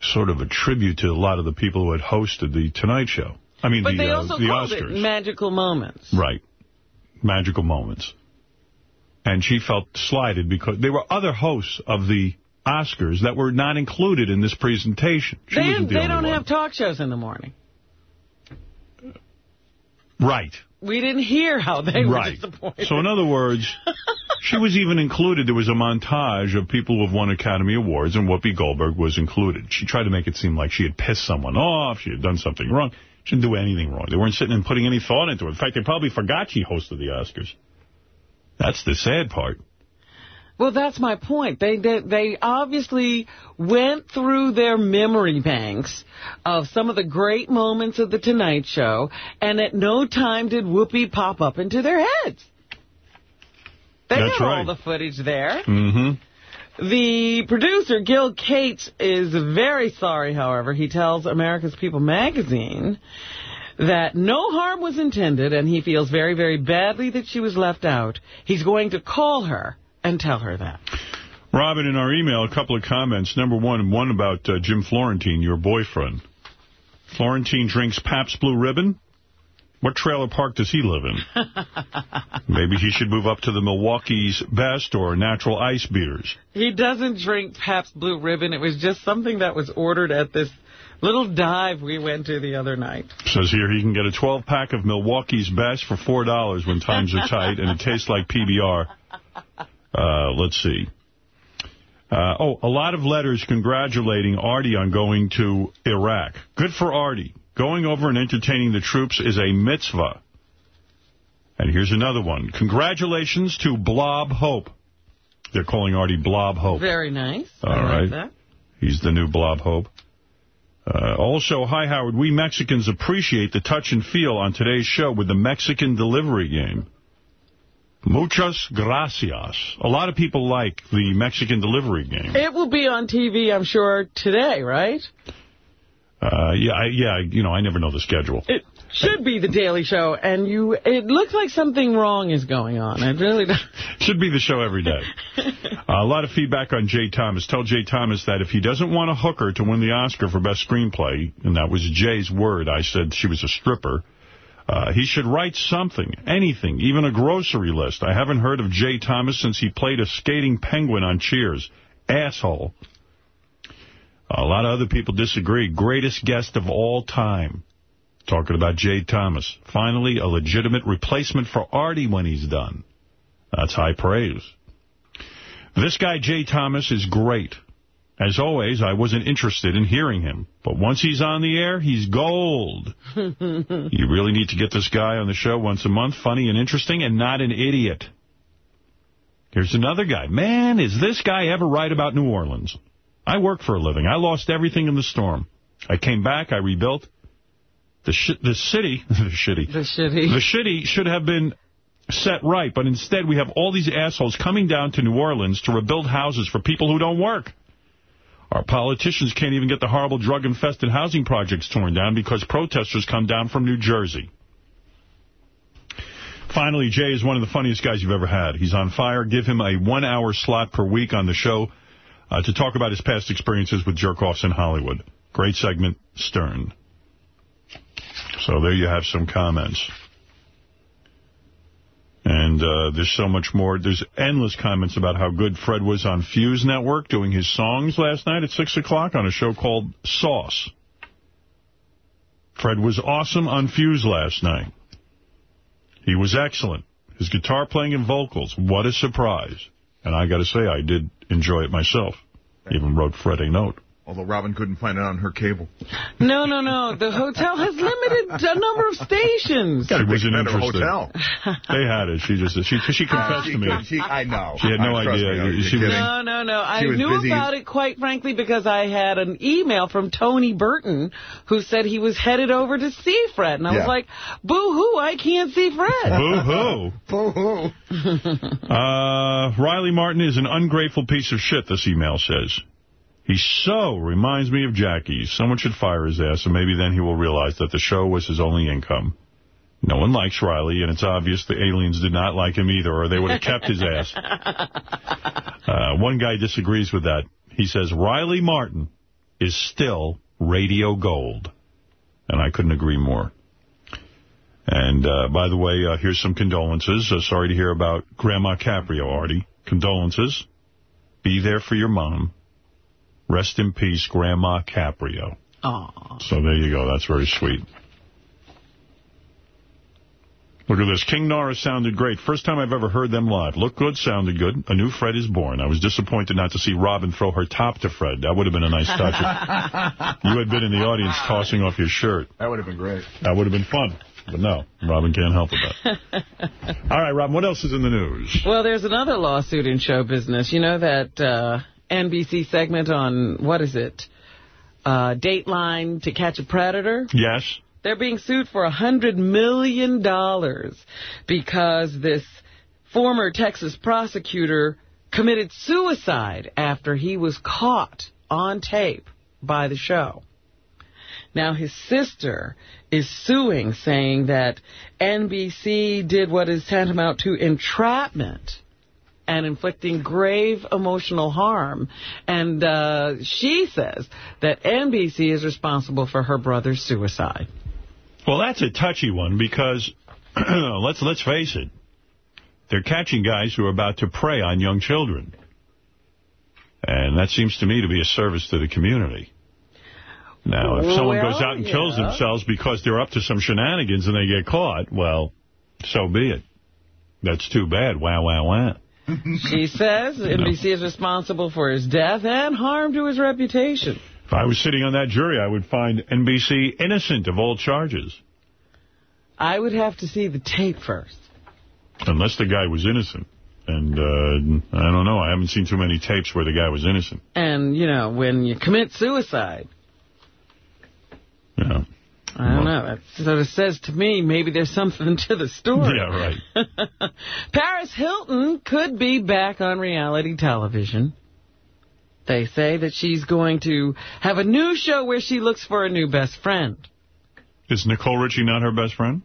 Speaker 1: sort of a tribute to a lot of the people who had hosted the Tonight Show. I mean,
Speaker 3: But
Speaker 1: the,
Speaker 3: they
Speaker 1: uh,
Speaker 3: also
Speaker 1: the
Speaker 3: called
Speaker 1: Oscars.
Speaker 3: it magical moments.
Speaker 1: Right. Magical moments. And she felt slighted because there were other hosts of the Oscars that were not included in this presentation. She
Speaker 3: They,
Speaker 1: the
Speaker 3: they don't
Speaker 1: one.
Speaker 3: have talk shows in the morning.
Speaker 1: Right.
Speaker 3: We didn't hear how they were
Speaker 1: Right.
Speaker 3: disappointed.
Speaker 1: So in other words, she was even included. There was a montage of people who have won Academy Awards, and Whoopi Goldberg was included. She tried to make it seem like she had pissed someone off, she had done something wrong. She didn't do anything wrong. They weren't sitting and putting any thought into it. In fact, they probably forgot she hosted the Oscars. That's the sad part.
Speaker 3: Well, that's my point. They, they they obviously went through their memory banks of some of the great moments of The Tonight Show, and at no time did Whoopi pop up into their heads. They
Speaker 1: That's
Speaker 3: got
Speaker 1: right.
Speaker 3: all the footage there.
Speaker 1: Mm-hmm.
Speaker 3: The producer, Gil Cates, is very sorry, however. He tells America's People magazine that no harm was intended, and he feels very, very badly that she was left out. He's going to call her and tell her that.
Speaker 1: Robin, in our email, a couple of comments. Number one, one about uh, Jim Florentine, your boyfriend. Florentine drinks Pabst Blue Ribbon. What trailer park does he live in? Maybe he should move up to the Milwaukee's Best or Natural Ice Beers.
Speaker 3: He doesn't drink Pabst Blue Ribbon. It was just something that was ordered at this little dive we went to the other night.
Speaker 1: Says here he can get a 12-pack of Milwaukee's Best for $4 when times are tight, and it tastes like PBR. Uh, let's see. Uh, oh, a lot of letters congratulating Artie on going to Iraq. Good for Artie. Going over and entertaining the troops is a mitzvah. And here's another one. Congratulations to Blob Hope. They're calling Artie Blob Hope.
Speaker 3: Very nice.
Speaker 1: All
Speaker 3: I like
Speaker 1: right.
Speaker 3: that.
Speaker 1: He's the new Blob Hope. Uh, also, hi, Howard. We Mexicans appreciate the touch and feel on today's show with the Mexican delivery game. Muchas gracias. A lot of people like the Mexican delivery game.
Speaker 3: It will be on TV, I'm sure, today, right?
Speaker 1: Uh, yeah, I, yeah, you know, I never know the schedule.
Speaker 3: It should be The Daily Show, and you. it looks like something wrong is going on. It really does.
Speaker 1: Should be the show every day. Uh, a lot of feedback on Jay Thomas. Tell Jay Thomas that if he doesn't want a hooker to win the Oscar for Best Screenplay, and that was Jay's word, I said she was a stripper, uh, he should write something, anything, even a grocery list. I haven't heard of Jay Thomas since he played a skating penguin on Cheers. Asshole. A lot of other people disagree. Greatest guest of all time. Talking about Jay Thomas. Finally, a legitimate replacement for Artie when he's done. That's high praise. This guy, Jay Thomas, is great. As always, I wasn't interested in hearing him. But once he's on the air, he's gold. You really need to get this guy on the show once a month, funny and interesting, and not an idiot. Here's another guy. Man, is this guy ever right about New Orleans? I work for a living. I lost everything in the storm. I came back. I rebuilt. The sh the city, the shitty,
Speaker 3: The shitty.
Speaker 1: the shitty should have been set right, but instead we have all these assholes coming down to New Orleans to rebuild houses for people who don't work. Our politicians can't even get the horrible drug-infested housing projects torn down because protesters come down from New Jersey. Finally, Jay is one of the funniest guys you've ever had. He's on fire. Give him a one-hour slot per week on the show uh, to talk about his past experiences with jerk-offs in Hollywood. Great segment, Stern. So there you have some comments. And uh, there's so much more. There's endless comments about how good Fred was on Fuse Network doing his songs last night at 6 o'clock on a show called Sauce. Fred was awesome on Fuse last night. He was excellent. His guitar playing and vocals, what a surprise. And I got to say, I did enjoy it myself. Even wrote Fred a note.
Speaker 2: Although Robin couldn't find it on her cable.
Speaker 3: No, no, no. The hotel has limited a number of stations.
Speaker 1: She wasn't
Speaker 2: better
Speaker 1: interested.
Speaker 2: hotel.
Speaker 1: They had it. She just she she confessed
Speaker 2: she
Speaker 1: to me.
Speaker 2: could- she- I know.
Speaker 1: She had no
Speaker 2: Uh, trust
Speaker 1: idea.
Speaker 2: me, no,
Speaker 1: she was,
Speaker 2: kidding.
Speaker 3: No, no, no. I knew
Speaker 2: busy.
Speaker 3: about it, quite frankly, because I had an email from Tony Burton who said he was headed over to see Fred. And I
Speaker 1: Yeah.
Speaker 3: was like, boo-hoo, I can't see Fred.
Speaker 1: Boo-hoo.
Speaker 2: Boo-hoo.
Speaker 1: Uh, Riley Martin is an ungrateful piece of shit, this email says. He so reminds me of Jackie. Someone should fire his ass, and maybe then he will realize that the show was his only income. No one likes Riley, and it's obvious the aliens did not like him either, or they would have kept his ass. Uh, one guy disagrees with that. He says, Riley Martin is still radio gold. And I couldn't agree more. And, uh, by the way, uh, here's some condolences. Uh, sorry to hear about Grandma Caprio, Artie. Condolences. Be there for your mom. Rest in peace, Grandma Caprio.
Speaker 3: Aw.
Speaker 1: So there you go. That's very sweet. Look at this. King Norris sounded great. First time I've ever heard them live. Looked good, sounded good. A new Fred is born. I was disappointed not to see Robin throw her top to Fred. That would have been a nice touch. you had been in the audience tossing off your shirt.
Speaker 2: That would have been great.
Speaker 1: That would have been fun. But no, Robin can't help with that. All right, Robin, what else is in the news?
Speaker 3: Well, there's another lawsuit in show business. You know that uh, NBC segment on, what is it, uh, Dateline to Catch a Predator?
Speaker 1: Yes.
Speaker 3: They're being sued for a $100 million because this former Texas prosecutor committed suicide after he was caught on tape by the show. Now, his sister is suing, saying that NBC did what is tantamount to entrapment and inflicting grave emotional harm. And uh, she says that NBC is responsible for her brother's suicide.
Speaker 1: Well, that's a touchy one because, let's let's face it, they're catching guys who are about to prey on young children. And that seems to me to be a service to the community. Now, if someone goes out and kills themselves because they're up to some shenanigans and they get caught, well, so be it. That's too bad. Wow, wow, wow.
Speaker 3: She says NBC is responsible for his death and harm to his reputation.
Speaker 1: If I was sitting on that jury, I would find NBC innocent of all charges.
Speaker 3: I would have to see the tape first.
Speaker 1: Unless the guy was innocent. And uh, I don't know. I haven't seen too many tapes where the guy was innocent.
Speaker 3: And, you know, when you commit suicide,
Speaker 1: Yeah.
Speaker 3: I don't know. That sort of says to me maybe there's something to the story.
Speaker 1: Yeah, right.
Speaker 3: Paris Hilton could be back on reality television. They say that she's going to have a new show where she looks for a new best friend.
Speaker 1: Is Nicole Richie not her best friend?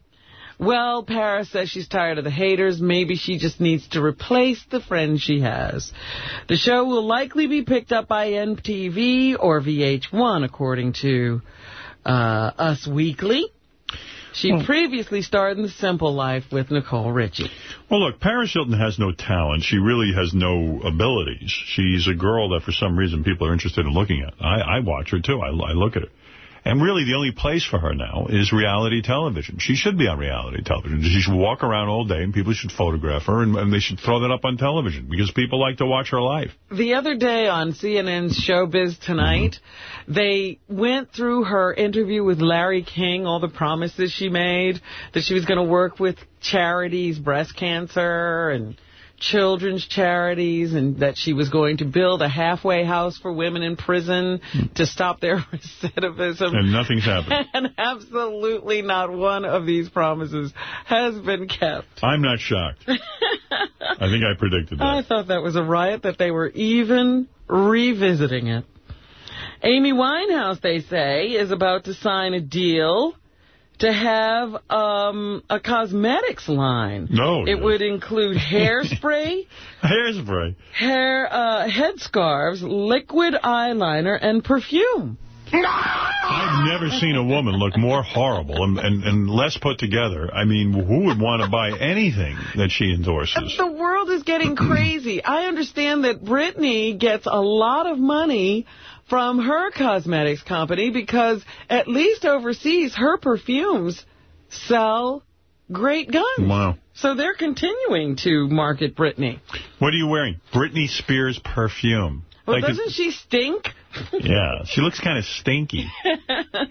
Speaker 3: Well, Paris says she's tired of the haters. Maybe she just needs to replace the friend she has. The show will likely be picked up by MTV or VH1, according to uh, Us Weekly. She previously starred in The Simple Life with Nicole Richie.
Speaker 1: Well, look, Paris Hilton has no talent. She really has no abilities. She's a girl that for some reason people are interested in looking at. I, I watch her, too. I, I look at her. And really, the only place for her now is reality television. She should be on reality television. She should walk around all day, and people should photograph her, and, and they should throw that up on television, because people like to watch her life.
Speaker 3: The other day on CNN's Showbiz Tonight, mm-hmm. they went through her interview with Larry King, all the promises she made, that she was going to work with charities, breast cancer, and children's charities, and that she was going to build a halfway house for women in prison to stop their recidivism.
Speaker 1: And nothing's happened.
Speaker 3: And absolutely not one of these promises has been kept.
Speaker 1: I'm not shocked. I think I predicted that.
Speaker 3: I thought that was a riot that they were even revisiting it. Amy Winehouse, they say, is about to sign a deal to have um, a cosmetics line.
Speaker 1: No,
Speaker 3: It would include hairspray,
Speaker 1: Hairspray.
Speaker 3: hair uh, headscarves, liquid eyeliner, and perfume.
Speaker 1: I've never seen a woman look more horrible and, and, and less put together. I mean, who would want to buy anything that she endorses?
Speaker 3: The world is getting crazy. I understand that Britney gets a lot of money from her cosmetics company because at least overseas her perfumes sell great guns.
Speaker 1: Wow.
Speaker 3: So they're continuing to market Britney.
Speaker 1: What are you wearing? Britney Spears perfume.
Speaker 3: Well,
Speaker 1: Like,
Speaker 3: doesn't she stink?
Speaker 1: yeah, she looks kind of stinky.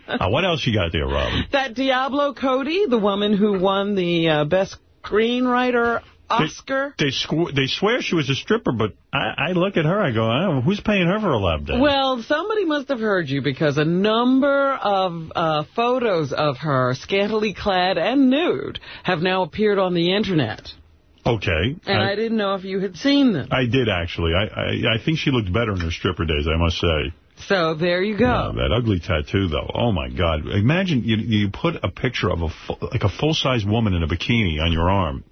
Speaker 1: Uh, what else you got there, Robin?
Speaker 3: that Diablo Cody, the woman who won the uh, Best Screenwriter Oscar.
Speaker 1: They sw they swear she was a stripper, but I, I look at her, I go, oh, who's paying her for a lap dance?
Speaker 3: Well, somebody must have heard you because a number of uh, photos of her, scantily clad and nude, have now appeared on the Internet.
Speaker 1: Okay.
Speaker 3: And I, didn't know if you had seen them.
Speaker 1: I did, actually. I, I I think she looked better in her stripper days, I must say.
Speaker 3: So there you go.
Speaker 1: That ugly tattoo, though. Oh, my God. Imagine you you put a picture of a like a full-size woman in a bikini on your arm,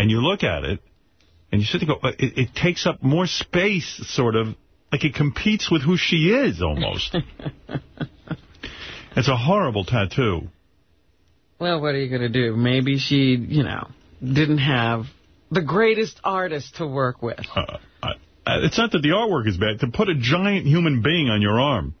Speaker 1: and you look at it, and you sit there and go, "Uh, it, it takes up more space, sort of, like it competes with who she is, almost. it's a horrible tattoo.
Speaker 3: Well, what are you going to do? Maybe she, you know, didn't have the greatest artist to work with.
Speaker 1: Uh, I- it's not that the artwork is bad. To put a giant human being on your arm,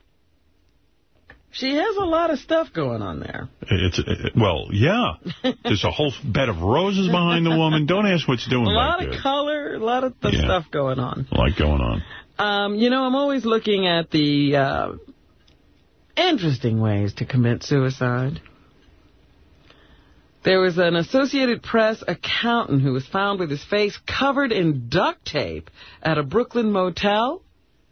Speaker 3: She has a lot of stuff going on there.
Speaker 1: it's, it, well, yeah. There's a whole bed of roses behind the woman. Don't ask what's doing
Speaker 3: A lot of
Speaker 1: there.
Speaker 3: color, a lot of the
Speaker 1: Yeah.
Speaker 3: stuff going on.
Speaker 1: A lot going on.
Speaker 3: Um, you know, I'm always looking at the uh, interesting ways to commit suicide. There was an Associated Press accountant who was found with his face covered in duct tape at a Brooklyn motel.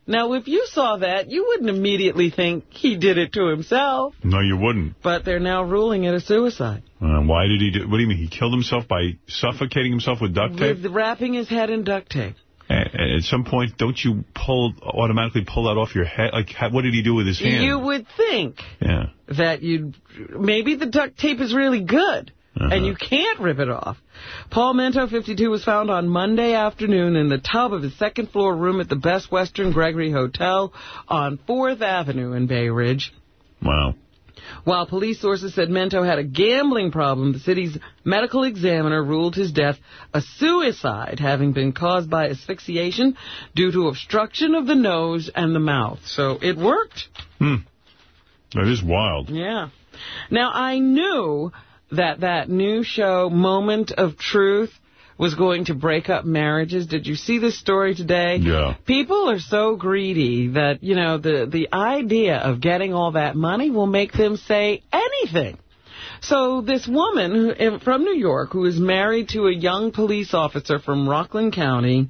Speaker 3: Now, if you saw that, you wouldn't immediately think he did it to himself,
Speaker 1: No, you wouldn't.
Speaker 3: but they're now ruling it a suicide.
Speaker 1: Uh, why did he do? What do you mean? He killed himself by suffocating himself with duct tape?
Speaker 3: With wrapping his head in duct tape.
Speaker 1: At some point, don't you pull automatically pull that off your head? Like, how, what did he do with his hand?
Speaker 3: You would think
Speaker 1: yeah.
Speaker 3: that you maybe the duct tape is really good and you can't rip it off. Paul Mento, 52, was found on Monday afternoon in the tub of his second floor room at the Best Western Gregory Hotel on 4th Avenue in Bay Ridge.
Speaker 1: Wow.
Speaker 3: While police sources said Mento had a gambling problem, the city's medical examiner ruled his death a suicide, having been caused by asphyxiation due to obstruction of the nose and the mouth. So it worked.
Speaker 1: Hmm. That is wild.
Speaker 3: Yeah. Now, I knew that that new show, Moment of Truth, was going to break up marriages. Did you see this story today?
Speaker 1: Yeah.
Speaker 3: People are so greedy that, you know, the, the idea of getting all that money will make them say anything. So this woman who, from New York who is married to a young police officer from Rockland County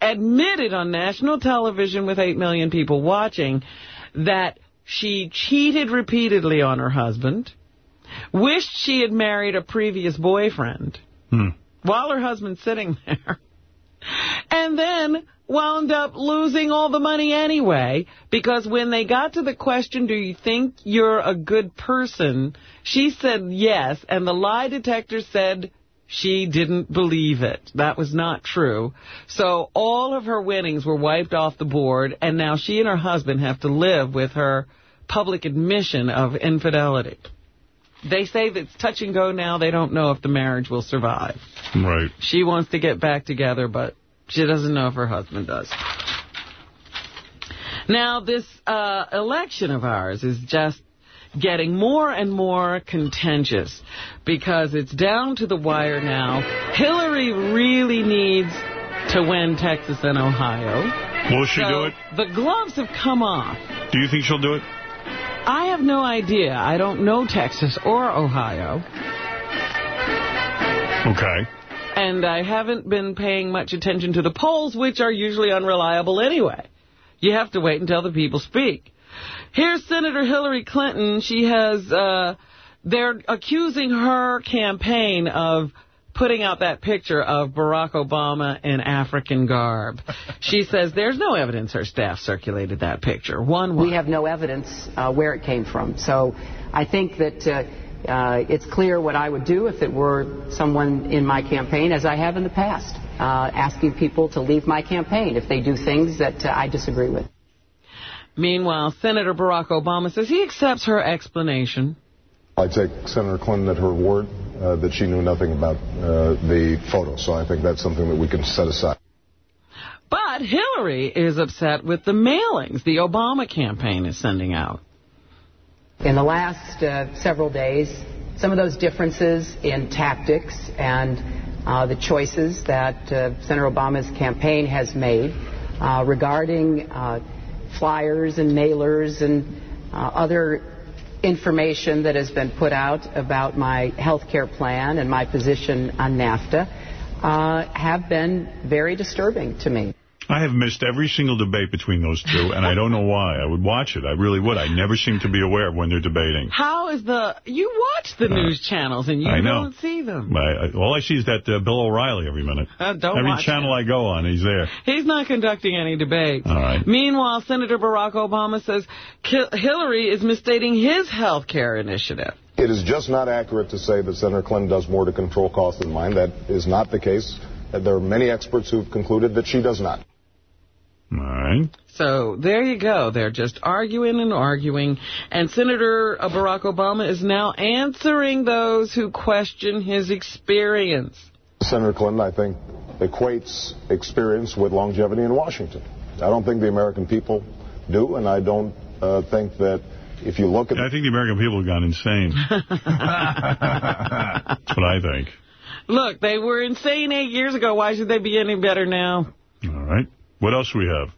Speaker 3: admitted on national television with 8 million people watching that she cheated repeatedly on her husband, wished she had married a previous boyfriend
Speaker 1: Hmm.
Speaker 3: while her husband's sitting there, and then wound up losing all the money anyway because when they got to the question, do you think you're a good person, she said yes, and the lie detector said she didn't believe it. That was not true. So all of her winnings were wiped off the board, and now she and her husband have to live with her public admission of infidelity. They say that it's touch and go now. They don't know if the marriage will survive.
Speaker 1: Right.
Speaker 3: She wants to get back together, but she doesn't know if her husband does. Now, this uh, election of ours is just getting more and more contentious because it's down to the wire now. Hillary really needs to win Texas and Ohio.
Speaker 1: Will she
Speaker 3: So
Speaker 1: do it?
Speaker 3: The gloves have come off.
Speaker 1: Do you think she'll do it?
Speaker 3: I have no idea. I don't know Texas or Ohio.
Speaker 1: Okay.
Speaker 3: And I haven't been paying much attention to the polls, which are usually unreliable anyway. You have to wait until the people speak. Here's Senator Hillary Clinton. She has, uh, they're accusing her campaign of putting out that picture of Barack Obama in African garb. She says there's no evidence her staff circulated that picture. One,
Speaker 41: We have no evidence uh, where it came from. So I think that uh, uh, it's clear what I would do if it were someone in my campaign, as I have in the past, uh, asking people to leave my campaign if they do things that uh, I disagree with.
Speaker 3: Meanwhile, Senator Barack Obama says he accepts her explanation.
Speaker 42: I take Senator Clinton at her word uh, that she knew nothing about uh, the photo, so I think that's something that we can set aside.
Speaker 3: But Hillary is upset with the mailings the Obama campaign is sending out.
Speaker 41: In the last uh, several days, some of those differences in tactics and uh, the choices that uh, Senator Obama's campaign has made uh, regarding uh, flyers and mailers and uh, other information that has been put out about my health care plan and my position on NAFTA uh, have been very disturbing to me.
Speaker 1: I have missed every single debate between those two, and I don't know why. I would watch it. I really would. I never seem to be aware of when they're debating.
Speaker 3: How is the... You watch the news channels and you
Speaker 1: I know.
Speaker 3: don't see them.
Speaker 1: I, I, all I see is that uh, Bill O'Reilly every minute.
Speaker 3: Uh, don't
Speaker 1: every
Speaker 3: watch
Speaker 1: channel I go on, he's there.
Speaker 3: He's not conducting any debates.
Speaker 1: All right.
Speaker 3: Meanwhile, Senator Barack Obama says Hillary is misstating his health care initiative.
Speaker 42: It is just not accurate to say that Senator Clinton does more to control costs than mine. That is not the case. There are many experts who've concluded that she does not.
Speaker 1: All right.
Speaker 3: So there you go. They're just arguing and arguing. And Senator Barack Obama is now answering those who question his experience.
Speaker 42: Senator Clinton, I think, equates experience with longevity in Washington. I don't think the American people do, and I don't uh, think that if you look at...
Speaker 1: I think the American people have gone insane. That's what I think.
Speaker 3: Look, they were insane eight years ago. Why should they be any better now?
Speaker 1: All right. What else we have?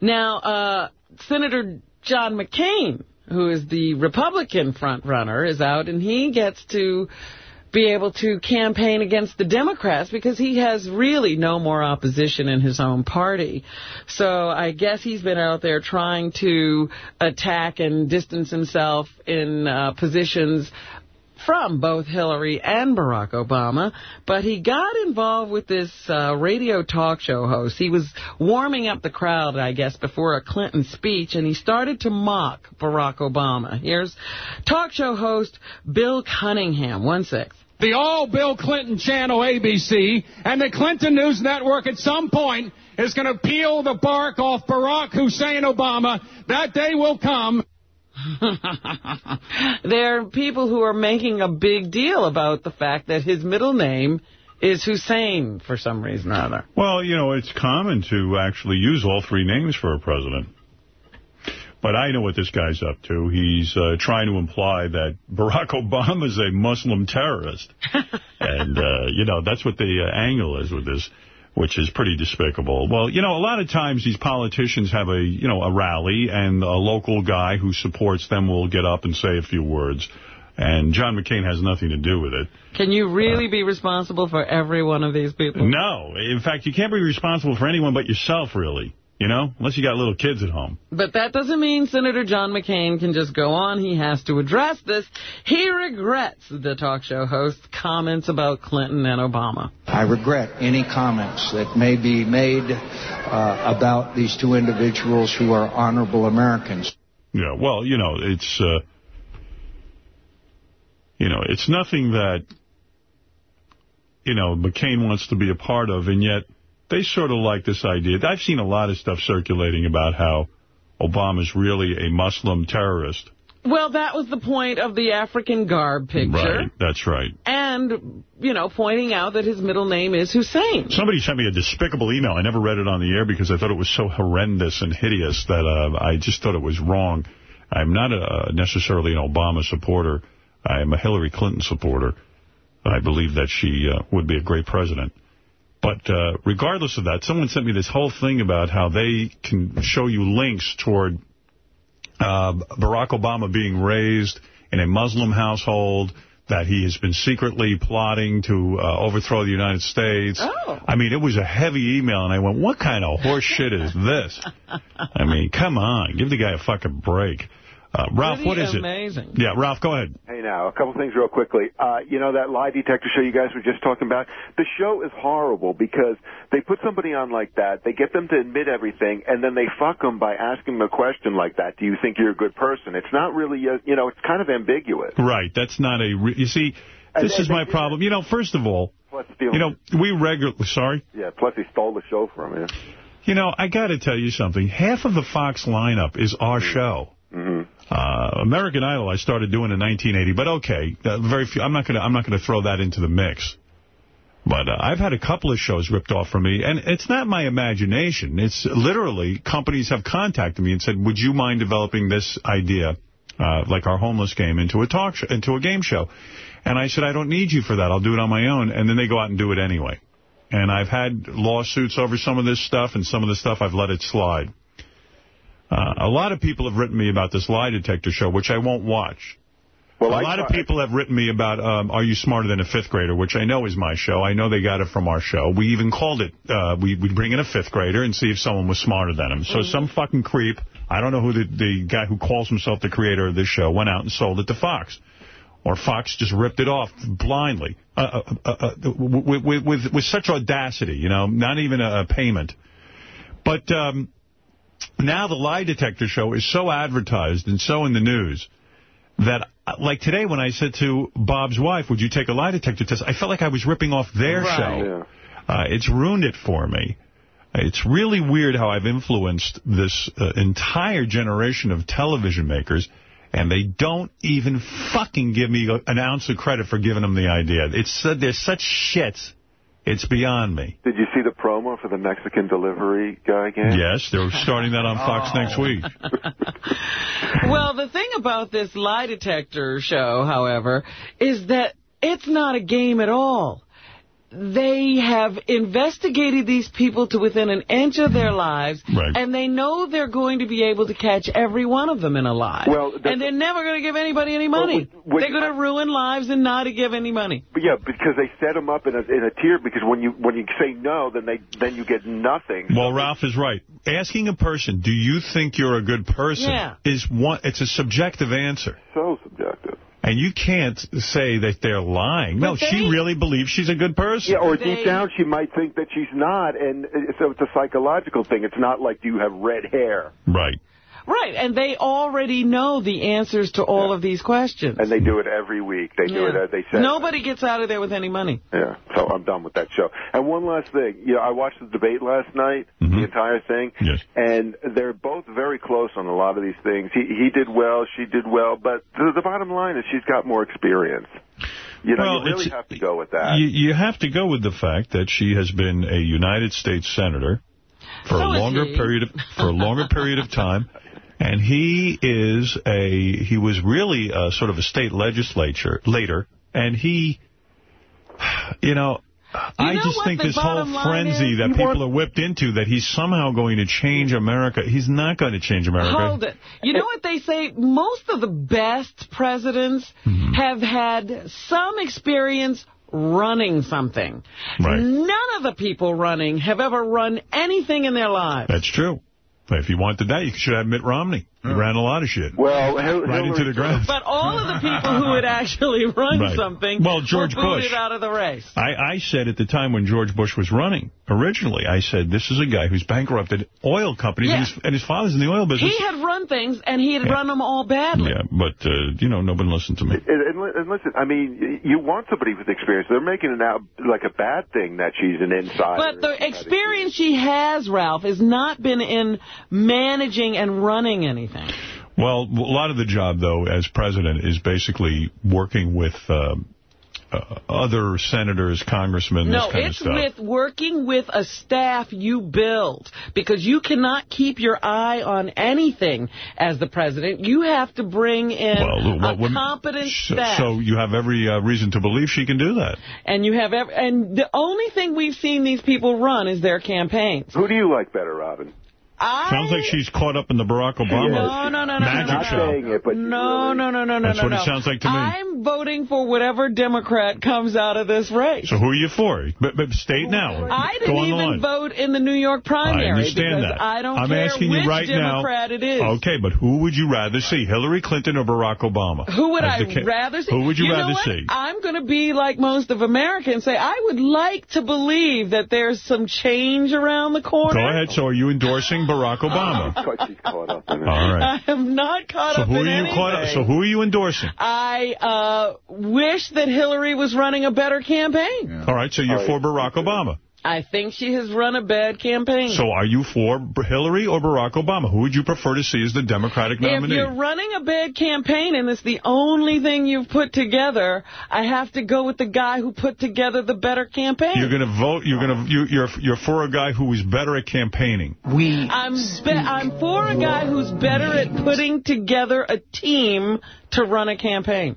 Speaker 3: Now, uh, Senator John McCain, who is the Republican frontrunner, is out, and he gets to be able to campaign against the Democrats because he has really no more opposition in his own party. So I guess he's been out there trying to attack and distance himself in uh, positions from both Hillary and Barack Obama, but he got involved with this uh, radio talk show host. He was warming up the crowd, I guess, before a Clinton speech, and he started to mock Barack Obama. Here's talk show host Bill Cunningham, one six.
Speaker 43: The all Bill Clinton channel ABC and the Clinton News Network at some point is going to peel the bark off Barack Hussein Obama. That day will come.
Speaker 3: there are people who are making a big deal about the fact that his middle name is Hussein for some reason or other.
Speaker 1: Well, you know, it's common to actually use all three names for a president. But I know what this guy's up to. He's uh, trying to imply that Barack Obama is a Muslim terrorist. and, uh, you know, that's what the uh, angle is with this, which is pretty despicable. Well, you know, a lot of times these politicians have a, you know, a rally, and a local guy who supports them will get up and say a few words. And John McCain has nothing to do with it.
Speaker 3: Can you really be responsible for every one of these people?
Speaker 1: No. In fact, you can't be responsible for anyone but yourself, really. You know, unless you got little kids at home.
Speaker 3: But that doesn't mean Senator John McCain can just go on. He has to address this. He regrets the talk show host's comments about Clinton and Obama.
Speaker 44: I regret any comments that may be made uh, about these two individuals who are honorable Americans.
Speaker 1: Yeah, well, you know, it's, uh, you know, it's nothing that, you know, McCain wants to be a part of, and yet they sort of like this idea. I've seen a lot of stuff circulating about how Obama's really a Muslim terrorist.
Speaker 3: Well, that was the point of the African garb picture.
Speaker 1: Right, that's right.
Speaker 3: And, you know, pointing out that his middle name is Hussein.
Speaker 1: Somebody sent me a despicable email. I never read it on the air because I thought it was so horrendous and hideous that uh, I just thought it was wrong. I'm not a, necessarily an Obama supporter. I am a Hillary Clinton supporter. I believe that she uh, would be a great president. But uh, regardless of that, someone sent me this whole thing about how they can show you links toward uh, Barack Obama being raised in a Muslim household, that he has been secretly plotting to uh, overthrow the United States.
Speaker 3: Oh.
Speaker 1: I mean, it was a heavy email, and I went, what kind of horse shit is this? I mean, come on, give the guy a fucking break. Uh, Ralph,
Speaker 3: Pretty
Speaker 1: what is
Speaker 3: amazing.
Speaker 1: it? Yeah, Ralph, go ahead.
Speaker 45: Hey, now, a couple things real quickly. Uh, you know that lie detector show you guys were just talking about? The show is horrible because they put somebody on like that, they get them to admit everything, and then they fuck them by asking them a question like that. Do you think you're a good person? It's not really, a, you know, it's kind of ambiguous.
Speaker 1: Right, that's not a... Re you see, this
Speaker 45: And
Speaker 1: is
Speaker 45: they-
Speaker 1: my problem. You know, first of all,
Speaker 45: Plus
Speaker 1: you know, we regularly... Sorry?
Speaker 45: yeah, plus he stole the show from you.
Speaker 1: You know, I got to tell you something. Half of the Fox lineup is our show.
Speaker 45: Mm-hmm.
Speaker 1: Uh, American Idol I started doing in 1980, but okay, uh, very few. I'm not gonna I'm not gonna throw that into the mix. But uh, I've had a couple of shows ripped off from me, and it's not my imagination. It's literally companies have contacted me and said, "Would you mind developing this idea uh, like our homeless game, into a talk show, into a game show. And I said, I don't need you for that. I'll do it on my own. And then they go out and do it anyway. And I've had lawsuits over some of this stuff, and some of the stuff I've let it slide. Uh, a lot of people have written me about this lie detector show, which I won't watch.
Speaker 45: Well,
Speaker 1: a
Speaker 45: I
Speaker 1: lot of people have written me about um, Are You Smarter Than a Fifth Grader, which I know is my show. I know they got it from our show. We even called it, uh, we, we'd bring in a fifth grader and see if someone was smarter than him. So some fucking creep, I don't know who the, the guy who calls himself the creator of this show, went out and sold it to Fox. Or Fox just ripped it off blindly, uh, uh, uh, uh, with, with, with, with such audacity, you know, not even a, a payment. But um, now the lie detector show is so advertised and so in the news that, uh, like today when I said to Bob's wife, would you take a lie detector test, I felt like I was ripping off their
Speaker 45: Right.
Speaker 1: show. Uh, it's ruined it for me. It's really weird how I've influenced this uh, entire generation of television makers, and they don't even fucking give me an ounce of credit for giving them the idea. It's uh, They're such shits. It's beyond me.
Speaker 45: Did you see the promo for the Mexican delivery guy again?
Speaker 1: Yes, they're starting that on Fox oh. next week.
Speaker 3: Well, the thing about this lie detector show, however, is that it's not a game at all. They have investigated these people to within an inch of their lives,
Speaker 1: Right.
Speaker 3: and they know they're going to be able to catch every one of them in a lie.
Speaker 45: Well,
Speaker 3: and they're never going to give anybody any money.
Speaker 45: Well, what-
Speaker 3: they're going to ruin lives and not to give any money.
Speaker 45: But yeah, because they set them up in a in a tier. Because when you when you say no, then they then you get nothing.
Speaker 1: Well, Ralph is right. Asking a person, do you think you're a good person,
Speaker 45: Yeah.
Speaker 1: is one. It's a subjective answer.
Speaker 45: So subjective.
Speaker 1: And you can't say that they're lying. no,
Speaker 45: But
Speaker 1: she really believes she's a good person.
Speaker 45: Yeah, or deep down she might think that she's not, and so it's a psychological thing. It's not like you have red hair,
Speaker 1: Right.
Speaker 3: Right, and they already know the answers to all of these questions.
Speaker 45: and they do it every week. They do it.
Speaker 3: Yeah.
Speaker 45: They say.
Speaker 3: Nobody gets out of there with any money.
Speaker 45: Yeah, so I'm done with that show. And one last thing, you know, I watched the debate last night,
Speaker 1: Mm-hmm.
Speaker 45: the entire thing,
Speaker 1: yes.
Speaker 45: and they're both very close on a lot of these things. He he did well, she did well, but the, the bottom line is she's got more experience. You know,
Speaker 1: Well,
Speaker 45: you really have to go with that.
Speaker 1: You, you have to go with the fact that she has been a United States senator for
Speaker 45: So
Speaker 1: a longer period of for a longer period of time, and he is a he was really a, sort of a state legislature later, and he, you know. I
Speaker 3: know
Speaker 1: just think this whole frenzy
Speaker 3: is?
Speaker 1: that people are whipped into, that he's somehow going to change America. He's not going to change America.
Speaker 3: Hold it. You know what they say? Most of the best presidents
Speaker 1: Mm-hmm.
Speaker 3: have had some experience running something.
Speaker 1: Right.
Speaker 3: None of the people running have ever run anything in their lives.
Speaker 1: That's true. If you wanted that, you should have Mitt Romney. He ran a lot of shit.
Speaker 45: Well,
Speaker 1: right into the ground.
Speaker 3: But all of the people who had actually run
Speaker 1: Right.
Speaker 3: something
Speaker 1: Well, George
Speaker 3: were booted
Speaker 1: Bush.
Speaker 3: out of the race.
Speaker 1: I, I said at the time when George Bush was running, originally, I said, this is a guy who's bankrupted oil companies, and,
Speaker 3: Yeah.
Speaker 1: his, and his father's in the oil business.
Speaker 3: He had run things, and he had run them all badly.
Speaker 1: yeah, but, uh, you know, nobody listened to me.
Speaker 45: And, and, li- and listen, I mean, you want somebody with experience. They're making it out like a bad thing that she's an insider.
Speaker 3: But the experience she has, Ralph, has not been in managing and running anything.
Speaker 1: Well, a lot of the job, though, as president, is basically working with um, uh, other senators, congressmen,
Speaker 3: No,
Speaker 1: this kind
Speaker 3: it's
Speaker 1: of stuff.
Speaker 3: with working with a staff you build because you cannot keep your eye on anything as the president. You have to bring in
Speaker 1: Well, what
Speaker 3: a
Speaker 1: women-
Speaker 3: competent
Speaker 1: so,
Speaker 3: staff.
Speaker 1: so you have every uh, reason to believe she can do that.
Speaker 3: and you have ev- and the only thing we've seen these people run is their campaigns.
Speaker 45: Who do you like better, Robin?
Speaker 3: I
Speaker 1: Sounds like she's caught up in the Barack Obama
Speaker 3: No, no, no, no,
Speaker 1: magic
Speaker 3: no, no.
Speaker 1: show.
Speaker 45: it, but
Speaker 3: no, no, no, no, no,
Speaker 1: That's
Speaker 3: no,
Speaker 1: what it sounds like to me.
Speaker 3: I'm voting for whatever Democrat comes out of this race.
Speaker 1: So who are you for? But, but state now.
Speaker 3: I
Speaker 1: Go
Speaker 3: didn't even
Speaker 1: line.
Speaker 3: vote in the New York primary
Speaker 1: I understand
Speaker 3: because
Speaker 1: that.
Speaker 3: I don't
Speaker 1: I'm
Speaker 3: care
Speaker 1: asking
Speaker 3: which
Speaker 1: you right
Speaker 3: Democrat
Speaker 1: now.
Speaker 3: it is.
Speaker 1: Okay, but who would you rather see, Hillary Clinton or Barack Obama?
Speaker 3: Who would I rather see?
Speaker 1: Who would you,
Speaker 3: know
Speaker 1: rather
Speaker 3: what?
Speaker 1: see?
Speaker 3: I'm going to be like most of America and say I would like to believe that there's some change around the corner.
Speaker 1: Go ahead. So are you endorsing Barack Obama?
Speaker 45: she's caught up in it.
Speaker 1: All right.
Speaker 3: I am not caught
Speaker 1: So
Speaker 3: up
Speaker 1: who are
Speaker 3: in
Speaker 1: you
Speaker 3: anything.
Speaker 1: caught up? So who are you endorsing?
Speaker 3: I uh, wish that Hillary was running a better campaign.
Speaker 1: All right. So you're for Barack Obama.
Speaker 3: I think she has run a bad campaign.
Speaker 1: So are you for Hillary or Barack Obama? Who would you prefer to see as the Democratic nominee?
Speaker 3: if
Speaker 1: nominee?
Speaker 3: you're running a bad campaign and it's the only thing you've put together, I have to go with the guy who put together the better campaign.
Speaker 1: You're going to vote. You're going to. You, you're you're for a guy who is better at campaigning.
Speaker 3: We. I'm I'm for a guy who's better at putting together a team to run a campaign.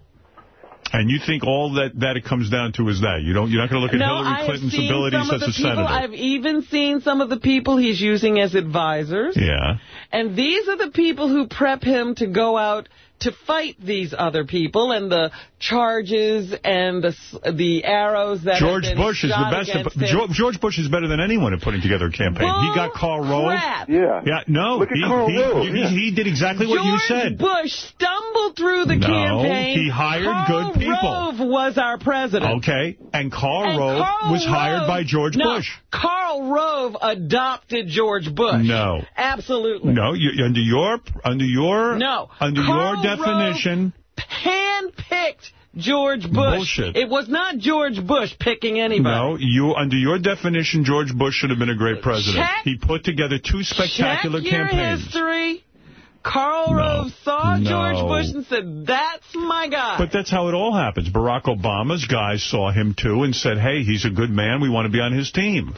Speaker 1: And you think all that that it comes down to is that you don't. You're not going to look at
Speaker 3: no,
Speaker 1: Hillary
Speaker 3: I
Speaker 1: Clinton's abilities as a
Speaker 3: people,
Speaker 1: senator.
Speaker 3: I've even seen some of the people he's using as advisors.
Speaker 1: Yeah.
Speaker 3: And these are the people who prep him to go out to fight these other people and the charges and the the arrows that
Speaker 1: George
Speaker 3: have been
Speaker 1: Bush is the best.
Speaker 3: against
Speaker 1: At. George, George Bush is better than anyone at putting together a campaign. he got Karl Rove. Yeah. Yeah. No.
Speaker 3: Look at
Speaker 1: he,
Speaker 3: Karl
Speaker 1: he,
Speaker 3: Rove,
Speaker 1: he,
Speaker 3: yeah.
Speaker 1: he did exactly what you
Speaker 3: George
Speaker 1: said.
Speaker 3: Bush stumbled through the
Speaker 1: No,
Speaker 3: campaign.
Speaker 1: he hired
Speaker 3: Karl
Speaker 1: good people.
Speaker 3: Rove was our president.
Speaker 1: Okay. And Karl
Speaker 3: And
Speaker 1: Rove
Speaker 3: Karl
Speaker 1: was hired by George
Speaker 3: no,
Speaker 1: Bush.
Speaker 3: Karl Rove adopted George Bush.
Speaker 1: No.
Speaker 3: Absolutely.
Speaker 1: No, you, under your under your
Speaker 3: No.
Speaker 1: under
Speaker 3: Karl
Speaker 1: your definition.
Speaker 3: Handpicked George Bush.
Speaker 1: Bullshit.
Speaker 3: It was not George Bush picking anybody.
Speaker 1: No, you under your definition, George Bush should have been a great president.
Speaker 3: Check-
Speaker 1: he put together two spectacular
Speaker 3: Check your
Speaker 1: campaigns.
Speaker 3: history. Karl Rove saw
Speaker 1: No.
Speaker 3: George Bush and said, that's my guy.
Speaker 1: But that's how it all happens. Barack Obama's guys saw him, too, and said, hey, he's a good man. We want to be on his team.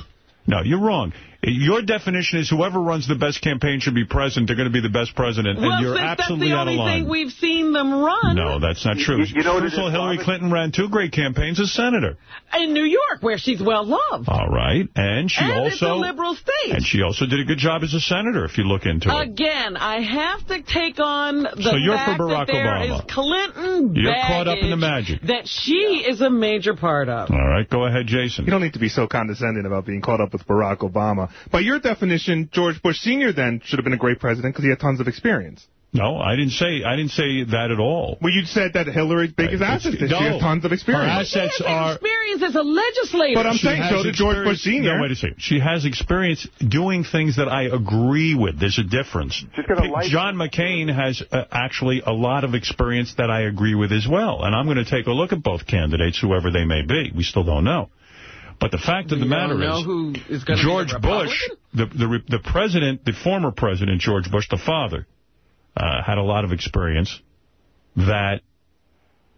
Speaker 1: No, you're wrong. Your definition is whoever runs the best campaign should be president. They're going to be the best president,
Speaker 3: well,
Speaker 1: and you're
Speaker 3: since that's
Speaker 1: absolutely
Speaker 3: the
Speaker 1: out of
Speaker 3: only thing we've seen them run.
Speaker 1: No, that's not true.
Speaker 3: You- you know what
Speaker 1: First of all, Hillary Clinton ran two great campaigns as senator.
Speaker 3: In New York, where she's well loved.
Speaker 1: All right, and she
Speaker 3: and it's a
Speaker 1: also
Speaker 3: liberal state.
Speaker 1: and she also did a good job as a senator. If you look into it,
Speaker 3: Again, I have to take on the
Speaker 1: So you're for
Speaker 3: fact
Speaker 1: Barack
Speaker 3: that there is
Speaker 1: Obama.
Speaker 3: Clinton
Speaker 1: You're caught up in the
Speaker 3: baggage
Speaker 1: magic.
Speaker 3: that she is a major part of.
Speaker 1: All right, go ahead, Jason.
Speaker 46: You don't need to be so condescending about being caught up with Barack Obama. By your definition, George Bush Sr. then should have been a great president because he had tons of experience.
Speaker 1: No, I didn't say I didn't say that at all.
Speaker 46: Well, you said that Hillary's biggest asset is
Speaker 1: no.
Speaker 46: she has tons of experience.
Speaker 1: Her assets are.
Speaker 3: Experience as a legislator.
Speaker 46: But I'm
Speaker 1: She
Speaker 46: saying so did George Bush Sr.
Speaker 1: No, wait a second. She has experience doing things that I agree with. There's a difference.
Speaker 45: got a
Speaker 1: Pick-
Speaker 45: life-
Speaker 1: John McCain has uh, actually a lot of experience that I agree with as well. And I'm going to take a look at both candidates, whoever they may be. We still don't know. But the fact of the matter is,
Speaker 3: who is
Speaker 1: George Bush, the, the the president, the former president, George Bush, the father, uh, had a lot of experience that,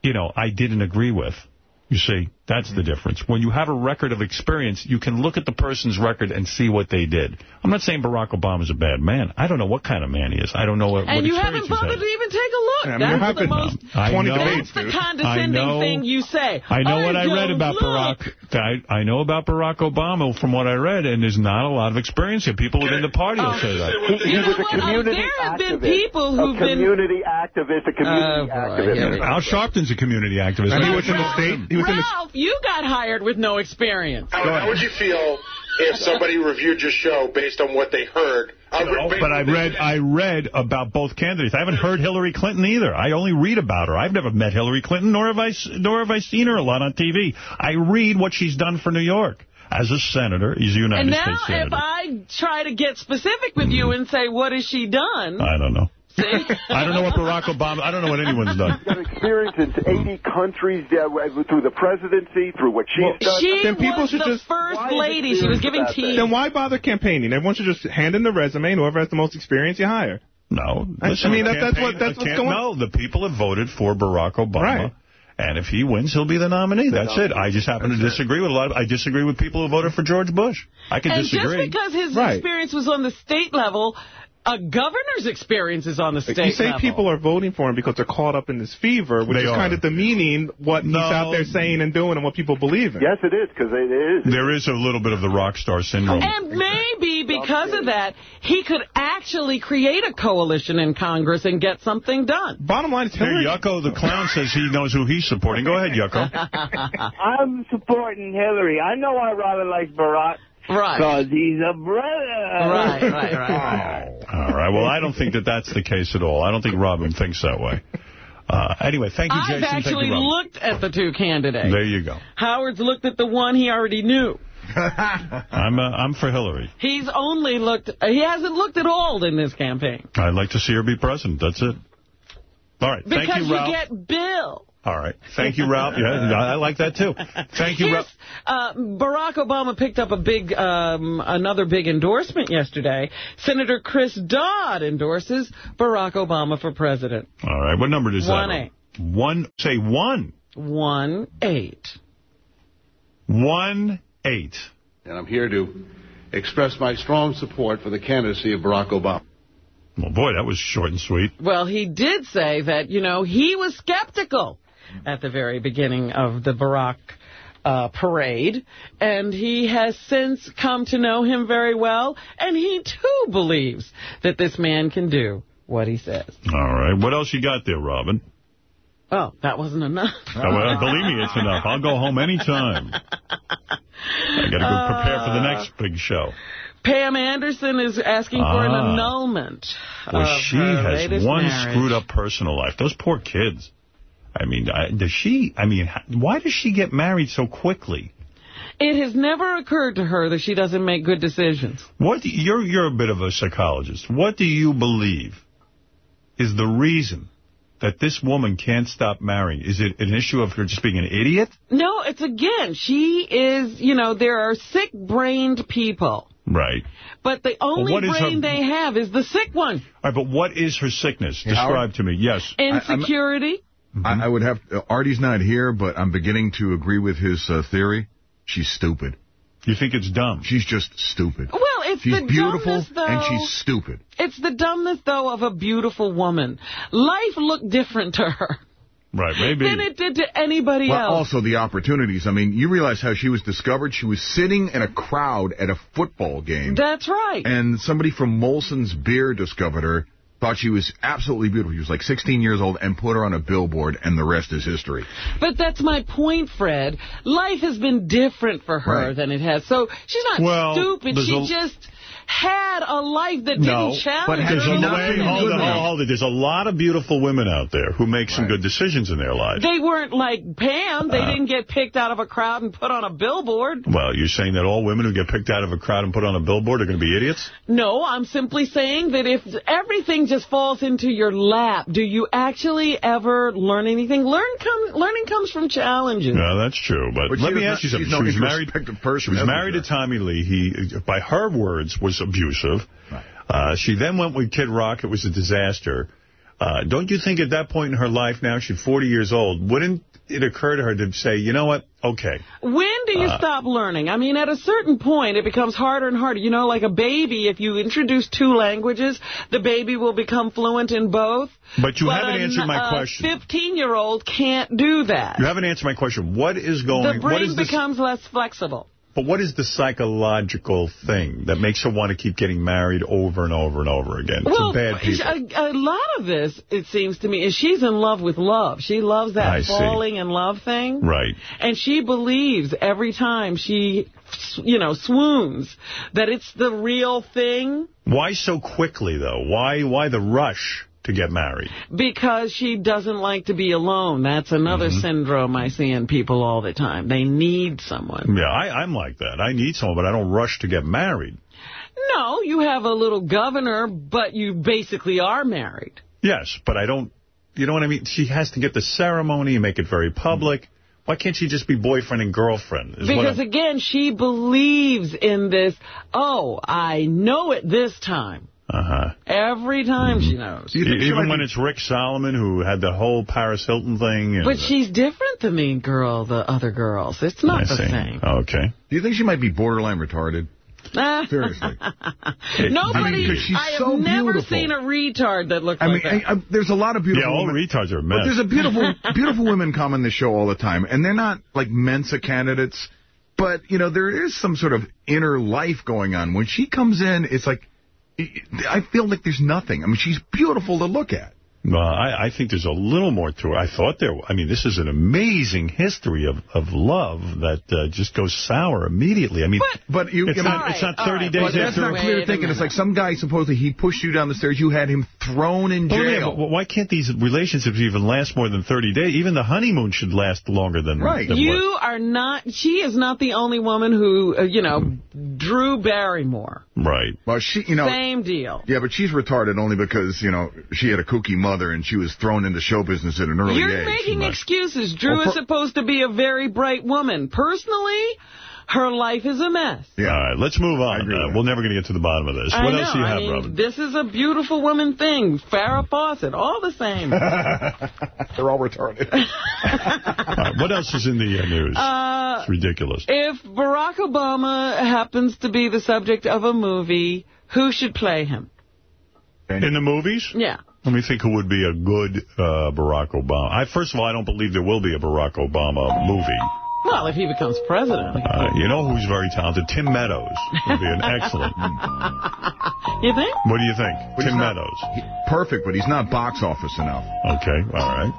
Speaker 1: you know, I didn't agree with. You see, that's the difference. When you have a record of experience, you can look at the person's record and see what they did. I'm not saying Barack Obama's a bad man. I don't know what kind of man he is. I don't know what, what
Speaker 3: And you haven't
Speaker 1: he's
Speaker 3: bothered to even take a look.
Speaker 1: Yeah, I mean,
Speaker 3: That's
Speaker 1: there
Speaker 3: the most.
Speaker 1: I 20 know-
Speaker 3: that's the condescending
Speaker 1: I know-
Speaker 3: thing you say.
Speaker 1: I know what I read about
Speaker 3: look.
Speaker 1: Barack. I, I know about Barack Obama from what I read, and there's not a lot of experience here. People within the party will oh, say that.
Speaker 45: He, he
Speaker 3: You know
Speaker 45: was a
Speaker 3: what? Oh, there have been
Speaker 45: activist.
Speaker 3: people who've
Speaker 45: a
Speaker 3: been-
Speaker 45: community activist, a community activist.
Speaker 1: Al Sharpton's a community activist.
Speaker 45: And he was in the state- he was in the-
Speaker 3: Ralph, you got hired with no experience.
Speaker 47: How, how would you feel if somebody reviewed your show based on what they heard? Uh,
Speaker 1: No, but I read I read about both candidates. I haven't heard Hillary Clinton either. I only read about her. I've never met Hillary Clinton, nor have I s- nor have I seen her a lot on TV. I read what she's done for New York as a senator. He's a United States senator.
Speaker 3: And now,
Speaker 1: States senator.
Speaker 3: if I try to get specific with you and say, what has she done?
Speaker 1: I don't know.
Speaker 3: See?
Speaker 1: I don't know what Barack Obama. I don't know what anyone's done.
Speaker 45: got experience in 80 countries uh, through the presidency, through what she's done.
Speaker 3: She
Speaker 46: then people
Speaker 3: was
Speaker 46: should
Speaker 3: the
Speaker 46: just
Speaker 3: first
Speaker 45: Why is it
Speaker 3: lady. She was giving tea.
Speaker 46: Then why bother campaigning? Everyone should just hand in the resume, and whoever has the most experience, you hire.
Speaker 1: No.
Speaker 46: I-
Speaker 1: Listen,
Speaker 46: I mean, that- that's what- that's
Speaker 1: a
Speaker 46: what's
Speaker 1: camp-
Speaker 46: going-
Speaker 1: No, the people have voted for Barack Obama.
Speaker 46: Right.
Speaker 1: And if he wins, he'll be the nominee. That's it. I just happen to disagree with a lot of... I disagree with people who voted for George Bush. I can
Speaker 3: and
Speaker 1: disagree.
Speaker 3: just because his
Speaker 46: Right.
Speaker 3: experience was on the state level, a governor's experience is on the state
Speaker 46: you say
Speaker 3: level.
Speaker 46: people are voting for him because they're caught up in this fever, which
Speaker 1: They
Speaker 46: is
Speaker 1: are.
Speaker 46: kind of demeaning what
Speaker 1: No.
Speaker 46: he's out there saying and doing and what people believe in.
Speaker 45: Yes, it is, because it is.
Speaker 1: There is a little bit of the rock star syndrome.
Speaker 3: And maybe because of that, he could actually create a coalition in Congress and get something done.
Speaker 46: Bottom line is
Speaker 1: Here,
Speaker 46: Hillary.
Speaker 1: Yucko the clown says he knows who he's supporting. Go ahead, Yucko.
Speaker 48: I'm supporting Hillary. I know I rather like Barack.
Speaker 3: Right.
Speaker 48: Because he's a brother.
Speaker 3: Right, right, right.
Speaker 1: All right. Well, I don't think that that's the case at all. I don't think Robin thinks that way. Uh, anyway, thank you,
Speaker 3: I've
Speaker 1: Jason. Thank
Speaker 3: actually
Speaker 1: you,
Speaker 3: looked at the two candidates.
Speaker 1: There you go.
Speaker 3: Howard's looked at the one he already knew.
Speaker 1: I'm uh, I'm for Hillary.
Speaker 3: He's only looked, he hasn't looked at all in this campaign.
Speaker 1: I'd like to see her be president. That's it. All right.
Speaker 3: Because
Speaker 1: Thank you, Ralph.
Speaker 3: get Bill.
Speaker 1: All right. Thank you, Ralph. Yeah, I like that, too. Thank you, Ralph.
Speaker 3: Uh, Barack Obama picked up a big, um, another big endorsement yesterday. Senator Chris Dodd endorses Barack Obama for president.
Speaker 1: All right. What number does
Speaker 3: One
Speaker 1: that?
Speaker 3: eight.
Speaker 1: One. Say one.
Speaker 3: One eight.
Speaker 1: One eight.
Speaker 49: And I'm here to express my strong support for the candidacy of Barack Obama.
Speaker 1: Well, boy, that was short and sweet.
Speaker 3: Well, he did say that, you know, he was skeptical at the very beginning of the Barack uh, parade, and he has since come to know him very well, and he, too, believes that this man can do what he says.
Speaker 1: All right. What else you got there, Robin?
Speaker 3: Oh, that wasn't enough.
Speaker 1: Oh, well, believe me, it's enough. I'll go home anytime. I got to go prepare for the next big show.
Speaker 3: Pam Anderson is asking for an
Speaker 1: Ah.
Speaker 3: annulment.
Speaker 1: Well, she has one
Speaker 3: marriage.
Speaker 1: screwed up personal life. Those poor kids. I mean, does she, I mean, why does she get married so quickly?
Speaker 3: It has never occurred to her that she doesn't make good decisions.
Speaker 1: What do- you're you're a bit of a psychologist. What do you believe is the reason that this woman can't stop marrying? Is it an issue of her just being an idiot?
Speaker 3: No, it's again, she is, you know, there are sick-brained people.
Speaker 1: Right.
Speaker 3: But the only
Speaker 1: what is her-
Speaker 3: brain they have is the sick one.
Speaker 1: All right, but what is her sickness?
Speaker 2: Hey,
Speaker 1: Describe
Speaker 2: Howard?
Speaker 1: to me. Yes.
Speaker 3: Insecurity.
Speaker 2: I, I would have, uh, Artie's not here, but I'm beginning to agree with his uh, theory. She's stupid.
Speaker 1: You think it's dumb?
Speaker 2: She's just stupid.
Speaker 3: Well, it's
Speaker 2: She's
Speaker 3: the
Speaker 2: beautiful,
Speaker 3: dumbness, though.
Speaker 2: and she's stupid.
Speaker 3: It's the dumbness, though, of a beautiful woman. Life looked different to her
Speaker 1: Right, maybe.
Speaker 3: than it did to anybody
Speaker 2: Well,
Speaker 3: else.
Speaker 2: also the opportunities. I mean, you realize how she was discovered? She was sitting in a crowd at a football game.
Speaker 3: That's right.
Speaker 2: And somebody from Molson's Beer discovered her, thought she was absolutely beautiful. She was like 16 years old and put her on a billboard, and the rest is history.
Speaker 3: But that's my point, Fred. Life has been different for her
Speaker 2: Right.
Speaker 3: than it has. So she's not
Speaker 1: Well,
Speaker 3: stupid. She
Speaker 1: a-
Speaker 3: just had a life that
Speaker 1: No,
Speaker 3: didn't challenge
Speaker 1: but
Speaker 3: her.
Speaker 1: there's a way,
Speaker 3: way
Speaker 1: hold
Speaker 3: that
Speaker 1: on, hold it. There's a lot of beautiful women out there who make some good decisions in their lives.
Speaker 3: They weren't like Pam. They
Speaker 1: Uh.
Speaker 3: didn't get picked out of a crowd and put on a billboard.
Speaker 1: Well, you're saying that all women who get picked out of a crowd and put on a billboard are going to be idiots?
Speaker 3: No, I'm simply saying that if everything just falls into your lap, do you actually ever learn anything? Learn come, learning comes from challenges.
Speaker 1: No, that's true. But,
Speaker 2: But
Speaker 1: let me
Speaker 2: was
Speaker 1: ask you something.
Speaker 2: she's no
Speaker 1: She was married.
Speaker 2: introspective person,
Speaker 1: She was married to Tommy Lee. He, by her words, was abusive. Uh, she then went with Kid Rock. It was a disaster. Uh, don't you think at that point in her life now, she's 40 years old, wouldn't it occur to her to say, you know what, okay.
Speaker 3: When do you
Speaker 1: Uh,
Speaker 3: stop learning? I mean, at a certain point, it becomes harder and harder. You know, like a baby, if you introduce two languages, the baby will become fluent in both.
Speaker 1: But you haven't
Speaker 3: an-
Speaker 1: answered my
Speaker 3: a
Speaker 1: question.
Speaker 3: 15-year-old can't do that.
Speaker 1: You haven't answered my question. What is
Speaker 3: The
Speaker 1: going, what
Speaker 3: brain
Speaker 1: is
Speaker 3: becomes less flexible.
Speaker 1: But what is the psychological thing that makes her want to keep getting married over and over and over again
Speaker 3: well,
Speaker 1: to bad people?
Speaker 3: A, a lot of this, it seems to me, is she's in love with love. She loves that
Speaker 1: I see.
Speaker 3: falling in love thing.
Speaker 1: Right.
Speaker 3: And she believes every time she, you know, swoons that it's the real thing
Speaker 1: Why so quickly, though? Why why the rush to get married?
Speaker 3: because she doesn't like to be alone. That's another
Speaker 1: Mm-hmm.
Speaker 3: syndrome I see in people all the time. They need someone.
Speaker 1: Yeah, I, I'm like that. I need someone, but I don't rush to get married.
Speaker 3: No, you have a little governor, but you basically are married.
Speaker 1: Yes, but I don't, you know what I mean? She has to get the ceremony and make it very public. Why can't she just be boyfriend and girlfriend?
Speaker 3: Because again, she believes in this, oh, I know it this time.
Speaker 1: Uh-huh.
Speaker 3: Every time she knows.
Speaker 1: E- Even when it's Rick Solomon who had the whole Paris Hilton thing. And
Speaker 3: But she's different than the girl, the other girls. It's not
Speaker 1: I
Speaker 3: the
Speaker 1: see.
Speaker 3: same.
Speaker 1: Okay.
Speaker 2: Do you think she might be borderline retarded? Seriously.
Speaker 3: Nobody,
Speaker 2: I mean, 'cause she's
Speaker 3: I have
Speaker 2: so
Speaker 3: never
Speaker 2: beautiful.
Speaker 3: seen a retard that looked
Speaker 2: I mean,
Speaker 3: like that.
Speaker 2: I, I, there's a lot of beautiful
Speaker 1: Yeah, all
Speaker 2: women.
Speaker 1: retards are a
Speaker 2: But there's a beautiful, beautiful women come on the show all the time, and they're not like Mensa candidates. But you know, there is some sort of inner life going on. When she comes in, it's like I feel like there's nothing. I mean, she's beautiful to look at.
Speaker 1: Well, I, I think there's a little more to it. I thought there. I mean, this is an amazing history of, of love that uh, just goes sour immediately. I mean,
Speaker 2: But you,
Speaker 1: it's
Speaker 2: I mean,
Speaker 1: not, it's not 30 days
Speaker 2: But that's
Speaker 1: after.
Speaker 2: not clear thinking. It's like some guy supposedly he pushed you down the stairs. You had him thrown in
Speaker 1: Oh,
Speaker 2: jail.
Speaker 1: yeah, but why can't these relationships even last more than 30 days? Even the honeymoon should last longer than
Speaker 2: Right.
Speaker 1: Than
Speaker 3: You
Speaker 1: what-
Speaker 3: are not, she is not the only woman who, uh, you know, Drew Barrymore.
Speaker 1: Right.
Speaker 2: Well, she, you know,
Speaker 3: Same deal.
Speaker 2: Yeah, but she's retarded only because, you know, she had a kooky mother mother, and she was thrown into show business at an early
Speaker 3: You're
Speaker 2: age.
Speaker 3: making excuses. Drew
Speaker 2: Well,
Speaker 3: is supposed to be a very bright woman. Personally, her life is a mess.
Speaker 1: All right, let's move on. Uh, we're never going to get to the bottom of this.
Speaker 3: I
Speaker 1: what
Speaker 3: know.
Speaker 1: else do you
Speaker 3: I
Speaker 1: have,
Speaker 3: mean,
Speaker 1: Robin?
Speaker 3: This is a beautiful woman thing. Farrah Fawcett, all the same.
Speaker 36: They're all retarded.
Speaker 1: All right, what else is in the uh, news?
Speaker 3: Uh,
Speaker 1: it's ridiculous.
Speaker 3: if Barack Obama happens to be the subject of a movie, who should play him?
Speaker 1: In the movies?
Speaker 3: Yeah.
Speaker 1: Let me think who would be a good uh, Barack Obama. I First of all, I don't believe there will be a Barack Obama movie.
Speaker 3: Well, if he becomes president.
Speaker 1: Uh, you know who's very talented? Tim Meadows would be an excellent.
Speaker 3: You think?
Speaker 1: What do you think?
Speaker 2: But
Speaker 1: Tim
Speaker 2: he's not-
Speaker 1: Meadows.
Speaker 2: Perfect, but he's not box office enough.
Speaker 1: Okay, all right.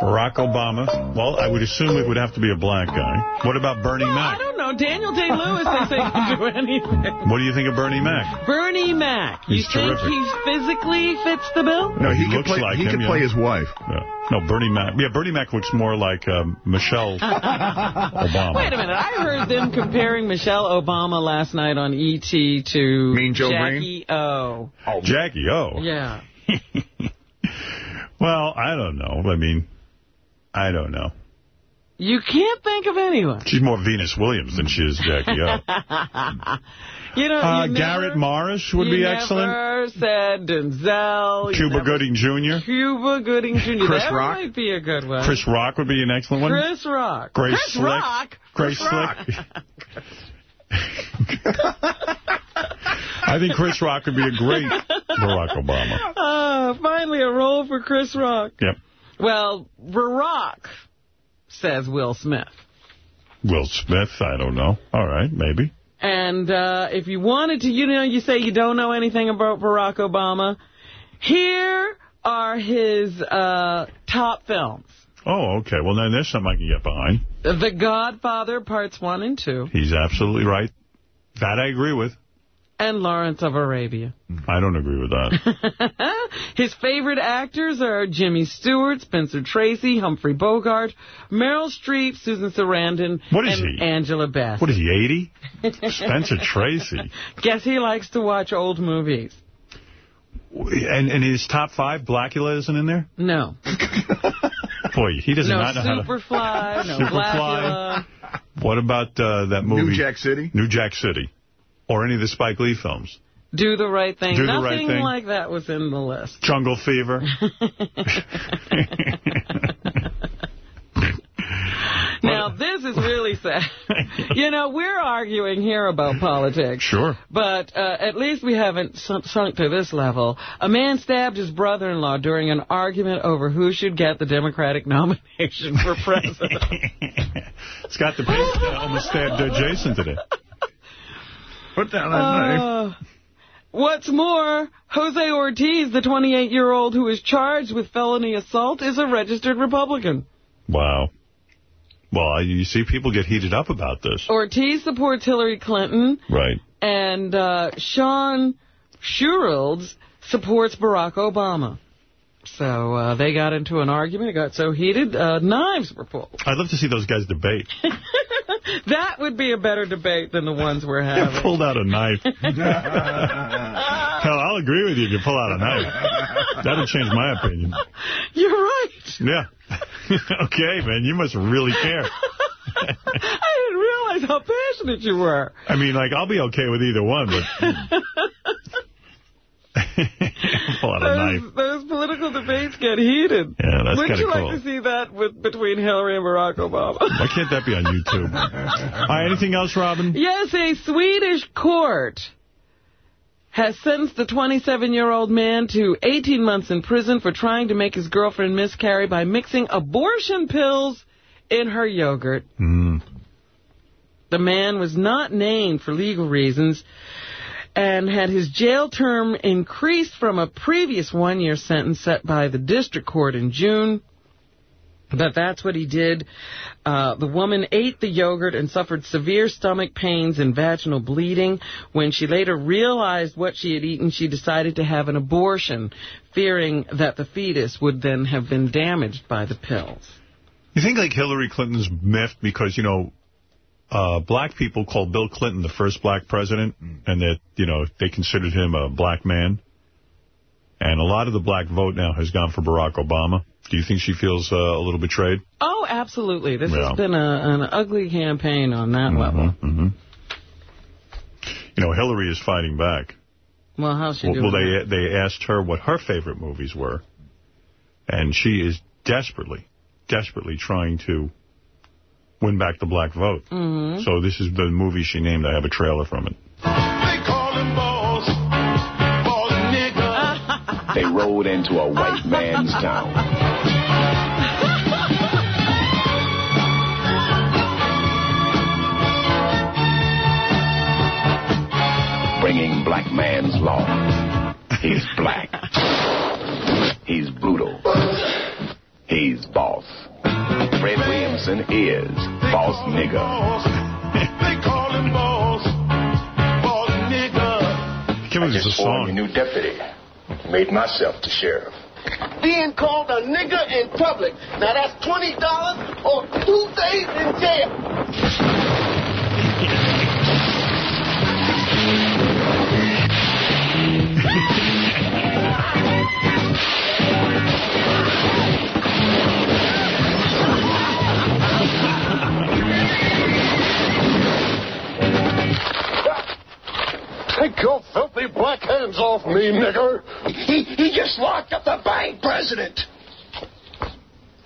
Speaker 1: Barack Obama. Well, I would assume it would have to be a black guy. What about Bernie
Speaker 3: I
Speaker 1: Mac?
Speaker 3: I don't know. Daniel Day-Lewis thinks they can do anything.
Speaker 1: What do you think of Bernie Mac?
Speaker 3: Bernie Mac.
Speaker 1: He's
Speaker 3: you think he physically fits the bill?
Speaker 2: No, he, could
Speaker 1: looks
Speaker 2: play.
Speaker 1: like
Speaker 2: he
Speaker 1: him,
Speaker 2: could
Speaker 1: yeah.
Speaker 2: play his wife.
Speaker 1: No, no, Bernie Mac. Yeah, Bernie Mac looks more like um, Michelle Obama.
Speaker 3: Wait a minute. I heard them comparing Michelle Obama last night on E.T. to
Speaker 2: Mean Joe
Speaker 3: Jackie O.
Speaker 1: Jackie, O.
Speaker 3: Yeah.
Speaker 1: Well, I don't know. I mean, I don't know.
Speaker 3: You can't think of anyone.
Speaker 1: She's more Venus Williams than she is Jackie O.
Speaker 3: you know,
Speaker 1: Uh,
Speaker 3: you
Speaker 1: Garrett
Speaker 3: never,
Speaker 1: Morris would be
Speaker 3: never
Speaker 1: excellent.
Speaker 3: said Denzel.
Speaker 1: Cuba
Speaker 3: never-
Speaker 1: Gooding Jr.
Speaker 3: Cuba Gooding Jr.
Speaker 1: Chris
Speaker 3: that
Speaker 1: Rock?
Speaker 3: might be a good one.
Speaker 1: Chris Rock would be an excellent one.
Speaker 3: Chris Rock.
Speaker 1: Grace
Speaker 3: Chris
Speaker 1: Slick.
Speaker 3: Rock.
Speaker 1: Grace
Speaker 3: Chris Rock.
Speaker 1: Slick. I think Chris Rock would be a great Barack Obama.
Speaker 3: Ah, finally a role for Chris Rock.
Speaker 1: Yep.
Speaker 3: Well, Barack says Will Smith.
Speaker 1: Will Smith, I don't know. All right, maybe.
Speaker 3: And uh, if you wanted to, you know, you say you don't know anything about Barack Obama. Here are his uh, top films.
Speaker 1: Oh, okay. Well, then there's something I can get behind.
Speaker 3: The Godfather, Parts 1 and 2,
Speaker 1: He's absolutely right. That I agree with.
Speaker 3: And Lawrence of Arabia.
Speaker 1: I don't agree with that.
Speaker 3: His favorite actors are Jimmy Stewart, Spencer Tracy, Humphrey Bogart, Meryl Streep, Susan Sarandon,
Speaker 1: What is
Speaker 3: and
Speaker 1: he?
Speaker 3: Angela Bassett.
Speaker 1: What is he, 80? Spencer Tracy.
Speaker 3: Guess he likes to watch old movies.
Speaker 1: And, and his top five, Blackula isn't in there?
Speaker 3: No.
Speaker 1: Boy, he does
Speaker 3: no
Speaker 1: not know how to...
Speaker 3: Superfly, no
Speaker 1: Superfly.
Speaker 3: Blackula.
Speaker 1: What about uh, that movie?
Speaker 2: New Jack City?
Speaker 1: New Jack City. Or any of the Spike Lee films.
Speaker 3: Do the right thing.
Speaker 1: Do
Speaker 3: Nothing
Speaker 1: Right Thing.
Speaker 3: like that was in the list.
Speaker 1: Jungle Fever.
Speaker 3: Now, this is really sad. you know, we're arguing here about politics.
Speaker 1: Sure.
Speaker 3: But uh, at least we haven't sunk to this level. A man stabbed his brother-in-law during an argument over who should get the Democratic nomination for president.
Speaker 1: Scott the Pace uh, almost stabbed uh, Jason today.
Speaker 2: Put down that knife.
Speaker 3: Uh, what's more, Jose Ortiz, the 28-year-old who is charged with felony assault, is a registered Republican.
Speaker 1: Wow. Well, you see people get heated up about this.
Speaker 3: Ortiz supports Hillary Clinton,
Speaker 1: Right.
Speaker 3: and uh, Sean Schurilds supports Barack Obama. So uh, they got into an argument. It got so heated, uh, knives were pulled.
Speaker 1: I'd love to see those guys debate.
Speaker 3: That would be a better debate than the ones we're having.
Speaker 1: pulled out a knife. Hell, I'll agree with you if you pull out a knife. That'll change my opinion.
Speaker 3: You're right.
Speaker 1: Yeah. okay, man, you must really care.
Speaker 3: I didn't realize how passionate you were.
Speaker 1: I mean, like, I'll be okay with either one, but... pull out a knife.
Speaker 3: Those, those political debates get heated.
Speaker 1: Yeah, that's
Speaker 3: Wouldn't
Speaker 1: kinda
Speaker 3: you
Speaker 1: cool.
Speaker 3: like to see that with between Hillary and Barack Obama?
Speaker 1: Why can't that be on YouTube? All right, anything else, Robin?
Speaker 3: Yes, a Swedish court has sentenced the 27-year-old man to 18 months in prison for trying to make his girlfriend miscarry by mixing abortion pills in her yogurt.
Speaker 1: Mm.
Speaker 3: The man was not named for legal reasons and had his jail term increased from a previous one-year sentence set by the district court in June. But that's what he did. Uh, the woman ate the yogurt and suffered severe stomach pains and vaginal bleeding. When she later realized what she had eaten, she decided to have an abortion, fearing that the fetus would then have been damaged by the pills.
Speaker 1: You think, like, Hillary Clinton's miffed because, you know, uh, black people called Bill Clinton the first black president, and that, you know, they considered him a black man. And a lot of the black vote now has gone for Barack Obama. Do you think she feels uh, a little betrayed?
Speaker 3: Oh, absolutely. This
Speaker 1: Yeah.
Speaker 3: has been a, an ugly campaign on that level.
Speaker 1: hmm You know, Hillary is fighting back.
Speaker 3: Well, how's she
Speaker 1: Well,
Speaker 3: doing?
Speaker 1: well, they they asked her what her favorite movies were, and she is desperately, desperately trying to win back the black vote.
Speaker 3: Mhm.
Speaker 1: So this is the movie she named. I have a trailer from it.
Speaker 50: They rode into a white man's town. Bringing black man's law. He's black. He's brutal. He's boss. Fred Williamson is boss nigga.
Speaker 1: Kim,
Speaker 50: I just formed a new deputy. Made myself the sheriff.
Speaker 51: Being called a nigger in public. Now that's $20 or two days in jail.
Speaker 50: Take your filthy black hands off me, nigger.
Speaker 51: He, he just locked up the bank president.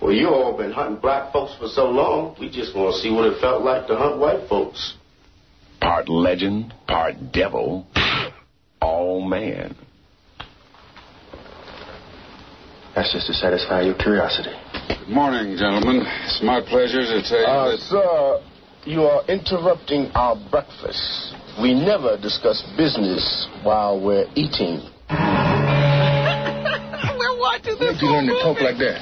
Speaker 52: Well, you all been hunting black folks for so long, we just want to see what it felt like to hunt white folks.
Speaker 50: Part legend, part devil, all man.
Speaker 52: That's just to satisfy your curiosity.
Speaker 53: Good morning, gentlemen. It's my pleasure to tell you
Speaker 52: Uh,
Speaker 53: that...
Speaker 52: sir, you are interrupting our breakfast. We never discuss business while we're eating.
Speaker 3: We're watching this
Speaker 52: you learn to talk like that?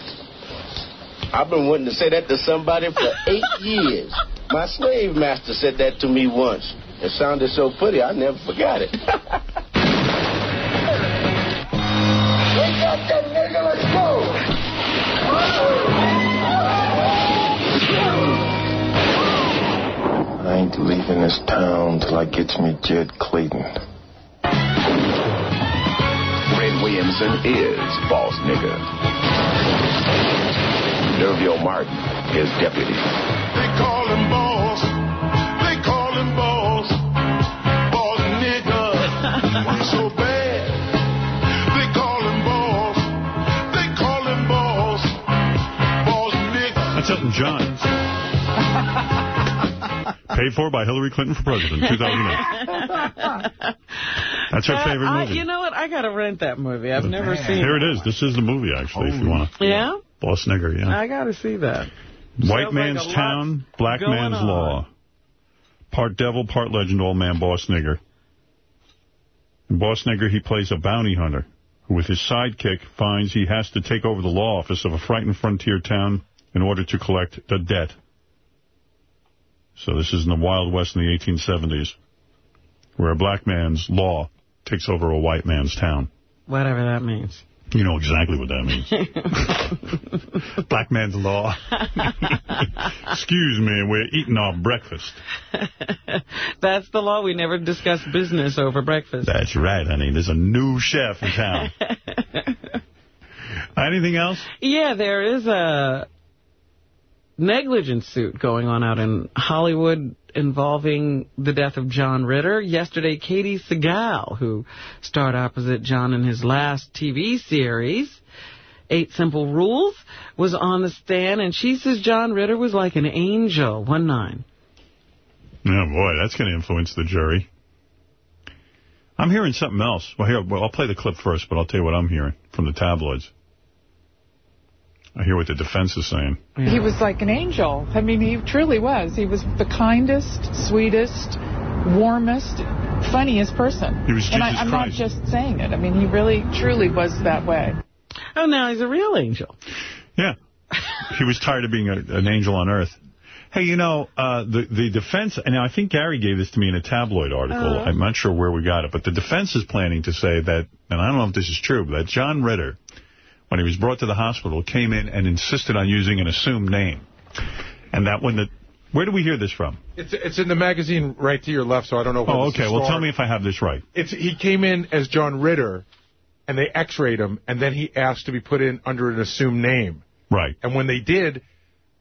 Speaker 52: I've been wanting to say that to somebody for eight years. My slave master said that to me once. It sounded so pretty, I never forgot it. Wake up, ain't leaving this town till I gets me Jed Clayton.
Speaker 50: Fred Williamson is boss nigga. D'Urville Martin, his deputy.
Speaker 51: They call him boss. They call him boss. Boss nigga. He's so bad. They call him boss. They call him boss. Boss nigga.
Speaker 1: That's Elton John. Paid for by Hillary Clinton for president, 2008. That's her
Speaker 3: Uh,
Speaker 1: favorite
Speaker 3: I-
Speaker 1: movie.
Speaker 3: you know what? I got to rent that movie. I've never seen
Speaker 1: Here
Speaker 3: it.
Speaker 1: it is. This is the movie, actually, if you want to.
Speaker 3: Yeah?
Speaker 1: Boss Nigger, yeah.
Speaker 3: I got to see that.
Speaker 1: White
Speaker 3: Sounds
Speaker 1: man's
Speaker 3: like
Speaker 1: town, black man's
Speaker 3: on.
Speaker 1: law. Part devil, part legend, old man, boss nigger. In boss nigger, he plays a bounty hunter who, with his sidekick, finds he has to take over the law office of a frightened frontier town in order to collect the debt. So this is in the Wild West in the 1870s, where a black man's law takes over a white man's town.
Speaker 3: Whatever that means.
Speaker 1: You know exactly what that means. Black man's law. Excuse me, we're eating our breakfast.
Speaker 3: That's the law. We never discuss business over breakfast.
Speaker 1: That's right, honey. There's a new chef in town. Anything else?
Speaker 3: Yeah, there is a negligence suit going on out in Hollywood involving the death of John Ritter. Yesterday, Katey Sagal, who starred opposite John in his last TV series, Eight Simple Rules, was on the stand, and she says John Ritter was like an angel. One nine.
Speaker 1: Oh, boy, that's going to influence the jury. I'm hearing something else. Well, here, well, I'll play the clip first, but I'll tell you what I'm hearing from the tabloids. I hear what the defense is saying.
Speaker 54: He was like an angel. I mean, he truly was. He was the kindest, sweetest, warmest, funniest person.
Speaker 1: He was
Speaker 54: and I,
Speaker 1: Jesus
Speaker 54: I'm
Speaker 1: Christ.
Speaker 54: not just saying it. I mean, he really, truly was that way.
Speaker 3: Oh, now he's a real angel.
Speaker 1: Yeah. he was tired of being a, an angel on earth. Hey, you know, uh, the, the defense, and I think Gary gave this to me in a tabloid article.
Speaker 3: Uh-huh.
Speaker 1: I'm not sure where we got it, but the defense is planning to say that, and I don't know if this is true, but that John Ritter, when he was brought to the hospital, came in and insisted on using an assumed name. And that when the, where do we hear this from?
Speaker 36: It's it's in the magazine right to your left, so I don't know. where
Speaker 1: Oh, okay. Well, tell me if I have this right.
Speaker 36: It's he came in as John Ritter, and they x-rayed him, and then he asked to be put in under an assumed name.
Speaker 1: Right.
Speaker 36: And when they did,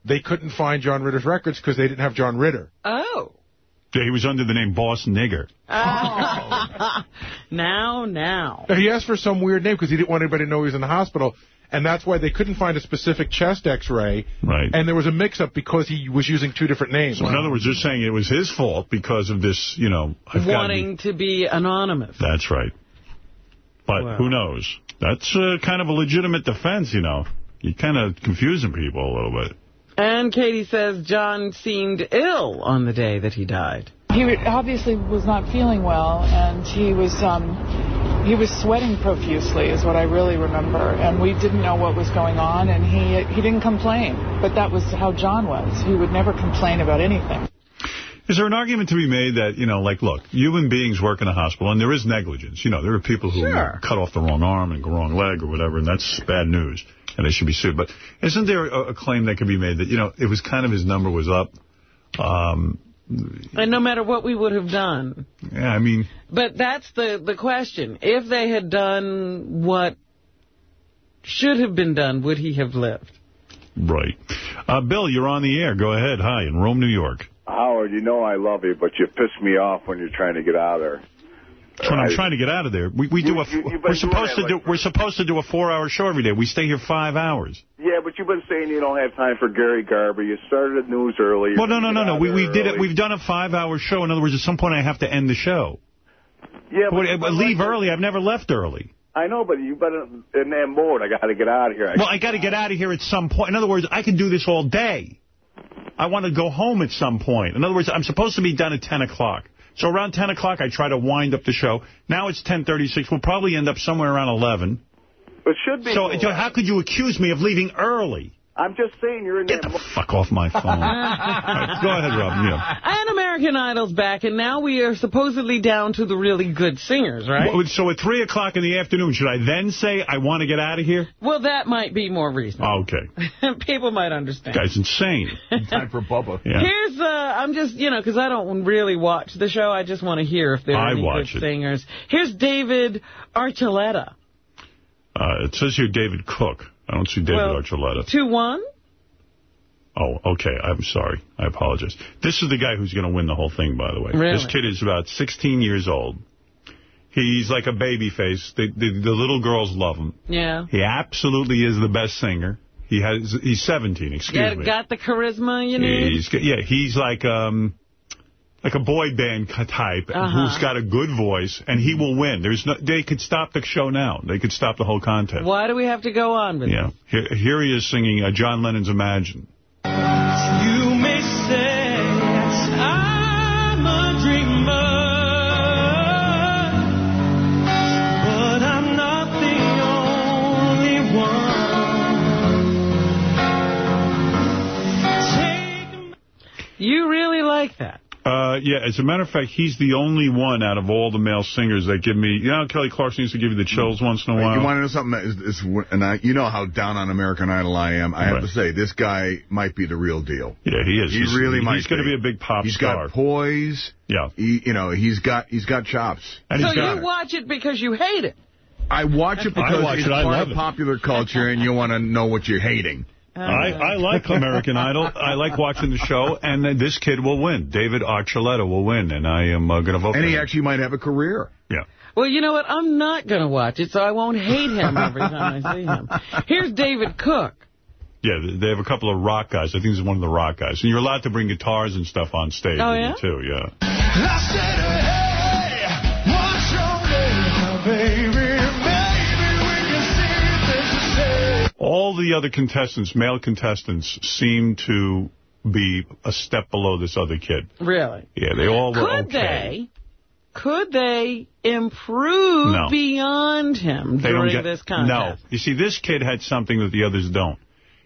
Speaker 36: they couldn't find John Ritter's records because they didn't have John Ritter.
Speaker 3: Oh.
Speaker 1: He was under the name Boss Nigger.
Speaker 3: now, now.
Speaker 36: He asked for some weird name because he didn't want anybody to know he was in the hospital, and that's why they couldn't find a specific chest x-ray.
Speaker 1: Right.
Speaker 36: And there was a mix-up because he was using two different names.
Speaker 1: So in other words, they're saying it was his fault because of this, you know. I've gotta
Speaker 3: Wanting to be anonymous.
Speaker 1: That's right. But
Speaker 3: Wow.
Speaker 1: who knows? That's uh, kind of a legitimate defense, you know. You're kind of confusing people a little bit.
Speaker 3: And Katey says John seemed ill on the day that he died.
Speaker 54: He obviously was not feeling well, and he was um, he was sweating profusely, is what I really remember. And we didn't know what was going on, and he he didn't complain. But that was how John was. He would never complain about anything.
Speaker 1: Is there an argument to be made that, you know, like, look, human beings work in a hospital, and there is negligence. You know, there are people who
Speaker 3: Sure.
Speaker 1: cut off the wrong arm and the wrong leg or whatever, and that's bad news, and they should be sued. But isn't there a, a claim that could be made that, you know, it was kind of his number was up? Um,
Speaker 3: And no matter what we would have done.
Speaker 1: yeah, I mean,
Speaker 3: But that's the, the question. If they had done what should have been done, would he have lived?
Speaker 1: right. Uh, Bill, you're on the air. Go ahead. Hi, in Rome, New York.
Speaker 55: Howard, you know I love you, but you piss me off when you're trying to get out of there.
Speaker 1: When I'm trying to get out of there, we, we do a,
Speaker 55: you-
Speaker 1: we're supposed to do
Speaker 55: that,
Speaker 1: we're supposed to do a four hour show every day. We stay here five hours.
Speaker 55: Yeah, but you've been saying you don't have time for Gary Garver. You started the news early.
Speaker 1: Well, no, no, no, no. We we did it. We've done a five hour show. In other words, at some point I have to end the show.
Speaker 55: Yeah,
Speaker 1: But,
Speaker 55: but,
Speaker 1: uh, leave early. I've never left early.
Speaker 55: I know, but you've been in that mode. I got to get out of here.
Speaker 1: Well, I got to get out of here at some point. In other words, I can do this all day. I want to go home at some point. In other words, I'm supposed to be done at 10 o'clock. So around 10 o'clock, I try to wind up the show. Now it's 10.36. We'll probably end up somewhere around 11.
Speaker 55: It should be.
Speaker 1: So, so how could you accuse me of leaving early?
Speaker 55: I'm just saying you're in
Speaker 1: Get
Speaker 55: that
Speaker 1: the fuck off my phone. All right, go ahead, Rob. Yeah.
Speaker 3: And American Idol's back, and now we are supposedly down to the really good singers, right?
Speaker 1: Well, So at 3 o'clock in the afternoon, should I then say I want to get out of here?
Speaker 3: Well, that might be more reasonable.
Speaker 1: Okay.
Speaker 3: People might understand.
Speaker 1: Guy's insane.
Speaker 2: Time for Bubba.
Speaker 1: Yeah.
Speaker 3: Here's, uh, I'm just, you know, because I don't really watch the show. I just want to hear if there are
Speaker 1: I
Speaker 3: any
Speaker 1: watch
Speaker 3: good
Speaker 1: it.
Speaker 3: singers. Here's David Archuleta.
Speaker 1: Uh, it says here David Cook. I don't see David
Speaker 3: Well,
Speaker 1: Archuleta.
Speaker 3: 2-1?
Speaker 1: Oh, okay. I'm sorry. I apologize. This is the guy who's going to win the whole thing, by the way.
Speaker 3: Really?
Speaker 1: This kid is about 16 years old. He's like a baby face. The, the, the little girls love him.
Speaker 3: Yeah.
Speaker 1: He absolutely is the best singer. He has. He's 17, excuse
Speaker 3: Got,
Speaker 1: me.
Speaker 3: got the charisma you need?
Speaker 1: He's, yeah, he's like um like a boy band type
Speaker 3: Uh-huh.
Speaker 1: who's got a good voice, and he will win. There's no. They could stop the show now. They could stop the whole contest.
Speaker 3: Why do we have to go on with
Speaker 1: Yeah. Here, here he is singing uh, John Lennon's Imagine.
Speaker 51: You may say I'm a dreamer, but I'm not the only one.
Speaker 3: You really like that?
Speaker 1: Uh, yeah, as a matter of fact, he's the only one out of all the male singers that give me, you know, Kelly Clarkson used to give you the chills once in a while.
Speaker 2: You want to know something? That is, is, and I, you know how down on American Idol I am. I have to say, this guy might be the real deal.
Speaker 1: Yeah, he is.
Speaker 2: He
Speaker 1: He's-
Speaker 2: really
Speaker 1: he's
Speaker 2: might.
Speaker 1: gonna be a big pop
Speaker 2: He's
Speaker 1: star.
Speaker 2: got poise.
Speaker 1: Yeah.
Speaker 2: He, you know, he's got he's got chops.
Speaker 1: And
Speaker 3: so
Speaker 1: he's got
Speaker 3: you watch it because you hate it?
Speaker 2: I watch it because
Speaker 1: I watch
Speaker 2: it's
Speaker 1: it.
Speaker 2: Part of popular culture, and you want to know what you're hating.
Speaker 1: I, I like American Idol. I like watching the show, and uh, this kid will win. David Archuleta will win, and I am uh, going to vote
Speaker 2: And
Speaker 1: for
Speaker 2: he
Speaker 1: him.
Speaker 2: actually might have a career.
Speaker 1: Yeah.
Speaker 3: Well, you know what? I'm not going to watch it, so I won't hate him every time I see him. Here's David Cook.
Speaker 1: Yeah, they have a couple of rock guys. I think this is one of the rock guys. And you're allowed to bring guitars and stuff on stage
Speaker 3: Oh,
Speaker 1: with
Speaker 3: yeah?
Speaker 1: you, too, yeah. All the other contestants, male contestants, seem to be a step below this other kid.
Speaker 3: Really?
Speaker 1: Yeah, they all were
Speaker 3: Could
Speaker 1: okay.
Speaker 3: they? Could they improve
Speaker 1: No.
Speaker 3: beyond him
Speaker 1: They
Speaker 3: during
Speaker 1: get-
Speaker 3: this contest?
Speaker 1: No. You see, this kid had something that the others don't.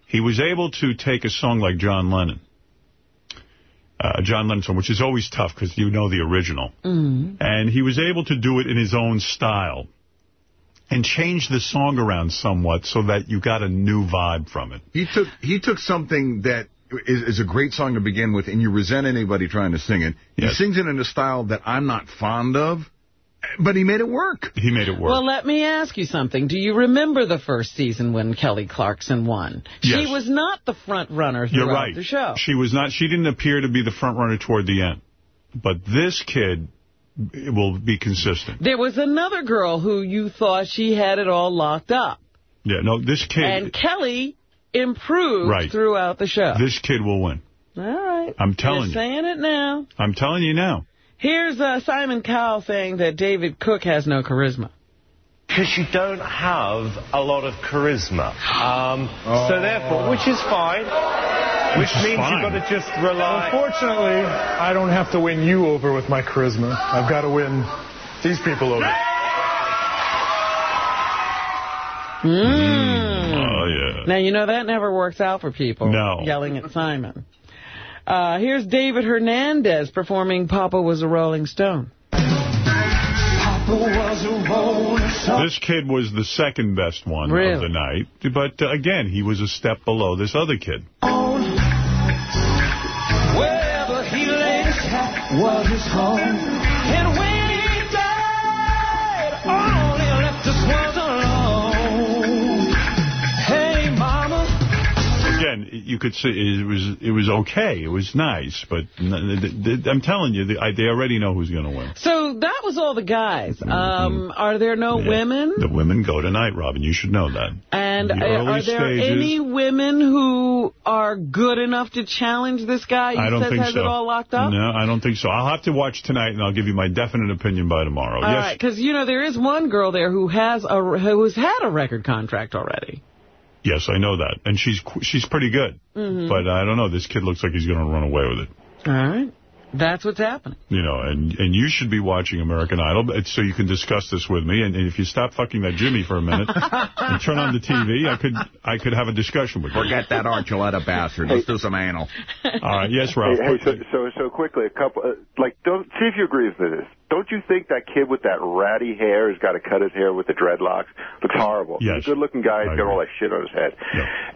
Speaker 1: He was able to take a song like John Lennon, uh, John Lennon song, which is always tough because you know the original.
Speaker 3: Mm.
Speaker 1: And he was able to do it in his own style and change the song around somewhat so that you got a new vibe from it.
Speaker 2: He took he took something that is, is a great song to begin with, and you resent anybody trying to sing it. He sings it in a style that I'm not fond of, But he made it work.
Speaker 1: He made it work.
Speaker 3: Well, let me ask you something. Do you remember the first season when Kelly Clarkson won?
Speaker 1: Yes.
Speaker 3: She was not the front runner throughout
Speaker 1: You're right.
Speaker 3: the show.
Speaker 1: She was not. She didn't appear to be the front runner toward the end. But this kid will be consistent.
Speaker 3: There was another girl who you thought she had it all locked up.
Speaker 1: Yeah, no, this kid,
Speaker 3: And Kelly improved
Speaker 1: Right.
Speaker 3: throughout the show.
Speaker 1: this kid will win.
Speaker 3: All right.
Speaker 1: I'm telling
Speaker 3: You're
Speaker 1: you.
Speaker 3: saying it now.
Speaker 1: I'm telling you now.
Speaker 3: Here's uh, Simon Cowell saying that David Cook has no charisma.
Speaker 56: Because you don't have a lot of charisma. Um, So therefore, which is fine. Which,
Speaker 57: Which is
Speaker 56: means
Speaker 57: fine.
Speaker 56: you've got to just rely.
Speaker 57: Unfortunately, I don't have to win you over with my charisma. I've got to win these people over.
Speaker 3: Mm.
Speaker 1: Oh, yeah.
Speaker 3: Now, you know, that never works out for people.
Speaker 1: No.
Speaker 3: Yelling at Simon. Uh, here's David Hernandez performing Papa Was a Rolling Stone.
Speaker 1: This kid was the second best one of the night. But uh, again, he was a step below this other kid.
Speaker 51: Wherever he laid his hat was his home.
Speaker 1: Again, you could see it was it was okay. It was nice, but n- th- th- I'm telling you, they already know who's going to win.
Speaker 3: So that was all the guys. Um, are there no women?
Speaker 1: The women go tonight, Robin. You should know that.
Speaker 3: And
Speaker 1: The
Speaker 3: uh, are there
Speaker 1: stages-
Speaker 3: any women who are good enough to challenge this guy? You
Speaker 1: I don't think
Speaker 3: has
Speaker 1: so.
Speaker 3: it all locked up?
Speaker 1: No, I don't think so. I'll have to watch tonight, and I'll give you my definite opinion by tomorrow.
Speaker 3: All
Speaker 1: yes,
Speaker 3: right, because, you know, there is one girl there who has a who has had a record contract already.
Speaker 1: Yes, I know that, and she's qu- she's pretty good.
Speaker 3: Mhm.
Speaker 1: But I don't know. This kid looks like he's going to run away with it.
Speaker 3: All right. That's what's happening.
Speaker 1: You know, and and you should be watching American Idol so you can discuss this with me. And, and if you stop fucking that Jimmy for a minute and turn on the TV, I could I could have a discussion with you.
Speaker 2: Forget that Archuleta bastard. Let's do some anal.
Speaker 1: All right, yes, Ralph.
Speaker 45: Hey, hey, so, so so quickly, a couple uh, like don't see if you agree with this. Don't you think that kid with that ratty hair has got to cut his hair with the dreadlocks? Looks horrible.
Speaker 1: Yes.
Speaker 45: He's a good-looking guy. He's got all that shit on his head.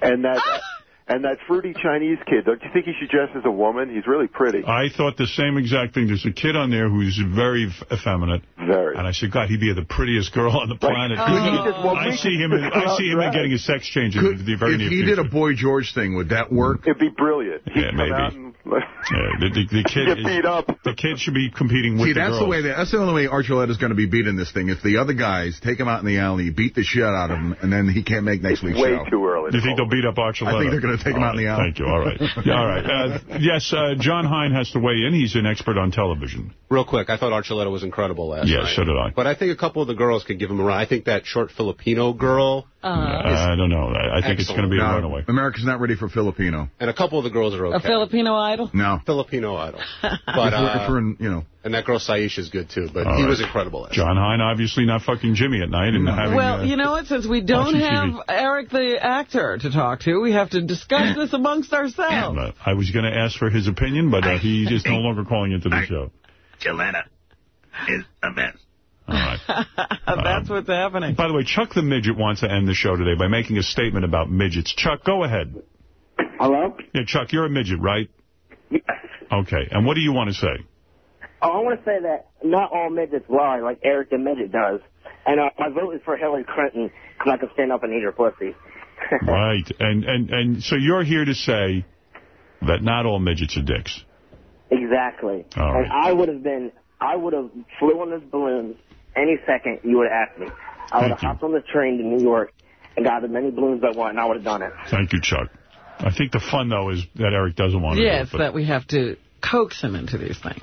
Speaker 45: And that and that fruity Chinese kid. Don't you think he should dress as a woman? He's really pretty.
Speaker 1: I thought the same exact thing. There's a kid on there who's very f- effeminate.
Speaker 45: Very.
Speaker 1: And I said, God, he'd be the prettiest girl on the planet.
Speaker 45: Oh. He just won't
Speaker 1: I see him. In, I see him in
Speaker 45: outright.
Speaker 1: getting a sex change in
Speaker 2: Could-
Speaker 1: the very
Speaker 2: if he
Speaker 1: future.
Speaker 2: did a Boy George thing, would that work?
Speaker 45: It'd be brilliant. He'd
Speaker 1: Yeah, maybe.
Speaker 45: and
Speaker 1: Yeah, the, the, the kid
Speaker 45: get
Speaker 1: is-
Speaker 45: beat up.
Speaker 1: The kid should be competing with
Speaker 2: See,
Speaker 1: the
Speaker 2: that's
Speaker 1: girls.
Speaker 2: the way. That, that's the only way Archuleta's going to be beating this thing. If the other guys take him out in the alley, beat the shit out of him, and then he can't make next week's
Speaker 45: way
Speaker 2: show.
Speaker 45: too early.
Speaker 1: Do you think they'll beat up Archuleta?
Speaker 2: I think they're gonna take him
Speaker 1: All
Speaker 2: out in the
Speaker 1: right,
Speaker 2: alley.
Speaker 1: Thank you. All right. Yeah, all right. Uh, yes, uh, Jon Hein has to weigh in. He's an expert on television.
Speaker 40: Real quick, I thought Archuleta was incredible last
Speaker 1: Yeah,
Speaker 40: night.
Speaker 1: so did I.
Speaker 40: But I think a couple of the girls could give him a run. I think that short Filipino girl,
Speaker 3: Uh,
Speaker 1: I don't know. I, I think it's going to be a
Speaker 2: No,
Speaker 1: runaway.
Speaker 2: America's not ready for Filipino.
Speaker 40: and a couple of the girls are okay. a.
Speaker 3: Filipino idol?
Speaker 2: No.
Speaker 40: Filipino idol. But,
Speaker 2: if, we're,
Speaker 40: uh,
Speaker 2: if we're in, you know.
Speaker 40: and that girl Syesha is good too, but
Speaker 1: All
Speaker 40: he
Speaker 1: right.
Speaker 40: was incredible last
Speaker 1: Jon Hein obviously not fucking Jimmy at night and having.
Speaker 3: Well,
Speaker 1: uh,
Speaker 3: you know what? Since we don't have
Speaker 1: TV.
Speaker 3: Eric the actor to talk to, we have to discuss this amongst ourselves.
Speaker 1: uh, I was going to ask for his opinion, but uh, he is no longer calling into the show.
Speaker 2: Gilletta is a mess.
Speaker 1: All right.
Speaker 3: That's what's happening.
Speaker 1: By the way, Chuck the Midget wants to end the show today by making a statement about midgets. Chuck, go ahead.
Speaker 48: Hello?
Speaker 1: Yeah, Chuck, you're a midget, right?
Speaker 48: Yes.
Speaker 1: Okay. And what do you want to say?
Speaker 48: Oh, I want to say that not all midgets lie like Eric the Midget does. And uh, my vote is for Hillary Clinton because I can stand up and eat her pussy.
Speaker 1: Right. And, and, and so you're here to say that not all midgets are dicks.
Speaker 48: Exactly.
Speaker 1: All
Speaker 48: and I would have been, I would have flew on this balloon any second you would have asked me. I would have hopped on the train to New York and got as many balloons as I want, and I would have done it.
Speaker 1: Thank you, Chuck. I think the fun, though, is that Eric doesn't want to
Speaker 3: Yeah,
Speaker 1: do
Speaker 3: it's
Speaker 1: it. but-
Speaker 3: that we have to coax him into these things.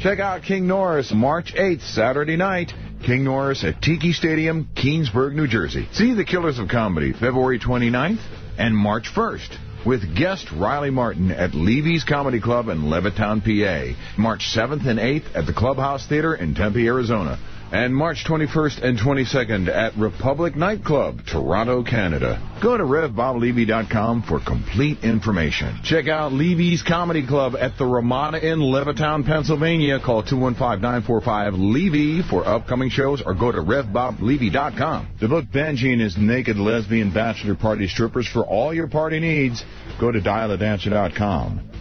Speaker 2: Check out King Norris March 8th, Saturday night. King Norris at Tiki Stadium, Keansburg, New Jersey. See the Killers of Comedy February 29th and March 1st with guest Riley Martin at Levy's Comedy Club in Levittown, PA. March 7th and 8th at the Clubhouse Theater in Tempe, Arizona. And March 21st and 22nd at Republic Nightclub, Toronto, Canada. Go to RevBobLevy.com for complete information. Check out Levy's Comedy Club at the Ramada Inn, Levittown, Pennsylvania. Call 215-945-LEVY for upcoming shows or go to RevBobLevy.com. To book Benji and his naked lesbian bachelor party strippers for all your party needs, go to dialadancer.com.